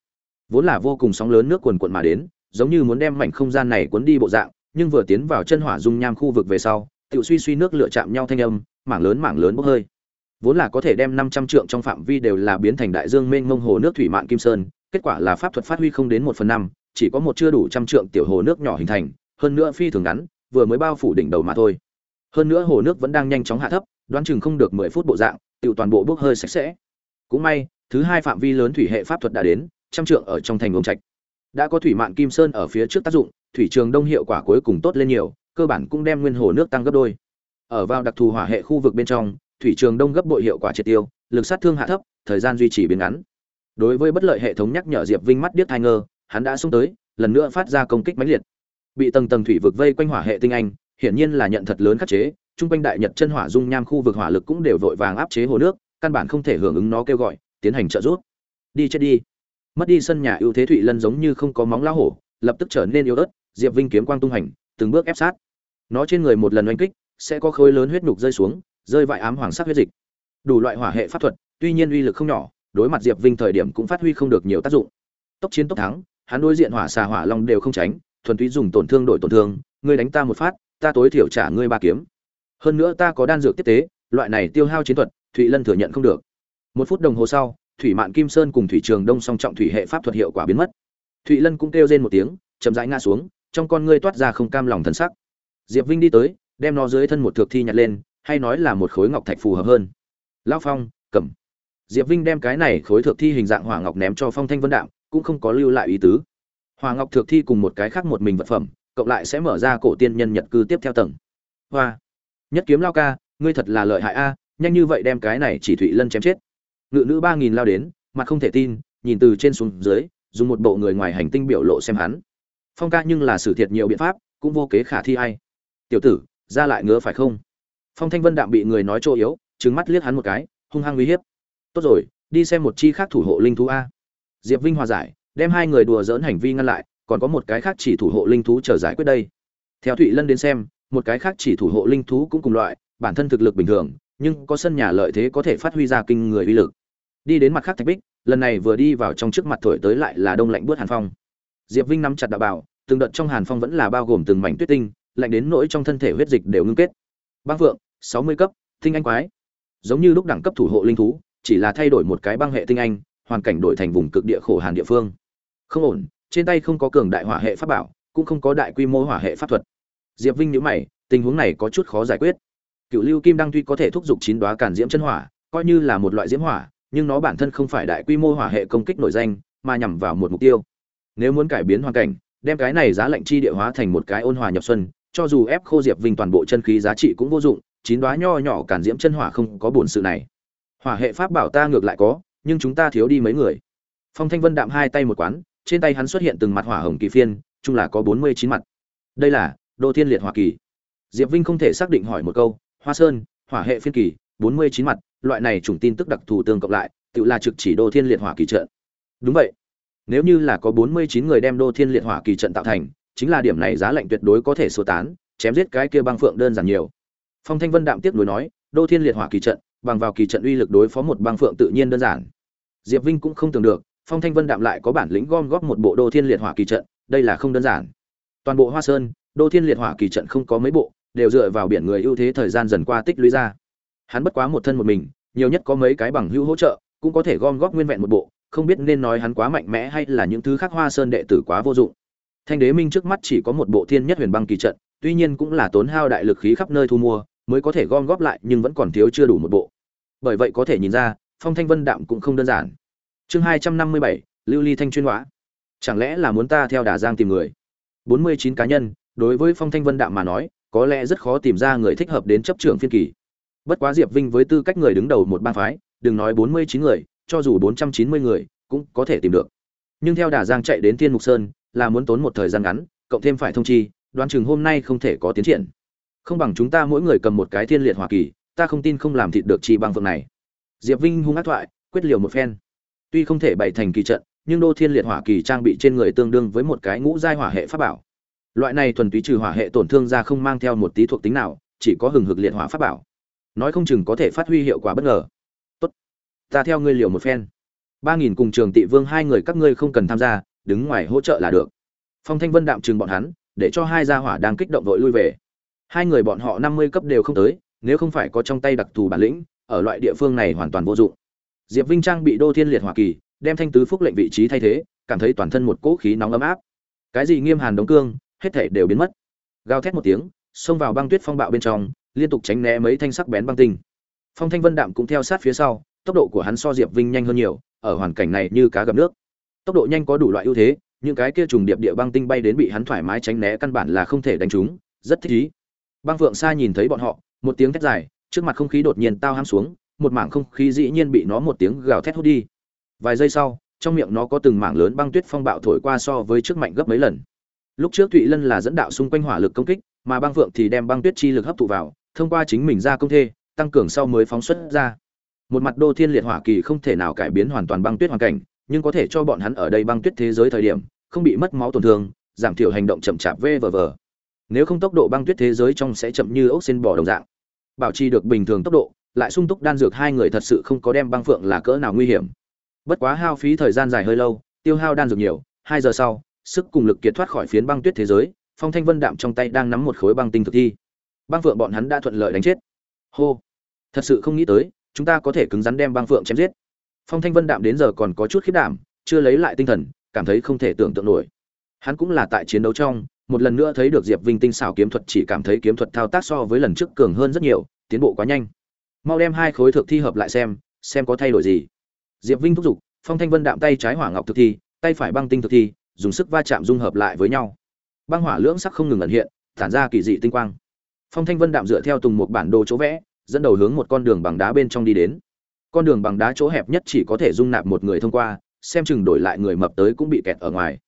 Vốn là vô cùng sóng lớn nước quần quận mà đến, giống như muốn đem mảnh không gian này cuốn đi bộ dạng, nhưng vừa tiến vào chân hỏa dung nham khu vực về sau tự suy suy nước lựa chạm nhau thanh âm, mảng lớn mảng lớn bốc hơi. Vốn là có thể đem năm trăm trượng trong phạm vi đều là biến thành đại dương mênh mông hồ nước thủy mạn kim sơn, kết quả là pháp thuật phát huy không đến một phần năm, chỉ có một chưa đủ trăm trượng tiểu hồ nước nhỏ hình thành, hơn nữa phi thường ngắn, vừa mới bao phủ đỉnh đầu mà thôi. Hơn nữa hồ nước vẫn đang nhanh chóng hạ thấp, đoán chừng không được mười phút bộ dạng tự toàn bộ bốc hơi sạch sẽ. Cũng may thứ hai phạm vi lớn thủy hệ pháp thuật đã đến, trăm trượng ở trong thành ông trạch. Đã có thủy mạn kim sơn ở phía trước tác dụng, thủy trường đông hiệu quả cuối cùng tốt lên nhiều, cơ bản cũng đem nguyên hồ nước tăng gấp đôi. Ở vào đặc thù hỏa hệ khu vực bên trong, thủy trường đông gấp bội hiệu quả triệt tiêu, lực sát thương hạ thấp, thời gian duy trì biến ngắn. Đối với bất lợi hệ thống nhắc nhở diệp vinh mắt điếc thai ngơ, hắn đã xông tới, lần nữa phát ra công kích mãnh liệt. Bị tầng tầng thủy vực vây quanh hỏa hệ tinh anh, hiển nhiên là nhận thật lớn khắc chế trung quanh đại nhật chân hỏa dung nham khu vực hỏa lực cũng đều vội vàng áp chế hồ nước, căn bản không thể hưởng ứng nó kêu gọi tiến hành trợ giúp. Đi chết đi. Mất đi sân nhà ưu thế thụy lân giống như không có móng lao hổ, lập tức trở nên yếu ớt, diệp vinh kiếm quang tung hành, từng bước ép sát. Nó trên người một lần oanh kích, sẽ có khối lớn huyết nhục rơi xuống, rơi vại ám hoàng sắc huyết dịch. Đủ loại hỏa hệ pháp thuật, tuy nhiên uy lực không nhỏ, đối mặt diệp vinh thời điểm cũng phát huy không được nhiều tác dụng. Tốc chiến tốc thắng, hắn đối diện hỏa xà hỏa long đều không tránh, thuần túy dùng tổn thương đổi tổn thương, ngươi đánh ta một phát, ta tối thiểu trả ngươi ba kiếm. Hơn nữa ta có đan dược tiếp tế, loại này tiêu hao chiến thuật, thụy lân thừa nhận không được một phút đồng hồ sau, thủy mạn kim sơn cùng thủy trường đông song trọng thủy hệ pháp thuật hiệu quả biến mất. Thụy lân cũng kêu rên một tiếng, chậm rãi ngã xuống, trong con ngươi toát ra không cam lòng thần sắc. Diệp vinh đi tới, đem nó dưới thân một thước thi nhặt lên, hay nói là một khối ngọc thạch phù hợp hơn. Lão phong, cầm. Diệp vinh đem cái này khối thực thi hình dạng hỏa ngọc ném cho phong thanh vân đạm, cũng không có lưu lại ý tứ. Hỏa ngọc thực thi cùng một cái khác một mình vật phẩm, cộng lại sẽ mở ra cổ tiên nhân nhật cư tiếp theo tầng. Hoa. Nhất kiếm lao ca, ngươi thật là lợi hại a, nhanh như vậy đem cái này chỉ thụy lân chém chết ngự nữ ba nghìn lao đến, mặt không thể tin, nhìn từ trên xuống dưới, dùng một bộ người ngoài hành tinh biểu lộ xem hắn. Phong ca nhưng là xử thiệt nhiều biện pháp, cũng vô kế khả thi ai. Tiểu tử, ra lại ngứa phải không? Phong thanh vân đạm bị người nói chỗ yếu trứng mắt liếc hắn một cái, hung hăng uy hiếp. Tốt rồi, đi xem một chi khác thủ hộ linh thú a. Diệp vinh hòa giải, đem hai người đùa dỡn hành vi ngăn lại, còn có một cái khác chỉ thủ hộ linh thú chờ giải quyết đây. Theo thụy lân đến xem, một cái khác chỉ thủ hộ linh thú cũng cùng loại, bản thân thực lực bình thường, nhưng có sân nhà lợi thế có thể phát huy ra kinh người uy lực đi đến mặt khác thạch bích, lần này vừa đi vào trong trước mặt thổi tới lại là đông lạnh bớt hàn phong. Diệp vinh nắm chặt đạo bảo, từng đợt trong hàn phong vẫn là bao gồm từng mảnh tuyết tinh, lạnh đến nỗi trong thân thể huyết dịch đều ngưng kết. Băng phượng, sáu mươi cấp, tinh anh quái. Giống như lúc đẳng cấp thủ hộ linh thú, chỉ là thay đổi một cái băng hệ tinh anh, hoàn cảnh đổi thành vùng cực địa khổ hàn địa phương. Không ổn, trên tay không có cường đại hỏa hệ pháp bảo, cũng không có đại quy mô hỏa hệ pháp thuật. Diệp vinh nhữ mày, tình huống này có chút khó giải quyết. Cựu lưu kim đăng tuy có thể thúc giục chín đoá cản diễm chân hỏa, coi như là một loại diễm hỏa nhưng nó bản thân không phải đại quy mô hỏa hệ công kích nổi danh, mà nhằm vào một mục tiêu. Nếu muốn cải biến hoàn cảnh, đem cái này giá lạnh chi địa hóa thành một cái ôn hòa nhập xuân, cho dù ép khô diệp vinh toàn bộ chân khí giá trị cũng vô dụng, chín đóa nho nhỏ cản diễm chân hỏa không có bổn sự này. Hỏa hệ pháp bảo ta ngược lại có, nhưng chúng ta thiếu đi mấy người. Phong thanh vân đạm hai tay một quán, trên tay hắn xuất hiện từng mặt hỏa hồng kỳ phiên, chung là có bốn mươi chín mặt. Đây là đô thiên liệt hỏa kỳ. Diệp vinh không thể xác định hỏi một câu, hoa sơn, hỏa hệ phiên kỳ, bốn mươi chín mặt loại này chủng tin tức đặc thù tương cộng lại, tự là trực chỉ đô thiên liệt hỏa kỳ trận. Đúng vậy. Nếu như là có bốn mươi chín người đem đô thiên liệt hỏa kỳ trận tạo thành, chính là điểm này giá lạnh tuyệt đối có thể số tán, chém giết cái kia băng phượng đơn giản nhiều. Phong thanh vân đạm tiếp nối nói, đô thiên liệt hỏa kỳ trận, bằng vào kỳ trận uy lực đối phó một băng phượng tự nhiên đơn giản. Diệp vinh cũng không tưởng được, phong thanh vân đạm lại có bản lĩnh gom góp một bộ đô thiên liệt hỏa kỳ trận, đây là không đơn giản. Toàn bộ hoa sơn, đô thiên liệt hỏa kỳ trận không có mấy bộ, đều dựa vào biển người ưu thế thời gian dần qua tích lũy ra hắn bất quá một thân một mình, nhiều nhất có mấy cái bằng hữu hỗ trợ, cũng có thể gom góp nguyên vẹn một bộ, không biết nên nói hắn quá mạnh mẽ hay là những thứ khác hoa sơn đệ tử quá vô dụng. Thanh đế minh trước mắt chỉ có một bộ thiên nhất huyền băng kỳ trận, tuy nhiên cũng là tốn hao đại lực khí khắp nơi thu mua, mới có thể gom góp lại, nhưng vẫn còn thiếu chưa đủ một bộ. Bởi vậy có thể nhìn ra, phong thanh vân đạm cũng không đơn giản. Chương hai trăm năm mươi bảy, lưu ly thanh chuyên hóa. Chẳng lẽ là muốn ta theo đà giang tìm người? Bốn mươi chín cá nhân, đối với phong thanh vân đạm mà nói, có lẽ rất khó tìm ra người thích hợp đến chấp trưởng phiên kỳ bất quá diệp vinh với tư cách người đứng đầu một bang phái, đừng nói bốn mươi chín người, cho dù bốn trăm chín mươi người, cũng có thể tìm được. Nhưng theo đà giang chạy đến thiên mục sơn, là muốn tốn một thời gian ngắn, cộng thêm phải thông chi, đoán chừng hôm nay không thể có tiến triển. Không bằng chúng ta mỗi người cầm một cái thiên liệt Hoa kỳ, ta không tin không làm thịt được chi bằng phượng này. Diệp vinh hung ác thoại, quyết liều một phen. Tuy không thể bày thành kỳ trận, nhưng đô thiên liệt hỏa kỳ trang bị trên người tương đương với một cái ngũ giai hỏa hệ pháp bảo. Loại này thuần túy trừ hỏa hệ tổn thương ra không mang theo một tí thuộc tính nào, chỉ có hừng hực liệt hỏa pháp bảo nói không chừng có thể phát huy hiệu quả bất ngờ. Tốt. Ta theo ngươi liều một phen. Ba nghìn cùng trường tị vương hai người các ngươi không cần tham gia, đứng ngoài hỗ trợ là được. Phong thanh vân đạm chừng bọn hắn, để cho hai gia hỏa đang kích động vội lui về. Hai người bọn họ năm mươi cấp đều không tới, nếu không phải có trong tay đặc thù bản lĩnh, ở loại địa phương này hoàn toàn vô dụng. Diệp vinh trang bị đô thiên liệt hỏa kỳ, đem thanh tứ phúc lệnh vị trí thay thế, cảm thấy toàn thân một cỗ khí nóng ấm áp. Cái gì nghiêm hàn đóng cương, hết thể đều biến mất. Gào thét một tiếng, xông vào băng tuyết phong bạo bên trong liên tục tránh né mấy thanh sắc bén băng tinh. Phong thanh vân đạm cũng theo sát phía sau, tốc độ của hắn so diệp vinh nhanh hơn nhiều, ở hoàn cảnh này như cá gặp nước. Tốc độ nhanh có đủ loại ưu thế, những cái kia trùng điệp địa băng tinh bay đến bị hắn thoải mái tránh né căn bản là không thể đánh trúng, rất thích ý. Băng phượng sa nhìn thấy bọn họ, một tiếng thét dài, trước mặt không khí đột nhiên tao ham xuống, một mảng không khí dĩ nhiên bị nó một tiếng gào thét hút đi. Vài giây sau, trong miệng nó có từng mảng lớn băng tuyết phong bạo thổi qua so với trước mạnh gấp mấy lần. Lúc trước thụy lân là dẫn đạo xung quanh hỏa lực công kích, mà băng phượng thì đem băng tuyết chi lực hấp thụ vào thông qua chính mình ra công thê, tăng cường sau mới phóng xuất ra. Một mặt đô thiên liệt hỏa kỳ không thể nào cải biến hoàn toàn băng tuyết hoàn cảnh, nhưng có thể cho bọn hắn ở đây băng tuyết thế giới thời điểm, không bị mất máu tổn thương, giảm thiểu hành động chậm chạp vờ vờ. Nếu không tốc độ băng tuyết thế giới trong sẽ chậm như ốc xin bò đồng dạng. Bảo trì được bình thường tốc độ, lại sung túc đan dược hai người thật sự không có đem băng phượng là cỡ nào nguy hiểm. Bất quá hao phí thời gian dài hơi lâu, tiêu hao đan dược nhiều, hai giờ sau, sức cùng lực kiệt thoát khỏi phiến băng tuyết thế giới, phong thanh vân đạm trong tay đang nắm một khối băng tinh thực thi băng phượng bọn hắn đã thuận lợi đánh chết. Hô. Thật sự không nghĩ tới, chúng ta có thể cứng rắn đem băng phượng chém giết. Phong thanh vân đạm đến giờ còn có chút khiết đảm, chưa lấy lại tinh thần, cảm thấy không thể tưởng tượng nổi. Hắn cũng là tại chiến đấu trong, một lần nữa thấy được diệp vinh tinh xảo kiếm thuật chỉ cảm thấy kiếm thuật thao tác so với lần trước cường hơn rất nhiều, tiến bộ quá nhanh. Mau đem hai khối thực thi hợp lại xem xem có thay đổi gì. Diệp vinh thúc giục, phong thanh vân đạm tay trái hỏa ngọc thực thi, tay phải băng tinh thực thi, dùng sức va chạm dung hợp lại với nhau. Băng hỏa lưỡng sắc không ngừng ẩn hiện, tản ra kỳ dị tinh quang phong thanh vân đạm dựa theo tùng một bản đồ chỗ vẽ, dẫn đầu hướng một con đường bằng đá bên trong đi đến. Con đường bằng đá chỗ hẹp nhất chỉ có thể dung nạp một người thông qua, xem chừng đổi lại người mập tới cũng bị kẹt ở ngoài.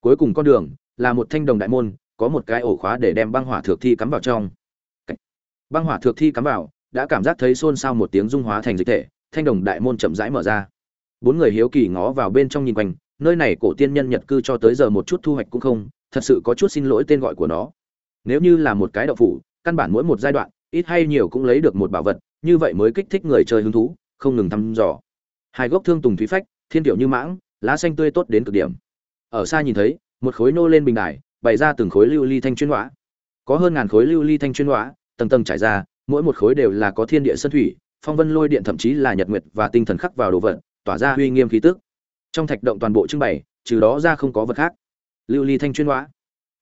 Cuối cùng con đường là một thanh đồng đại môn, có một cái ổ khóa để đem băng hỏa thượng thi cắm vào trong. Băng hỏa thượng thi cắm vào, đã cảm giác thấy xôn xao một tiếng dung hóa thành dịch thể, thanh đồng đại môn chậm rãi mở ra. Bốn người hiếu kỳ ngó vào bên trong nhìn quanh, nơi này cổ tiên nhân nhật cư cho tới giờ một chút thu hoạch cũng không, thật sự có chút xin lỗi tên gọi của nó. Nếu như là một cái đậu phủ căn bản mỗi một giai đoạn, ít hay nhiều cũng lấy được một bảo vật, như vậy mới kích thích người chơi hứng thú, không ngừng thăm dò. Hai gốc thương tùng thúy phách, thiên tiểu như mãng, lá xanh tươi tốt đến cực điểm. Ở xa nhìn thấy, một khối nô lên bình đài, bày ra từng khối lưu ly thanh chuyên hóa. Có hơn ngàn khối lưu ly thanh chuyên hóa, tầng tầng trải ra, mỗi một khối đều là có thiên địa sân thủy, phong vân lôi điện thậm chí là nhật nguyệt và tinh thần khắc vào đồ vật, tỏa ra uy nghiêm khí tức. Trong thạch động toàn bộ trưng bày, trừ đó ra không có vật khác. Lưu ly thanh chuyên hóa.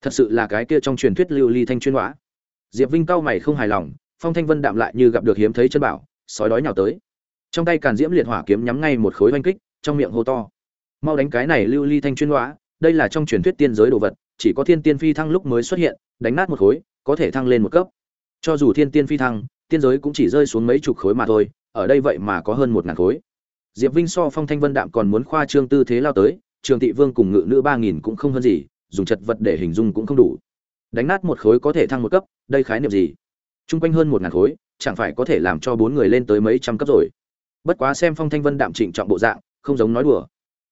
Thật sự là cái kia trong truyền thuyết lưu ly thanh chuyên hóa diệp vinh cao mày không hài lòng, phong thanh vân đạm lại như gặp được hiếm thấy chân bảo, sói đói nhào tới. Trong tay càn diễm liệt hỏa kiếm nhắm ngay một khối oanh kích, trong miệng hô to. Mau đánh cái này lưu ly thanh chuyên hóa, đây là trong truyền thuyết tiên giới đồ vật, chỉ có thiên tiên phi thăng lúc mới xuất hiện, đánh nát một khối, có thể thăng lên một cấp. Cho dù thiên tiên phi thăng, tiên giới cũng chỉ rơi xuống mấy chục khối mà thôi, ở đây vậy mà có hơn một ngàn khối. Diệp vinh so phong thanh vân đạm còn muốn khoa trương tư thế lao tới, trường thị vương cùng ngự nữ ba nghìn cũng không hơn gì, dùng chật vật để hình dung cũng không đủ đánh nát một khối có thể thăng một cấp, đây khái niệm gì? T r u n g quanh hơn một ngàn khối, chẳng phải có thể làm cho bốn người lên tới mấy trăm cấp rồi. Bất quá xem phong thanh vân đạm trịnh trọng bộ dạng, không giống nói đùa.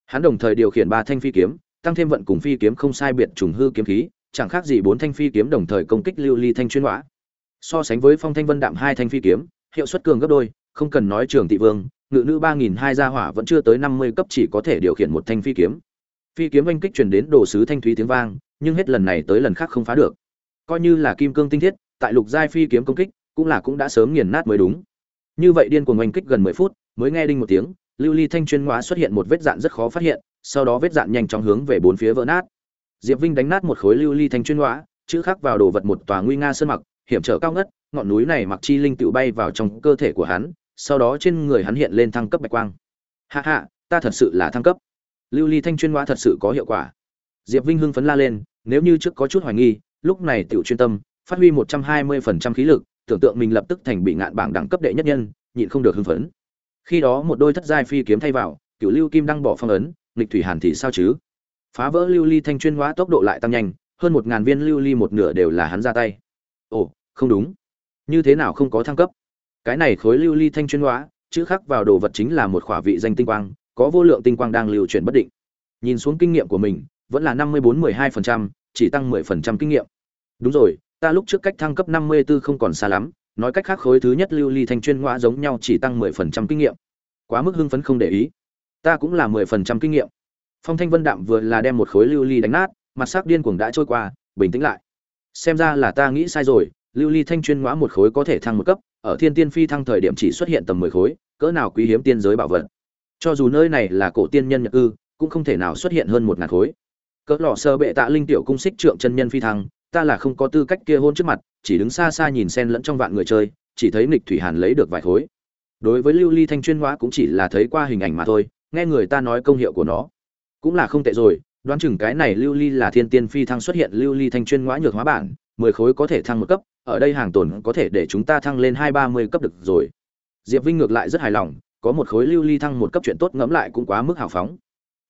Hắn đồng thời điều khiển ba thanh phi kiếm, tăng thêm vận cùng phi kiếm không sai biệt trùng hư kiếm khí, chẳng khác gì bốn thanh phi kiếm đồng thời công kích lưu ly thanh chuyên hóa. So sánh với phong thanh vân đạm hai thanh phi kiếm, hiệu suất cường gấp đôi, không cần nói trường thị vương, ngự nữ ba nghìn hai gia hỏa vẫn chưa tới năm mươi cấp chỉ có thể điều khiển một thanh phi kiếm. Phi kiếm oanh kích truyền đến đồ sứ thanh thúy tiếng vang nhưng hết lần này tới lần khác không phá được. Coi như là kim cương tinh thiết, tại lục giai phi kiếm công kích, cũng là cũng đã sớm nghiền nát mới đúng. Như vậy điên cuồng oanh kích gần mười phút, mới nghe đinh một tiếng, lưu ly thanh chuyên hóa xuất hiện một vết dạn rất khó phát hiện, sau đó vết dạn nhanh chóng hướng về bốn phía vỡ nát. Diệp vinh đánh nát một khối lưu ly thanh chuyên hóa chữ khắc vào đồ vật một tòa nguy nga sơn mặc, hiểm trở cao ngất, ngọn núi này mặc chi linh tựu bay vào trong cơ thể của hắn, sau đó trên người hắn hiện lên thăng cấp bạch quang. Hạ hạ ta thật sự là thăng cấp. Lưu ly thanh chuyên hóa thật sự có hiệu quả diệp vinh hưng phấn la lên, nếu như trước có chút hoài nghi, lúc này tiểu chuyên tâm, phát huy một trăm hai mươi phần trăm khí lực, tưởng tượng mình lập tức thành bị ngạn bảng đẳng cấp đệ nhất nhân, nhịn không được hưng phấn. Khi đó một đôi thất giai phi kiếm thay vào Cửu lưu kim đang bỏ phong ấn, nghịch thủy hàn thì sao chứ? Phá vỡ lưu ly thanh chuyên hóa tốc độ lại tăng nhanh, hơn một ngàn viên lưu ly một nửa đều là hắn ra tay. Ồ, không đúng. Như thế nào không có thăng cấp? Cái này khối lưu ly thanh chuyên hóa, chữ khắc vào đồ vật chính là một khỏa vị danh tinh quang, có vô lượng tinh quang đang lưu chuyển bất định. Nhìn xuống kinh nghiệm của mình vẫn là năm mươi bốn mười hai phần trăm, chỉ tăng mười phần trăm kinh nghiệm. Đúng rồi, ta lúc trước cách thăng cấp năm mươi b ố không còn xa lắm, nói cách khác khối thứ nhất lưu ly thanh chuyên hóa giống nhau chỉ tăng mười phần trăm kinh nghiệm. Quá mức hưng phấn không để ý. Ta cũng là mười phần trăm kinh nghiệm. Phong thanh vân đạm vừa là đem một khối lưu ly đánh nát, mặt sắc điên cuồng đã trôi qua, bình tĩnh lại. Xem ra là ta nghĩ sai rồi, lưu ly thanh chuyên ngõa một khối có thể thăng một cấp, ở thiên tiên phi thăng thời điểm chỉ xuất hiện tầm mười khối, cỡ nào quý hiếm tiên giới bảo vật. Cho dù nơi này là cổ tiên nhân nhật ư, cũng không thể nào xuất hiện hơn một ngàn khối cỡ lọ sơ bệ tạ linh tiểu cung xích trượng chân nhân phi thăng, ta là không có tư cách kia hôn trước mặt, chỉ đứng xa xa nhìn sen lẫn trong vạn người chơi, chỉ thấy nghịch thủy hàn lấy được vài khối. Đối với lưu ly thanh chuyên hóa cũng chỉ là thấy qua hình ảnh mà thôi, nghe người ta nói công hiệu của nó cũng là không tệ rồi, đoán chừng cái này lưu ly là thiên tiên phi thăng xuất hiện lưu ly thanh chuyên hóa nhược hóa bản, mười khối có thể thăng một cấp, ở đây hàng tồn có thể để chúng ta thăng lên hai ba mươi cấp được rồi. Diệp vinh ngược lại rất hài lòng, có một khối lưu ly thăng một cấp chuyện tốt ngẫm lại cũng quá mức hào phóng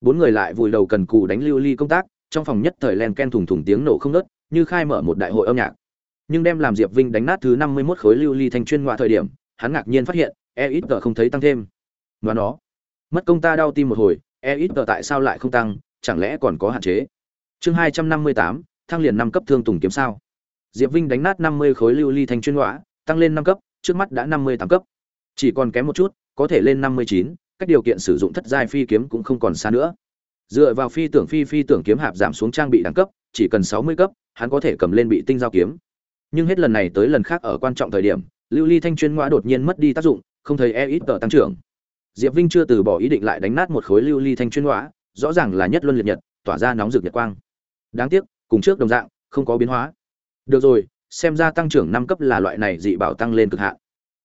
bốn người lại vùi đầu cần cù đánh lưu ly công tác, trong phòng nhất thời len ken thùng thùng tiếng nổ không nớt như khai mở một đại hội âm nhạc. Nhưng đem làm diệp vinh đánh nát thứ năm mươi mốt khối lưu ly thanh chuyên ngoại thời điểm, hắn ngạc nhiên phát hiện e ít không thấy tăng thêm. Và nó, mất công ta đau tim một hồi e ít tại sao lại không tăng, chẳng lẽ còn có hạn chế? Chương hai trăm năm mươi tám, thăng liền năm cấp thương tùng kiếm sao. Diệp vinh đánh nát năm mươi khối lưu ly thanh chuyên ngoại, tăng lên năm cấp, trước mắt đã năm mươi tám cấp. Chỉ còn kém một chút, có thể lên năm mươi chín cách điều kiện sử dụng thất giai phi kiếm cũng không còn xa nữa. Dựa vào phi tưởng phi phi tưởng kiếm hạp giảm xuống trang bị đẳng cấp, chỉ cần sáu mươi cấp, hắn có thể cầm lên bị tinh giao kiếm. Nhưng hết lần này tới lần khác ở quan trọng thời điểm, lưu ly thanh chuyên ngõa đột nhiên mất đi tác dụng, không thấy e ít tăng trưởng. Diệp vinh chưa từ bỏ ý định lại đánh nát một khối lưu ly thanh chuyên ngõa rõ ràng là nhất luân liệt nhật, tỏa ra nóng rực nhật quang. Đáng tiếc, cùng trước đồng dạng, không có biến hóa. Được rồi, xem ra tăng trưởng năm cấp là loại này dị bảo tăng lên cực hạn.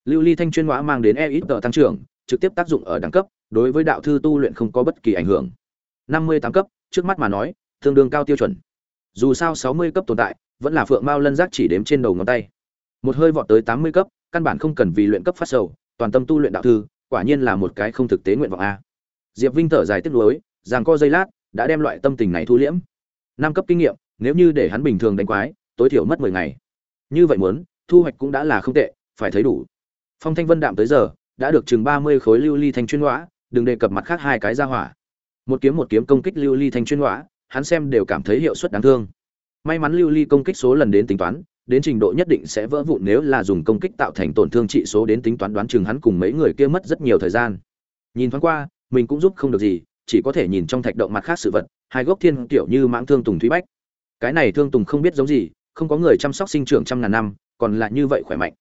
Lưu ly thanh chuyên hóa mang đến e ít tờ tăng trưởng trực tiếp tác dụng ở đẳng cấp, đối với đạo thư tu luyện không có bất kỳ ảnh hưởng. Năm mươi tám cấp, trước mắt mà nói, tương đương cao tiêu chuẩn. Dù sao sáu mươi cấp tồn tại, vẫn là phượng mao lân giác chỉ đếm trên đầu ngón tay. Một hơi vọt tới tám mươi cấp, căn bản không cần vì luyện cấp phát sầu, toàn tâm tu luyện đạo thư, quả nhiên là một cái không thực tế nguyện vọng a. Diệp vinh thở dài tiếc nuối rằng co dây lát, đã đem loại tâm tình này thu liễm. Năm cấp kinh nghiệm, nếu như để hắn bình thường đánh quái, tối thiểu mất mười ngày. Như vậy muốn, thu hoạch cũng đã là không tệ, phải thấy đủ. Phong thanh vân đạm tới giờ đã được chừng ba mươi khối lưu ly thanh chuyên ngõa, đừng đề cập mặt khác hai cái ra hỏa. Một kiếm một kiếm công kích lưu ly thanh chuyên ngõa, hắn xem đều cảm thấy hiệu suất đáng thương. May mắn lưu ly công kích số lần đến tính toán, đến trình độ nhất định sẽ vỡ vụn nếu là dùng công kích tạo thành tổn thương trị số đến tính toán đoán chừng hắn cùng mấy người kia mất rất nhiều thời gian. Nhìn thoáng qua, mình cũng giúp không được gì, chỉ có thể nhìn trong thạch động mặt khác sự vật, hai gốc thiên tiểu như mãng thương tùng thúy bách. Cái này thương tùng không biết giống gì, không có người chăm sóc sinh trưởng trăm ngàn năm, còn lại như vậy khỏe mạnh.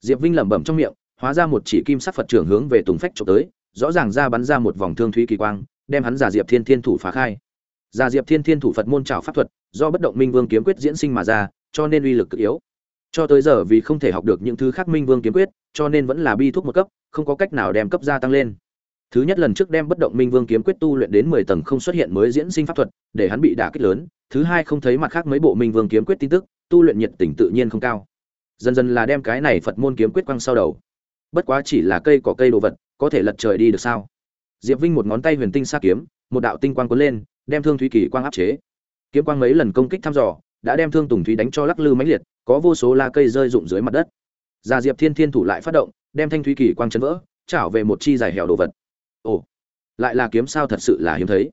Diệp vinh lẩm bẩm trong miệng hóa ra một chỉ kim sắc phật trưởng hướng về tùng phách trộm tới rõ ràng ra bắn ra một vòng thương thúy kỳ quang đem hắn giả diệp thiên thiên thủ phá khai giả diệp thiên thiên thủ phật môn trào pháp thuật do bất động minh vương kiếm quyết diễn sinh mà ra cho nên uy lực cực yếu cho tới giờ vì không thể học được những thứ khác minh vương kiếm quyết cho nên vẫn là bi thuốc một cấp không có cách nào đem cấp gia tăng lên Thứ nhất lần trước đem bất động minh vương kiếm quyết tu luyện đến mười tầng không xuất hiện mới diễn sinh pháp thuật, để hắn bị đả kích lớn, thứ hai không thấy mặt khác mấy bộ minh vương kiếm quyết tin tức, tu luyện nhiệt tình tự nhiên không cao. Dần dần là đem cái này Phật môn kiếm quyết quăng sau đầu. Bất quá chỉ là cây cỏ cây đồ vật, có thể lật trời đi được sao? Diệp Vinh một ngón tay huyền tinh xa kiếm, một đạo tinh quang cuốn lên, đem Thương Thúy Kỳ quang áp chế. Kiếm quang mấy lần công kích thăm dò, đã đem Thương Tùng Thúy đánh cho lắc lư mãnh liệt, có vô số la cây rơi rụng dưới mặt đất. Gia Diệp Thiên Thiên thủ lại phát động, đem Thanh Thúy Kỳ quang chấn vỡ, chảo về một chi dài hẻo đồ vật. Ồ, lại là kiếm sao thật sự là hiếm thấy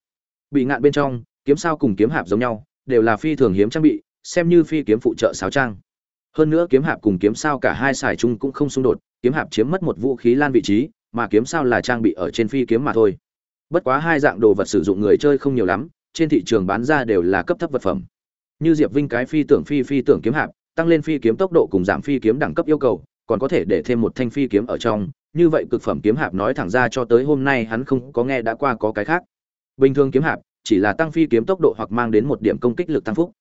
bị ngạn bên trong kiếm sao cùng kiếm hạp giống nhau đều là phi thường hiếm trang bị xem như phi kiếm phụ trợ sáo trang hơn nữa kiếm hạp cùng kiếm sao cả hai xài chung cũng không xung đột kiếm hạp chiếm mất một vũ khí lan vị trí, mà kiếm sao là trang bị ở trên phi kiếm mà thôi. Bất quá hai dạng đồ vật sử dụng người chơi không nhiều lắm, trên thị trường bán ra đều là cấp thấp vật phẩm. Như diệp vinh cái phi tưởng phi phi tưởng kiếm hạp, tăng lên phi kiếm tốc độ cùng giảm phi kiếm đẳng cấp yêu cầu, còn có thể để thêm một thanh phi kiếm ở trong. Như vậy cực phẩm kiếm hạp nói thẳng ra cho tới hôm nay hắn không có nghe đã qua có cái khác. Bình thường kiếm hạp, chỉ là tăng phi kiếm tốc độ hoặc mang đến một điểm công kích lực tăng phúc.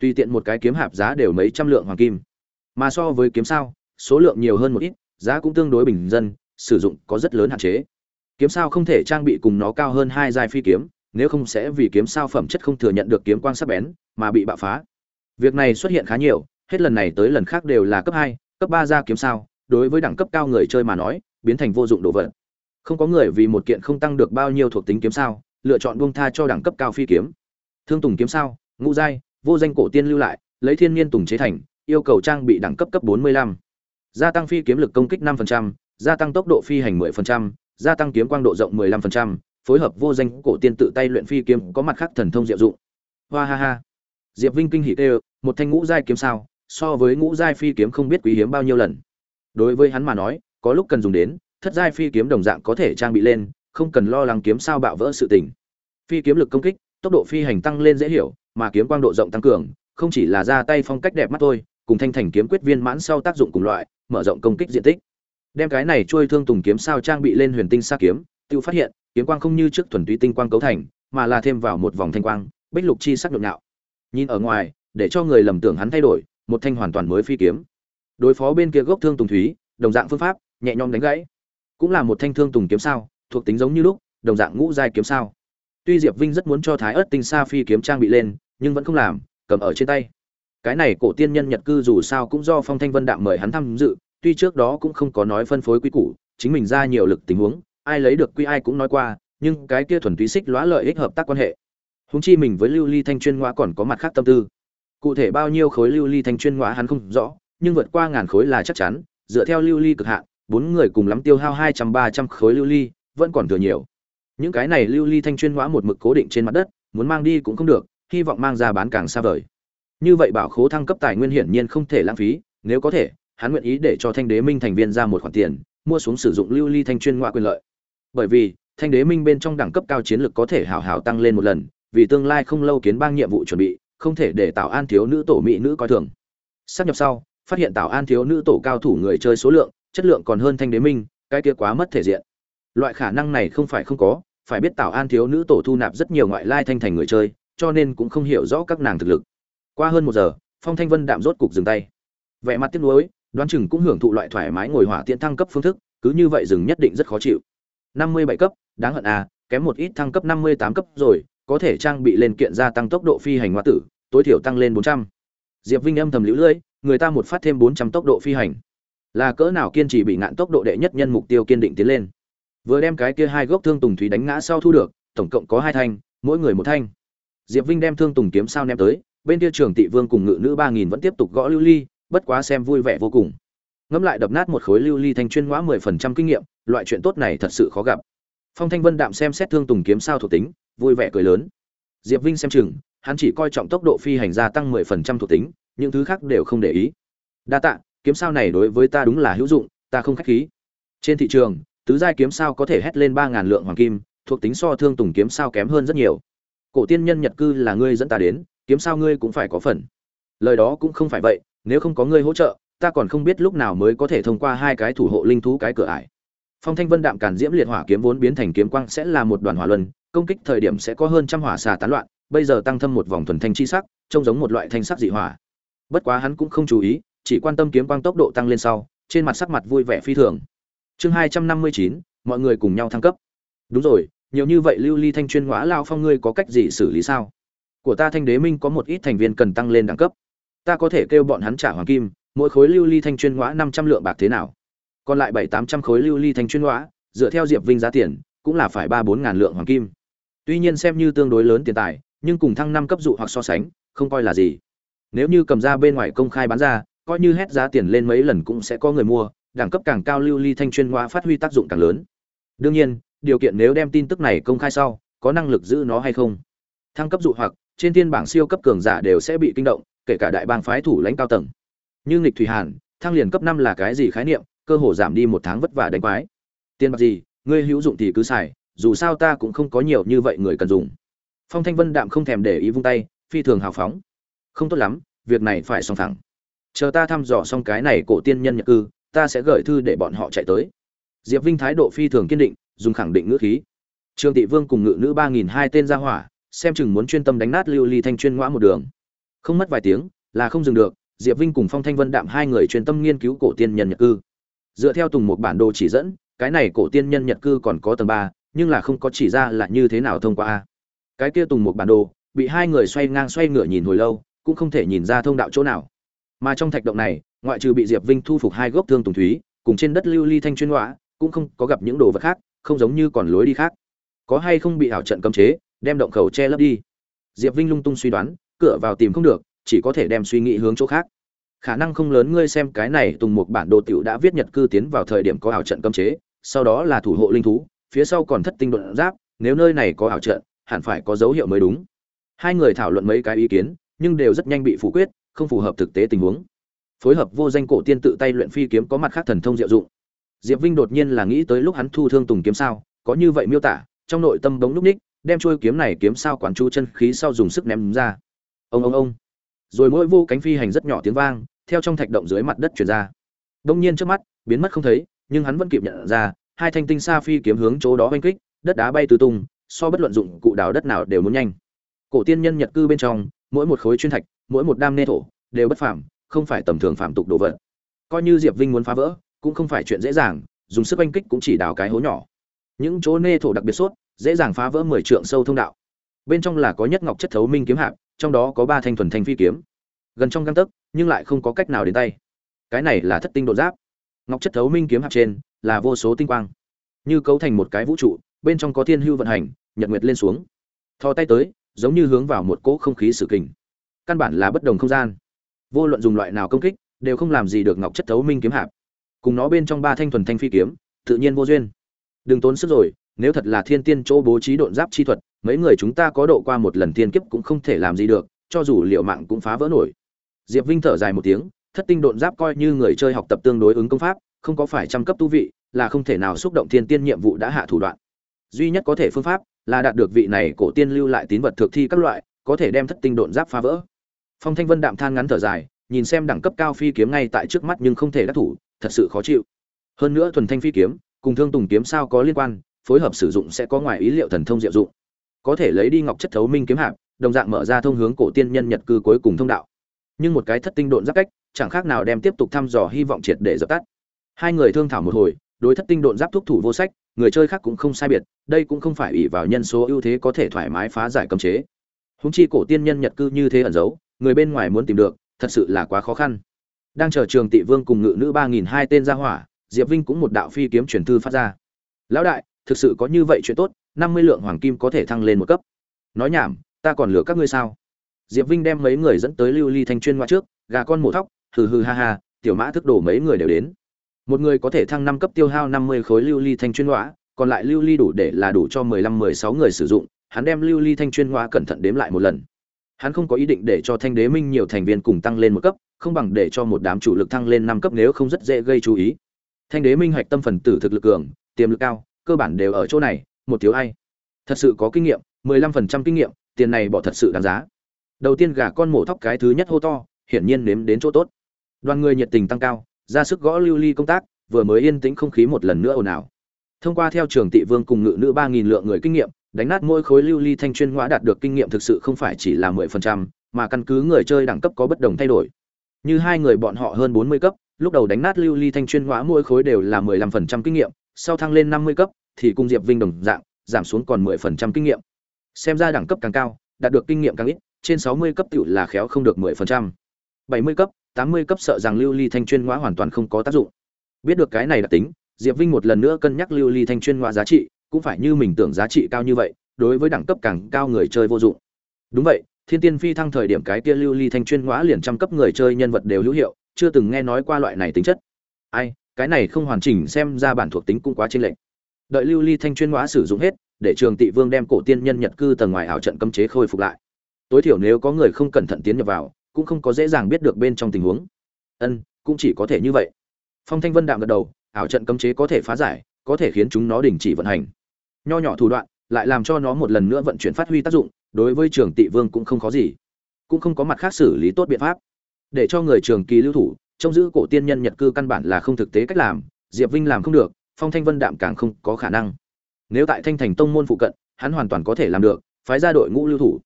Tùy tiện một cái kiếm hạp giá đều mấy trăm lượng hoàng kim. Mà so với kiếm sao, số lượng nhiều hơn một ít giá cũng tương đối bình dân, sử dụng có rất lớn hạn chế. Kiếm sao không thể trang bị cùng nó cao hơn hai giai phi kiếm, nếu không sẽ vì kiếm sao phẩm chất không thừa nhận được kiếm quang sắc bén, mà bị bạo phá. Việc này xuất hiện khá nhiều, hết lần này tới lần khác đều là cấp hai, cấp ba ra kiếm sao, đối với đẳng cấp cao người chơi mà nói, biến thành vô dụng đồ vật. Không có người vì một kiện không tăng được bao nhiêu thuộc tính kiếm sao, lựa chọn buông tha cho đẳng cấp cao phi kiếm. Thương tùng kiếm sao, ngũ giai, vô danh cổ tiên lưu lại, lấy thiên niên tùng chế thành, yêu cầu trang bị đẳng cấp cấp 45 gia tăng phi kiếm lực công kích 5%, gia tăng tốc độ phi hành 10%, gia tăng kiếm quang độ rộng 15%, phối hợp vô danh cổ tiên tự tay luyện phi kiếm có mặt khác thần thông diệu dụng. Hoa ha ha. Diệp vinh kinh hỉ kêu một thanh ngũ giai kiếm sao so với ngũ giai phi kiếm không biết quý hiếm bao nhiêu lần. Đối với hắn mà nói có lúc cần dùng đến thất giai phi kiếm đồng dạng có thể trang bị lên không cần lo lắng kiếm sao bạo vỡ sự tình. Phi kiếm lực công kích tốc độ phi hành tăng lên dễ hiểu mà kiếm quang độ rộng tăng cường không chỉ là ra tay phong cách đẹp mắt thôi cùng thanh thành kiếm quyết viên mãn sau tác dụng cùng loại, mở rộng công kích diện tích. Đem cái này trôi thương tùng kiếm sao trang bị lên huyền tinh sa kiếm tiêu phát hiện, kiếm quang không như trước thuần túy tinh quang cấu thành, mà là thêm vào một vòng thanh quang, bích lục chi sắc nhộn nhạo. Nhìn ở ngoài, để cho người lầm tưởng hắn thay đổi, một thanh hoàn toàn mới phi kiếm. Đối phó bên kia gốc thương tùng thúy, đồng dạng phương pháp, nhẹ nhõm đánh gãy. Cũng là một thanh thương tùng kiếm sao, thuộc tính giống như lúc, đồng dạng ngũ giai kiếm sao. Tuy diệp vinh rất muốn cho thái Ức tinh sa phi kiếm trang bị lên, nhưng vẫn không làm, cầm ở trên tay cái này cổ tiên nhân nhật cư dù sao cũng do phong thanh vân đạm mời hắn tham dự, tuy trước đó cũng không có nói phân phối quy củ, chính mình ra nhiều lực tình huống, ai lấy được quy ai cũng nói qua, nhưng cái kia thuần túy xích lóa lợi ích hợp tác quan hệ. Húng chi mình với lưu ly thanh chuyên ngoa còn có mặt khác tâm tư. Cụ thể bao nhiêu khối lưu ly thanh chuyên ngoa hắn không rõ, nhưng vượt qua ngàn khối là chắc chắn, dựa theo lưu ly cực hạn, bốn người cùng lắm tiêu hao hai trăm ba trăm khối lưu ly, vẫn còn thừa nhiều. Những cái này lưu ly thanh chuyên ngoa một mực cố định trên mặt đất, muốn mang đi cũng không được, hy vọng mang ra bán càng xa vời như vậy bảo khố thăng cấp tài nguyên hiển nhiên không thể lãng phí, nếu có thể, hắn nguyện ý để cho thanh đế minh thành viên ra một khoản tiền, mua xuống sử dụng lưu ly thanh chuyên ngoại quyền lợi. Bởi vì, thanh đế minh bên trong đẳng cấp cao chiến lược có thể hào hào tăng lên một lần, vì tương lai không lâu kiến bang nhiệm vụ chuẩn bị, không thể để tạo an thiếu nữ tổ mỹ nữ coi thường. Sắp nhập sau, phát hiện tạo an thiếu nữ tổ cao thủ người chơi số lượng, chất lượng còn hơn thanh đế minh, cái kia quá mất thể diện. Loại khả năng này không phải không có, phải biết tạo an thiếu nữ tổ thu nạp rất nhiều ngoại lai thanh thành người chơi, cho nên cũng không hiểu rõ các nàng thực lực qua hơn một giờ, phong thanh vân đạm rốt cục dừng tay. Vẻ mặt tiếc nuối, đoán chừng cũng hưởng thụ loại thoải mái ngồi hỏa tiễn thăng cấp phương thức, cứ như vậy dừng nhất định rất khó chịu. Năm mươi bảy cấp, đáng hận à kém một ít thăng cấp năm mươi tám cấp rồi, có thể trang bị lên kiện gia tăng tốc độ phi hành hoa tử, tối thiểu tăng lên bốn trăm. Diệp vinh âm thầm lũ lưỡi người ta một phát thêm bốn trăm tốc độ phi hành. Là cỡ nào kiên trì bị ngạn tốc độ đệ nhất nhân mục tiêu kiên định tiến lên. Vừa đem cái kia hai gốc thương tùng thúy đánh ngã sau thu được, tổng cộng có hai thanh, mỗi người một thanh. Diệp vinh đem thương tùng kiếm sao ném tới bên kia trường tị vương cùng ngự nữ ba nghìn vẫn tiếp tục gõ lưu ly, bất quá xem vui vẻ vô cùng. Ngẫm lại đập nát một khối lưu ly thanh chuyên ngõ mười phần trăm kinh nghiệm, loại chuyện tốt này thật sự khó gặp. Phong thanh vân đạm xem xét thương tùng kiếm sao thuộc tính, vui vẻ cười lớn. Diệp vinh xem chừng, hắn chỉ coi trọng tốc độ phi hành gia tăng mười phần trăm thuộc tính, những thứ khác đều không để ý. Đa tạ, kiếm sao này đối với ta đúng là hữu dụng, ta không khách khí. Trên thị trường, tứ giai kiếm sao có thể hét lên ba ngàn lượng hoàng kim, thuộc tính so thương tùng kiếm sao kém hơn rất nhiều. Cổ tiên nhân nhật cư là ngươi dẫn ta đến kiếm sao ngươi cũng phải có phần. Lời đó cũng không phải vậy, nếu không có ngươi hỗ trợ, ta còn không biết lúc nào mới có thể thông qua hai cái thủ hộ linh thú cái cửa ải. Phong thanh vân đạm càn diễm liệt hỏa kiếm vốn biến thành kiếm quang sẽ là một đoàn hỏa luân, công kích thời điểm sẽ có hơn trăm hỏa xà tán loạn, bây giờ tăng thâm một vòng thuần thanh chi sắc, trông giống một loại thanh sắc dị hỏa. Bất quá hắn cũng không chú ý, chỉ quan tâm kiếm quang tốc độ tăng lên sau, trên mặt sắc mặt vui vẻ phi thường. Chương hai trăm năm mươi chín, mọi người cùng nhau thăng cấp. Đúng rồi, nhiều như vậy lưu ly thanh chuyên ngõa lao phong ngươi có cách gì xử lý sao? Của ta thanh đế minh có một ít thành viên cần tăng lên đẳng cấp. Ta có thể kêu bọn hắn trả hoàng kim, mỗi khối lưu ly thanh chuyên ngõa năm trăm lượng bạc thế nào. Còn lại bảy tám trăm khối lưu ly thanh chuyên ngõa dựa theo diệp vinh giá tiền, cũng là phải ba bốn ngàn lượng hoàng kim. Tuy nhiên xem như tương đối lớn tiền tài, nhưng cùng thăng năm cấp dụ hoặc so sánh, không coi là gì. Nếu như cầm ra bên ngoài công khai bán ra, coi như hết giá tiền lên mấy lần cũng sẽ có người mua, đẳng cấp càng cao lưu ly thanh chuyên ngõa phát huy tác dụng càng lớn. Đương nhiên, điều kiện nếu đem tin tức này công khai sau, có năng lực giữ nó hay không? Thăng cấp dụ hoặc trên thiên bảng siêu cấp cường giả đều sẽ bị kinh động, kể cả đại bang phái thủ lãnh cao tầng. Như lịch thủy hàn, thăng liền cấp năm là cái gì khái niệm, cơ hồ giảm đi một tháng vất vả đánh quái. Tiền bạc gì, ngươi hữu dụng thì cứ xài, dù sao ta cũng không có nhiều như vậy người cần dùng. Phong thanh vân đạm không thèm để ý vung tay, phi thường hào phóng. Không tốt lắm, việc này phải song thẳng. Chờ ta thăm dò xong cái này cổ tiên nhân nhật cư, ta sẽ gửi thư để bọn họ chạy tới. Diệp vinh thái độ phi thường kiên định, dùng khẳng định ngữ khí. Trương tị vương cùng ngự nữ ba nghìn hai tên gia hỏa xem chừng muốn chuyên tâm đánh nát lưu ly thanh chuyên ngõ một đường. Không mất vài tiếng, là không dừng được, diệp vinh cùng phong thanh vân đạm hai người chuyên tâm nghiên cứu cổ tiên nhân nhật cư. Dựa theo tùng một bản đồ chỉ dẫn, cái này cổ tiên nhân nhật cư còn có tầng ba, nhưng là không có chỉ ra là như thế nào thông qua a. Cái kia tùng một bản đồ, bị hai người xoay ngang xoay ngửa nhìn hồi lâu, cũng không thể nhìn ra thông đạo chỗ nào. Mà trong thạch động này, ngoại trừ bị diệp vinh thu phục hai gốc thương tùng thúy, cùng trên đất lưu ly thanh chuyên ngõ, cũng không có gặp những đồ vật khác, không giống như còn lối đi khác. Có hay không bị ảo trận cấm chế đem động khẩu che lấp đi. Diệp vinh lung tung suy đoán, cửa vào tìm không được, chỉ có thể đem suy nghĩ hướng chỗ khác. Khả năng không lớn ngươi xem cái này tùng một bản đồ tiểu đã viết nhật cư tiến vào thời điểm có ảo trận cấm chế, sau đó là thủ hộ linh thú, phía sau còn thất tinh đột giáp, nếu nơi này có ảo trận, hẳn phải có dấu hiệu mới đúng. Hai người thảo luận mấy cái ý kiến, nhưng đều rất nhanh bị phủ quyết, không phù hợp thực tế tình huống. Phối hợp vô danh cổ tiên tự tay luyện phi kiếm có mặt khác thần thông diệu dụng. Diệp vinh đột nhiên là nghĩ tới lúc hắn thu thương tùng kiếm sao, có như vậy miêu tả, trong nội tâm bóng núp ních đem trôi kiếm này kiếm sao quán chu chân khí sau dùng sức ném ra. Ông ông ông. Rồi mỗi vô cánh phi hành rất nhỏ tiếng vang, theo trong thạch động dưới mặt đất truyền ra. Đông nhiên trước mắt, biến mất không thấy, nhưng hắn vẫn kịp nhận ra, hai thanh tinh sa phi kiếm hướng chỗ đó oanh kích, đất đá bay tứ tung, so bất luận dụng cụ đào đất nào đều muốn nhanh. Cổ tiên nhân nhật cư bên trong, mỗi một khối chuyên thạch, mỗi một đam nê thổ, đều bất phàm, không phải tầm thường phạm tục đồ vật. Coi như diệp vinh muốn phá vỡ, cũng không phải chuyện dễ dàng, dùng sức oanh kích cũng chỉ đào cái hố nhỏ. Những chỗ nê thổ đặc biệt sốt dễ dàng phá vỡ mười trượng sâu thông đạo. Bên trong là có nhất ngọc chất thấu minh kiếm hạp, trong đó có ba thanh thuần thanh phi kiếm. Gần trong găng tấc, nhưng lại không có cách nào đến tay. Cái này là thất tinh độ giáp. Ngọc chất thấu minh kiếm hạp trên là vô số tinh quang. Như cấu thành một cái vũ trụ, bên trong có thiên hưu vận hành, nhật nguyệt lên xuống. Thò tay tới, giống như hướng vào một cỗ không khí sử kình. Căn bản là bất đồng không gian. Vô luận dùng loại nào công kích, đều không làm gì được ngọc chất thấu minh kiếm hạp. Cùng nó bên trong ba thanh thuần thanh phi kiếm, tự nhiên vô duyên. Đừng tốn sức rồi nếu thật là thiên tiên chỗ bố trí độn giáp chi thuật, mấy người chúng ta có độ qua một lần thiên kiếp cũng không thể làm gì được, cho dù liệu mạng cũng phá vỡ nổi. Diệp vinh thở dài một tiếng, thất tinh độn giáp coi như người chơi học tập tương đối ứng công pháp, không có phải trăm cấp tu vị, là không thể nào xúc động thiên tiên nhiệm vụ đã hạ thủ đoạn. Duy nhất có thể phương pháp là đạt được vị này cổ tiên lưu lại tín vật thực thi các loại, có thể đem thất tinh độn giáp phá vỡ. Phong thanh vân đạm than ngắn thở dài, nhìn xem đẳng cấp cao phi kiếm ngay tại trước mắt nhưng không thể đắc thủ, thật sự khó chịu. Hơn nữa thuần thanh phi kiếm, cùng thương tùng kiếm sao có liên quan phối hợp sử dụng sẽ có ngoài ý liệu thần thông diệu dụng. Có thể lấy đi ngọc chất thấu minh kiếm hạp, đồng dạng mở ra thông hướng cổ tiên nhân nhật cư cuối cùng thông đạo. Nhưng một cái thất tinh độn giáp cách, chẳng khác nào đem tiếp tục thăm dò hy vọng triệt để dập tắt. Hai người thương thảo một hồi, đối thất tinh độn giáp thúc thủ vô sách, người chơi khác cũng không sai biệt, đây cũng không phải ỷ vào nhân số ưu thế có thể thoải mái phá giải cấm chế. Húng chi cổ tiên nhân nhật cư như thế ẩn giấu, người bên ngoài muốn tìm được, thật sự là quá khó khăn. Đang chờ trường tị vương cùng ngự nữ ba nghìn hai tên ra hỏa, diệp vinh cũng một đạo phi kiếm truyền thư phát ra. Lão đại thực sự có như vậy chuyện tốt, năm mươi lượng hoàng kim có thể thăng lên một cấp. Nói nhảm, ta còn lừa các ngươi sao? Diệp vinh đem mấy người dẫn tới lưu ly thanh chuyên ngoa trước, gà con mổ thóc, hừ hừ ha ha, tiểu mã thức đổ mấy người đều đến. Một người có thể thăng năm cấp tiêu hao năm mươi khối lưu ly thanh chuyên ngoa còn lại lưu ly đủ để là đủ cho mười lăm, mười sáu người sử dụng, hắn đem lưu ly thanh chuyên ngoa cẩn thận đếm lại một lần. Hắn không có ý định để cho thanh đế minh nhiều thành viên cùng tăng lên một cấp, không bằng để cho một đám chủ lực thăng lên năm cấp nếu không rất dễ gây chú ý. Thanh đế minh hoạch tâm phần tử thực lực cường, tiềm lực cao cơ bản đều ở chỗ này, một thiếu ai. Thật sự có kinh nghiệm, mười lăm phần trăm kinh nghiệm, tiền này bỏ thật sự đáng giá. Đầu tiên gà con mổ thóc cái thứ nhất hô to, hiển nhiên nếm đến chỗ tốt. Đoàn người nhiệt tình tăng cao, ra sức gõ lưu ly công tác, vừa mới yên tĩnh không khí một lần nữa ồn ào. Thông qua theo trường tị vương cùng ngự nữ ba nghìn lượng người kinh nghiệm, đánh nát mỗi khối lưu ly thanh chuyên ngõ đạt được kinh nghiệm thực sự không phải chỉ là mười phần trăm, mà căn cứ người chơi đẳng cấp có bất đồng thay đổi. Như hai người bọn họ hơn bốn mươi cấp, lúc đầu đánh nát lưu ly thanh chuyên ngõ mỗi khối đều là mười lăm phần trăm kinh nghiệm sau thăng lên năm mươi cấp, thì cung diệp vinh đồng dạng, giảm xuống còn mười phần trăm kinh nghiệm. Xem ra đẳng cấp càng cao, đạt được kinh nghiệm càng ít, trên sáu mươi cấp tiểu là khéo không được mười phần trăm. Bảy mươi cấp, tám mươi cấp sợ rằng lưu ly thanh chuyên ngõ hoàn toàn không có tác dụng. Biết được cái này đặc tính, diệp vinh một lần nữa cân nhắc lưu ly thanh chuyên ngõ giá trị, cũng phải như mình tưởng giá trị cao như vậy, đối với đẳng cấp càng cao người chơi vô dụng. Đúng vậy, thiên tiên phi thăng thời điểm cái kia lưu ly thanh chuyên ngõ liền trăm cấp người chơi nhân vật đều hữu hiệu, chưa từng nghe nói qua loại này tính chất. Ai cái này không hoàn chỉnh xem ra bản thuộc tính cũng quá chênh lệch. đợi lưu ly thanh chuyên hóa sử dụng hết, để trường tị vương đem cổ tiên nhân nhật cư tầng ngoài ảo trận cấm chế khôi phục lại. Tối thiểu nếu có người không cẩn thận tiến nhập vào, cũng không có dễ dàng biết được bên trong tình huống. Ân, cũng chỉ có thể như vậy. Phong thanh vân đạm gật đầu, ảo trận cấm chế có thể phá giải, có thể khiến chúng nó đình chỉ vận hành. Nho nhỏ thủ đoạn, lại làm cho nó một lần nữa vận chuyển phát huy tác dụng, đối với trường tị vương cũng không có gì. Cũng không có mặt khác xử lý tốt biện pháp. Để cho người trường kỳ lưu thủ trông giữ cổ tiên nhân nhật cư căn bản là không thực tế cách làm, diệp vinh làm không được, phong thanh vân đạm càng không có khả năng. Nếu tại thanh thành tông môn phụ cận, hắn hoàn toàn có thể làm được, phái ra đội ngũ lưu thủ.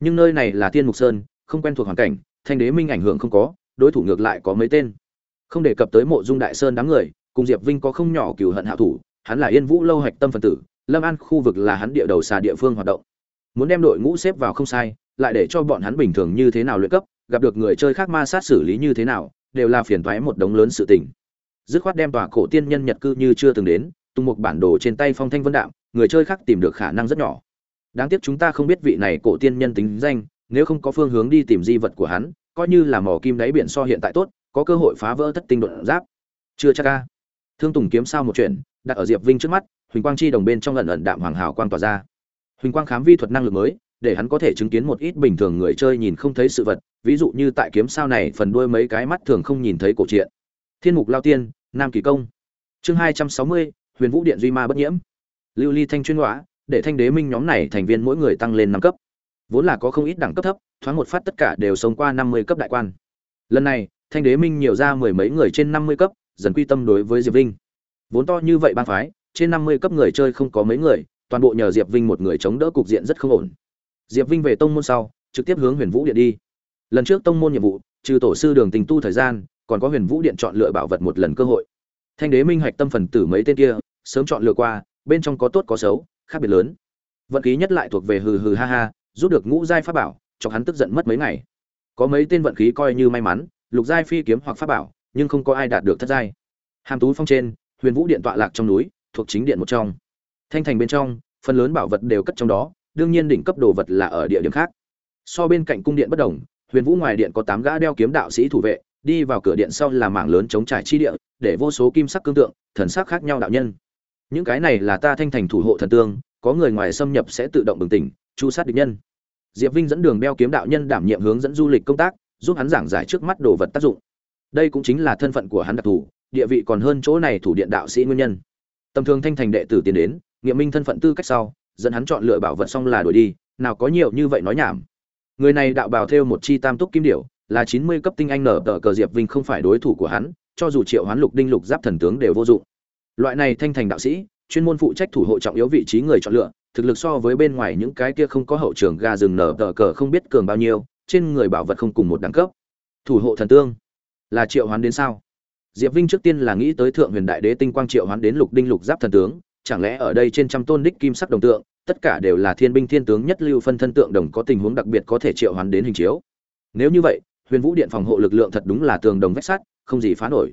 Nhưng nơi này là tiên mục sơn, không quen thuộc hoàn cảnh, thanh đế minh ảnh hưởng không có, đối thủ ngược lại có mấy tên. Không đề cập tới mộ dung đại sơn đám người, cùng diệp vinh có không nhỏ cừu hận hạ thủ, hắn là yên vũ lâu hạch tâm phần tử, lâm an khu vực là hắn địa đầu xà địa phương hoạt động. Muốn đem đội ngũ xếp vào không sai, lại để cho bọn hắn bình thường như thế nào luyện cấp, gặp được người chơi khác ma sát xử lý như thế nào đều là phiền toái một đống lớn sự tình. Dứt khoát đem tòa cổ tiên nhân nhật cư như chưa từng đến, tung một bản đồ trên tay phong thanh vân đạm, người chơi khác tìm được khả năng rất nhỏ. Đáng tiếc chúng ta không biết vị này cổ tiên nhân tính danh, nếu không có phương hướng đi tìm di vật của hắn, coi như là mỏ kim đáy biển so hiện tại tốt, có cơ hội phá vỡ thất tinh đột giáp. Chưa chắc a. thương tùng kiếm sao một chuyện, đặt ở diệp vinh trước mắt, huỳnh quang chi đồng bên trong ẩn ẩn đạm hoàng hào quang tỏa ra. Huỳnh quang khám vi thuật năng lực mới, để hắn có thể chứng kiến một ít bình thường người chơi nhìn không thấy sự vật ví dụ như tại kiếm sao này phần đuôi mấy cái mắt thường không nhìn thấy cổ truyện. Thiên mục lao tiên, nam kỳ công. Chương hai trăm sáu mươi, huyền vũ điện duy ma bất nhiễm. Lưu ly thanh chuyên hóa để thanh đế minh nhóm này thành viên mỗi người tăng lên năm cấp. Vốn là có không ít đẳng cấp thấp, thoáng một phát tất cả đều sống qua năm mươi cấp đại quan. Lần này, thanh đế minh nhiều ra mười mấy người trên năm mươi cấp, dần quy tâm đối với diệp vinh. Vốn to như vậy bang phái, trên năm mươi cấp người chơi không có mấy người, toàn bộ nhờ diệp vinh một người chống đỡ cục diện rất không ổn. Diệp vinh về tông môn sau, trực tiếp hướng huyền vũ điện đi lần trước tông môn nhiệm vụ, trừ tổ sư đường tình tu thời gian, còn có huyền vũ điện chọn lựa bảo vật một lần cơ hội. Thanh đế minh hạch tâm phần tử mấy tên kia, sớm chọn lựa qua, bên trong có tốt có xấu, khác biệt lớn. Vận khí nhất lại thuộc về hừ hừ ha ha, rút được ngũ giai pháp bảo, cho hắn tức giận mất mấy ngày. Có mấy tên vận khí coi như may mắn, lục giai phi kiếm hoặc pháp bảo, nhưng không có ai đạt được thất giai. Hàm tú phong trên, huyền vũ điện tọa lạc trong núi, thuộc chính điện một trong. Thanh thành bên trong, phần lớn bảo vật đều cất trong đó, đương nhiên đỉnh cấp đồ vật là ở địa điểm khác. So bên cạnh cung điện bất đồng huyền vũ ngoài điện có tám gã đeo kiếm đạo sĩ thủ vệ, đi vào cửa điện sau là mảng lớn chống trải chi địa, để vô số kim sắc cương tượng, thần sắc khác nhau đạo nhân. Những cái này là ta thanh thành thủ hộ thần tương, có người ngoài xâm nhập sẽ tự động bừng tỉnh, chu sát địch nhân. Diệp vinh dẫn đường đeo kiếm đạo nhân đảm nhiệm hướng dẫn du lịch công tác, giúp hắn giảng giải trước mắt đồ vật tác dụng. Đây cũng chính là thân phận của hắn đặc thù, địa vị còn hơn chỗ này thủ điện đạo sĩ nguyên nhân. Tầm thường thanh thành đệ tử tiến đến, nghiệm minh thân phận tư cách sau, dẫn hắn chọn lựa bảo vật xong là đuổi đi, nào có nhiều như vậy nói nhảm người này đạo bào theo một chi tam túc kim điểu, là chín mươi cấp tinh anh nở tờ cờ diệp vinh không phải đối thủ của hắn, cho dù triệu hoán lục đinh lục giáp thần tướng đều vô dụng. Loại này thanh thành đạo sĩ, chuyên môn phụ trách thủ hộ trọng yếu vị trí người chọn lựa, thực lực so với bên ngoài những cái kia không có hậu trường gà rừng nở tờ cờ không biết cường bao nhiêu, trên người bảo vật không cùng một đẳng cấp. Thủ hộ thần tương, là triệu hoán đến sao? Diệp vinh trước tiên là nghĩ tới thượng huyền đại đế tinh quang triệu hoán đến lục đinh lục giáp thần tướng chẳng lẽ ở đây trên trăm tôn đích kim sắc đồng tượng, tất cả đều là thiên binh thiên tướng nhất lưu phân thân tượng đồng có tình huống đặc biệt có thể triệu hoán đến hình chiếu? Nếu như vậy, huyền vũ điện phòng hộ lực lượng thật đúng là tường đồng vách sắt, không gì phá nổi.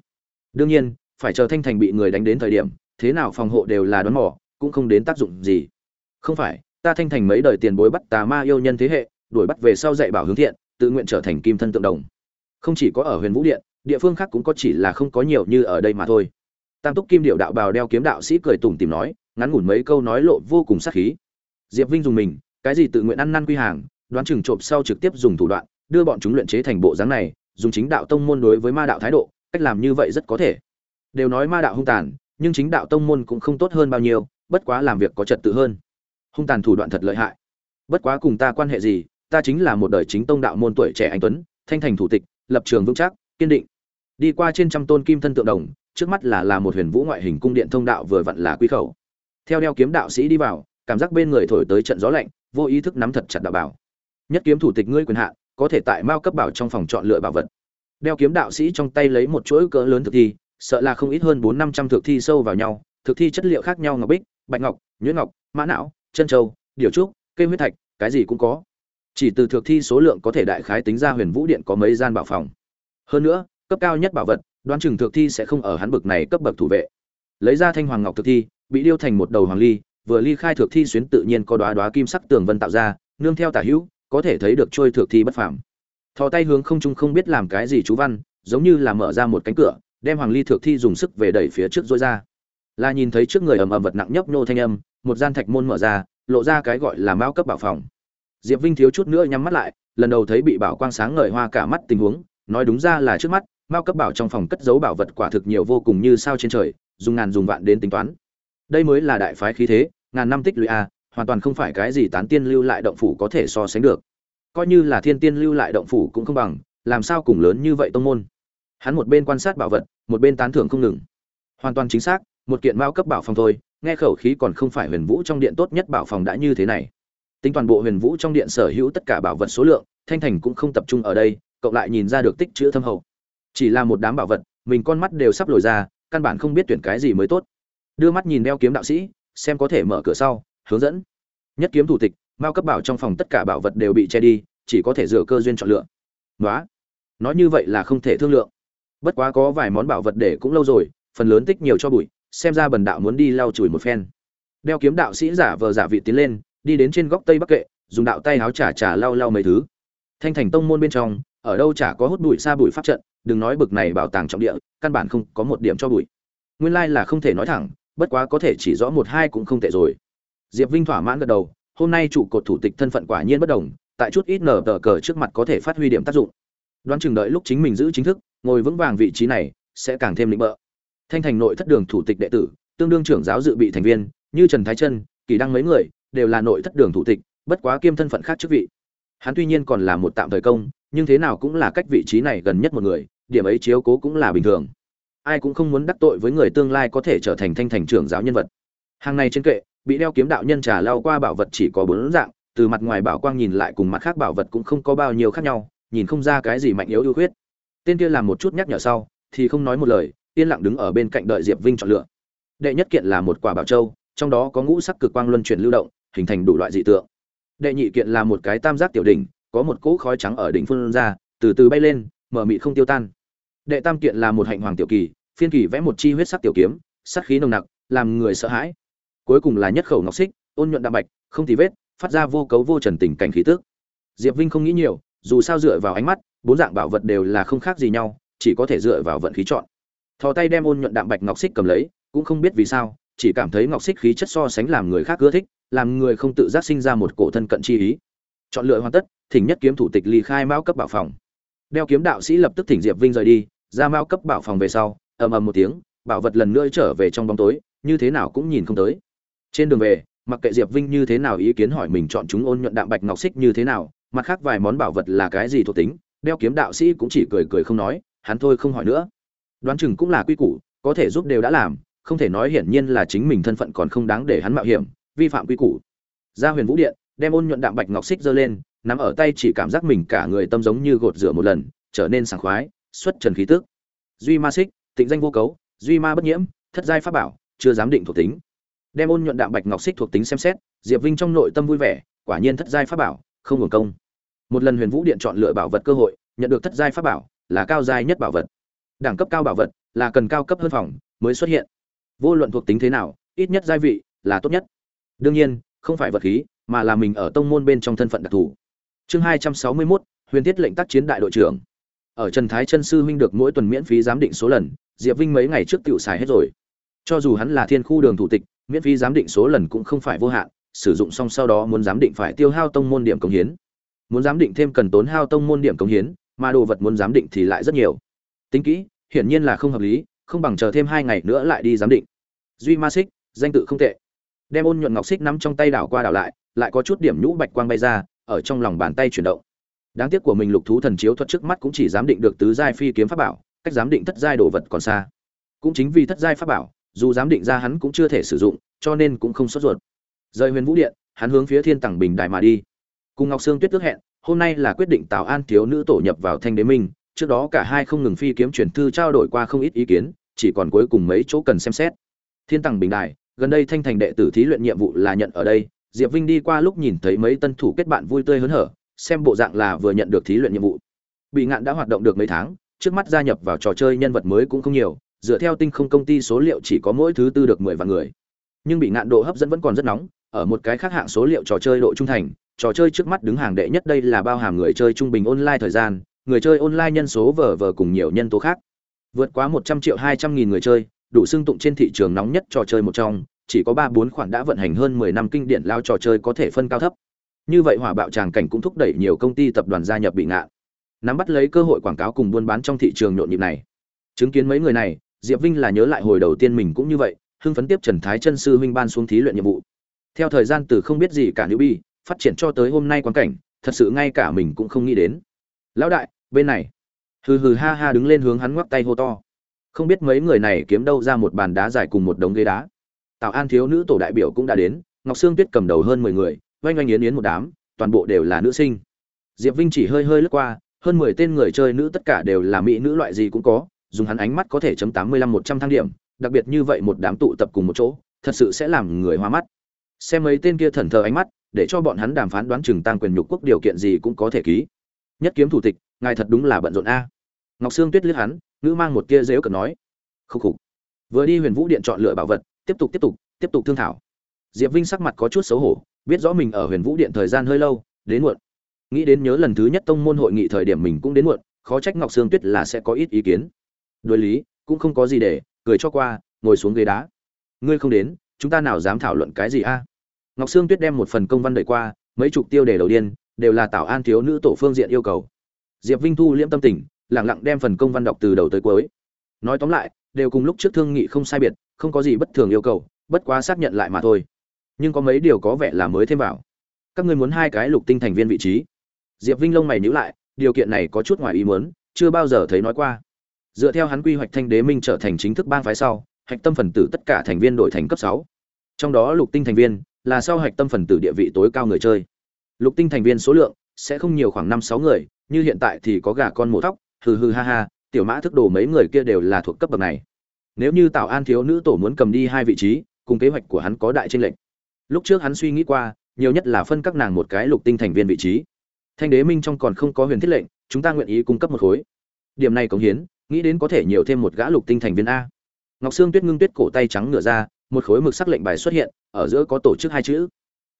Đương nhiên, phải chờ thanh thành bị người đánh đến thời điểm, thế nào phòng hộ đều là đón mỏ cũng không đến tác dụng gì. Không phải, ta thanh thành mấy đời tiền bối bắt tà ma yêu nhân thế hệ, đuổi bắt về sau dạy bảo hướng thiện, tự nguyện trở thành kim thân tượng đồng. Không chỉ có ở huyền vũ điện, địa phương khác cũng có chỉ là không có nhiều như ở đây mà thôi tam túc kim điệu đạo bào đeo kiếm đạo sĩ cười tủm tìm nói, ngắn ngủn mấy câu nói lộ vô cùng sắc khí. Diệp vinh dùng mình, cái gì tự nguyện ăn năn quy hàng, đoán chừng trộm sau trực tiếp dùng thủ đoạn, đưa bọn chúng luyện chế thành bộ dáng này, dùng chính đạo tông môn đối với ma đạo thái độ, cách làm như vậy rất có thể. Đều nói ma đạo hung tàn, nhưng chính đạo tông môn cũng không tốt hơn bao nhiêu, bất quá làm việc có trật tự hơn. Hung tàn thủ đoạn thật lợi hại. Bất quá cùng ta quan hệ gì, ta chính là một đời chính tông đạo môn tuổi trẻ anh tuấn, thanh thành thủ tịch, lập trường vững chắc, kiên định. Đi qua trên trăm tôn kim thân tượng đồng trước mắt là là một huyền vũ ngoại hình cung điện thông đạo vừa vặn là quy khẩu. Theo đeo kiếm đạo sĩ đi vào, cảm giác bên người thổi tới trận gió lạnh, vô ý thức nắm thật chặt đạo bảo. Nhất kiếm thủ tịch ngươi quyền hạn, có thể tại mao cấp bảo trong phòng chọn lựa bảo vật. Đeo kiếm đạo sĩ trong tay lấy một chuỗi cỡ lớn thực thi, sợ là không ít hơn bốn năm trăm thực thi sâu vào nhau, thực thi chất liệu khác nhau ngọc bích, bạch ngọc, nhuyễn ngọc, mã não, chân châu, điều trúc, cây huyết thạch, cái gì cũng có. Chỉ từ thực thi số lượng có thể đại khái tính ra huyền vũ điện có mấy gian bảo phòng. Hơn nữa, cấp cao nhất bảo vật đoán chừng thực thi sẽ không ở hắn bực này cấp bậc thủ vệ. Lấy ra thanh hoàng ngọc thực thi, bị điêu thành một đầu hoàng ly, vừa ly khai thực thi xuyến tự nhiên có đoá đoá kim sắc tường vân tạo ra, nương theo tả hữu, có thể thấy được trôi thực thi bất phàm. Thò tay hướng không trung không biết làm cái gì chú văn, giống như là mở ra một cánh cửa, đem hoàng ly thực thi dùng sức về đẩy phía trước dối ra. Là nhìn thấy trước người ầm ầm vật nặng nhấp nô thanh âm, một gian thạch môn mở ra, lộ ra cái gọi là mao cấp bảo phòng. Diệp vinh thiếu chút nữa nhắm mắt lại, lần đầu thấy bị bảo quang sáng ngời hoa cả mắt tình huống, nói đúng ra là trước mắt mao cấp bảo trong phòng cất giấu bảo vật quả thực nhiều vô cùng như sao trên trời, dùng ngàn dùng vạn đến tính toán. Đây mới là đại phái khí thế, ngàn năm tích lũy a, hoàn toàn không phải cái gì tán tiên lưu lại động phủ có thể so sánh được. Coi như là thiên tiên lưu lại động phủ cũng không bằng, làm sao cùng lớn như vậy tông môn? Hắn một bên quan sát bảo vật, một bên tán thưởng không ngừng. Hoàn toàn chính xác, một kiện mao cấp bảo phòng thôi, nghe khẩu khí còn không phải huyền vũ trong điện tốt nhất bảo phòng đã như thế này. Tính toàn bộ huyền vũ trong điện sở hữu tất cả bảo vật số lượng, thanh thành cũng không tập trung ở đây cộng lại nhìn ra được tích chữ thâm hậu chỉ là một đám bảo vật, mình con mắt đều sắp lồi ra, căn bản không biết tuyển cái gì mới tốt. Đưa mắt nhìn đeo kiếm đạo sĩ, xem có thể mở cửa sau, hướng dẫn. Nhất kiếm thủ tịch, mao cấp bảo trong phòng tất cả bảo vật đều bị che đi, chỉ có thể dựa cơ duyên chọn lựa. Nói nói như vậy là không thể thương lượng. Bất quá có vài món bảo vật để cũng lâu rồi, phần lớn tích nhiều cho bụi, xem ra bần đạo muốn đi lau chùi một phen. Đeo kiếm đạo sĩ giả vờ giả vị tiến lên, đi đến trên góc tây bắc kệ, dùng đạo tay áo trà trà lau lau mấy thứ. Thanh thành tông môn bên trong, ở đâu chả có hút bụi xa bụi pháp trận đừng nói bực này bảo tàng trọng địa, căn bản không có một điểm cho bụi. Nguyên lai là không thể nói thẳng, bất quá có thể chỉ rõ một hai cũng không tệ rồi. Diệp vinh thỏa mãn gật đầu, hôm nay trụ cột thủ tịch thân phận quả nhiên bất đồng, tại chút ít nở tờ cờ trước mặt có thể phát huy điểm tác dụng. Đoán chừng đợi lúc chính mình giữ chính thức, ngồi vững vàng vị trí này, sẽ càng thêm lĩnh bợ. Thanh thành nội thất đường thủ tịch đệ tử, tương đương trưởng giáo dự bị thành viên, như trần thái chân, kỳ đăng mấy người, đều là nội thất đường thủ tịch, bất quá kiêm thân phận khác chức vị. Hắn tuy nhiên còn là một tạm thời công, nhưng thế nào cũng là cách vị trí này gần nhất một người điểm ấy chiếu cố cũng là bình thường. Ai cũng không muốn đắc tội với người tương lai có thể trở thành thanh thành trưởng giáo nhân vật. Hàng này trên kệ, bị đeo kiếm đạo nhân trà lao qua bảo vật chỉ có bốn dạng, từ mặt ngoài bảo quang nhìn lại cùng mặt khác bảo vật cũng không có bao nhiêu khác nhau, nhìn không ra cái gì mạnh yếu ưu khuyết. Tên kia làm một chút nhắc nhở sau, thì không nói một lời, yên lặng đứng ở bên cạnh đợi diệp vinh chọn lựa. Đệ nhất kiện là một quả bảo châu, trong đó có ngũ sắc cực quang luân chuyển lưu động, hình thành đủ loại dị tượng. Đệ nhị kiện là một cái tam giác tiểu đỉnh, có một cỗ khói trắng ở đỉnh phun ra, từ từ bay lên, mở mị không tiêu tan đệ tam kiện là một hạnh hoàng tiểu kỳ, phiên kỳ vẽ một chi huyết sắc tiểu kiếm sắc khí nồng nặc, làm người sợ hãi. Cuối cùng là nhất khẩu ngọc xích, ôn nhuận đạm bạch, không tì vết, phát ra vô cấu vô trần tình cảnh khí tức. Diệp vinh không nghĩ nhiều, dù sao dựa vào ánh mắt, bốn dạng bảo vật đều là không khác gì nhau, chỉ có thể dựa vào vận khí chọn. Thò tay đem ôn nhuận đạm bạch ngọc xích cầm lấy, cũng không biết vì sao, chỉ cảm thấy ngọc xích khí chất so sánh làm người khác ưa thích, làm người không tự giác sinh ra một cổ thân cận chi ý. Chọn lựa hoàn tất, thỉnh nhất kiếm thủ tịch ly khai mao cấp bảo phòng. Đeo kiếm đạo sĩ lập tức thỉnh diệp vinh rời đi ra mao cấp bảo phòng về sau, ầm ầm một tiếng, bảo vật lần nữa trở về trong bóng tối, như thế nào cũng nhìn không tới. Trên đường về, mặc kệ diệp vinh như thế nào ý kiến hỏi mình chọn chúng ôn nhuận đạm bạch ngọc xích như thế nào, mặt khác vài món bảo vật là cái gì thuộc tính, đeo kiếm đạo sĩ cũng chỉ cười cười không nói, hắn thôi không hỏi nữa. Đoán chừng cũng là quy củ, có thể giúp đều đã làm, không thể nói hiển nhiên là chính mình thân phận còn không đáng để hắn mạo hiểm, vi phạm quy củ. Ra huyền vũ điện, đem ôn nhuận đạm bạch ngọc xích giơ lên, nắm ở tay chỉ cảm giác mình cả người tâm giống như gột rửa một lần, trở nên sảng khoái xuất trần khí tức. Duy ma xích, tịnh danh vô cấu, duy ma bất nhiễm, thất giai pháp bảo, chưa dám định thuộc tính. Đem ôn nhuận đạm bạch ngọc xích thuộc tính xem xét, diệp vinh trong nội tâm vui vẻ, quả nhiên thất giai pháp bảo, không hưởng công. Một lần huyền vũ điện chọn lựa bảo vật cơ hội, nhận được thất giai pháp bảo, là cao giai nhất bảo vật. Đẳng cấp cao bảo vật, là cần cao cấp hơn phòng, mới xuất hiện. Vô luận thuộc tính thế nào, ít nhất giai vị, là tốt nhất. Đương nhiên, không phải vật khí, mà là mình ở tông môn bên trong thân phận đặc thù. Chương hai trăm sáu mươi mốt, huyền thiết lệnh tác chiến đại đội trưởng ở trần thái chân sư huynh được mỗi tuần miễn phí giám định số lần, diệp vinh mấy ngày trước tiểu xài hết rồi. Cho dù hắn là thiên khu đường thủ tịch, miễn phí giám định số lần cũng không phải vô hạn, sử dụng xong sau đó muốn giám định phải tiêu hao tông môn điểm công hiến. Muốn giám định thêm cần tốn hao tông môn điểm công hiến, mà đồ vật muốn giám định thì lại rất nhiều. Tính kỹ, hiển nhiên là không hợp lý, không bằng chờ thêm hai ngày nữa lại đi giám định. Duy ma xích, danh tự không tệ. Đem ôn nhuận ngọc xích nắm trong tay đảo qua đảo lại lại có chút điểm nhũ bạch quang bay ra, ở trong lòng bàn tay chuyển động đáng tiếc của mình lục thú thần chiếu thuật trước mắt cũng chỉ giám định được tứ giai phi kiếm pháp bảo, cách giám định thất giai đồ vật còn xa. Cũng chính vì thất giai pháp bảo, dù giám định ra hắn cũng chưa thể sử dụng, cho nên cũng không sốt ruột. Rời huyền vũ điện, hắn hướng phía thiên tàng bình đài mà đi. Cùng ngọc sương tuyết ước hẹn, hôm nay là quyết định tào an thiếu nữ tổ nhập vào thanh đế minh, trước đó cả hai không ngừng phi kiếm chuyển thư trao đổi qua không ít ý kiến, chỉ còn cuối cùng mấy chỗ cần xem xét. Thiên tàng bình đài, gần đây thanh thành đệ tử thí luyện nhiệm vụ là nhận ở đây. Diệp vinh đi qua lúc nhìn thấy mấy tân thủ kết bạn vui tươi hớn hở xem bộ dạng là vừa nhận được thí luyện nhiệm vụ. Bị ngạn đã hoạt động được mấy tháng, trước mắt gia nhập vào trò chơi nhân vật mới cũng không nhiều, dựa theo tinh không công ty số liệu chỉ có mỗi thứ tư được mười vạn người. Nhưng bị ngạn độ hấp dẫn vẫn còn rất nóng, ở một cái khác hạng số liệu trò chơi độ trung thành, trò chơi trước mắt đứng hàng đệ nhất đây là bao hàm người chơi trung bình online thời gian, người chơi online nhân số vờ vờ cùng nhiều nhân tố khác. Vượt quá một trăm triệu hai trăm nghìn người chơi, đủ xưng tụng trên thị trường nóng nhất trò chơi một trong, chỉ có ba bốn khoản đã vận hành hơn mười năm kinh điển lao trò chơi có thể phân cao thấp như vậy hỏa bạo tràng cảnh cũng thúc đẩy nhiều công ty tập đoàn gia nhập bị ngạn. Nắm bắt lấy cơ hội quảng cáo cùng buôn bán trong thị trường nhộn nhịp này. Chứng kiến mấy người này, diệp vinh là nhớ lại hồi đầu tiên mình cũng như vậy, hưng phấn tiếp trần thái chân sư huynh ban xuống thí luyện nhiệm vụ. Theo thời gian từ không biết gì cả nữ bi phát triển cho tới hôm nay quan cảnh, thật sự ngay cả mình cũng không nghĩ đến. Lão đại, bên này. Hừ hừ ha ha đứng lên hướng hắn ngoắc tay hô to. Không biết mấy người này kiếm đâu ra một bàn đá dài cùng một đống ghế đá. Tào an thiếu nữ tổ đại biểu cũng đã đến, ngọc sương tuyết cầm đầu hơn mười người oanh oanh yến yến một đám, toàn bộ đều là nữ sinh. Diệp vinh chỉ hơi hơi lướt qua, hơn mười tên người chơi nữ tất cả đều là mỹ nữ loại gì cũng có, dùng hắn ánh mắt có thể chấm tám mươi lăm một trăm thang điểm, đặc biệt như vậy một đám tụ tập cùng một chỗ, thật sự sẽ làm người hoa mắt. Xem mấy tên kia thần thờ ánh mắt, để cho bọn hắn đàm phán đoán chừng tăng quyền nhục quốc điều kiện gì cũng có thể ký. Nhất kiếm thủ tịch, ngài thật đúng là bận rộn a. Ngọc sương tuyết liếc hắn, ngữ mang một kia dếu cần nói. Khúc khục. Vừa đi huyền vũ điện chọn lựa bảo vật, tiếp tục tiếp tục tiếp tục thương thảo. Diệp vinh sắc mặt có chút xấu hổ biết rõ mình ở huyền vũ điện thời gian hơi lâu, đến muộn. Nghĩ đến nhớ lần thứ nhất tông môn hội nghị thời điểm mình cũng đến muộn, khó trách ngọc sương tuyết là sẽ có ít ý kiến. Đối lý, cũng không có gì để, cười cho qua, ngồi xuống ghế đá. Ngươi không đến, chúng ta nào dám thảo luận cái gì a? Ngọc sương tuyết đem một phần công văn đẩy qua, mấy chục tiêu đề đầu tiên đều là tảo an thiếu nữ tổ phương diện yêu cầu. Diệp vinh thu liễm tâm tình lẳng lặng đem phần công văn đọc từ đầu tới cuối. Nói tóm lại, đều cùng lúc trước thương nghị không sai biệt, không có gì bất thường yêu cầu, bất quá xác nhận lại mà thôi nhưng có mấy điều có vẻ là mới thêm vào. Các ngươi muốn hai cái lục tinh thành viên vị trí. Diệp vinh lông mày nhíu lại, điều kiện này có chút ngoài ý muốn, chưa bao giờ thấy nói qua. Dựa theo hắn quy hoạch thanh đế minh trở thành chính thức bang phái sau, hạch tâm phần tử tất cả thành viên đổi thành cấp sáu. Trong đó lục tinh thành viên là sau hạch tâm phần tử địa vị tối cao người chơi. Lục tinh thành viên số lượng sẽ không nhiều khoảng năm sáu người, như hiện tại thì có gà con mổ tóc hừ hừ ha ha, tiểu mã thức đồ mấy người kia đều là thuộc cấp bậc này. Nếu như tạo an thiếu nữ tổ muốn cầm đi hai vị trí, cùng kế hoạch của hắn có đại tranh lệch lúc trước hắn suy nghĩ qua, nhiều nhất là phân các nàng một cái lục tinh thành viên vị trí. Thanh đế minh trong còn không có huyền thiết lệnh, chúng ta nguyện ý cung cấp một khối. Điểm này cống hiến, nghĩ đến có thể nhiều thêm một gã lục tinh thành viên a. Ngọc sương tuyết ngưng tuyết cổ tay trắng ngựa ra, một khối mực sắc lệnh bài xuất hiện, ở giữa có tổ chức hai chữ.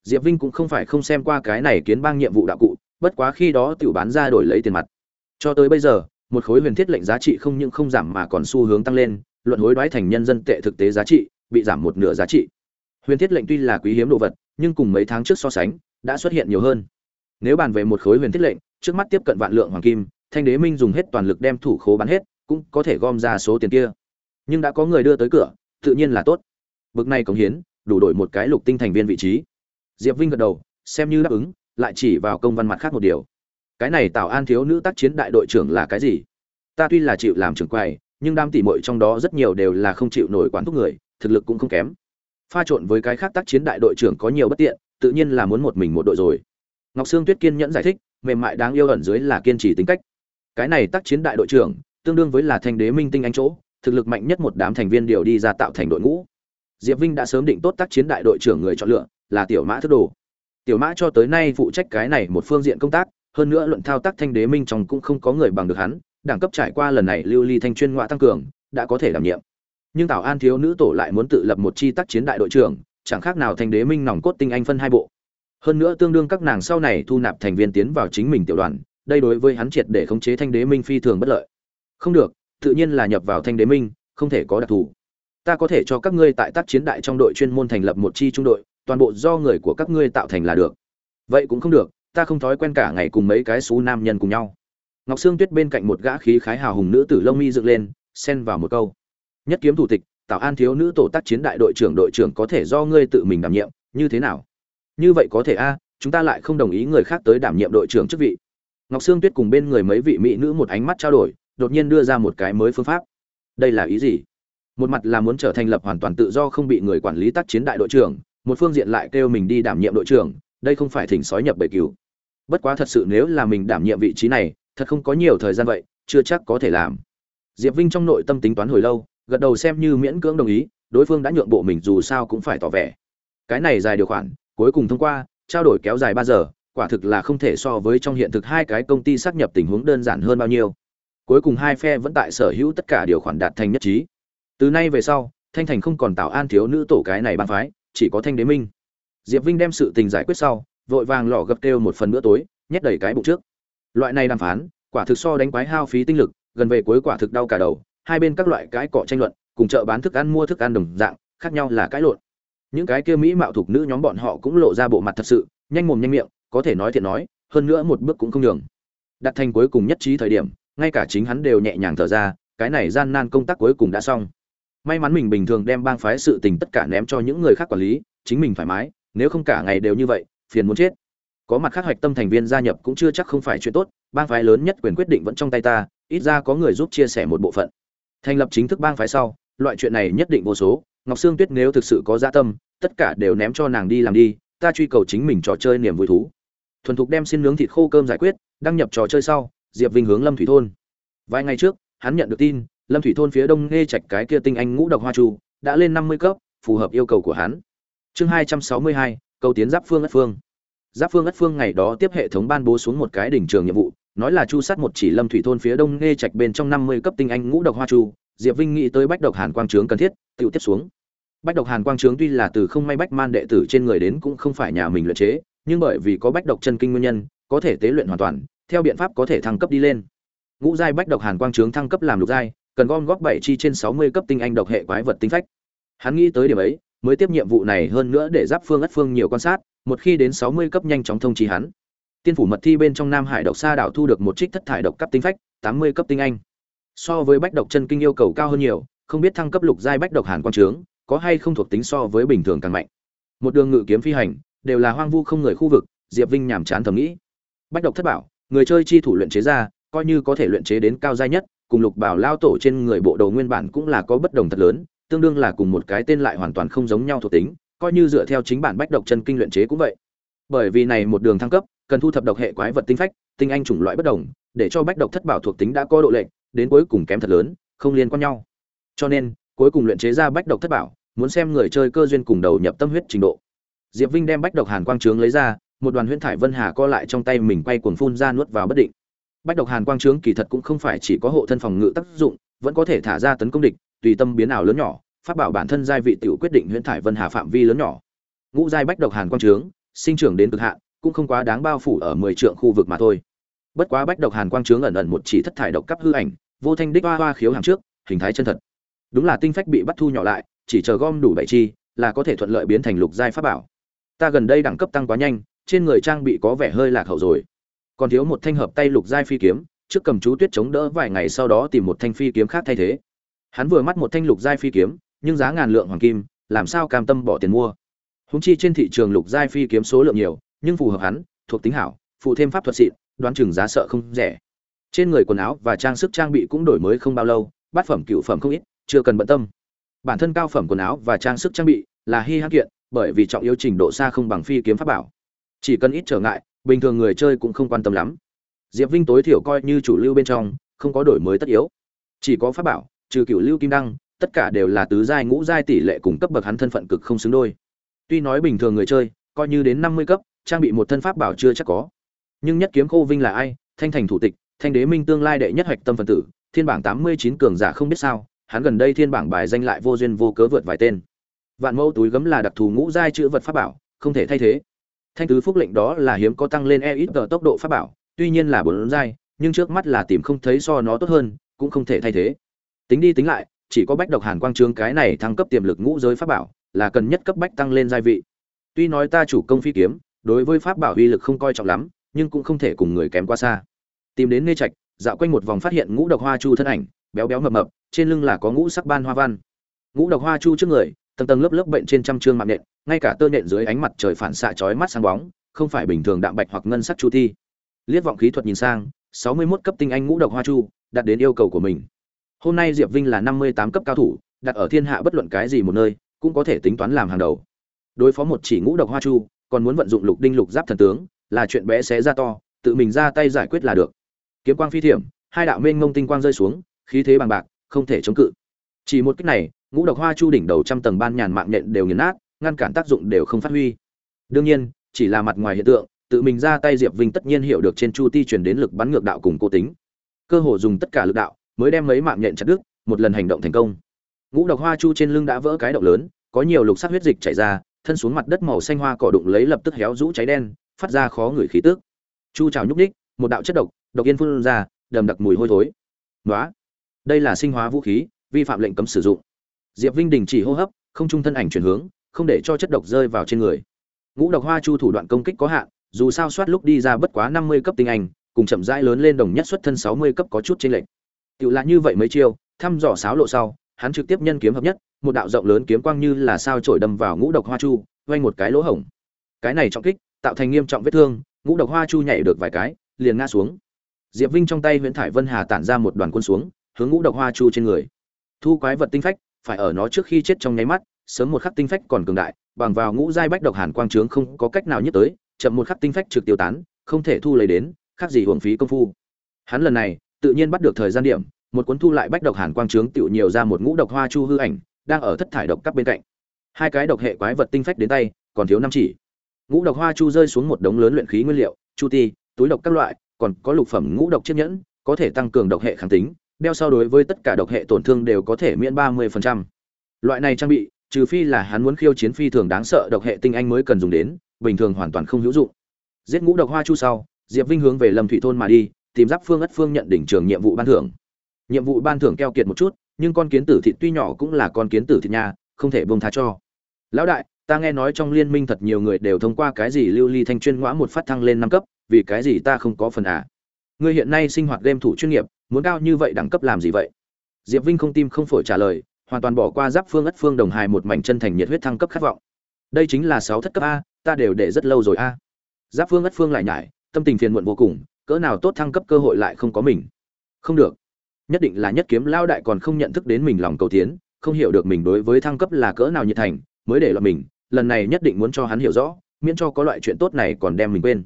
Diệp vinh cũng không phải không xem qua cái này kiến bang nhiệm vụ đạo cụ, bất quá khi đó tiểu bán ra đổi lấy tiền mặt. Cho tới bây giờ, một khối huyền thiết lệnh giá trị không những không giảm mà còn xu hướng tăng lên, luận hối đoái thành nhân dân tệ thực tế giá trị, bị giảm một nửa giá trị huyền thiết lệnh tuy là quý hiếm đồ vật, nhưng cùng mấy tháng trước so sánh, đã xuất hiện nhiều hơn. Nếu bàn về một khối huyền thiết lệnh, trước mắt tiếp cận vạn lượng hoàng kim, thanh đế minh dùng hết toàn lực đem thủ khố bán hết, cũng có thể gom ra số tiền kia. Nhưng đã có người đưa tới cửa, tự nhiên là tốt. Bực này cống hiến, đủ đổi một cái lục tinh thành viên vị trí. Diệp vinh gật đầu, xem như đáp ứng, lại chỉ vào công văn mặt khác một điều. Cái này tạo an thiếu nữ tác chiến đại đội trưởng là cái gì? Ta tuy là chịu làm trưởng quầy, nhưng đam tỉ mội trong đó rất nhiều đều là không chịu nổi quán thúc người, thực lực cũng không kém pha trộn với cái khác tác chiến đại đội trưởng có nhiều bất tiện, tự nhiên là muốn một mình một đội rồi. Ngọc sương tuyết kiên nhẫn giải thích, mềm mại đáng yêu ẩn dưới là kiên trì tính cách. Cái này tác chiến đại đội trưởng, tương đương với là thanh đế minh tinh anh chỗ, thực lực mạnh nhất một đám thành viên điều đi ra tạo thành đội ngũ. Diệp vinh đã sớm định tốt tác chiến đại đội trưởng người chọn lựa, là tiểu mã thức đồ. Tiểu mã cho tới nay phụ trách cái này một phương diện công tác, hơn nữa luận thao tác thanh đế minh trong cũng không có người bằng được hắn, đẳng cấp trải qua lần này lưu ly thanh chuyên ngoại tăng cường, đã có thể đảm nhiệm nhưng tào an thiếu nữ tổ lại muốn tự lập một chi tác chiến đại đội trưởng, chẳng khác nào thanh đế minh nòng cốt tinh anh phân hai bộ. Hơn nữa tương đương các nàng sau này thu nạp thành viên tiến vào chính mình tiểu đoàn, đây đối với hắn triệt để khống chế thanh đế minh phi thường bất lợi. Không được, tự nhiên là nhập vào thanh đế minh, không thể có đặc thù. Ta có thể cho các ngươi tại tác chiến đại trong đội chuyên môn thành lập một chi trung đội, toàn bộ do người của các ngươi tạo thành là được. Vậy cũng không được, ta không thói quen cả ngày cùng mấy cái xú nam nhân cùng nhau. Ngọc sương tuyết bên cạnh một gã khí khái hào hùng nữ tử lông mi dựng lên, xen vào một câu nhất kiếm thủ tịch tạo an thiếu nữ tổ tác chiến đại đội trưởng đội trưởng có thể do ngươi tự mình đảm nhiệm, như thế nào? Như vậy có thể a, chúng ta lại không đồng ý người khác tới đảm nhiệm đội trưởng chức vị. Ngọc sương tuyết cùng bên người mấy vị mỹ nữ một ánh mắt trao đổi, đột nhiên đưa ra một cái mới phương pháp. Đây là ý gì? Một mặt là muốn trở thành lập hoàn toàn tự do không bị người quản lý tác chiến đại đội trưởng, một phương diện lại kêu mình đi đảm nhiệm đội trưởng, đây không phải thỉnh sói nhập bầy cứu bất quá thật sự nếu là mình đảm nhiệm vị trí này, thật không có nhiều thời gian vậy, chưa chắc có thể làm. Diệp vinh trong nội tâm tính toán hồi lâu gật đầu xem như miễn cưỡng đồng ý, đối phương đã nhượng bộ mình dù sao cũng phải tỏ vẻ. Cái này dài điều khoản, cuối cùng thông qua, trao đổi kéo dài ba giờ, quả thực là không thể so với trong hiện thực hai cái công ty xác nhập tình huống đơn giản hơn bao nhiêu. Cuối cùng hai phe vẫn tại sở hữu tất cả điều khoản đạt thành nhất trí. Từ nay về sau, thanh thành không còn tạo an thiếu nữ tổ cái này bàn phái, chỉ có thanh đế minh. Diệp vinh đem sự tình giải quyết sau, vội vàng lọ gập kêu một phần bữa tối, nhét đầy cái bụng trước. Loại này đàm phán, quả thực so đánh quái hao phí tinh lực, gần về cuối quả thực đau cả đầu hai bên các loại cái cọ tranh luận, cùng chợ bán thức ăn mua thức ăn đồng dạng, khác nhau là cãi lộn. Những cái kia mỹ mạo thuộc nữ nhóm bọn họ cũng lộ ra bộ mặt thật sự, nhanh mồm nhanh miệng, có thể nói thiện nói, hơn nữa một bước cũng không nhường. Đặt thành cuối cùng nhất trí thời điểm, ngay cả chính hắn đều nhẹ nhàng thở ra, cái này gian nan công tác cuối cùng đã xong. May mắn mình bình thường đem bang phái sự tình tất cả ném cho những người khác quản lý, chính mình thoải mái, nếu không cả ngày đều như vậy, phiền muốn chết. Có mặt khác hoạch tâm thành viên gia nhập cũng chưa chắc không phải chuyện tốt, bang phái lớn nhất quyền quyết định vẫn trong tay ta, ít ra có người giúp chia sẻ một bộ phận thành lập chính thức bang phái sau, loại chuyện này nhất định vô số, ngọc sương tuyết nếu thực sự có dạ tâm, tất cả đều ném cho nàng đi làm đi, ta truy cầu chính mình trò chơi niềm vui thú. Thuần thục đem xin nướng thịt khô cơm giải quyết, đăng nhập trò chơi sau, diệp vinh hướng lâm thủy thôn. Vài ngày trước, hắn nhận được tin, lâm thủy thôn phía đông nghe trạch cái kia tinh anh ngũ độc hoa chu đã lên năm mươi cấp, phù hợp yêu cầu của hắn. Chương hai trăm sáu mươi hai câu tiến giáp phương ất phương. Giáp phương ất phương ngày đó tiếp hệ thống ban bố xuống một cái đỉnh trường nhiệm vụ nói là chu sát một chỉ lâm thủy thôn phía đông nghe trạch bên trong năm mươi cấp tinh anh ngũ độc hoa chu, diệp vinh nghĩ tới bách độc hàn quang trướng cần thiết tự tiếp xuống. Bách độc hàn quang trướng tuy là từ không may bách man đệ tử trên người đến cũng không phải nhà mình luyện chế, nhưng bởi vì có bách độc chân kinh nguyên nhân, có thể tế luyện hoàn toàn, theo biện pháp có thể thăng cấp đi lên. Ngũ giai bách độc hàn quang trướng thăng cấp làm lục giai, cần gom góp bảy chi trên sáu mươi cấp tinh anh độc hệ quái vật tinh phách. Hắn nghĩ tới điểm ấy, mới tiếp nhiệm vụ này hơn nữa để giáp phương ất phương nhiều quan sát, một khi đến sáu mươi cấp nhanh chóng thông trí hắn tiên phủ mật thi bên trong nam hải độc sa đảo thu được một trích thất thải độc cấp tinh phách, tám mươi cấp tinh anh. So với bách độc chân kinh yêu cầu cao hơn nhiều, không biết thăng cấp lục giai bách độc hàn quang trướng, có hay không thuộc tính so với bình thường càng mạnh. Một đường ngự kiếm phi hành, đều là hoang vu không người khu vực, diệp vinh nhàm chán thầm nghĩ. Bách độc thất bảo, người chơi chi thủ luyện chế ra, coi như có thể luyện chế đến cao giai nhất, cùng lục bảo lao tổ trên người bộ đầu nguyên bản cũng là có bất đồng thật lớn, tương đương là cùng một cái tên lại hoàn toàn không giống nhau thuộc tính, coi như dựa theo chính bản bách độc chân kinh luyện chế cũng vậy. Bởi vì này một đường thăng cấp cần thu thập độc hệ quái vật tinh phách tinh anh chủng loại bất đồng để cho bách độc thất bảo thuộc tính đã có độ lệch, đến cuối cùng kém thật lớn không liên quan nhau. Cho nên cuối cùng luyện chế ra bách độc thất bảo muốn xem người chơi cơ duyên cùng đầu nhập tâm huyết trình độ. Diệp vinh đem bách độc hàn quang trướng lấy ra một đoàn huyễn thải vân hà co lại trong tay mình quay cuồng phun ra nuốt vào bất định. Bách độc hàn quang trướng kỳ thật cũng không phải chỉ có hộ thân phòng ngự tác dụng vẫn có thể thả ra tấn công địch tùy tâm biến ảo lớn nhỏ phát bảo bản thân giai vị tiểu quyết định huyễn thải vân hà phạm vi lớn nhỏ. Ngũ giai bách độc hàn quang trướng sinh trưởng đến cực hạn cũng không quá đáng bao phủ ở mười trượng khu vực mà thôi. Bất quá bách độc hàn quang trướng ẩn ẩn một chỉ thất thải độc cấp hư ảnh, vô thanh đích hoa hoa khiếu hàng trước, hình thái chân thật. Đúng là tinh phách bị bắt thu nhỏ lại, chỉ chờ gom đủ bảy chi, là có thể thuận lợi biến thành lục giai pháp bảo. Ta gần đây đẳng cấp tăng quá nhanh, trên người trang bị có vẻ hơi lạc hậu rồi. Còn thiếu một thanh hợp tay lục giai phi kiếm, trước cầm chú tuyết chống đỡ vài ngày sau đó tìm một thanh phi kiếm khác thay thế. Hắn vừa mắt một thanh lục giai phi kiếm, nhưng giá ngàn lượng hoàng kim, làm sao cam tâm bỏ tiền mua? Húng chi trên thị trường lục giai phi kiếm số lượng nhiều nhưng phù hợp hắn, thuộc tính hảo, phụ thêm pháp thuật xịn, đoán chừng giá sợ không rẻ. Trên người quần áo và trang sức trang bị cũng đổi mới không bao lâu, bát phẩm cựu phẩm không ít, chưa cần bận tâm. Bản thân cao phẩm quần áo và trang sức trang bị là hy hãn kiện, bởi vì trọng yếu trình độ xa không bằng phi kiếm pháp bảo. Chỉ cần ít trở ngại, bình thường người chơi cũng không quan tâm lắm. Diệp vinh tối thiểu coi như chủ lưu bên trong, không có đổi mới tất yếu. Chỉ có pháp bảo, trừ cựu lưu kim đăng, tất cả đều là tứ giai ngũ giai tỷ lệ cùng cấp bậc hắn thân phận cực không xứng đôi. Tuy nói bình thường người chơi, coi như đến năm mươi cấp trang bị một thân pháp bảo chưa chắc có. Nhưng nhất kiếm khô vinh là ai? Thanh thành thủ tịch, thanh đế minh tương lai đệ nhất hoạch tâm phần tử, thiên bảng tám mươi chín cường giả không biết sao, hắn gần đây thiên bảng bài danh lại vô duyên vô cớ vượt vài tên. Vạn mẫu túi gấm là đặc thù ngũ giai chữ vật pháp bảo, không thể thay thế. Thanh tứ phúc lệnh đó là hiếm có tăng lên e ít tốc độ pháp bảo, tuy nhiên là bốn giai, nhưng trước mắt là tìm không thấy so nó tốt hơn, cũng không thể thay thế. Tính đi tính lại, chỉ có bách độc hàn quang trương cái này thăng cấp tiềm lực ngũ giới pháp bảo, là cần nhất cấp bách tăng lên giai vị. Tuy nói ta chủ công phi kiếm đối với pháp bảo uy lực không coi trọng lắm, nhưng cũng không thể cùng người kém quá xa. Tìm đến nê trạch, dạo quanh một vòng phát hiện ngũ độc hoa chu thân ảnh, béo béo mập mập, trên lưng là có ngũ sắc ban hoa văn. Ngũ độc hoa chu trước người, tầng tầng lớp lớp bệnh trên trăm trương mạng nện, ngay cả tơ nện dưới ánh mặt trời phản xạ chói mắt sáng bóng, không phải bình thường đạm bạch hoặc ngân sắc chu thi. Liếc vọng khí thuật nhìn sang, sáu mươi 61 cấp tinh anh ngũ độc hoa chu, đạt đến yêu cầu của mình. Hôm nay diệp vinh là năm mươi tám cấp cao thủ, đặt ở thiên hạ bất luận cái gì một nơi, cũng có thể tính toán làm hàng đầu. Đối phó một chỉ ngũ độc hoa chu còn muốn vận dụng lục đinh lục giáp thần tướng, là chuyện bé xé ra to, tự mình ra tay giải quyết là được. Kiếm quang phi thiểm, hai đạo mênh ngông tinh quang rơi xuống, khí thế bằng bạc, không thể chống cự. Chỉ một cách này, ngũ độc hoa chu đỉnh đầu trăm tầng ban nhàn mạng nhện đều nghiền nát, ngăn cản tác dụng đều không phát huy. Đương nhiên, chỉ là mặt ngoài hiện tượng, tự mình ra tay diệp vinh tất nhiên hiểu được trên chu ti truyền đến lực bắn ngược đạo cùng cố tính. Cơ hồ dùng tất cả lực đạo, mới đem mấy mạng nhện chặt đứt, một lần hành động thành công. Ngũ độc hoa chu trên lưng đã vỡ cái động lớn, có nhiều lục sắc huyết dịch chảy ra thân xuống mặt đất màu xanh hoa cỏ đụng lấy lập tức héo rũ cháy đen phát ra khó ngửi khí tức. Chu trào nhúc ních một đạo chất độc độc yên phun ra đầm đặc mùi hôi thối. Nói đây là sinh hóa vũ khí vi phạm lệnh cấm sử dụng. Diệp vinh đình chỉ hô hấp không trung thân ảnh chuyển hướng không để cho chất độc rơi vào trên người. Ngũ độc hoa chu thủ đoạn công kích có hạn dù sao soát lúc đi ra bất quá năm mươi cấp tinh anh cùng chậm rãi lớn lên đồng nhất xuất thân sáu mươi cấp có chút chênh lệch. Tiểu là như vậy mấy chiêu, thăm dò sáo lộ sau, hắn trực tiếp nhân kiếm hợp nhất, một đạo rộng lớn kiếm quang như là sao chổi đâm vào ngũ độc hoa chu, vây một cái lỗ hổng. Cái này trọng kích, tạo thành nghiêm trọng vết thương, ngũ độc hoa chu nhảy được vài cái, liền ngã xuống. Diệp Vinh trong tay Huyền Thải Vân Hà tản ra một đoàn quân xuống, hướng ngũ độc hoa chu trên người. Thu quái vật tinh phách, phải ở nó trước khi chết trong nháy mắt, sớm một khắc tinh phách còn cường đại, bằng vào ngũ giai bách độc hàn quang trướng không có cách nào nhất tới, chậm một khắc tinh phách trực tiêu tán, không thể thu lấy đến, khác gì hưởng phí công phu. Hắn lần này, tự nhiên bắt được thời gian điểm, một cuốn thu lại bách độc hàn quang trướng tựu nhiều ra một ngũ độc hoa chu hư ảnh, đang ở thất thải độc cấp bên cạnh. Hai cái độc hệ quái vật tinh phách đến tay, còn thiếu năm chỉ. Ngũ độc hoa chu rơi xuống một đống lớn luyện khí nguyên liệu, chu ti, túi độc các loại, còn có lục phẩm ngũ độc chiếc nhẫn, có thể tăng cường độc hệ kháng tính, đeo sau đối với tất cả độc hệ tổn thương đều có thể miễn 30%. Loại này trang bị, trừ phi là hắn muốn khiêu chiến phi thường đáng sợ độc hệ tinh anh mới cần dùng đến bình thường hoàn toàn không hữu dụng giết ngũ độc hoa chu sau diệp vinh hướng về lâm thủy thôn mà đi tìm giáp phương ất phương nhận đỉnh trường nhiệm vụ ban thưởng nhiệm vụ ban thưởng keo kiệt một chút nhưng con kiến tử thịt tuy nhỏ cũng là con kiến tử thịt nhà, không thể buông tha cho. Lão đại, ta nghe nói trong liên minh thật nhiều người đều thông qua cái gì lưu ly thanh chuyên ngõ một phát thăng lên năm cấp, vì cái gì ta không có phần à? Ngươi hiện nay sinh hoạt game thủ chuyên nghiệp, muốn cao như vậy đẳng cấp làm gì vậy? Diệp vinh không tim không phổi trả lời, hoàn toàn bỏ qua giáp phương ất phương đồng hài một mảnh chân thành nhiệt huyết thăng cấp khát vọng. Đây chính là sáu thất cấp a, ta đều để rất lâu rồi a. Giáp phương ất phương lại nhải, tâm tình phiền muộn vô cùng, cỡ nào tốt thăng cấp cơ hội lại không có mình. Không được nhất định là nhất kiếm lao đại còn không nhận thức đến mình lòng cầu tiến, không hiểu được mình đối với thăng cấp là cỡ nào nhiệt thành, mới để lọt mình, lần này nhất định muốn cho hắn hiểu rõ, miễn cho có loại chuyện tốt này còn đem mình quên.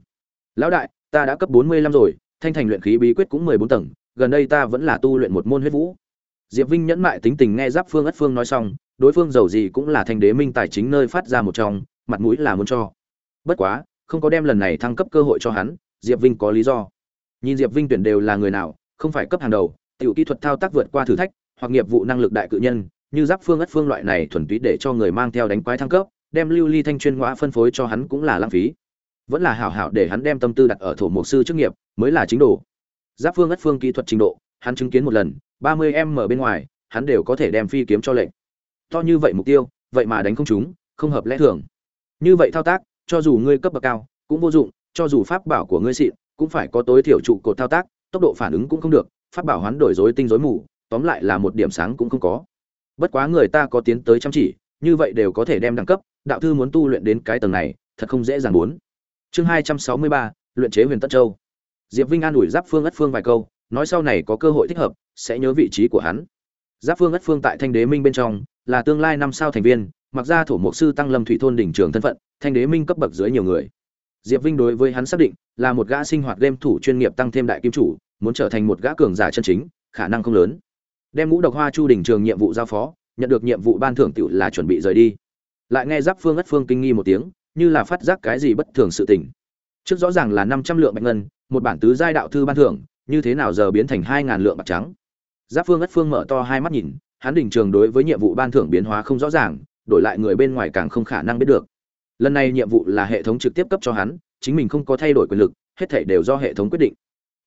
Lão đại, ta đã cấp bốn mươi lăm rồi, thanh thành luyện khí bí quyết cũng mười bốn tầng, gần đây ta vẫn là tu luyện một môn huyết vũ. Diệp vinh nhẫn mại tính tình nghe giáp phương ất phương nói xong, đối phương giàu gì cũng là thanh đế minh tài chính nơi phát ra một trong, mặt mũi là muốn cho. Bất quá, không có đem lần này thăng cấp cơ hội cho hắn, diệp vinh có lý do. Nhìn diệp vinh tuyển đều là người nào, không phải cấp hàng đầu tiểu kỹ thuật thao tác vượt qua thử thách hoặc nghiệp vụ năng lực đại cự nhân như giáp phương ất phương loại này thuần túy để cho người mang theo đánh quái thăng cấp đem lưu ly thanh chuyên ngõ phân phối cho hắn cũng là lãng phí. Vẫn là hảo hảo để hắn đem tâm tư đặt ở thổ mục sư chức nghiệp mới là chính độ. giáp phương ất phương kỹ thuật trình độ hắn chứng kiến một lần ba mươi em ở bên ngoài hắn đều có thể đem phi kiếm cho lệnh. To như vậy mục tiêu vậy mà đánh không trúng, không hợp lẽ thường. Như vậy thao tác cho dù ngươi cấp bậc cao cũng vô dụng cho dù pháp bảo của ngươi xịn cũng phải có tối thiểu trụ cột thao tác tốc độ phản ứng cũng không được pháp bảo hoán đổi rối tinh rối mù, tóm lại là một điểm sáng cũng không có. Bất quá người ta có tiến tới chăm chỉ, như vậy đều có thể đem đẳng cấp, đạo thư muốn tu luyện đến cái tầng này, thật không dễ dàng muốn chương hai trăm sáu mươi ba, luyện chế huyền tất châu. Diệp vinh an ủi giáp phương ất phương vài câu, nói sau này có cơ hội thích hợp, sẽ nhớ vị trí của hắn. Giáp phương ất phương tại thanh đế minh bên trong, là tương lai năm sao thành viên, mặc ra thổ mục sư tăng lâm thủy thôn đỉnh trường thân phận, thanh đế minh cấp bậc dưới nhiều người. Diệp vinh đối với hắn xác định là một gã sinh hoạt game thủ chuyên nghiệp tăng thêm đại kim chủ muốn trở thành một gã cường giả chân chính, khả năng không lớn. Đem ngũ độc hoa chu đỉnh trường nhiệm vụ giao phó, nhận được nhiệm vụ ban thưởng tiểu là chuẩn bị rời đi. Lại nghe giáp phương ất phương kinh nghi một tiếng, như là phát giác cái gì bất thường sự tình. Trước rõ ràng là năm trăm lượng bạch ngân, một bản tứ giai đạo thư ban thưởng, như thế nào giờ biến thành hai ngàn lượng bạc trắng? Giáp phương ất phương mở to hai mắt nhìn, hắn đỉnh trường đối với nhiệm vụ ban thưởng biến hóa không rõ ràng, đổi lại người bên ngoài càng không khả năng biết được. Lần này nhiệm vụ là hệ thống trực tiếp cấp cho hắn, chính mình không có thay đổi quyền lực, hết thảy đều do hệ thống quyết định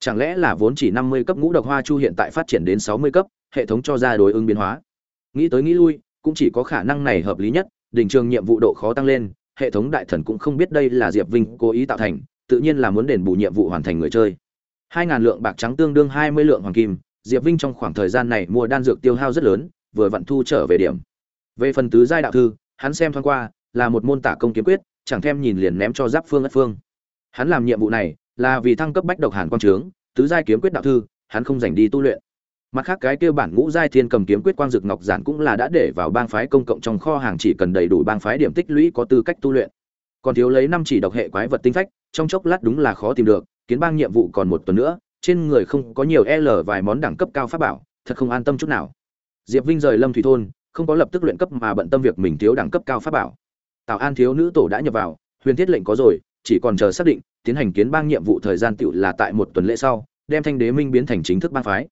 chẳng lẽ là vốn chỉ năm mươi cấp ngũ độc hoa chu hiện tại phát triển đến sáu mươi cấp, hệ thống cho ra đối ứng biến hóa? Nghĩ tới nghĩ lui, cũng chỉ có khả năng này hợp lý nhất, đỉnh trường nhiệm vụ độ khó tăng lên, hệ thống đại thần cũng không biết đây là diệp vinh cố ý tạo thành, tự nhiên là muốn đền bù nhiệm vụ hoàn thành người chơi. Hai ngàn lượng bạc trắng tương đương hai mươi lượng hoàng kim, diệp vinh trong khoảng thời gian này mua đan dược tiêu hao rất lớn, vừa vận thu trở về điểm. Về phần tứ giai đạo thư, hắn xem thoáng qua, là một môn tả công kiếm quyết, chẳng thèm nhìn liền ném cho giáp phương ất phương. Hắn làm nhiệm vụ này là vì thăng cấp bách độc hàn quang trướng, tứ giai kiếm quyết đạo thư, hắn không dành đi tu luyện. Mặt khác cái tiêu bản ngũ giai thiên cầm kiếm quyết quang dực ngọc giản cũng là đã để vào bang phái công cộng trong kho hàng chỉ cần đầy đủ bang phái điểm tích lũy có tư cách tu luyện. Còn thiếu lấy năm chỉ độc hệ quái vật tinh phách, trong chốc lát đúng là khó tìm được, kiến bang nhiệm vụ còn một tuần nữa, trên người không có nhiều l vài món đẳng cấp cao pháp bảo, thật không an tâm chút nào. Diệp vinh rời lâm thủy thôn, không có lập tức luyện cấp mà bận tâm việc mình thiếu đẳng cấp cao pháp bảo. Tạo an thiếu nữ tổ đã nhập vào, huyền thiết lệnh có rồi, chỉ còn chờ xác định tiến hành kiến bang nhiệm vụ thời gian tựu là tại một tuần lễ sau, đem thanh đế minh biến thành chính thức bang phái.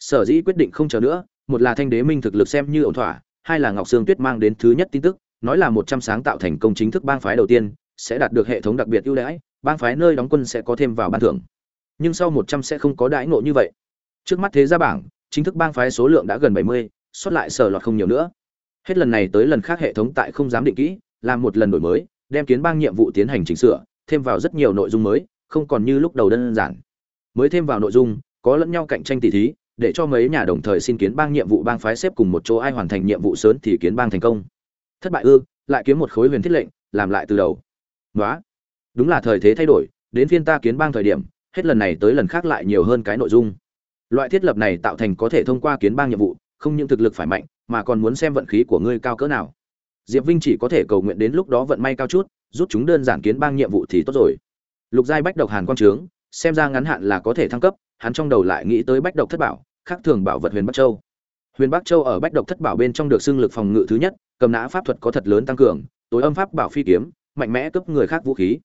Sở dĩ quyết định không chờ nữa, một là thanh đế minh thực lực xem như ổn thỏa, hai là ngọc sương tuyết mang đến thứ nhất tin tức, nói là một trăm sáng tạo thành công chính thức bang phái đầu tiên, sẽ đạt được hệ thống đặc biệt ưu đãi, bang phái nơi đóng quân sẽ có thêm vào ban thưởng. Nhưng sau một trăm sẽ không có đãi ngộ như vậy. Trước mắt thế gia bảng, chính thức bang phái số lượng đã gần bảy mươi xuất lại sở lọt không nhiều nữa. Hết lần này tới lần khác hệ thống tại không dám định kỹ, làm một lần đổi mới, đem kiến bang nhiệm vụ tiến hành chỉnh sửa thêm vào rất nhiều nội dung mới, không còn như lúc đầu đơn giản. Mới thêm vào nội dung, có lẫn nhau cạnh tranh tỷ thí, để cho mấy nhà đồng thời xin kiến bang nhiệm vụ bang phái xếp cùng một chỗ ai hoàn thành nhiệm vụ sớm thì kiến bang thành công. Thất bại ư, lại kiếm một khối huyền thiết lệnh, làm lại từ đầu. Nói đúng là thời thế thay đổi, đến phiên ta kiến bang thời điểm, hết lần này tới lần khác lại nhiều hơn cái nội dung. Loại thiết lập này tạo thành có thể thông qua kiến bang nhiệm vụ, không những thực lực phải mạnh, mà còn muốn xem vận khí của ngươi cao cỡ nào. Diệp vinh chỉ có thể cầu nguyện đến lúc đó vận may cao chút rút chúng đơn giản kiến bang nhiệm vụ thì tốt rồi. Lục giai bách độc hàn quang trướng, xem ra ngắn hạn là có thể thăng cấp, hắn trong đầu lại nghĩ tới bách độc thất bảo, khác thường bảo vật huyền bắc châu. Huyền bắc châu ở bách độc thất bảo bên trong được xưng lực phòng ngự thứ nhất, cầm nã pháp thuật có thật lớn tăng cường, tối âm pháp bảo phi kiếm, mạnh mẽ cấp người khác vũ khí.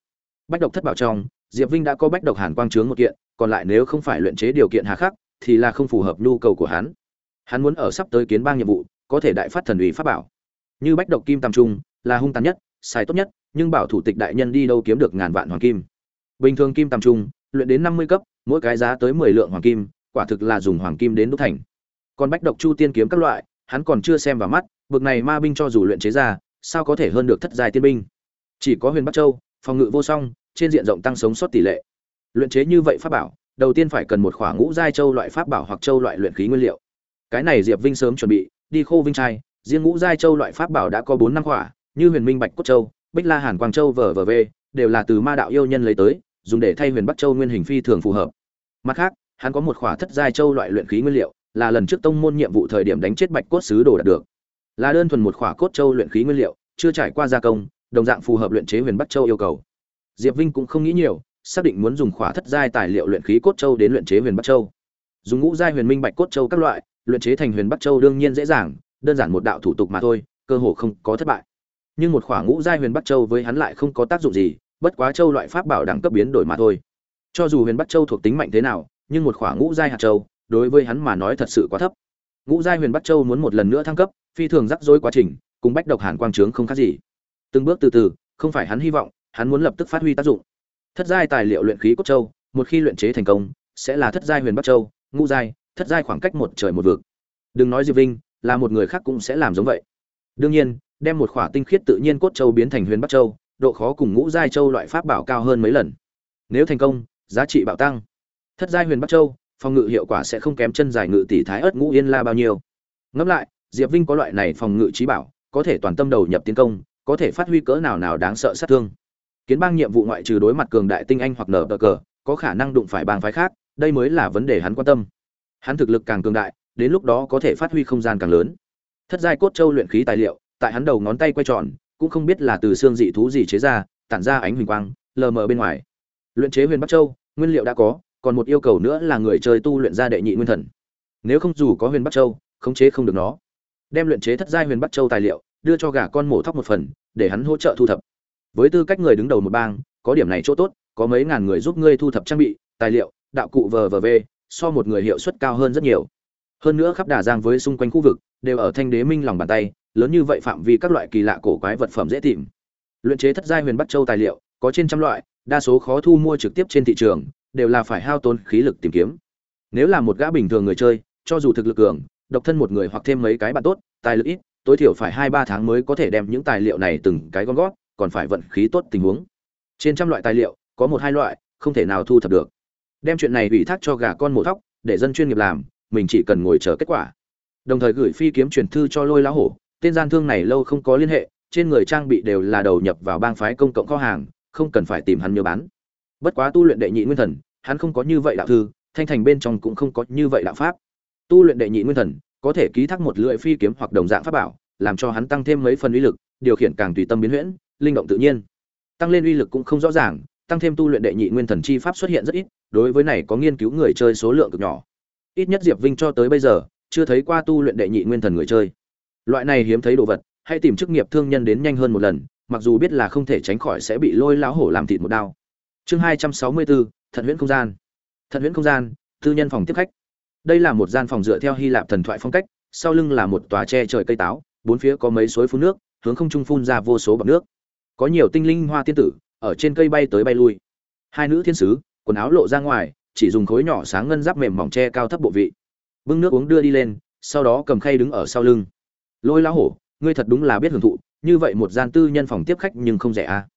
Bách độc thất bảo trong, diệp vinh đã có bách độc hàn quang trướng một kiện, còn lại nếu không phải luyện chế điều kiện hà khắc, thì là không phù hợp nhu cầu của hắn. Hắn muốn ở sắp tới kiến bang nhiệm vụ, có thể đại phát thần ủy pháp bảo. Như bách độc kim tam trung, là hung tàn nhất, xài tốt nhất nhưng bảo thủ tịch đại nhân đi đâu kiếm được ngàn vạn hoàng kim. Bình thường kim tam trung, luyện đến năm mươi cấp, mỗi cái giá tới mười lượng hoàng kim, quả thực là dùng hoàng kim đến đúc thành. Còn bách độc chu tiên kiếm các loại, hắn còn chưa xem vào mắt, bực này ma binh cho dù luyện chế ra, sao có thể hơn được thất giai tiên binh? Chỉ có huyền bắc châu, phòng ngự vô song, trên diện rộng tăng sống sót tỷ lệ. Luyện chế như vậy pháp bảo, đầu tiên phải cần một khoảng ngũ giai châu loại pháp bảo hoặc châu loại luyện khí nguyên liệu. Cái này diệp vinh sớm chuẩn bị, đi khô vinh trai riêng ngũ giai châu loại pháp bảo đã có bốn năm khỏa, như huyền minh bạch cốt châu bích la hàn quang châu vờ vờ v đều là từ ma đạo yêu nhân lấy tới, dùng để thay huyền bắc châu nguyên hình phi thường phù hợp. Mặt khác, hắn có một khỏa thất giai châu loại luyện khí nguyên liệu, là lần trước tông môn nhiệm vụ thời điểm đánh chết bạch cốt sứ đồ đạt được. Là đơn thuần một khỏa cốt châu luyện khí nguyên liệu, chưa trải qua gia công, đồng dạng phù hợp luyện chế huyền bắc châu yêu cầu. Diệp vinh cũng không nghĩ nhiều, xác định muốn dùng khỏa thất giai tài liệu luyện khí cốt châu đến luyện chế huyền bắc châu. Dùng ngũ giai huyền minh bạch cốt châu các loại, luyện chế thành huyền bắc châu đương nhiên dễ dàng, đơn giản một đạo thủ tục mà thôi, cơ hồ không có thất bại nhưng một khỏa ngũ giai huyền bắc châu với hắn lại không có tác dụng gì, bất quá châu loại pháp bảo đẳng cấp biến đổi mà thôi. Cho dù huyền bắc châu thuộc tính mạnh thế nào, nhưng một khỏa ngũ giai hạt châu, đối với hắn mà nói thật sự quá thấp. Ngũ giai huyền bắc châu muốn một lần nữa thăng cấp, phi thường rắc rối quá trình, cùng bách độc hàn quang trướng không khác gì. Từng bước từ từ, không phải hắn hy vọng, hắn muốn lập tức phát huy tác dụng. Thất giai tài liệu luyện khí cốt châu, một khi luyện chế thành công, sẽ là thất giai huyền bắc châu, ngũ giai, thất giai khoảng cách một trời một vực. Đừng nói diệp vinh, là một người khác cũng sẽ làm giống vậy. Đương nhiên đem một khỏa tinh khiết tự nhiên cốt châu biến thành huyền bắc châu, độ khó cùng ngũ giai châu loại pháp bảo cao hơn mấy lần. Nếu thành công, giá trị bạo tăng. Thất giai huyền bắc châu, phòng ngự hiệu quả sẽ không kém chân dài ngự tỷ thái ớt ngũ yên la bao nhiêu. Ngẫm lại, diệp vinh có loại này phòng ngự trí bảo, có thể toàn tâm đầu nhập tiến công, có thể phát huy cỡ nào nào đáng sợ sát thương. Kiến bang nhiệm vụ ngoại trừ đối mặt cường đại tinh anh hoặc nở bờ cờ, có khả năng đụng phải bang phái khác, đây mới là vấn đề hắn quan tâm. Hắn thực lực càng cường đại, đến lúc đó có thể phát huy không gian càng lớn. Thất giai cốt châu luyện khí tài liệu tại hắn đầu ngón tay quay tròn, cũng không biết là từ xương dị thú gì chế ra, tản ra ánh huỳnh quang, lờ mờ bên ngoài. Luyện chế huyền bắc châu, nguyên liệu đã có, còn một yêu cầu nữa là người chơi tu luyện ra đệ nhị nguyên thần. Nếu không dù có huyền bắc châu, khống chế không được nó. Đem luyện chế thất giai huyền bắc châu tài liệu, đưa cho gà con mổ thóc một phần, để hắn hỗ trợ thu thập. Với tư cách người đứng đầu một bang, có điểm này chỗ tốt, có mấy ngàn người giúp ngươi thu thập trang bị, tài liệu, đạo cụ vờ vờ v, so một người hiệu suất cao hơn rất nhiều. Hơn nữa khắp đà giang với xung quanh khu vực, đều ở thanh đế minh lòng bàn tay lớn như vậy phạm vi các loại kỳ lạ cổ quái vật phẩm dễ tìm. Luyện chế thất giai huyền bắc châu tài liệu, có trên trăm loại, đa số khó thu mua trực tiếp trên thị trường, đều là phải hao tốn khí lực tìm kiếm. Nếu là một gã bình thường người chơi, cho dù thực lực cường, độc thân một người hoặc thêm mấy cái bạn tốt, tài lực ít, tối thiểu phải hai ba tháng mới có thể đem những tài liệu này từng cái gom gót còn phải vận khí tốt tình huống. Trên trăm loại tài liệu, có một hai loại, không thể nào thu thập được. Đem chuyện này ủy thác cho gà con mổ thóc, để dân chuyên nghiệp làm, mình chỉ cần ngồi chờ kết quả. Đồng thời gửi phi kiếm truyền thư cho lôi lá hổ tên gian thương này lâu không có liên hệ, trên người trang bị đều là đầu nhập vào bang phái công cộng kho hàng, không cần phải tìm hắn nhớ bán. Bất quá tu luyện đệ nhị nguyên thần, hắn không có như vậy đạo thư, thanh thành bên trong cũng không có như vậy đạo pháp. Tu luyện đệ nhị nguyên thần, có thể ký thác một lưỡi phi kiếm hoặc đồng dạng pháp bảo, làm cho hắn tăng thêm mấy phần uy lực, điều khiển càng tùy tâm biến huyễn, linh động tự nhiên. Tăng lên uy lực cũng không rõ ràng, tăng thêm tu luyện đệ nhị nguyên thần chi pháp xuất hiện rất ít, đối với này có nghiên cứu người chơi số lượng cực nhỏ. Ít nhất diệp vinh cho tới bây giờ, chưa thấy qua tu luyện đệ nhị nguyên thần người chơi loại này hiếm thấy đồ vật, hãy tìm chức nghiệp thương nhân đến nhanh hơn một lần, mặc dù biết là không thể tránh khỏi sẽ bị lôi lão hổ làm thịt một đao. Chương hai trăm sáu mươi bốn, thận huyễn không gian. Thận huyễn không gian, tư nhân phòng tiếp khách. Đây là một gian phòng dựa theo hy lạp thần thoại phong cách, sau lưng là một tòa tre trời cây táo, bốn phía có mấy suối phun nước, hướng không trung phun ra vô số bọc nước. Có nhiều tinh linh hoa tiên tử, ở trên cây bay tới bay lui. Hai nữ thiên sứ, quần áo lộ ra ngoài, chỉ dùng khối nhỏ sáng ngân giáp mềm mỏng tre cao thấp bộ vị. Bưng nước uống đưa đi lên, sau đó cầm khay đứng ở sau lưng lôi lão hổ, ngươi thật đúng là biết hưởng thụ, như vậy một gian tư nhân phòng tiếp khách nhưng không rẻ à.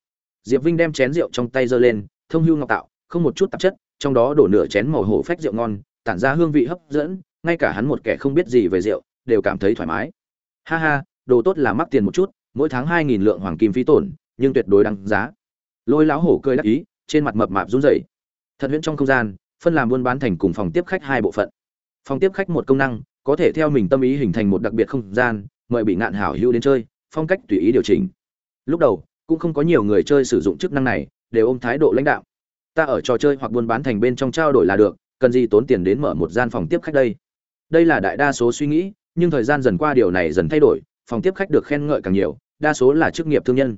diệp vinh đem chén rượu trong tay giơ lên, thông hưu ngọc tạo, không một chút tạp chất, trong đó đổ nửa chén màu hổ phách rượu ngon, tản ra hương vị hấp dẫn, ngay cả hắn một kẻ không biết gì về rượu, đều cảm thấy thoải mái. Ha ha, đồ tốt là mắc tiền một chút, mỗi tháng hai nghìn lượng hoàng kim phí tổn, nhưng tuyệt đối đáng giá. Lôi lão hổ cười đắc ý, trên mặt mập mạp run rẩy. Thật huyễn trong không gian, phân làm buôn bán thành cùng phòng tiếp khách hai bộ phận. Phòng tiếp khách một công năng, có thể theo mình tâm ý hình thành một đặc biệt không gian mời bị ngạn hảo hữu đến chơi, phong cách tùy ý điều chỉnh. Lúc đầu, cũng không có nhiều người chơi sử dụng chức năng này, đều ôm thái độ lãnh đạo ta ở trò chơi hoặc buôn bán thành bên trong trao đổi là được, cần gì tốn tiền đến mở một gian phòng tiếp khách đây? Đây là đại đa số suy nghĩ, nhưng thời gian dần qua điều này dần thay đổi, phòng tiếp khách được khen ngợi càng nhiều, đa số là chức nghiệp thương nhân.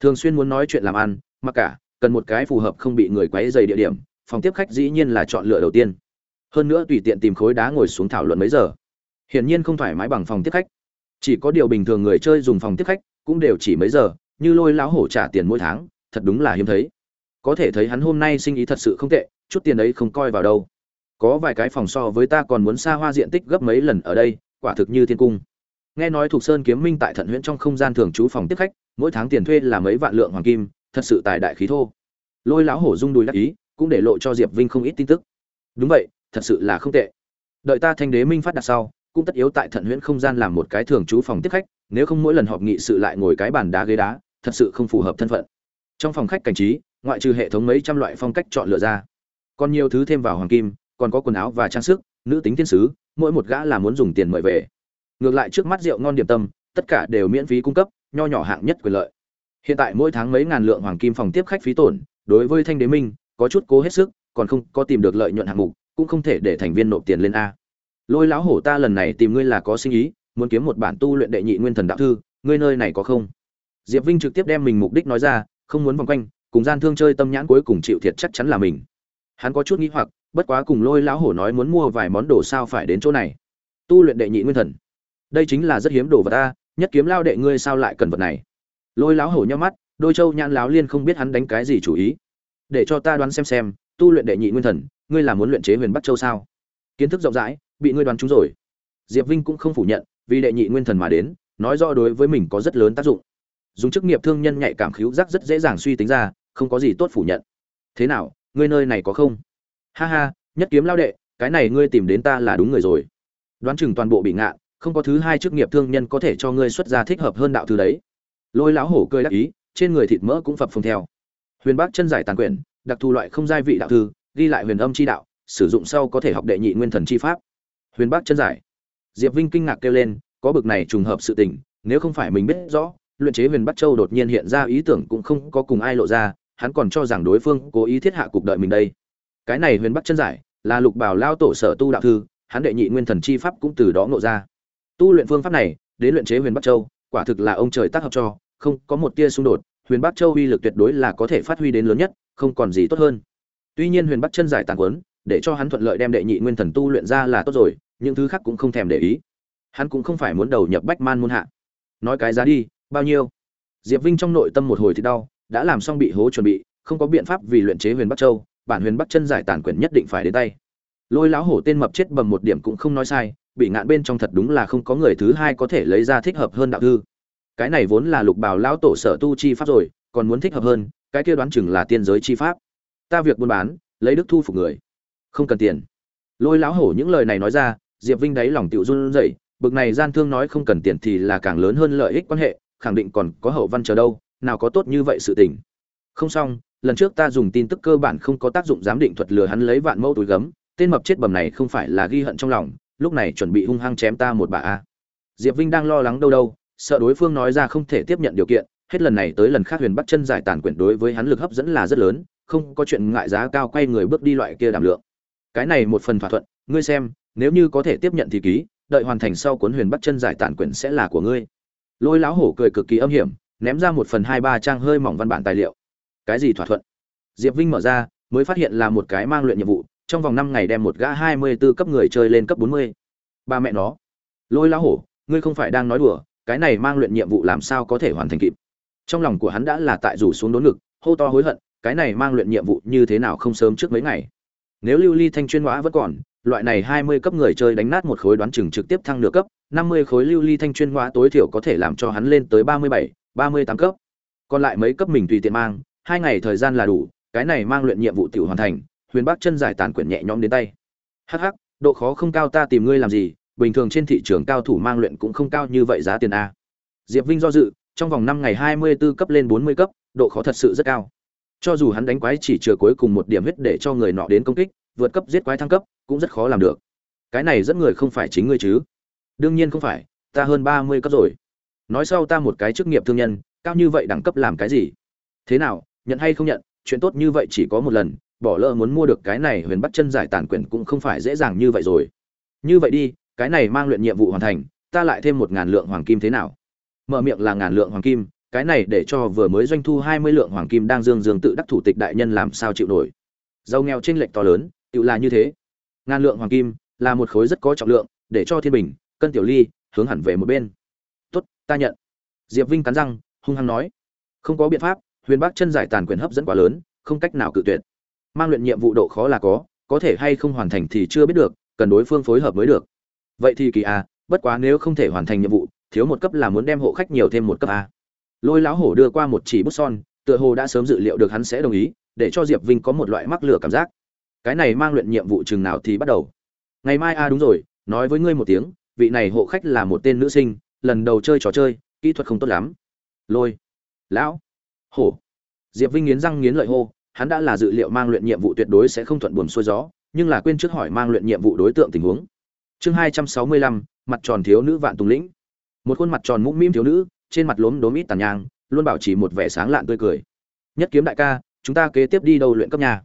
Thường xuyên muốn nói chuyện làm ăn, mặc cả, cần một cái phù hợp không bị người quấy dày địa điểm, phòng tiếp khách dĩ nhiên là chọn lựa đầu tiên. Hơn nữa tùy tiện tìm khối đá ngồi xuống thảo luận mấy giờ. Hiển nhiên không thoải mái bằng phòng tiếp khách chỉ có điều bình thường người chơi dùng phòng tiếp khách cũng đều chỉ mấy giờ, như lôi lão hổ trả tiền mỗi tháng, thật đúng là hiếm thấy. Có thể thấy hắn hôm nay sinh ý thật sự không tệ, chút tiền ấy không coi vào đâu. Có vài cái phòng so với ta còn muốn xa hoa diện tích gấp mấy lần ở đây, quả thực như thiên cung. Nghe nói thuộc sơn kiếm minh tại thận huyện trong không gian thường trú phòng tiếp khách, mỗi tháng tiền thuê là mấy vạn lượng hoàng kim, thật sự tài đại khí thô. Lôi lão hổ rung đùi đắc ý, cũng để lộ cho diệp vinh không ít tin tức. Đúng vậy, thật sự là không tệ. Đợi ta thanh đế minh phát đặt sau cũng tất yếu tại thận huyễn không gian làm một cái thường trú phòng tiếp khách, nếu không mỗi lần họp nghị sự lại ngồi cái bàn đá ghế đá, thật sự không phù hợp thân phận. Trong phòng khách cảnh trí, ngoại trừ hệ thống mấy trăm loại phong cách chọn lựa ra. Còn nhiều thứ thêm vào hoàng kim, còn có quần áo và trang sức, nữ tính thiên sứ, mỗi một gã là muốn dùng tiền mời về. Ngược lại trước mắt rượu ngon điểm tâm, tất cả đều miễn phí cung cấp, nho nhỏ hạng nhất quyền lợi. Hiện tại mỗi tháng mấy ngàn lượng hoàng kim phòng tiếp khách phí tổn, đối với thanh đế minh, có chút cố hết sức, còn không có tìm được lợi nhuận hạng mục, cũng không thể để thành viên nộp tiền lên a lôi lão hổ ta lần này tìm ngươi là có sinh ý, muốn kiếm một bản tu luyện đệ nhị nguyên thần đạo thư, ngươi nơi này có không? Diệp vinh trực tiếp đem mình mục đích nói ra, không muốn vòng quanh, cùng gian thương chơi tâm nhãn cuối cùng chịu thiệt chắc chắn là mình. Hắn có chút nghĩ hoặc, bất quá cùng lôi lão hổ nói muốn mua vài món đồ sao phải đến chỗ này? Tu luyện đệ nhị nguyên thần. Đây chính là rất hiếm đồ vật ta, nhất kiếm lao đệ ngươi sao lại cần vật này? Lôi lão hổ nhau mắt, đôi châu nhãn láo liên không biết hắn đánh cái gì chủ ý. Để cho ta đoán xem xem, tu luyện đệ nhị nguyên thần, ngươi là muốn luyện chế huyền bắc châu sao? Kiến thức rộng rãi, bị ngươi đoán trúng rồi. Diệp vinh cũng không phủ nhận, vì đệ nhị nguyên thần mà đến, nói rõ đối với mình có rất lớn tác dụng. Dùng chức nghiệp thương nhân nhạy cảm khíu giác rất dễ dàng suy tính ra, không có gì tốt phủ nhận. Thế nào, ngươi nơi này có không? Ha ha, nhất kiếm lao đệ, cái này ngươi tìm đến ta là đúng người rồi. Đoán chừng toàn bộ bị ngạ, không có thứ hai chức nghiệp thương nhân có thể cho ngươi xuất ra thích hợp hơn đạo thứ đấy. Lôi lão hổ cười đắc ý, trên người thịt mỡ cũng phập phồng theo. Huyền bác chân giải tàn quyển, đặc thù loại không giai vị đạo thư, ghi lại huyền âm chi đạo sử dụng sau có thể học đệ nhị nguyên thần chi pháp. Huyền bác chân giải. Diệp vinh kinh ngạc kêu lên, có bực này trùng hợp sự tình, nếu không phải mình biết rõ, luyện chế huyền bắc châu đột nhiên hiện ra ý tưởng cũng không có cùng ai lộ ra, hắn còn cho rằng đối phương cố ý thiết hạ cục đợi mình đây. Cái này huyền bắc chân giải, là lục bảo lao tổ sở tu đạo thư, hắn đệ nhị nguyên thần chi pháp cũng từ đó ngộ ra. Tu luyện phương pháp này, đến luyện chế huyền bắc châu, quả thực là ông trời tác hợp cho, không có một tia xung đột, huyền bắc châu uy lực tuyệt đối là có thể phát huy đến lớn nhất, không còn gì tốt hơn. Tuy nhiên huyền bắc chân giải tàn quấn để cho hắn thuận lợi đem đệ nhị nguyên thần tu luyện ra là tốt rồi, những thứ khác cũng không thèm để ý. Hắn cũng không phải muốn đầu nhập bách man môn hạ. Nói cái giá đi, bao nhiêu? Diệp vinh trong nội tâm một hồi thì đau, đã làm xong bị hố chuẩn bị, không có biện pháp vì luyện chế huyền bắc châu, bản huyền bắc chân giải tản quyển nhất định phải đến tay. Lôi lão hổ tên mập chết bầm một điểm cũng không nói sai, bị ngạn bên trong thật đúng là không có người thứ hai có thể lấy ra thích hợp hơn đạo thư. Cái này vốn là lục bảo lão tổ sở tu chi pháp rồi, còn muốn thích hợp hơn, cái kia đoán chừng là tiên giới chi pháp. Ta việc buôn bán, lấy đức thu phục người không cần tiền. Lôi lão hổ những lời này nói ra, diệp vinh đáy lòng tựu run rẩy, bực này gian thương nói không cần tiền thì là càng lớn hơn lợi ích quan hệ, khẳng định còn có hậu văn chờ đâu, nào có tốt như vậy sự tình. Không xong, lần trước ta dùng tin tức cơ bản không có tác dụng giám định thuật lừa hắn lấy vạn mẫu túi gấm, tên mập chết bầm này không phải là ghi hận trong lòng, lúc này chuẩn bị hung hăng chém ta một bà a. Diệp vinh đang lo lắng đâu đâu, sợ đối phương nói ra không thể tiếp nhận điều kiện, hết lần này tới lần khác huyền bắt chân giải tàn quyển đối với hắn lực hấp dẫn là rất lớn, không có chuyện ngại giá cao quay người bước đi loại kia đảm lượng cái này một phần thỏa thuận, ngươi xem, nếu như có thể tiếp nhận thì ký, đợi hoàn thành sau cuốn huyền bắt chân giải tản quyển sẽ là của ngươi. Lôi lão hổ cười cực kỳ âm hiểm, ném ra một phần hai ba trang hơi mỏng văn bản tài liệu. Cái gì thỏa thuận? Diệp vinh mở ra, mới phát hiện là một cái mang luyện nhiệm vụ, trong vòng năm ngày đem một gã hai mươi b ố cấp người chơi lên cấp bốn mươi. Ba mẹ nó. Lôi lão hổ, ngươi không phải đang nói đùa, cái này mang luyện nhiệm vụ làm sao có thể hoàn thành kịp? Trong lòng của hắn đã là tại rủ xuống đốn ngực, hô to hối hận, cái này mang luyện nhiệm vụ như thế nào không sớm trước mấy ngày? Nếu lưu ly thanh chuyên hóa vẫn còn, loại này hai mươi cấp người chơi đánh nát một khối đoán chừng trực tiếp thăng nửa cấp, năm mươi khối lưu ly thanh chuyên hóa tối thiểu có thể làm cho hắn lên tới ba mươi bảy, ba mươi tám cấp. Còn lại mấy cấp mình tùy tiện mang, hai ngày thời gian là đủ, cái này mang luyện nhiệm vụ tiểu hoàn thành, huyền Bắc chân giải tàn quyển nhẹ nhõm đến tay. Hh độ khó không cao ta tìm ngươi làm gì, bình thường trên thị trường cao thủ mang luyện cũng không cao như vậy giá tiền a. Diệp vinh do dự, trong vòng năm ngày hai mươi 24 cấp lên bốn mươi cấp, độ khó thật sự rất cao cho dù hắn đánh quái chỉ chừa cuối cùng một điểm huyết để cho người nọ đến công kích, vượt cấp giết quái thăng cấp, cũng rất khó làm được. Cái này dẫn người không phải chính ngươi chứ? Đương nhiên không phải, ta hơn ba mươi cấp rồi. Nói sau ta một cái chức nghiệp thương nhân, cao như vậy đẳng cấp làm cái gì? Thế nào, nhận hay không nhận, chuyện tốt như vậy chỉ có một lần, bỏ lỡ muốn mua được cái này huyền bắt chân giải tàn quyền cũng không phải dễ dàng như vậy rồi. Như vậy đi, cái này mang luyện nhiệm vụ hoàn thành, ta lại thêm một ngàn lượng hoàng kim thế nào? Mở miệng là ngàn lượng hoàng kim cái này để cho vừa mới doanh thu hai mươi lượng hoàng kim đang dương dương tự đắc thủ tịch đại nhân làm sao chịu nổi. Giàu nghèo chênh lệch to lớn, tự là như thế. Ngàn lượng hoàng kim là một khối rất có trọng lượng, để cho thiên bình, cân tiểu ly hướng hẳn về một bên. Tốt, ta nhận. Diệp vinh cắn răng, hung hăng nói. Không có biện pháp, huyền bắc chân giải tàn quyền hấp dẫn quá lớn, không cách nào cự tuyệt. Mang luyện nhiệm vụ độ khó là có có thể hay không hoàn thành thì chưa biết được, cần đối phương phối hợp mới được. Vậy thì kỳ a bất quá nếu không thể hoàn thành nhiệm vụ, thiếu một cấp là muốn đem hộ khách nhiều thêm một cấp a lôi lão hổ đưa qua một chỉ bút son, tựa hồ đã sớm dự liệu được hắn sẽ đồng ý, để cho diệp vinh có một loại mắc lửa cảm giác. Cái này mang luyện nhiệm vụ chừng nào thì bắt đầu. Ngày mai a đúng rồi, nói với ngươi một tiếng, vị này hộ khách là một tên nữ sinh, lần đầu chơi trò chơi, kỹ thuật không tốt lắm. Lôi, lão, hổ. Diệp vinh nghiến răng nghiến lợi hô, hắn đã là dự liệu mang luyện nhiệm vụ tuyệt đối sẽ không thuận buồm xuôi gió, nhưng là quên trước hỏi mang luyện nhiệm vụ đối tượng tình huống. Chương hai trăm sáu mươi lăm, mặt tròn thiếu nữ vạn tùng lĩnh. Một khuôn mặt tròn mũm mĩm thiếu nữ trên mặt lốm đốm ít tàn nhang, luôn bảo trì một vẻ sáng lạn tươi cười. Nhất kiếm đại ca, chúng ta kế tiếp đi đâu luyện cấp nhà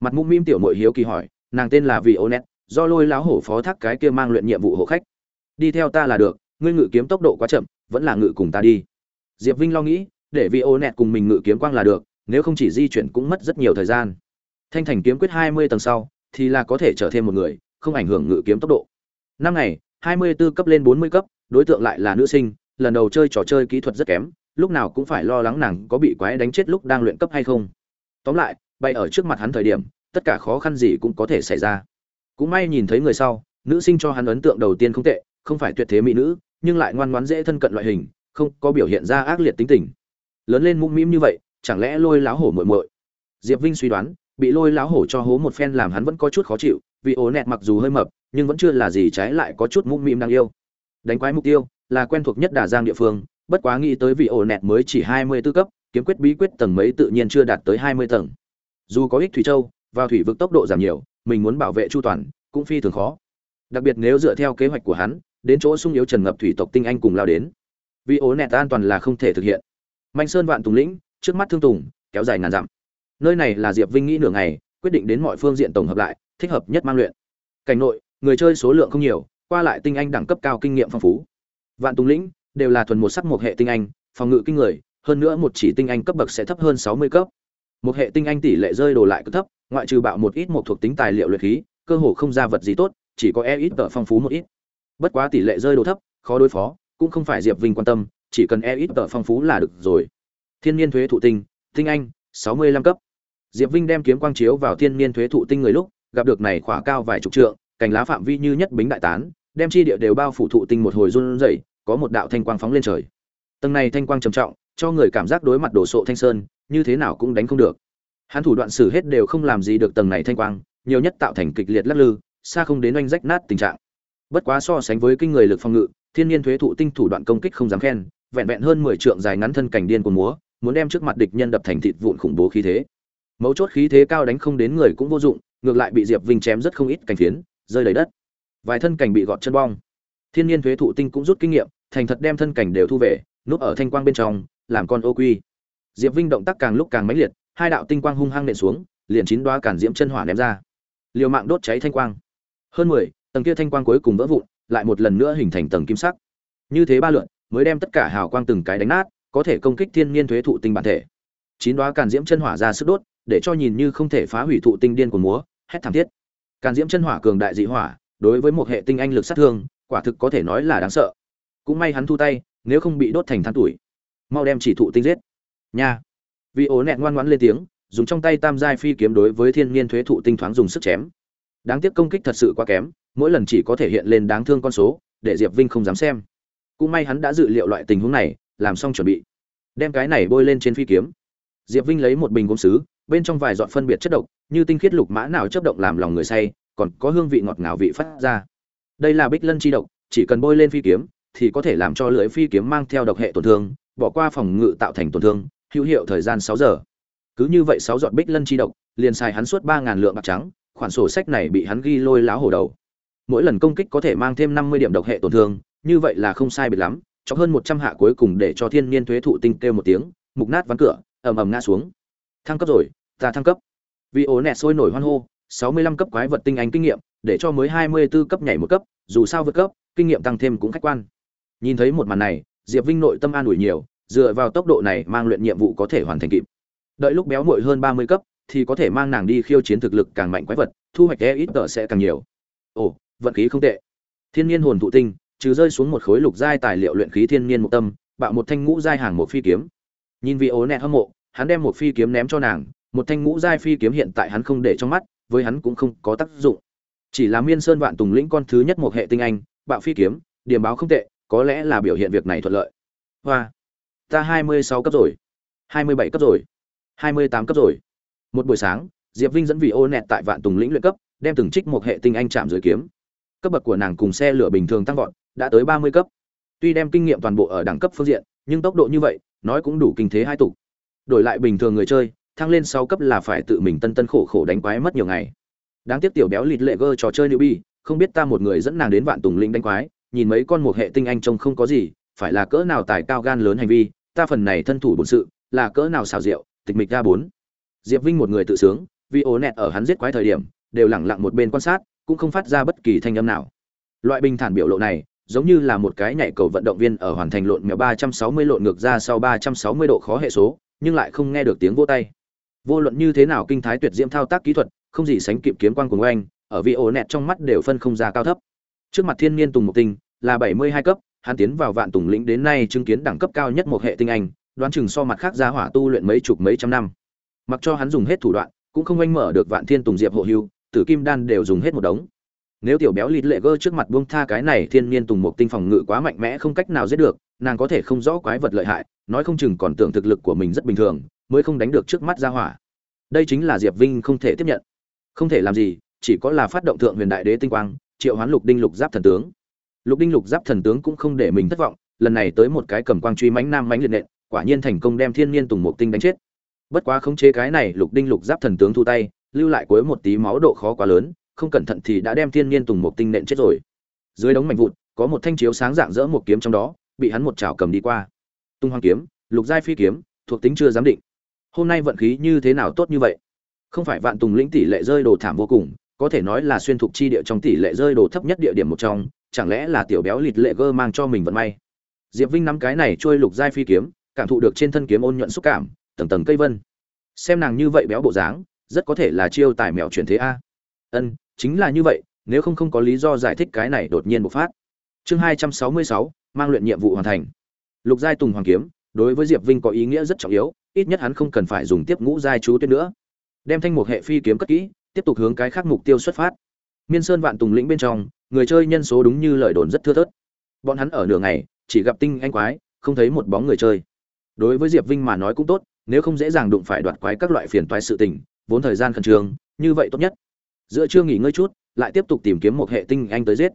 mặt mũm mĩm tiểu mội hiếu kỳ hỏi, nàng tên là vì ô nét do lôi láo hổ phó thác cái kia mang luyện nhiệm vụ hộ khách. Đi theo ta là được, ngươi ngự kiếm tốc độ quá chậm, vẫn là ngự cùng ta đi. Diệp vinh lo nghĩ, để vì ô nẹt cùng mình ngự kiếm quang là được, nếu không chỉ di chuyển cũng mất rất nhiều thời gian. Thanh thành kiếm quyết hai mươi tầng sau, thì là có thể trở thêm một người, không ảnh hưởng ngự kiếm tốc độ. Năm ngày, hai mươi 24 cấp lên bốn mươi cấp, đối tượng lại là nữ sinh lần đầu chơi trò chơi kỹ thuật rất kém, lúc nào cũng phải lo lắng nàng có bị quái đánh chết lúc đang luyện cấp hay không. Tóm lại, bay ở trước mặt hắn thời điểm, tất cả khó khăn gì cũng có thể xảy ra. Cũng may nhìn thấy người sau, nữ sinh cho hắn ấn tượng đầu tiên không tệ, không phải tuyệt thế mỹ nữ, nhưng lại ngoan ngoãn dễ thân cận loại hình, không có biểu hiện ra ác liệt tính tình. Lớn lên mũm mĩm như vậy, chẳng lẽ lôi láo hổ muội muội? Diệp vinh suy đoán, bị lôi láo hổ cho hố một phen làm hắn vẫn có chút khó chịu, vì ố nẹt mặc dù hơi mập, nhưng vẫn chưa là gì trái lại có chút mũm mĩm đang yêu. Đánh quái mục tiêu là quen thuộc nhất đà giang địa phương, bất quá nghĩ tới vị ổ nẹt mới chỉ hai mươi 24 cấp, kiếm quyết bí quyết tầng mấy tự nhiên chưa đạt tới hai mươi tầng. Dù có ích thủy châu, vào thủy vực tốc độ giảm nhiều, mình muốn bảo vệ chu toàn cũng phi thường khó. Đặc biệt nếu dựa theo kế hoạch của hắn, đến chỗ sung yếu trần ngập thủy tộc tinh anh cùng lao đến vì ố nẹt an toàn là không thể thực hiện. Mạnh sơn vạn tùng lĩnh, trước mắt thương tùng, kéo dài ngàn dặm. Nơi này là diệp vinh nghĩ nửa ngày, quyết định đến mọi phương diện tổng hợp lại, thích hợp nhất mang luyện. Cảnh nội, người chơi số lượng không nhiều, qua lại tinh anh đẳng cấp cao kinh nghiệm phong phú vạn tùng lĩnh đều là thuần một sắc một hệ tinh anh, phòng ngự kinh người, hơn nữa một chỉ tinh anh cấp bậc sẽ thấp hơn sáu mươi cấp. Một hệ tinh anh tỷ lệ rơi đồ lại cực thấp, ngoại trừ bạo một ít một thuộc tính tài liệu luyện khí, cơ hồ không ra vật gì tốt, chỉ có e ít tờ phong phú một ít. Bất quá tỷ lệ rơi đồ thấp, khó đối phó, cũng không phải diệp vinh quan tâm, chỉ cần e ít tờ phong phú là được rồi. Thiên nhiên thuế thụ tinh tinh anh, sáu mươi lăm cấp. Diệp vinh đem kiếm quang chiếu vào thiên nhiên thuế thụ tinh người lúc, gặp được này khỏa cao vài chục trượng, cành lá phạm vi như nhất bính đại tán đem chi địa đều bao phủ thụ tinh một hồi run rẩy, có một đạo thanh quang phóng lên trời. Tầng này thanh quang trầm trọng, cho người cảm giác đối mặt đổ sộ thanh sơn, như thế nào cũng đánh không được. Hắn thủ đoạn xử hết đều không làm gì được tầng này thanh quang, nhiều nhất tạo thành kịch liệt lắc lư, xa không đến oanh rách nát tình trạng. Bất quá so sánh với kinh người lực phòng ngự, thiên nhiên thuế thụ tinh thủ đoạn công kích không dám khen, vẹn vẹn hơn mười trượng dài ngắn thân cảnh điên của múa, muốn đem trước mặt địch nhân đập thành thịt vụn khủng bố khí thế. Mấu chốt khí thế cao đánh không đến người cũng vô dụng, ngược lại bị diệp vinh chém rất không ít cảnh phiến, rơi đầy đất vài thân cảnh bị gọt chân bong. Thiên nhiên thuế thụ tinh cũng rút kinh nghiệm, thành thật đem thân cảnh đều thu về, núp ở thanh quang bên trong, làm con ô quy. Diệp vinh động tác càng lúc càng mãnh liệt, hai đạo tinh quang hung hăng nện xuống, liền chín đoá cản diễm chân hỏa ném ra. Liều mạng đốt cháy thanh quang. Hơn mười, tầng kia thanh quang cuối cùng vỡ vụn, lại một lần nữa hình thành tầng kim sắc. Như thế ba lượn, mới đem tất cả hào quang từng cái đánh nát, có thể công kích thiên nhiên thuế thụ tinh bản thể. Chín đoá càn diễm chân hỏa ra sức đốt, để cho nhìn như không thể phá hủy thụ tinh điên của múa, hét thảm thiết. Càn diễm chân hỏa cường đại dị hỏa đối với một hệ tinh anh lực sát thương, quả thực có thể nói là đáng sợ. Cũng may hắn thu tay, nếu không bị đốt thành than tuổi. Mau đem chỉ thụ tinh giết. Nha. Vì ố nẹt ngoan ngoãn lên tiếng, dùng trong tay tam giai phi kiếm đối với thiên niên thuế thụ tinh thoáng dùng sức chém. Đáng tiếc công kích thật sự quá kém, mỗi lần chỉ có thể hiện lên đáng thương con số, để diệp vinh không dám xem. Cũng may hắn đã dự liệu loại tình huống này, làm xong chuẩn bị. Đem cái này bôi lên trên phi kiếm. Diệp vinh lấy một bình gốm sứ, bên trong vài giọt phân biệt chất độc, như tinh khiết lục mã nào chớp động làm lòng người say còn có hương vị ngọt ngào vị phát ra. Đây là bích lân chi độc, chỉ cần bôi lên phi kiếm, thì có thể làm cho lưỡi phi kiếm mang theo độc hệ tổn thương, bỏ qua phòng ngự tạo thành tổn thương, hữu hiệu thời gian sáu giờ. Cứ như vậy sáu giọt bích lân chi độc, liền xài hắn suốt ba ngàn lượng bạc trắng, khoản sổ sách này bị hắn ghi lôi láo hổ đầu. Mỗi lần công kích có thể mang thêm năm mươi điểm độc hệ tổn thương, như vậy là không sai biệt lắm cho hơn một trăm hạ cuối cùng để cho thiên niên thuế thụ tinh kêu một tiếng, mục nát ván cửa, ầm ầm ngã xuống. Thăng cấp rồi, ta thăng cấp. Vì ố nẹt sôi nổi hoan hô sáu mươi lăm cấp quái vật tinh anh kinh nghiệm, để cho mới hai mươi 24 cấp nhảy một cấp, dù sao vượt cấp, kinh nghiệm tăng thêm cũng khách quan. Nhìn thấy một màn này, diệp vinh nội tâm an ủi nhiều, dựa vào tốc độ này mang luyện nhiệm vụ có thể hoàn thành kịp. Đợi lúc béo muội hơn ba mươi cấp, thì có thể mang nàng đi khiêu chiến thực lực càng mạnh quái vật, thu hoạch e ít tờ sẽ càng nhiều. Ồ, vận khí không tệ. Thiên nhiên hồn thụ tinh, trừ rơi xuống một khối lục giai tài liệu luyện khí thiên Nhiên một tâm, bạo một thanh ngũ giai hàng một phi kiếm. Nhìn vị ố nẹt hâm mộ, hắn đem một phi kiếm ném cho nàng, một thanh ngũ giai phi kiếm hiện tại hắn không để trong mắt với hắn cũng không có tác dụng. Chỉ là miên sơn vạn tùng lĩnh con thứ nhất một hệ tinh anh, bạo phi kiếm, điểm báo không tệ, có lẽ là biểu hiện việc này thuận lợi. Hoa, ta hai mươi sáu cấp rồi, hai mươi bảy cấp rồi, hai mươi tám cấp rồi. Một buổi sáng, diệp vinh dẫn vị ô nẹt tại vạn tùng lĩnh luyện cấp, đem từng trích một hệ tinh anh chạm dưới kiếm. Cấp bậc của nàng cùng xe lửa bình thường tăng vọt, đã tới ba mươi cấp. Tuy đem kinh nghiệm toàn bộ ở đẳng cấp phương diện, nhưng tốc độ như vậy, nói cũng đủ kinh thế hai tục đổi lại bình thường người chơi thăng lên sáu cấp là phải tự mình tân tân khổ khổ đánh quái mất nhiều ngày. Đáng tiếc tiểu béo lịt lệ gơ trò chơi nữ bi không biết ta một người dẫn nàng đến vạn tùng linh đánh quái, nhìn mấy con một hệ tinh anh trông không có gì, phải là cỡ nào tài cao gan lớn hành vi, ta phần này thân thủ bổn sự, là cỡ nào xào rượu tịch mịch ra bốn. Diệp vinh một người tự sướng, vì ố nẹt ở hắn giết quái thời điểm, đều lẳng lặng một bên quan sát, cũng không phát ra bất kỳ thanh âm nào. Loại bình thản biểu lộ này, giống như là một cái nhảy cầu vận động viên ở hoàn thành lộn mèo ba trăm sáu mươi lộn ngược ra sau ba trăm sáu mươi độ khó hệ số, nhưng lại không nghe được tiếng vỗ tay vô luận như thế nào kinh thái tuyệt diễm thao tác kỹ thuật, không gì sánh kịp kiếm quang của oanh ở vị ổ nẹt trong mắt đều phân không ra cao thấp. Trước mặt thiên niên tùng mục tinh, là bảy mươi hai cấp, hắn tiến vào vạn tùng lĩnh đến nay chứng kiến đẳng cấp cao nhất một hệ tinh anh, đoán chừng so mặt khác ra hỏa tu luyện mấy chục mấy trăm năm. Mặc cho hắn dùng hết thủ đoạn, cũng không oanh mở được vạn thiên tùng diệp hộ hưu, tử kim đan đều dùng hết một đống. Nếu tiểu béo lịt lệ gơ trước mặt buông tha cái này, thiên niên tùng một tinh phòng ngự quá mạnh mẽ không cách nào giết được, nàng có thể không rõ quái vật lợi hại, nói không chừng còn tưởng thực lực của mình rất bình thường mới không đánh được trước mắt ra hỏa. Đây chính là diệp vinh không thể tiếp nhận. Không thể làm gì, chỉ có là phát động thượng huyền đại đế tinh quang, triệu hoán lục đinh lục giáp thần tướng. Lục đinh lục giáp thần tướng cũng không để mình thất vọng, lần này tới một cái cầm quang truy mãnh nam mãnh liệt nện, quả nhiên thành công đem thiên niên tùng một tinh đánh chết. Bất quá khống chế cái này, lục đinh lục giáp thần tướng thu tay, lưu lại cuối một tí máu độ khó quá lớn, không cẩn thận thì đã đem thiên niên tùng một tinh nện chết rồi. Dưới đống mảnh vụn, có một thanh chiếu sáng dạng dỡ một kiếm trong đó, bị hắn một chảo cầm đi qua. Tung hoang kiếm, lục giai phi kiếm, thuộc tính chưa giám định hôm nay vận khí như thế nào tốt như vậy? Không phải vạn tùng lĩnh tỷ lệ rơi đồ thảm vô cùng, có thể nói là xuyên thục chi địa trong tỷ lệ rơi đồ thấp nhất địa điểm một trong, chẳng lẽ là tiểu béo lịt lệ gơ mang cho mình vận may? Diệp vinh nắm cái này trôi lục giai phi kiếm, cảm thụ được trên thân kiếm ôn nhuận xúc cảm, tầng tầng cây vân. Xem nàng như vậy béo bộ dáng, rất có thể là chiêu tài mèo chuyển thế a. Ân, chính là như vậy, nếu không không có lý do giải thích cái này đột nhiên bộc phát. Chương hai trăm sáu mươi sáu, mang luyện nhiệm vụ hoàn thành. Lục giai tùng hoàng kiếm, đối với diệp vinh có ý nghĩa rất trọng yếu ít nhất hắn không cần phải dùng tiếp ngũ giai chú tuyết nữa. Đem thanh mục hệ phi kiếm cất kỹ, tiếp tục hướng cái khác mục tiêu xuất phát. Miên sơn vạn tùng lĩnh bên trong, người chơi nhân số đúng như lời đồn rất thưa thớt. Bọn hắn ở nửa ngày, chỉ gặp tinh anh quái, không thấy một bóng người chơi. Đối với diệp vinh mà nói cũng tốt, nếu không dễ dàng đụng phải đoạt quái các loại phiền toái sự tình, vốn thời gian khẩn trương, như vậy tốt nhất. Giữa trưa nghỉ ngơi chút, lại tiếp tục tìm kiếm một hệ tinh anh tới giết.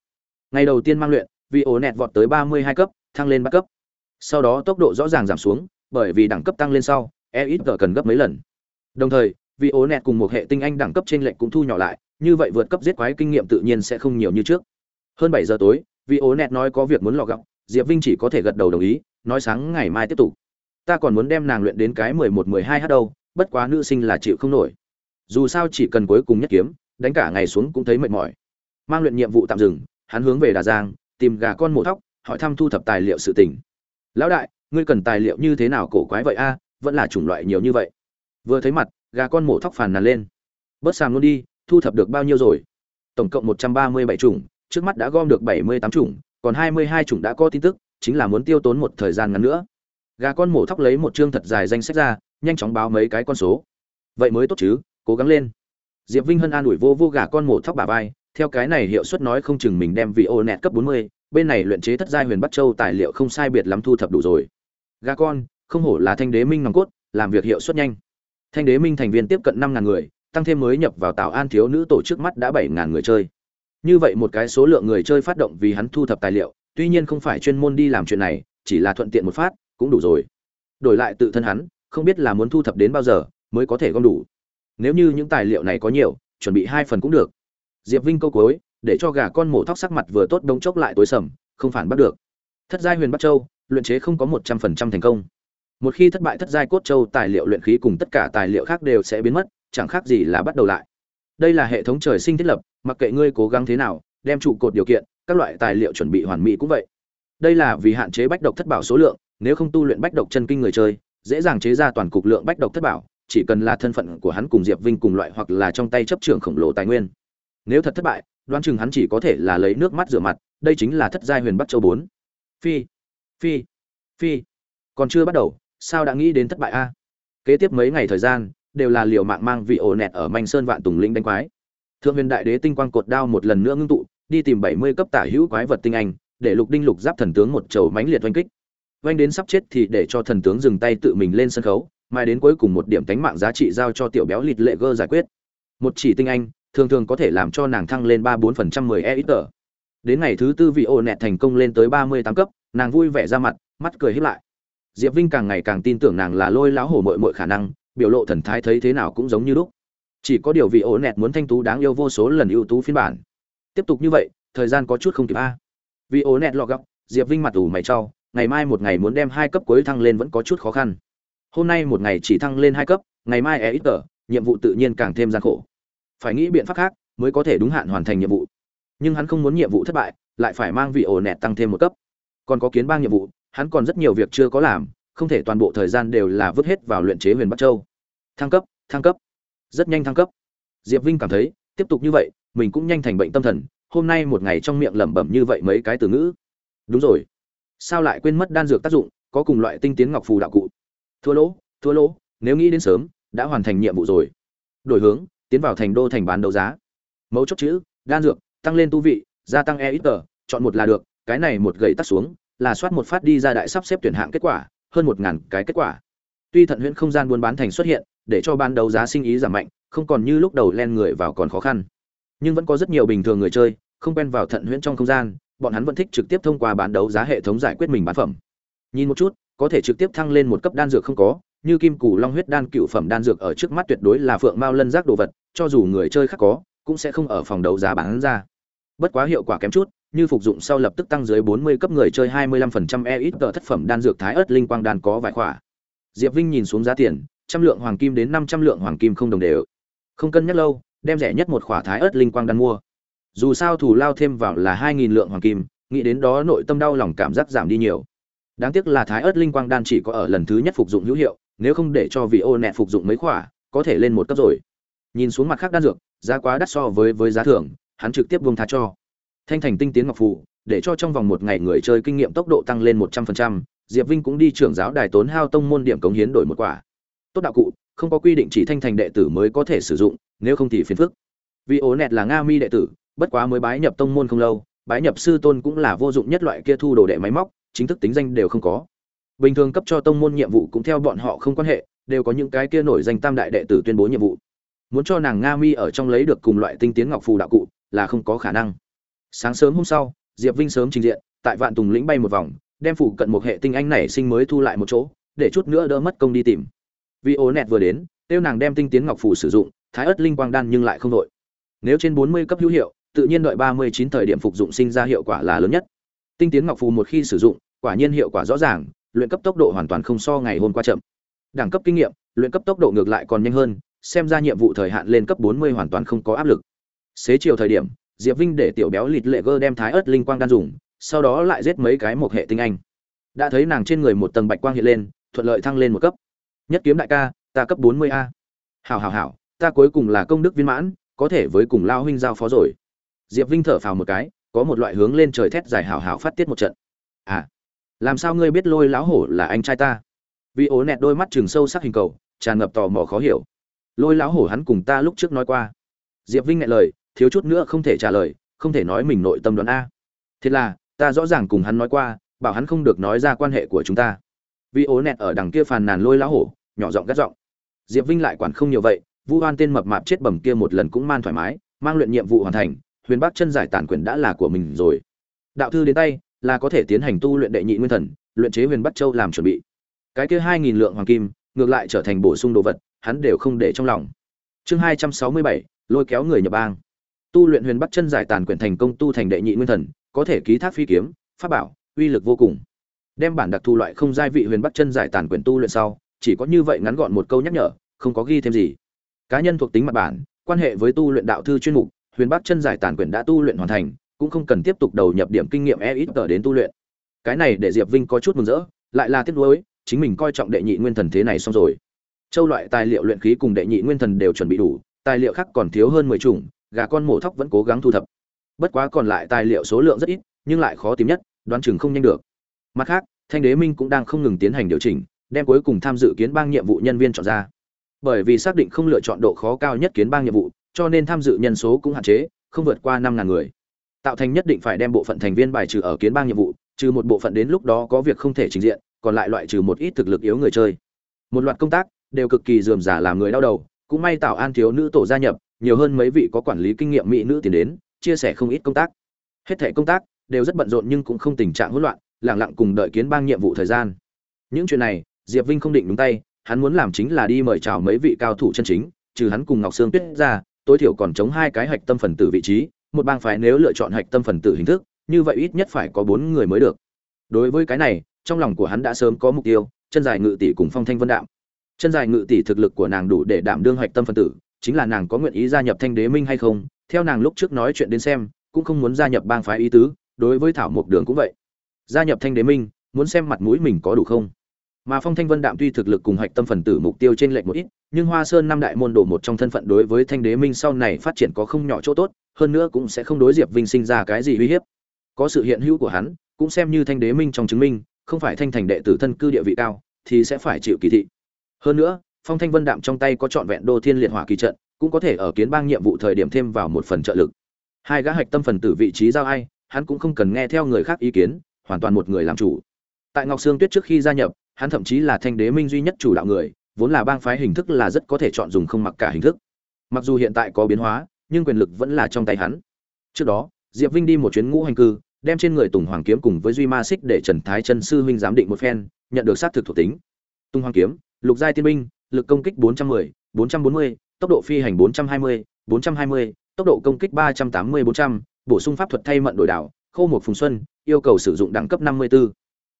Ngày đầu tiên mang luyện vì ổ nẹt vọt tới ba mươi hai cấp, thăng lên ba cấp. Sau đó tốc độ rõ ràng giảm xuống bởi vì đẳng cấp tăng lên sau e ít cần gấp mấy lần. Đồng thời, vì ố nẹt cùng một hệ tinh anh đẳng cấp trên lệnh cũng thu nhỏ lại, như vậy vượt cấp giết quái kinh nghiệm tự nhiên sẽ không nhiều như trước. Hơn bảy giờ tối, vì ố nẹt nói có việc muốn lọ gọng, diệp vinh chỉ có thể gật đầu đồng ý, nói sáng ngày mai tiếp tục. Ta còn muốn đem nàng luyện đến cái mười một, mười hai h đâu, bất quá nữ sinh là chịu không nổi. Dù sao chỉ cần cuối cùng nhất kiếm, đánh cả ngày xuống cũng thấy mệt mỏi. Mang luyện nhiệm vụ tạm dừng, hắn hướng về đà giang, tìm gà con mổ thóc, hỏi thăm thu thập tài liệu sự tình. Lão đại ngươi cần tài liệu như thế nào cổ quái vậy a, vẫn là chủng loại nhiều như vậy. Vừa thấy mặt, gà con mổ thóc phàn nàn lên. Bớt sàm luôn đi, thu thập được bao nhiêu rồi? Tổng cộng một trăm ba mươi bảy chủng, trước mắt đã gom được bảy mươi tám chủng, còn hai mươi hai chủng đã có tin tức, chính là muốn tiêu tốn một thời gian ngắn nữa. Gà con mổ thóc lấy một chương thật dài danh sách ra, nhanh chóng báo mấy cái con số. Vậy mới tốt chứ, cố gắng lên. Diệp vinh hân an ủi vô vô gà con mổ thóc bà vai, theo cái này hiệu suất nói không chừng mình đem vị ô nẹt cấp bốn mươi, bên này luyện chế thất giai huyền bắc châu tài liệu không sai biệt lắm thu thập đủ rồi gà con, không hổ là thanh đế minh nòng cốt, làm việc hiệu suất nhanh. Thanh đế minh thành viên tiếp cận năm ngàn người, tăng thêm mới nhập vào tào an thiếu nữ tổ chức mắt đã bảy ngàn người chơi. Như vậy một cái số lượng người chơi phát động vì hắn thu thập tài liệu, tuy nhiên không phải chuyên môn đi làm chuyện này, chỉ là thuận tiện một phát, cũng đủ rồi. Đổi lại tự thân hắn, không biết là muốn thu thập đến bao giờ, mới có thể gom đủ. Nếu như những tài liệu này có nhiều, chuẩn bị hai phần cũng được. Diệp vinh câu cuối, để cho gà con mổ thóc sắc mặt vừa tốt đống chốc lại tối sầm, không phản bắt được. Thất giai huyền bắc châu luyện chế không có một trăm phần trăm thành công. Một khi thất bại thất giai cốt châu tài liệu luyện khí cùng tất cả tài liệu khác đều sẽ biến mất, chẳng khác gì là bắt đầu lại. Đây là hệ thống trời sinh thiết lập, mặc kệ ngươi cố gắng thế nào, đem trụ cột điều kiện, các loại tài liệu chuẩn bị hoàn mỹ cũng vậy. Đây là vì hạn chế bách độc thất bảo số lượng, nếu không tu luyện bách độc chân kinh người chơi, dễ dàng chế ra toàn cục lượng bách độc thất bảo, chỉ cần là thân phận của hắn cùng diệp vinh cùng loại hoặc là trong tay chấp trưởng khổng lồ tài nguyên. Nếu thật thất bại, đoán chừng hắn chỉ có thể là lấy nước mắt rửa mặt, đây chính là thất giai huyền bắc châu bốn. Phi phi phi, còn chưa bắt đầu, sao đã nghĩ đến thất bại a? Kế tiếp mấy ngày thời gian, đều là liều mạng mang vị ổ nẹt ở manh sơn vạn tùng linh đánh quái. Thượng huyền đại đế tinh quang cột đao một lần nữa ngưng tụ, đi tìm bảy mươi cấp tả hữu quái vật tinh anh, để lục đinh lục giáp thần tướng một chầu mãnh liệt oanh kích. Oanh đến sắp chết thì để cho thần tướng dừng tay tự mình lên sân khấu mai đến cuối cùng một điểm tánh mạng giá trị giao cho tiểu béo lịt lệ gơ giải quyết. Một chỉ tinh anh, thường thường có thể làm cho nàng thăng lên ba bốn phần trăm mười e ít tờ đến ngày thứ tư vị ổ nẹt thành công lên tới ba mươi tám cấp nàng vui vẻ ra mặt, mắt cười hiếp lại. Diệp vinh càng ngày càng tin tưởng nàng là lôi lão hổ mội mội khả năng, biểu lộ thần thái thấy thế nào cũng giống như lúc. Chỉ có điều vị ổ nẹt muốn thanh tú đáng yêu vô số lần ưu tú phiên bản. Tiếp tục như vậy, thời gian có chút không kịp a. Vì ổ nẹt lọ gọc diệp vinh mặt ủ mày trau ngày mai một ngày muốn đem hai cấp cuối thăng lên vẫn có chút khó khăn. Hôm nay một ngày chỉ thăng lên hai cấp, ngày mai e ít tờ, nhiệm vụ tự nhiên càng thêm gian khổ. Phải nghĩ biện pháp khác mới có thể đúng hạn hoàn thành nhiệm vụ. Nhưng hắn không muốn nhiệm vụ thất bại, lại phải mang vị ổ nẹt tăng thêm một cấp còn có kiến bang nhiệm vụ, hắn còn rất nhiều việc chưa có làm, không thể toàn bộ thời gian đều là vứt hết vào luyện chế huyền bắc châu. Thăng cấp thăng cấp. Rất nhanh thăng cấp. Diệp vinh cảm thấy, tiếp tục như vậy, mình cũng nhanh thành bệnh tâm thần, hôm nay một ngày trong miệng lẩm bẩm như vậy mấy cái từ ngữ. Đúng rồi. Sao lại quên mất đan dược tác dụng, có cùng loại tinh tiến ngọc phù đạo cụ? Thua lỗ thua lỗ, nếu nghĩ đến sớm, đã hoàn thành nhiệm vụ rồi. Đổi hướng, tiến vào thành đô thành bán đấu giá. Mấu chốt chữ, đan dược, tăng lên tu vị, gia tăng e ít tờ chọn một là được cái này một gậy tắt xuống, là soát một phát đi ra đại sắp xếp tuyển hạng kết quả, hơn một ngàn cái kết quả. Tuy thận huyễn không gian buôn bán thành xuất hiện, để cho ban đấu giá sinh ý giảm mạnh, không còn như lúc đầu len người vào còn khó khăn. Nhưng vẫn có rất nhiều bình thường người chơi, không quen vào thận huyễn trong không gian, bọn hắn vẫn thích trực tiếp thông qua bán đấu giá hệ thống giải quyết mình bán phẩm. Nhìn một chút, có thể trực tiếp thăng lên một cấp đan dược không có, như kim củ long huyết đan cựu phẩm đan dược ở trước mắt tuyệt đối là phượng mao lân giác đồ vật, cho dù người chơi khác có, cũng sẽ không ở phòng đấu giá bán ra. Bất quá hiệu quả kém chút như phục dụng sau lập tức tăng dưới 40 cấp người chơi 25% EXP ít thất phẩm đan dược thái ớt linh quang đan có vài khỏa. Diệp Vinh nhìn xuống giá tiền, trăm lượng hoàng kim đến 500 lượng hoàng kim không đồng đều. Không cân nhắc lâu, đem rẻ nhất một khỏa thái ớt linh quang đan mua. Dù sao thủ lao thêm vào là 2000 lượng hoàng kim, nghĩ đến đó nội tâm đau lòng cảm giác giảm đi nhiều. Đáng tiếc là thái ớt linh quang đan chỉ có ở lần thứ nhất phục dụng hữu hiệu, nếu không để cho vị ô nẹt phục dụng mấy khỏa, có thể lên một cấp rồi. Nhìn xuống mặt khác đan dược, giá quá đắt so với với giá thường, hắn trực tiếp buông tha cho thanh thành tinh tiến ngọc phù, để cho trong vòng một ngày người chơi kinh nghiệm tốc độ tăng lên một trăm phần trăm, diệp vinh cũng đi trưởng giáo đài tốn hao tông môn điểm cống hiến đổi một quả. Tốt đạo cụ, không có quy định chỉ thanh thành đệ tử mới có thể sử dụng, nếu không thì phiền phức. Vì ố nẹt là nga mi đệ tử, bất quá mới bái nhập tông môn không lâu, bái nhập sư tôn cũng là vô dụng nhất loại kia thu đồ đệ máy móc, chính thức tính danh đều không có. Bình thường cấp cho tông môn nhiệm vụ cũng theo bọn họ không quan hệ, đều có những cái kia nổi danh tam đại đệ tử tuyên bố nhiệm vụ. Muốn cho nàng nga mi ở trong lấy được cùng loại tinh tiến ngọc phù đạo cụ là không có khả năng sáng sớm hôm sau, diệp vinh sớm trình diện, tại vạn tùng lĩnh bay một vòng, đem phủ cận một hệ tinh anh nảy sinh mới thu lại một chỗ, để chút nữa đỡ mất công đi tìm. Vì ố nẹt vừa đến, tiêu nàng đem tinh tiến ngọc phủ sử dụng, thái ớt linh quang đan nhưng lại không đội. Nếu trên bốn mươi cấp hữu hiệu, tự nhiên đợi ba mươi chín thời điểm phục dụng sinh ra hiệu quả là lớn nhất. Tinh tiến ngọc phù một khi sử dụng, quả nhiên hiệu quả rõ ràng, luyện cấp tốc độ hoàn toàn không so ngày hôm qua chậm. Đẳng cấp kinh nghiệm, luyện cấp tốc độ ngược lại còn nhanh hơn, xem ra nhiệm vụ thời hạn lên cấp bốn mươi hoàn toàn không có áp lực. Xế chiều thời điểm diệp vinh để tiểu béo lịt lệ gơ đem thái ớt linh quang đan dùng, sau đó lại giết mấy cái một hệ tinh anh. Đã thấy nàng trên người một tầng bạch quang hiện lên, thuận lợi thăng lên một cấp. Nhất kiếm đại ca, ta cấp bốn mươi a. Hảo hảo hảo, ta cuối cùng là công đức viên mãn, có thể với cùng lao huynh giao phó rồi. Diệp vinh thở phào một cái, có một loại hướng lên trời thét dài hảo hảo phát tiết một trận. À làm sao ngươi biết lôi lão hổ là anh trai ta? Vì ố nẹt đôi mắt chừng sâu sắc hình cầu, tràn ngập tò mò khó hiểu. Lôi lão hổ hắn cùng ta lúc trước nói qua. Diệp vinh nghe lời thiếu chút nữa không thể trả lời, không thể nói mình nội tâm đoán a. Thế là, ta rõ ràng cùng hắn nói qua, bảo hắn không được nói ra quan hệ của chúng ta. Vì ố nẹt ở đằng kia phàn nàn lôi lá hổ, nhỏ giọng gắt giọng. Diệp vinh lại quản không nhiều vậy, vu hoan tên mập mạp chết bầm kia một lần cũng man thoải mái, mang luyện nhiệm vụ hoàn thành, huyền bắc chân giải tản quyền đã là của mình rồi. Đạo thư đến tay, là có thể tiến hành tu luyện đệ nhị nguyên thần, luyện chế huyền bắc châu làm chuẩn bị. Cái kia hai nghìn lượng hoàng kim, ngược lại trở thành bổ sung đồ vật, hắn đều không để trong lòng. Chương hai trăm sáu mươi bảy, lôi kéo người nhập bang tu luyện huyền bắc chân giải tàn quyền thành công tu thành đệ nhị nguyên thần, có thể ký thác phi kiếm, pháp bảo, uy lực vô cùng. Đem bản đặc thù loại không giai vị huyền bắc chân giải tàn quyền tu luyện sau, chỉ có như vậy ngắn gọn một câu nhắc nhở, không có ghi thêm gì. Cá nhân thuộc tính mặt bản, quan hệ với tu luyện đạo thư chuyên mục, huyền bắc chân giải tàn quyền đã tu luyện hoàn thành, cũng không cần tiếp tục đầu nhập điểm kinh nghiệm e ít tờ đến tu luyện. Cái này để diệp vinh có chút mừng rỡ, lại là tiếc nuối, chính mình coi trọng đệ nhị nguyên thần thế này xong rồi. Châu loại tài liệu luyện khí cùng đệ nhị nguyên thần đều chuẩn bị đủ, tài liệu khác còn thiếu hơn mười chủng gà con mổ thóc vẫn cố gắng thu thập. Bất quá còn lại tài liệu số lượng rất ít, nhưng lại khó tìm nhất, đoán chừng không nhanh được. Mặt khác, thanh đế minh cũng đang không ngừng tiến hành điều chỉnh, đem cuối cùng tham dự kiến bang nhiệm vụ nhân viên chọn ra. Bởi vì xác định không lựa chọn độ khó cao nhất kiến bang nhiệm vụ, cho nên tham dự nhân số cũng hạn chế, không vượt qua năm ngàn người. Tạo thành nhất định phải đem bộ phận thành viên bài trừ ở kiến bang nhiệm vụ, trừ một bộ phận đến lúc đó có việc không thể trình diện, còn lại loại trừ một ít thực lực yếu người chơi. Một loạt công tác đều cực kỳ dườm giả làm người đau đầu, cũng may tạo an thiếu nữ tổ gia nhập nhiều hơn mấy vị có quản lý kinh nghiệm mỹ nữ tiến đến, chia sẻ không ít công tác. Hết thể công tác đều rất bận rộn nhưng cũng không tình trạng hỗn loạn lẳng lặng cùng đợi kiến bang nhiệm vụ thời gian. Những chuyện này, diệp vinh không định đúng tay, hắn muốn làm chính là đi mời chào mấy vị cao thủ chân chính, trừ hắn cùng ngọc sương tuyết ra, tối thiểu còn chống hai cái hạch tâm phần tử vị trí, một bang phái nếu lựa chọn hạch tâm phần tử hình thức, như vậy ít nhất phải có bốn người mới được. Đối với cái này, trong lòng của hắn đã sớm có mục tiêu, chân dài ngự tỷ cùng phong thanh vân đạm. Chân dài ngự tỷ thực lực của nàng đủ để đảm đương hạch tâm phần tử chính là nàng có nguyện ý gia nhập thanh đế minh hay không, theo nàng lúc trước nói chuyện đến xem, cũng không muốn gia nhập bang phái ý tứ, đối với thảo mộc đường cũng vậy. Gia nhập thanh đế minh, muốn xem mặt mũi mình có đủ không? Mà phong thanh vân đạm tuy thực lực cùng hạch tâm phần tử mục tiêu trên lệch một ít, nhưng hoa sơn năm đại môn đồ một trong thân phận đối với thanh đế minh sau này phát triển có không nhỏ chỗ tốt, hơn nữa cũng sẽ không đối diệp vinh sinh ra cái gì uy hiếp. Có sự hiện hữu của hắn, cũng xem như thanh đế minh trong chứng minh, không phải thanh thành đệ tử thân cư địa vị cao, thì sẽ phải chịu kỳ thị. Hơn nữa phong thanh vân đạm trong tay có trọn vẹn đô thiên liệt hỏa kỳ trận, cũng có thể ở kiến bang nhiệm vụ thời điểm thêm vào một phần trợ lực. Hai gã hạch tâm phần tử vị trí giao ai, hắn cũng không cần nghe theo người khác ý kiến, hoàn toàn một người làm chủ. Tại ngọc sương tuyết trước khi gia nhập, hắn thậm chí là thanh đế minh duy nhất chủ đạo người, vốn là bang phái hình thức là rất có thể chọn dùng không mặc cả hình thức. Mặc dù hiện tại có biến hóa, nhưng quyền lực vẫn là trong tay hắn. Trước đó, diệp vinh đi một chuyến ngũ hành cư, đem trên người tùng hoàng kiếm cùng với duy ma xích để trần thái chân sư huynh giám định một phen, nhận được xác thực thuộc tính. Tùng hoàng kiếm, lục giai tiên binh lực công kích 410, 440, tốc độ phi hành 420, 420, tốc độ công kích 380 400, bổ sung pháp thuật thay mận đổi đảo, khô một phùng xuân, yêu cầu sử dụng đẳng cấp 54.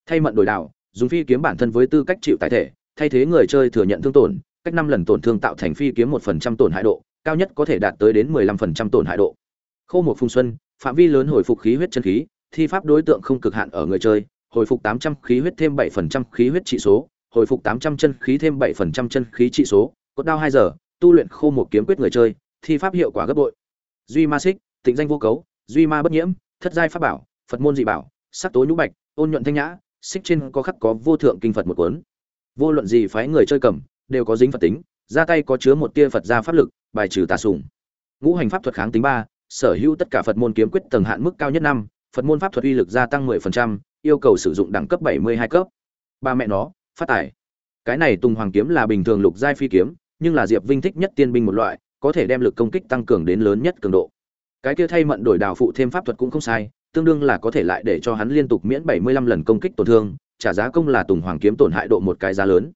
Thay mận đổi đảo, dùng phi kiếm bản thân với tư cách chịu tại thể, thay thế người chơi thừa nhận thương tổn, cách 5 lần tổn thương tạo thành phi kiếm 1% tổn hại độ, cao nhất có thể đạt tới đến 15% tổn hại độ. Khô một phùng xuân, phạm vi lớn hồi phục khí huyết chân khí, thi pháp đối tượng không cực hạn ở người chơi, hồi phục 800 khí huyết thêm 7% khí huyết trị số, hồi phục 800 chân khí thêm 7% chân khí trị số, cốt đao 2 giờ, tu luyện khô một kiếm quyết người chơi, thi pháp hiệu quả gấp bội. Duy ma xích, tịnh danh vô cấu, duy ma bất nhiễm, thất giai pháp bảo, Phật môn dị bảo, sắc tố nhũ bạch, ôn nhuận thanh nhã, xích trên có khắc có vô thượng kinh Phật một cuốn. Vô luận gì phái người chơi cầm, đều có dính Phật tính, ra tay có chứa một tia Phật gia pháp lực, bài trừ tà sủng. Ngũ hành pháp thuật kháng tính 3, sở hữu tất cả Phật môn kiếm quyết tầng hạn mức cao nhất năm, Phật môn pháp thuật uy lực gia tăng 10%, yêu cầu sử dụng đẳng cấp 72 cấp. Ba mẹ nó, phát tài. Cái này tùng hoàng kiếm là bình thường lục giai phi kiếm, nhưng là diệp vinh thích nhất tiên binh một loại, có thể đem lực công kích tăng cường đến lớn nhất cường độ. Cái kia thay mận đổi đào phụ thêm pháp thuật cũng không sai, tương đương là có thể lại để cho hắn liên tục miễn 75 lần công kích tổn thương, trả giá công là tùng hoàng kiếm tổn hại độ một cái giá lớn.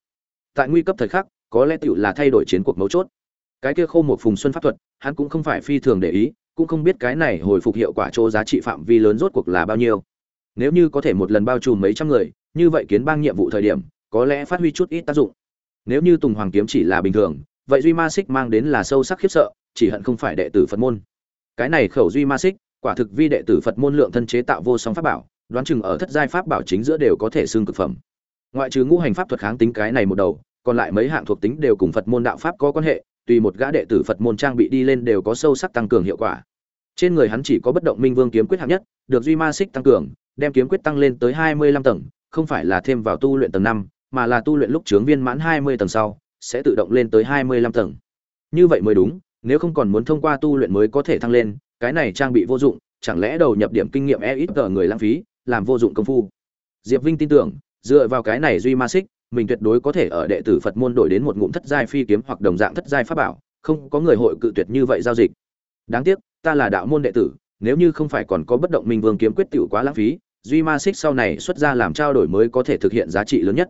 Tại nguy cấp thời khắc, có lẽ tựu là thay đổi chiến cuộc mấu chốt. Cái kia khô một phùng xuân pháp thuật, hắn cũng không phải phi thường để ý, cũng không biết cái này hồi phục hiệu quả chỗ giá trị phạm vi lớn rốt cuộc là bao nhiêu. Nếu như có thể một lần bao trùm mấy trăm người, như vậy kiến bang nhiệm vụ thời điểm có lẽ phát huy chút ít tác dụng. Nếu như tùng hoàng kiếm chỉ là bình thường, vậy duy ma xích mang đến là sâu sắc khiếp sợ, chỉ hận không phải đệ tử phật môn. Cái này khẩu duy ma xích, quả thực vi đệ tử phật môn lượng thân chế tạo vô song pháp bảo, đoán chừng ở thất giai pháp bảo chính giữa đều có thể xương cực phẩm. Ngoại trừ ngũ hành pháp thuật kháng tính cái này một đầu, còn lại mấy hạng thuộc tính đều cùng phật môn đạo pháp có quan hệ, tùy một gã đệ tử phật môn trang bị đi lên đều có sâu sắc tăng cường hiệu quả. Trên người hắn chỉ có bất động minh vương kiếm quyết hạng nhất, được duy ma xích tăng cường, đem kiếm quyết tăng lên tới hai mươi lăm tầng, không phải là thêm vào tu luyện tầng năm mà là tu luyện lúc chướng viên mãn 20 tầng sau, sẽ tự động lên tới 25 tầng. Như vậy mới đúng, nếu không còn muốn thông qua tu luyện mới có thể thăng lên, cái này trang bị vô dụng, chẳng lẽ đầu nhập điểm kinh nghiệm e ít tờ người lãng phí, làm vô dụng công phu. Diệp Vinh tin tưởng, dựa vào cái này duy ma xích, mình tuyệt đối có thể ở đệ tử Phật môn đổi đến một ngụm thất giai phi kiếm hoặc đồng dạng thất giai pháp bảo, không có người hội cự tuyệt như vậy giao dịch. Đáng tiếc, ta là đạo môn đệ tử, nếu như không phải còn có bất động minh vương kiếm quyết tiểu quá lãng phí, duy ma xích sau này xuất ra làm trao đổi mới có thể thực hiện giá trị lớn nhất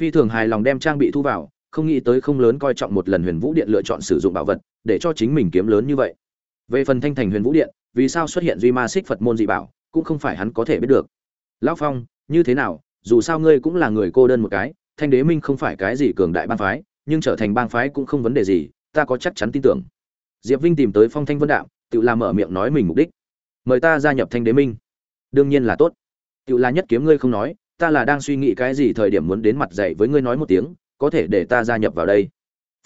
phi thường hài lòng đem trang bị thu vào, không nghĩ tới không lớn coi trọng một lần huyền vũ điện lựa chọn sử dụng bảo vật, để cho chính mình kiếm lớn như vậy. Về phần thanh thành huyền vũ điện, vì sao xuất hiện duy ma xích phật môn dị bảo, cũng không phải hắn có thể biết được. Lão phong, như thế nào, dù sao ngươi cũng là người cô đơn một cái, thanh đế minh không phải cái gì cường đại bang phái, nhưng trở thành bang phái cũng không vấn đề gì, ta có chắc chắn tin tưởng. Diệp vinh tìm tới phong thanh vân đạo, tự làm mở miệng nói mình mục đích. Mời ta gia nhập thanh đế minh. Đương nhiên là tốt. Tự là nhất kiếm ngươi không nói ta là đang suy nghĩ cái gì thời điểm muốn đến mặt dạy với ngươi nói một tiếng, có thể để ta gia nhập vào đây.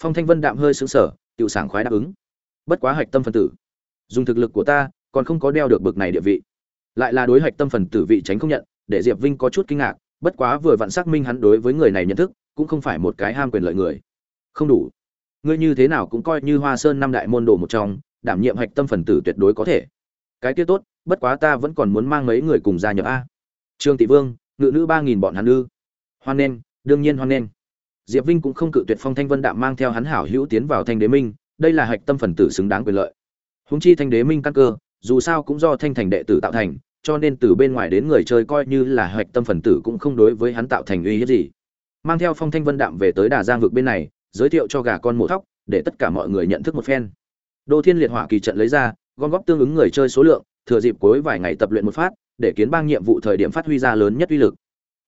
Phong thanh vân đạm hơi xứng sở tự sảng khoái đáp ứng. Bất quá hạch tâm phân tử. Dùng thực lực của ta, còn không có đeo được bực này địa vị. Lại là đối hạch tâm phần tử vị tránh không nhận, để diệp vinh có chút kinh ngạc, bất quá vừa vặn xác minh hắn đối với người này nhận thức, cũng không phải một cái ham quyền lợi người. Không đủ. Ngươi như thế nào cũng coi như hoa sơn năm đại môn đồ một trong, đảm nhiệm hạch tâm phần tử tuyệt đối có thể. Cái kia tốt, bất quá ta vẫn còn muốn mang mấy người cùng gia nhập a. Trương tỷ vương ngự nữ ba nghìn bọn hắn ư. Hoan nghênh đương nhiên hoan nghênh diệp vinh cũng không cự tuyệt phong thanh vân đạm mang theo hắn hảo hữu tiến vào thanh đế minh, đây là hạch tâm phần tử xứng đáng quyền lợi. Húng chi thanh đế minh căn cơ, dù sao cũng do thanh thành đệ tử tạo thành, cho nên từ bên ngoài đến người chơi coi như là hạch tâm phần tử cũng không đối với hắn tạo thành uy hiếp gì. Mang theo phong thanh vân đạm về tới đà giang vực bên này, giới thiệu cho gà con mổ thóc, để tất cả mọi người nhận thức một phen. Đô thiên liệt hỏa kỳ trận lấy ra, gom góp tương ứng người chơi số lượng, thừa dịp cuối vài ngày tập luyện một phát để kiến bang nhiệm vụ thời điểm phát huy ra lớn nhất uy lực.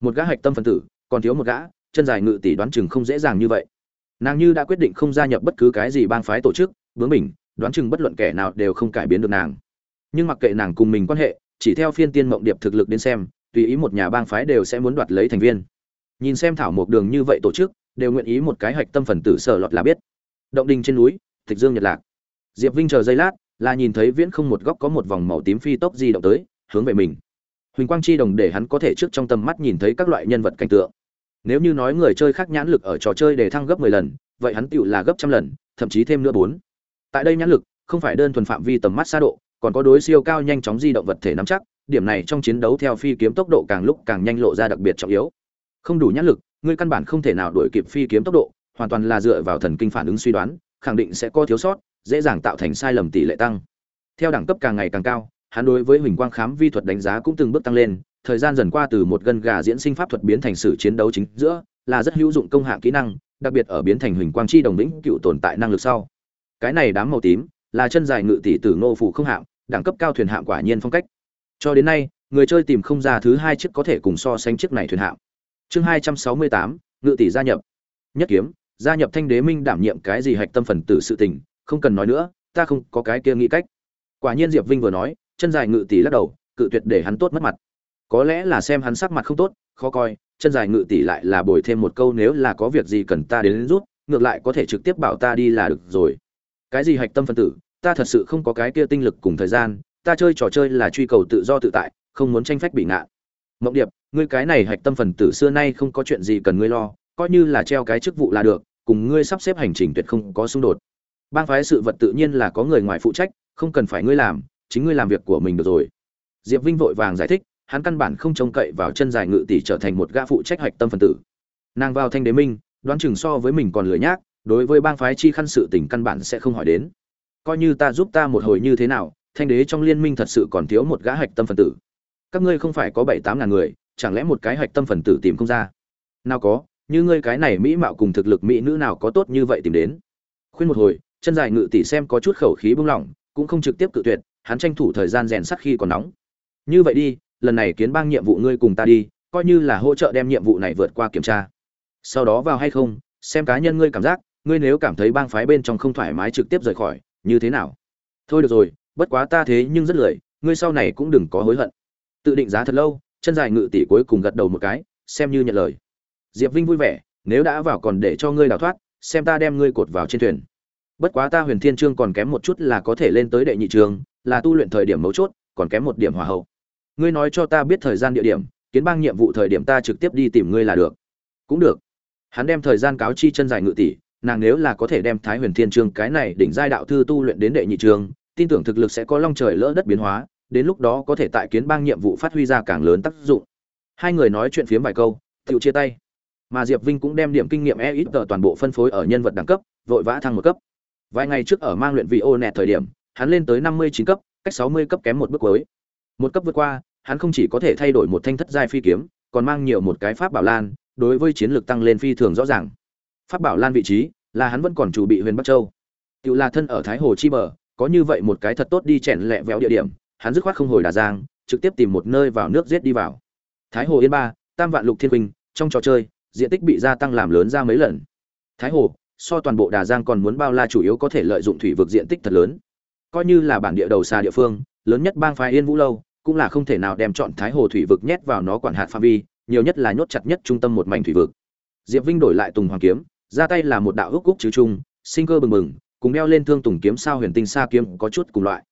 Một gã hạch tâm phần tử, còn thiếu một gã, chân dài ngự tỷ đoán chừng không dễ dàng như vậy. Nàng như đã quyết định không gia nhập bất cứ cái gì bang phái tổ chức, bướng mình đoán chừng bất luận kẻ nào đều không cải biến được nàng. Nhưng mặc kệ nàng cùng mình quan hệ, chỉ theo phiên tiên mộng điệp thực lực đến xem, tùy ý một nhà bang phái đều sẽ muốn đoạt lấy thành viên. Nhìn xem thảo một đường như vậy tổ chức, đều nguyện ý một cái hạch tâm phần tử sở lọt là biết. Động đình trên núi tịch dương nhật lạc. Diệp vinh chờ giây lát, là nhìn thấy viễn không một góc có một vòng màu tím phi tốc di động tới hướng về mình. Huỳnh quang chi đồng để hắn có thể trước trong tầm mắt nhìn thấy các loại nhân vật cảnh tượng. Nếu như nói người chơi khác nhãn lực ở trò chơi để thăng gấp mười lần, vậy hắn tựu là gấp trăm lần, thậm chí thêm nữa bốn. Tại đây nhãn lực, không phải đơn thuần phạm vi tầm mắt xa độ, còn có đối siêu cao nhanh chóng di động vật thể nắm chắc, điểm này trong chiến đấu theo phi kiếm tốc độ càng lúc càng nhanh lộ ra đặc biệt trọng yếu. Không đủ nhãn lực ngươi căn bản không thể nào đuổi kịp phi kiếm tốc độ, hoàn toàn là dựa vào thần kinh phản ứng suy đoán, khẳng định sẽ có thiếu sót, dễ dàng tạo thành sai lầm tỷ lệ tăng. Theo đẳng cấp càng ngày càng cao hắn đối với huỳnh quang khám vi thuật đánh giá cũng từng bước tăng lên, thời gian dần qua từ một gân gà diễn sinh pháp thuật biến thành sự chiến đấu chính giữa, là rất hữu dụng công hạng kỹ năng, đặc biệt ở biến thành huỳnh quang chi đồng lĩnh cựu tồn tại năng lực sau. Cái này đám màu tím, là chân dài ngự tỷ tử ngô phủ không hạng đẳng cấp cao thuyền hạng quả nhiên phong cách. Cho đến nay, người chơi tìm không ra thứ hai chiếc có thể cùng so sánh chiếc này thuyền hạng chương hai trăm sáu mươi tám, ngự tỷ gia nhập. Nhất kiếm, gia nhập thanh đế minh đảm nhiệm cái gì hạch tâm phần tử sự tình, không cần nói nữa, ta không có cái kia nghĩ cách. Quả nhiên diệp vinh vừa nói chân dài ngự tỷ lắc đầu, cự tuyệt để hắn tốt mất mặt. Có lẽ là xem hắn sắc mặt không tốt, khó coi, chân dài ngự tỷ lại là bồi thêm một câu nếu là có việc gì cần ta đến rút, ngược lại có thể trực tiếp bảo ta đi là được rồi. Cái gì hạch tâm phân tử, ta thật sự không có cái kia tinh lực cùng thời gian, ta chơi trò chơi là truy cầu tự do tự tại, không muốn tranh phách bị ngạn mộng điệp, ngươi cái này hạch tâm phần tử xưa nay không có chuyện gì cần ngươi lo, coi như là treo cái chức vụ là được, cùng ngươi sắp xếp hành trình tuyệt không có xung đột. Bang phái sự vật tự nhiên là có người ngoài phụ trách, không cần phải ngươi làm chính ngươi làm việc của mình được rồi. Diệp vinh vội vàng giải thích, hắn căn bản không trông cậy vào chân dài ngự tỷ trở thành một gã phụ trách hạch tâm phần tử. Nàng vào thanh đế minh, đoán chừng so với mình còn lười nhác, đối với bang phái chi khăn sự tình căn bản sẽ không hỏi đến. Coi như ta giúp ta một hồi như thế nào, thanh đế trong liên minh thật sự còn thiếu một gã hạch tâm phần tử. Các ngươi không phải có bảy tám ngàn người, chẳng lẽ một cái hạch tâm phần tử tìm không ra? Nào có, như ngươi cái này mỹ mạo cùng thực lực mỹ nữ nào có tốt như vậy tìm đến? Khuyên một hồi, chân dài ngự tỷ xem có chút khẩu khí bung lỏng, cũng không trực tiếp cự tuyệt hắn tranh thủ thời gian rèn sắt khi còn nóng. Như vậy đi, lần này kiến bang nhiệm vụ ngươi cùng ta đi, coi như là hỗ trợ đem nhiệm vụ này vượt qua kiểm tra. Sau đó vào hay không, xem cá nhân ngươi cảm giác, ngươi nếu cảm thấy bang phái bên trong không thoải mái trực tiếp rời khỏi, như thế nào? Thôi được rồi, bất quá ta thế nhưng rất lười, ngươi sau này cũng đừng có hối hận. Tự định giá thật lâu, chân dài ngự tỷ cuối cùng gật đầu một cái, xem như nhận lời. Diệp vinh vui vẻ, nếu đã vào còn để cho ngươi đào thoát, xem ta đem ngươi cột vào trên thuyền. Bất quá ta huyền thiên trương còn kém một chút là có thể lên tới đệ nhị trường là tu luyện thời điểm mấu chốt, còn kém một điểm hòa hậu. Ngươi nói cho ta biết thời gian địa điểm, kiến bang nhiệm vụ thời điểm ta trực tiếp đi tìm ngươi là được. Cũng được. Hắn đem thời gian cáo chi chân dài ngự tỷ, nàng nếu là có thể đem thái huyền thiên trường cái này đỉnh giai đạo thư tu luyện đến đệ nhị trường, tin tưởng thực lực sẽ có long trời lỡ đất biến hóa, đến lúc đó có thể tại kiến bang nhiệm vụ phát huy ra càng lớn tác dụng. Hai người nói chuyện phiếm vài câu tự chia tay. Mà diệp vinh cũng đem điểm kinh nghiệm e ít tờ toàn bộ phân phối ở nhân vật đẳng cấp, vội vã thăng một cấp. Vài ngày trước ở mang luyện vị ô nẹt thời điểm hắn lên tới năm mươi chín cấp, cách sáu mươi cấp kém một bước cuối. Một cấp vượt qua, hắn không chỉ có thể thay đổi một thanh thất giai phi kiếm, còn mang nhiều một cái pháp bảo lan, đối với chiến lược tăng lên phi thường rõ ràng. Pháp bảo lan vị trí là hắn vẫn còn chủ bị huyền bắc châu. Tự là thân ở thái hồ chi bờ, có như vậy một cái thật tốt đi chèn lẹ véo địa điểm, hắn dứt khoát không hồi đà giang, trực tiếp tìm một nơi vào nước giết đi vào. Thái hồ yên ba, tam vạn lục thiên quỳnh, trong trò chơi, diện tích bị gia tăng làm lớn ra mấy lần. Thái hồ, so toàn bộ đà giang còn muốn bao la chủ yếu có thể lợi dụng thủy vực diện tích thật lớn coi như là bản địa đầu xa địa phương, lớn nhất bang phái yên vũ lâu, cũng là không thể nào đem chọn thái hồ thủy vực nhét vào nó quản hạt phạm vi, nhiều nhất là nhốt chặt nhất trung tâm một mảnh thủy vực. Diệp vinh đổi lại tùng hoàng kiếm, ra tay là một đạo ước cúc chứ trung, sinh cơ bừng bừng, cùng đeo lên thương tùng kiếm sao huyền tinh sa kiếm có chút cùng loại.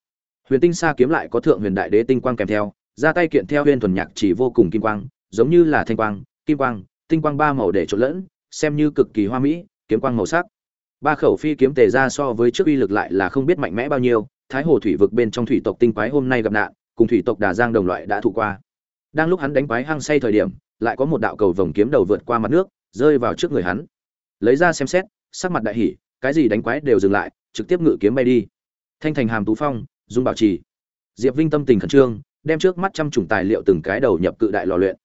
Huyền tinh sa kiếm lại có thượng huyền đại đế tinh quang kèm theo, ra tay kiện theo huyền thuần nhạc chỉ vô cùng kim quang, giống như là thanh quang, kim quang, tinh quang ba màu để trộn lẫn, xem như cực kỳ hoa mỹ, kiếm quang màu sắc ba khẩu phi kiếm tề ra so với trước uy lực lại là không biết mạnh mẽ bao nhiêu, thái hồ thủy vực bên trong thủy tộc tinh quái hôm nay gặp nạn, cùng thủy tộc đà giang đồng loại đã thụ qua. Đang lúc hắn đánh quái hăng say thời điểm, lại có một đạo cầu vồng kiếm đầu vượt qua mặt nước, rơi vào trước người hắn. Lấy ra xem xét, sắc mặt đại hỉ, cái gì đánh quái đều dừng lại, trực tiếp ngự kiếm bay đi. Thanh thành hàm tú phong, dung bảo trì. Diệp vinh tâm tình khẩn trương, đem trước mắt trăm chủng tài liệu từng cái đầu nhập cự đại lò luyện.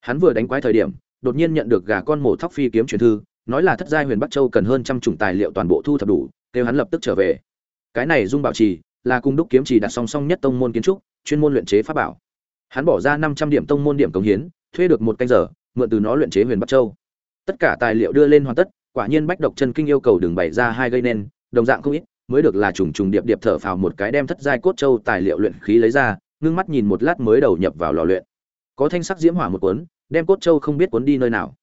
Hắn vừa đánh quái thời điểm, đột nhiên nhận được gà con mổ thóc phi kiếm truyền thư nói là thất giai huyền bắc châu cần hơn trăm chủng tài liệu toàn bộ thu thập đủ, kêu hắn lập tức trở về. Cái này dung bảo trì là cung đúc kiếm trì đặt song song nhất tông môn kiến trúc, chuyên môn luyện chế pháp bảo. Hắn bỏ ra năm trăm điểm tông môn điểm cống hiến, thuê được một canh giờ, mượn từ nó luyện chế huyền bắc châu. Tất cả tài liệu đưa lên hoàn tất, quả nhiên bách độc chân kinh yêu cầu đường bày ra hai gây nên, đồng dạng không ít, mới được là trùng trùng điệp điệp thở phào một cái đem thất giai cốt châu tài liệu luyện khí lấy ra, ngưng mắt nhìn một lát mới đầu nhập vào lò luyện. Có thanh sắc diễm hỏa một cuốn, đem cốt châu không biết cuốn đi nơi nào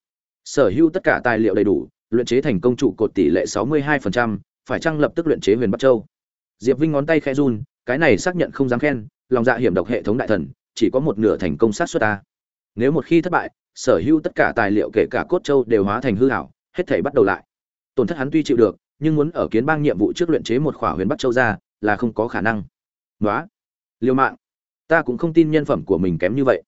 sở hữu tất cả tài liệu đầy đủ luyện chế thành công trụ cột tỷ lệ 62%, phải chăng lập tức luyện chế huyền bắc châu? Diệp vinh ngón tay khẽ run cái này xác nhận không dám khen lòng dạ hiểm độc hệ thống đại thần chỉ có một nửa thành công sát xuất ta. Nếu một khi thất bại sở hữu tất cả tài liệu kể cả cốt châu đều hóa thành hư ảo hết thể bắt đầu lại. Tổn thất hắn tuy chịu được nhưng muốn ở kiến bang nhiệm vụ trước luyện chế một khỏa huyền bắc châu ra là không có khả năng. Nói liêu mạng. Ta cũng không tin nhân phẩm của mình kém như vậy.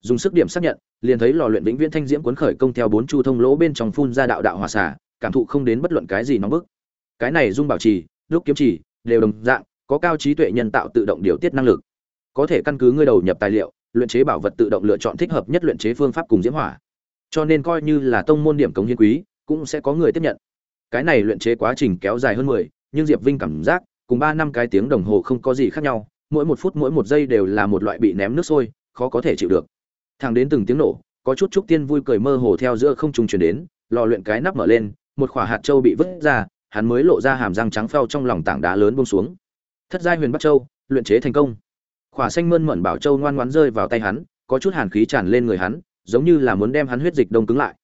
Dùng sức điểm xác nhận liền thấy lò luyện vĩnh viễn thanh diễm cuốn khởi công theo bốn chu thông lỗ bên trong phun ra đạo đạo hỏa xả, cảm thụ không đến bất luận cái gì nóng bức. Cái này dung bảo trì lúc kiếm trì, đều đồng dạng, có cao trí tuệ nhân tạo tự động điều tiết năng lực. Có thể căn cứ ngươi đầu nhập tài liệu, luyện chế bảo vật tự động lựa chọn thích hợp nhất luyện chế phương pháp cùng diễm hỏa. Cho nên coi như là tông môn điểm cống hiến quý, cũng sẽ có người tiếp nhận. Cái này luyện chế quá trình kéo dài hơn mười, nhưng diệp vinh cảm giác, cùng ba năm cái tiếng đồng hồ không có gì khác nhau, mỗi một phút mỗi một giây đều là một loại bị ném nước sôi, khó có thể chịu được thang đến từng tiếng nổ, có chút trúc tiên vui cười mơ hồ theo giữa không trung truyền đến, lò luyện cái nắp mở lên, một khỏa hạt châu bị vứt ra, hắn mới lộ ra hàm răng trắng phao trong lòng tảng đá lớn buông xuống. Thất giai huyền bắc châu, luyện chế thành công. Khỏa xanh mơn mận bảo châu ngoan ngoãn rơi vào tay hắn, có chút hàn khí tràn lên người hắn, giống như là muốn đem hắn huyết dịch đông cứng lại.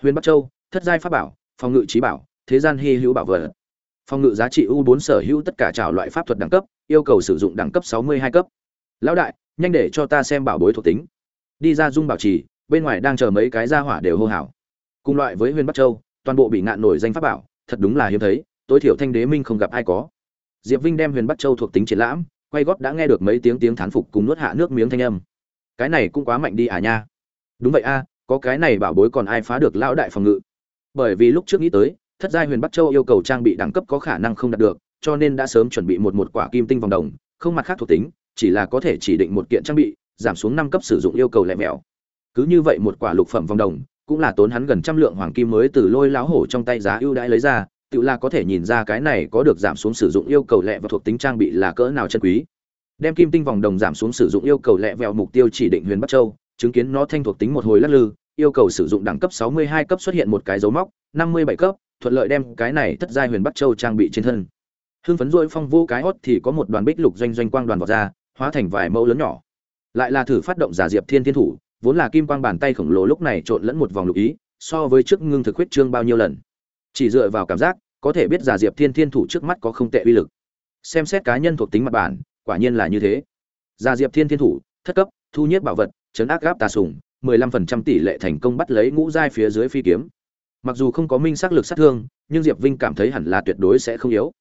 Huyền bắc châu, thất giai pháp bảo, phòng ngự trí bảo, thế gian hy hữu bảo vật. Phòng ngự giá trị u 4 sở hữu tất cả trào loại pháp thuật đẳng cấp, yêu cầu sử dụng đẳng cấp 62 cấp. Lão đại, nhanh để cho ta xem bảo bối thuộc tính đi ra dung bảo trì, bên ngoài đang chờ mấy cái gia hỏa đều hô hào. Cùng loại với huyền bắc châu, toàn bộ bị ngạn nổi danh pháp bảo, thật đúng là hiếm thấy, tối thiểu thanh đế minh không gặp ai có. Diệp vinh đem huyền bắc châu thuộc tính triển lãm, quay góp đã nghe được mấy tiếng tiếng thán phục cùng nuốt hạ nước miếng thanh âm. Cái này cũng quá mạnh đi à nha. Đúng vậy a, có cái này bảo bối còn ai phá được lão đại phòng ngự? Bởi vì lúc trước nghĩ tới, thất giai huyền bắc châu yêu cầu trang bị đẳng cấp có khả năng không đạt được, cho nên đã sớm chuẩn bị một một quả kim tinh vòng đồng, không mặt khác thuộc tính, chỉ là có thể chỉ định một kiện trang bị giảm xuống năm cấp sử dụng yêu cầu lẻ mèo cứ như vậy một quả lục phẩm vòng đồng, cũng là tốn hắn gần trăm lượng hoàng kim mới từ lôi láo hổ trong tay giá ưu đãi lấy ra, tự là có thể nhìn ra cái này có được giảm xuống sử dụng yêu cầu lẹ và thuộc tính trang bị là cỡ nào chân quý. Đem kim tinh vòng đồng giảm xuống sử dụng yêu cầu lẹ vẹo mục tiêu chỉ định huyền bắc châu, chứng kiến nó thanh thuộc tính một hồi lắc lư, yêu cầu sử dụng đẳng cấp 62 cấp xuất hiện một cái dấu móc 57 cấp, thuận lợi đem cái này thất giai huyền bắc châu trang bị trên thân. Hưng phấn rỗi phong vô cái hót thì có một đoàn bích lục doanh doanh quang đoàn vọt ra, hóa thành vài mẫu lớn nhỏ lại là thử phát động giả diệp thiên thiên thủ, vốn là kim quang bàn tay khổng lồ lúc này trộn lẫn một vòng lục ý, so với trước ngưng thực huyết trương bao nhiêu lần. Chỉ dựa vào cảm giác, có thể biết giả diệp thiên thiên thủ trước mắt có không tệ uy lực. Xem xét cá nhân thuộc tính mặt bản, quả nhiên là như thế. Giả diệp thiên thiên thủ, thất cấp, thu nhiếp bảo vật, chấn ác gáp tà sùng 15% tỷ lệ thành công bắt lấy ngũ giai phía dưới phi kiếm. Mặc dù không có minh xác lực sát thương, nhưng diệp vinh cảm thấy hẳn là tuyệt đối sẽ không yếu.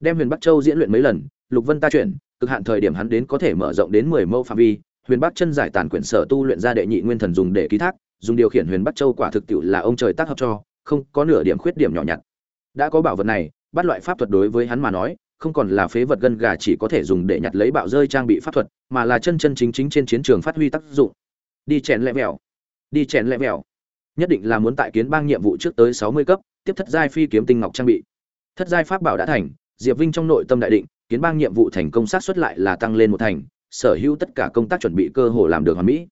Đem huyền bắc châu diễn luyện mấy lần, lục vân ta chuyển, cực hạn thời điểm hắn đến có thể mở rộng đến mười mẫu phạm vi huyền bắc chân giải tàn quyển sở tu luyện ra đệ nhị nguyên thần dùng để ký thác, dùng điều khiển huyền bắc châu quả thực tiệu là ông trời tác hợp cho, không có nửa điểm khuyết điểm nhỏ nhặt. Đã có bảo vật này, bắt loại pháp thuật đối với hắn mà nói, không còn là phế vật gân gà chỉ có thể dùng để nhặt lấy bạo rơi trang bị pháp thuật, mà là chân chân chính chính trên chiến trường phát huy tác dụng. Đi chèn lẹ mèo đi chèn lẹ mèo nhất định là muốn tại kiến bang nhiệm vụ trước tới sáu mươi cấp, tiếp thất giai phi kiếm tinh ngọc trang bị. Thất giai pháp bảo đã thành, diệp vinh trong nội tâm đại định, kiến bang nhiệm vụ thành công sát xuất lại là tăng lên một thành sở hữu tất cả công tác chuẩn bị cơ hồ làm được hoàn mỹ.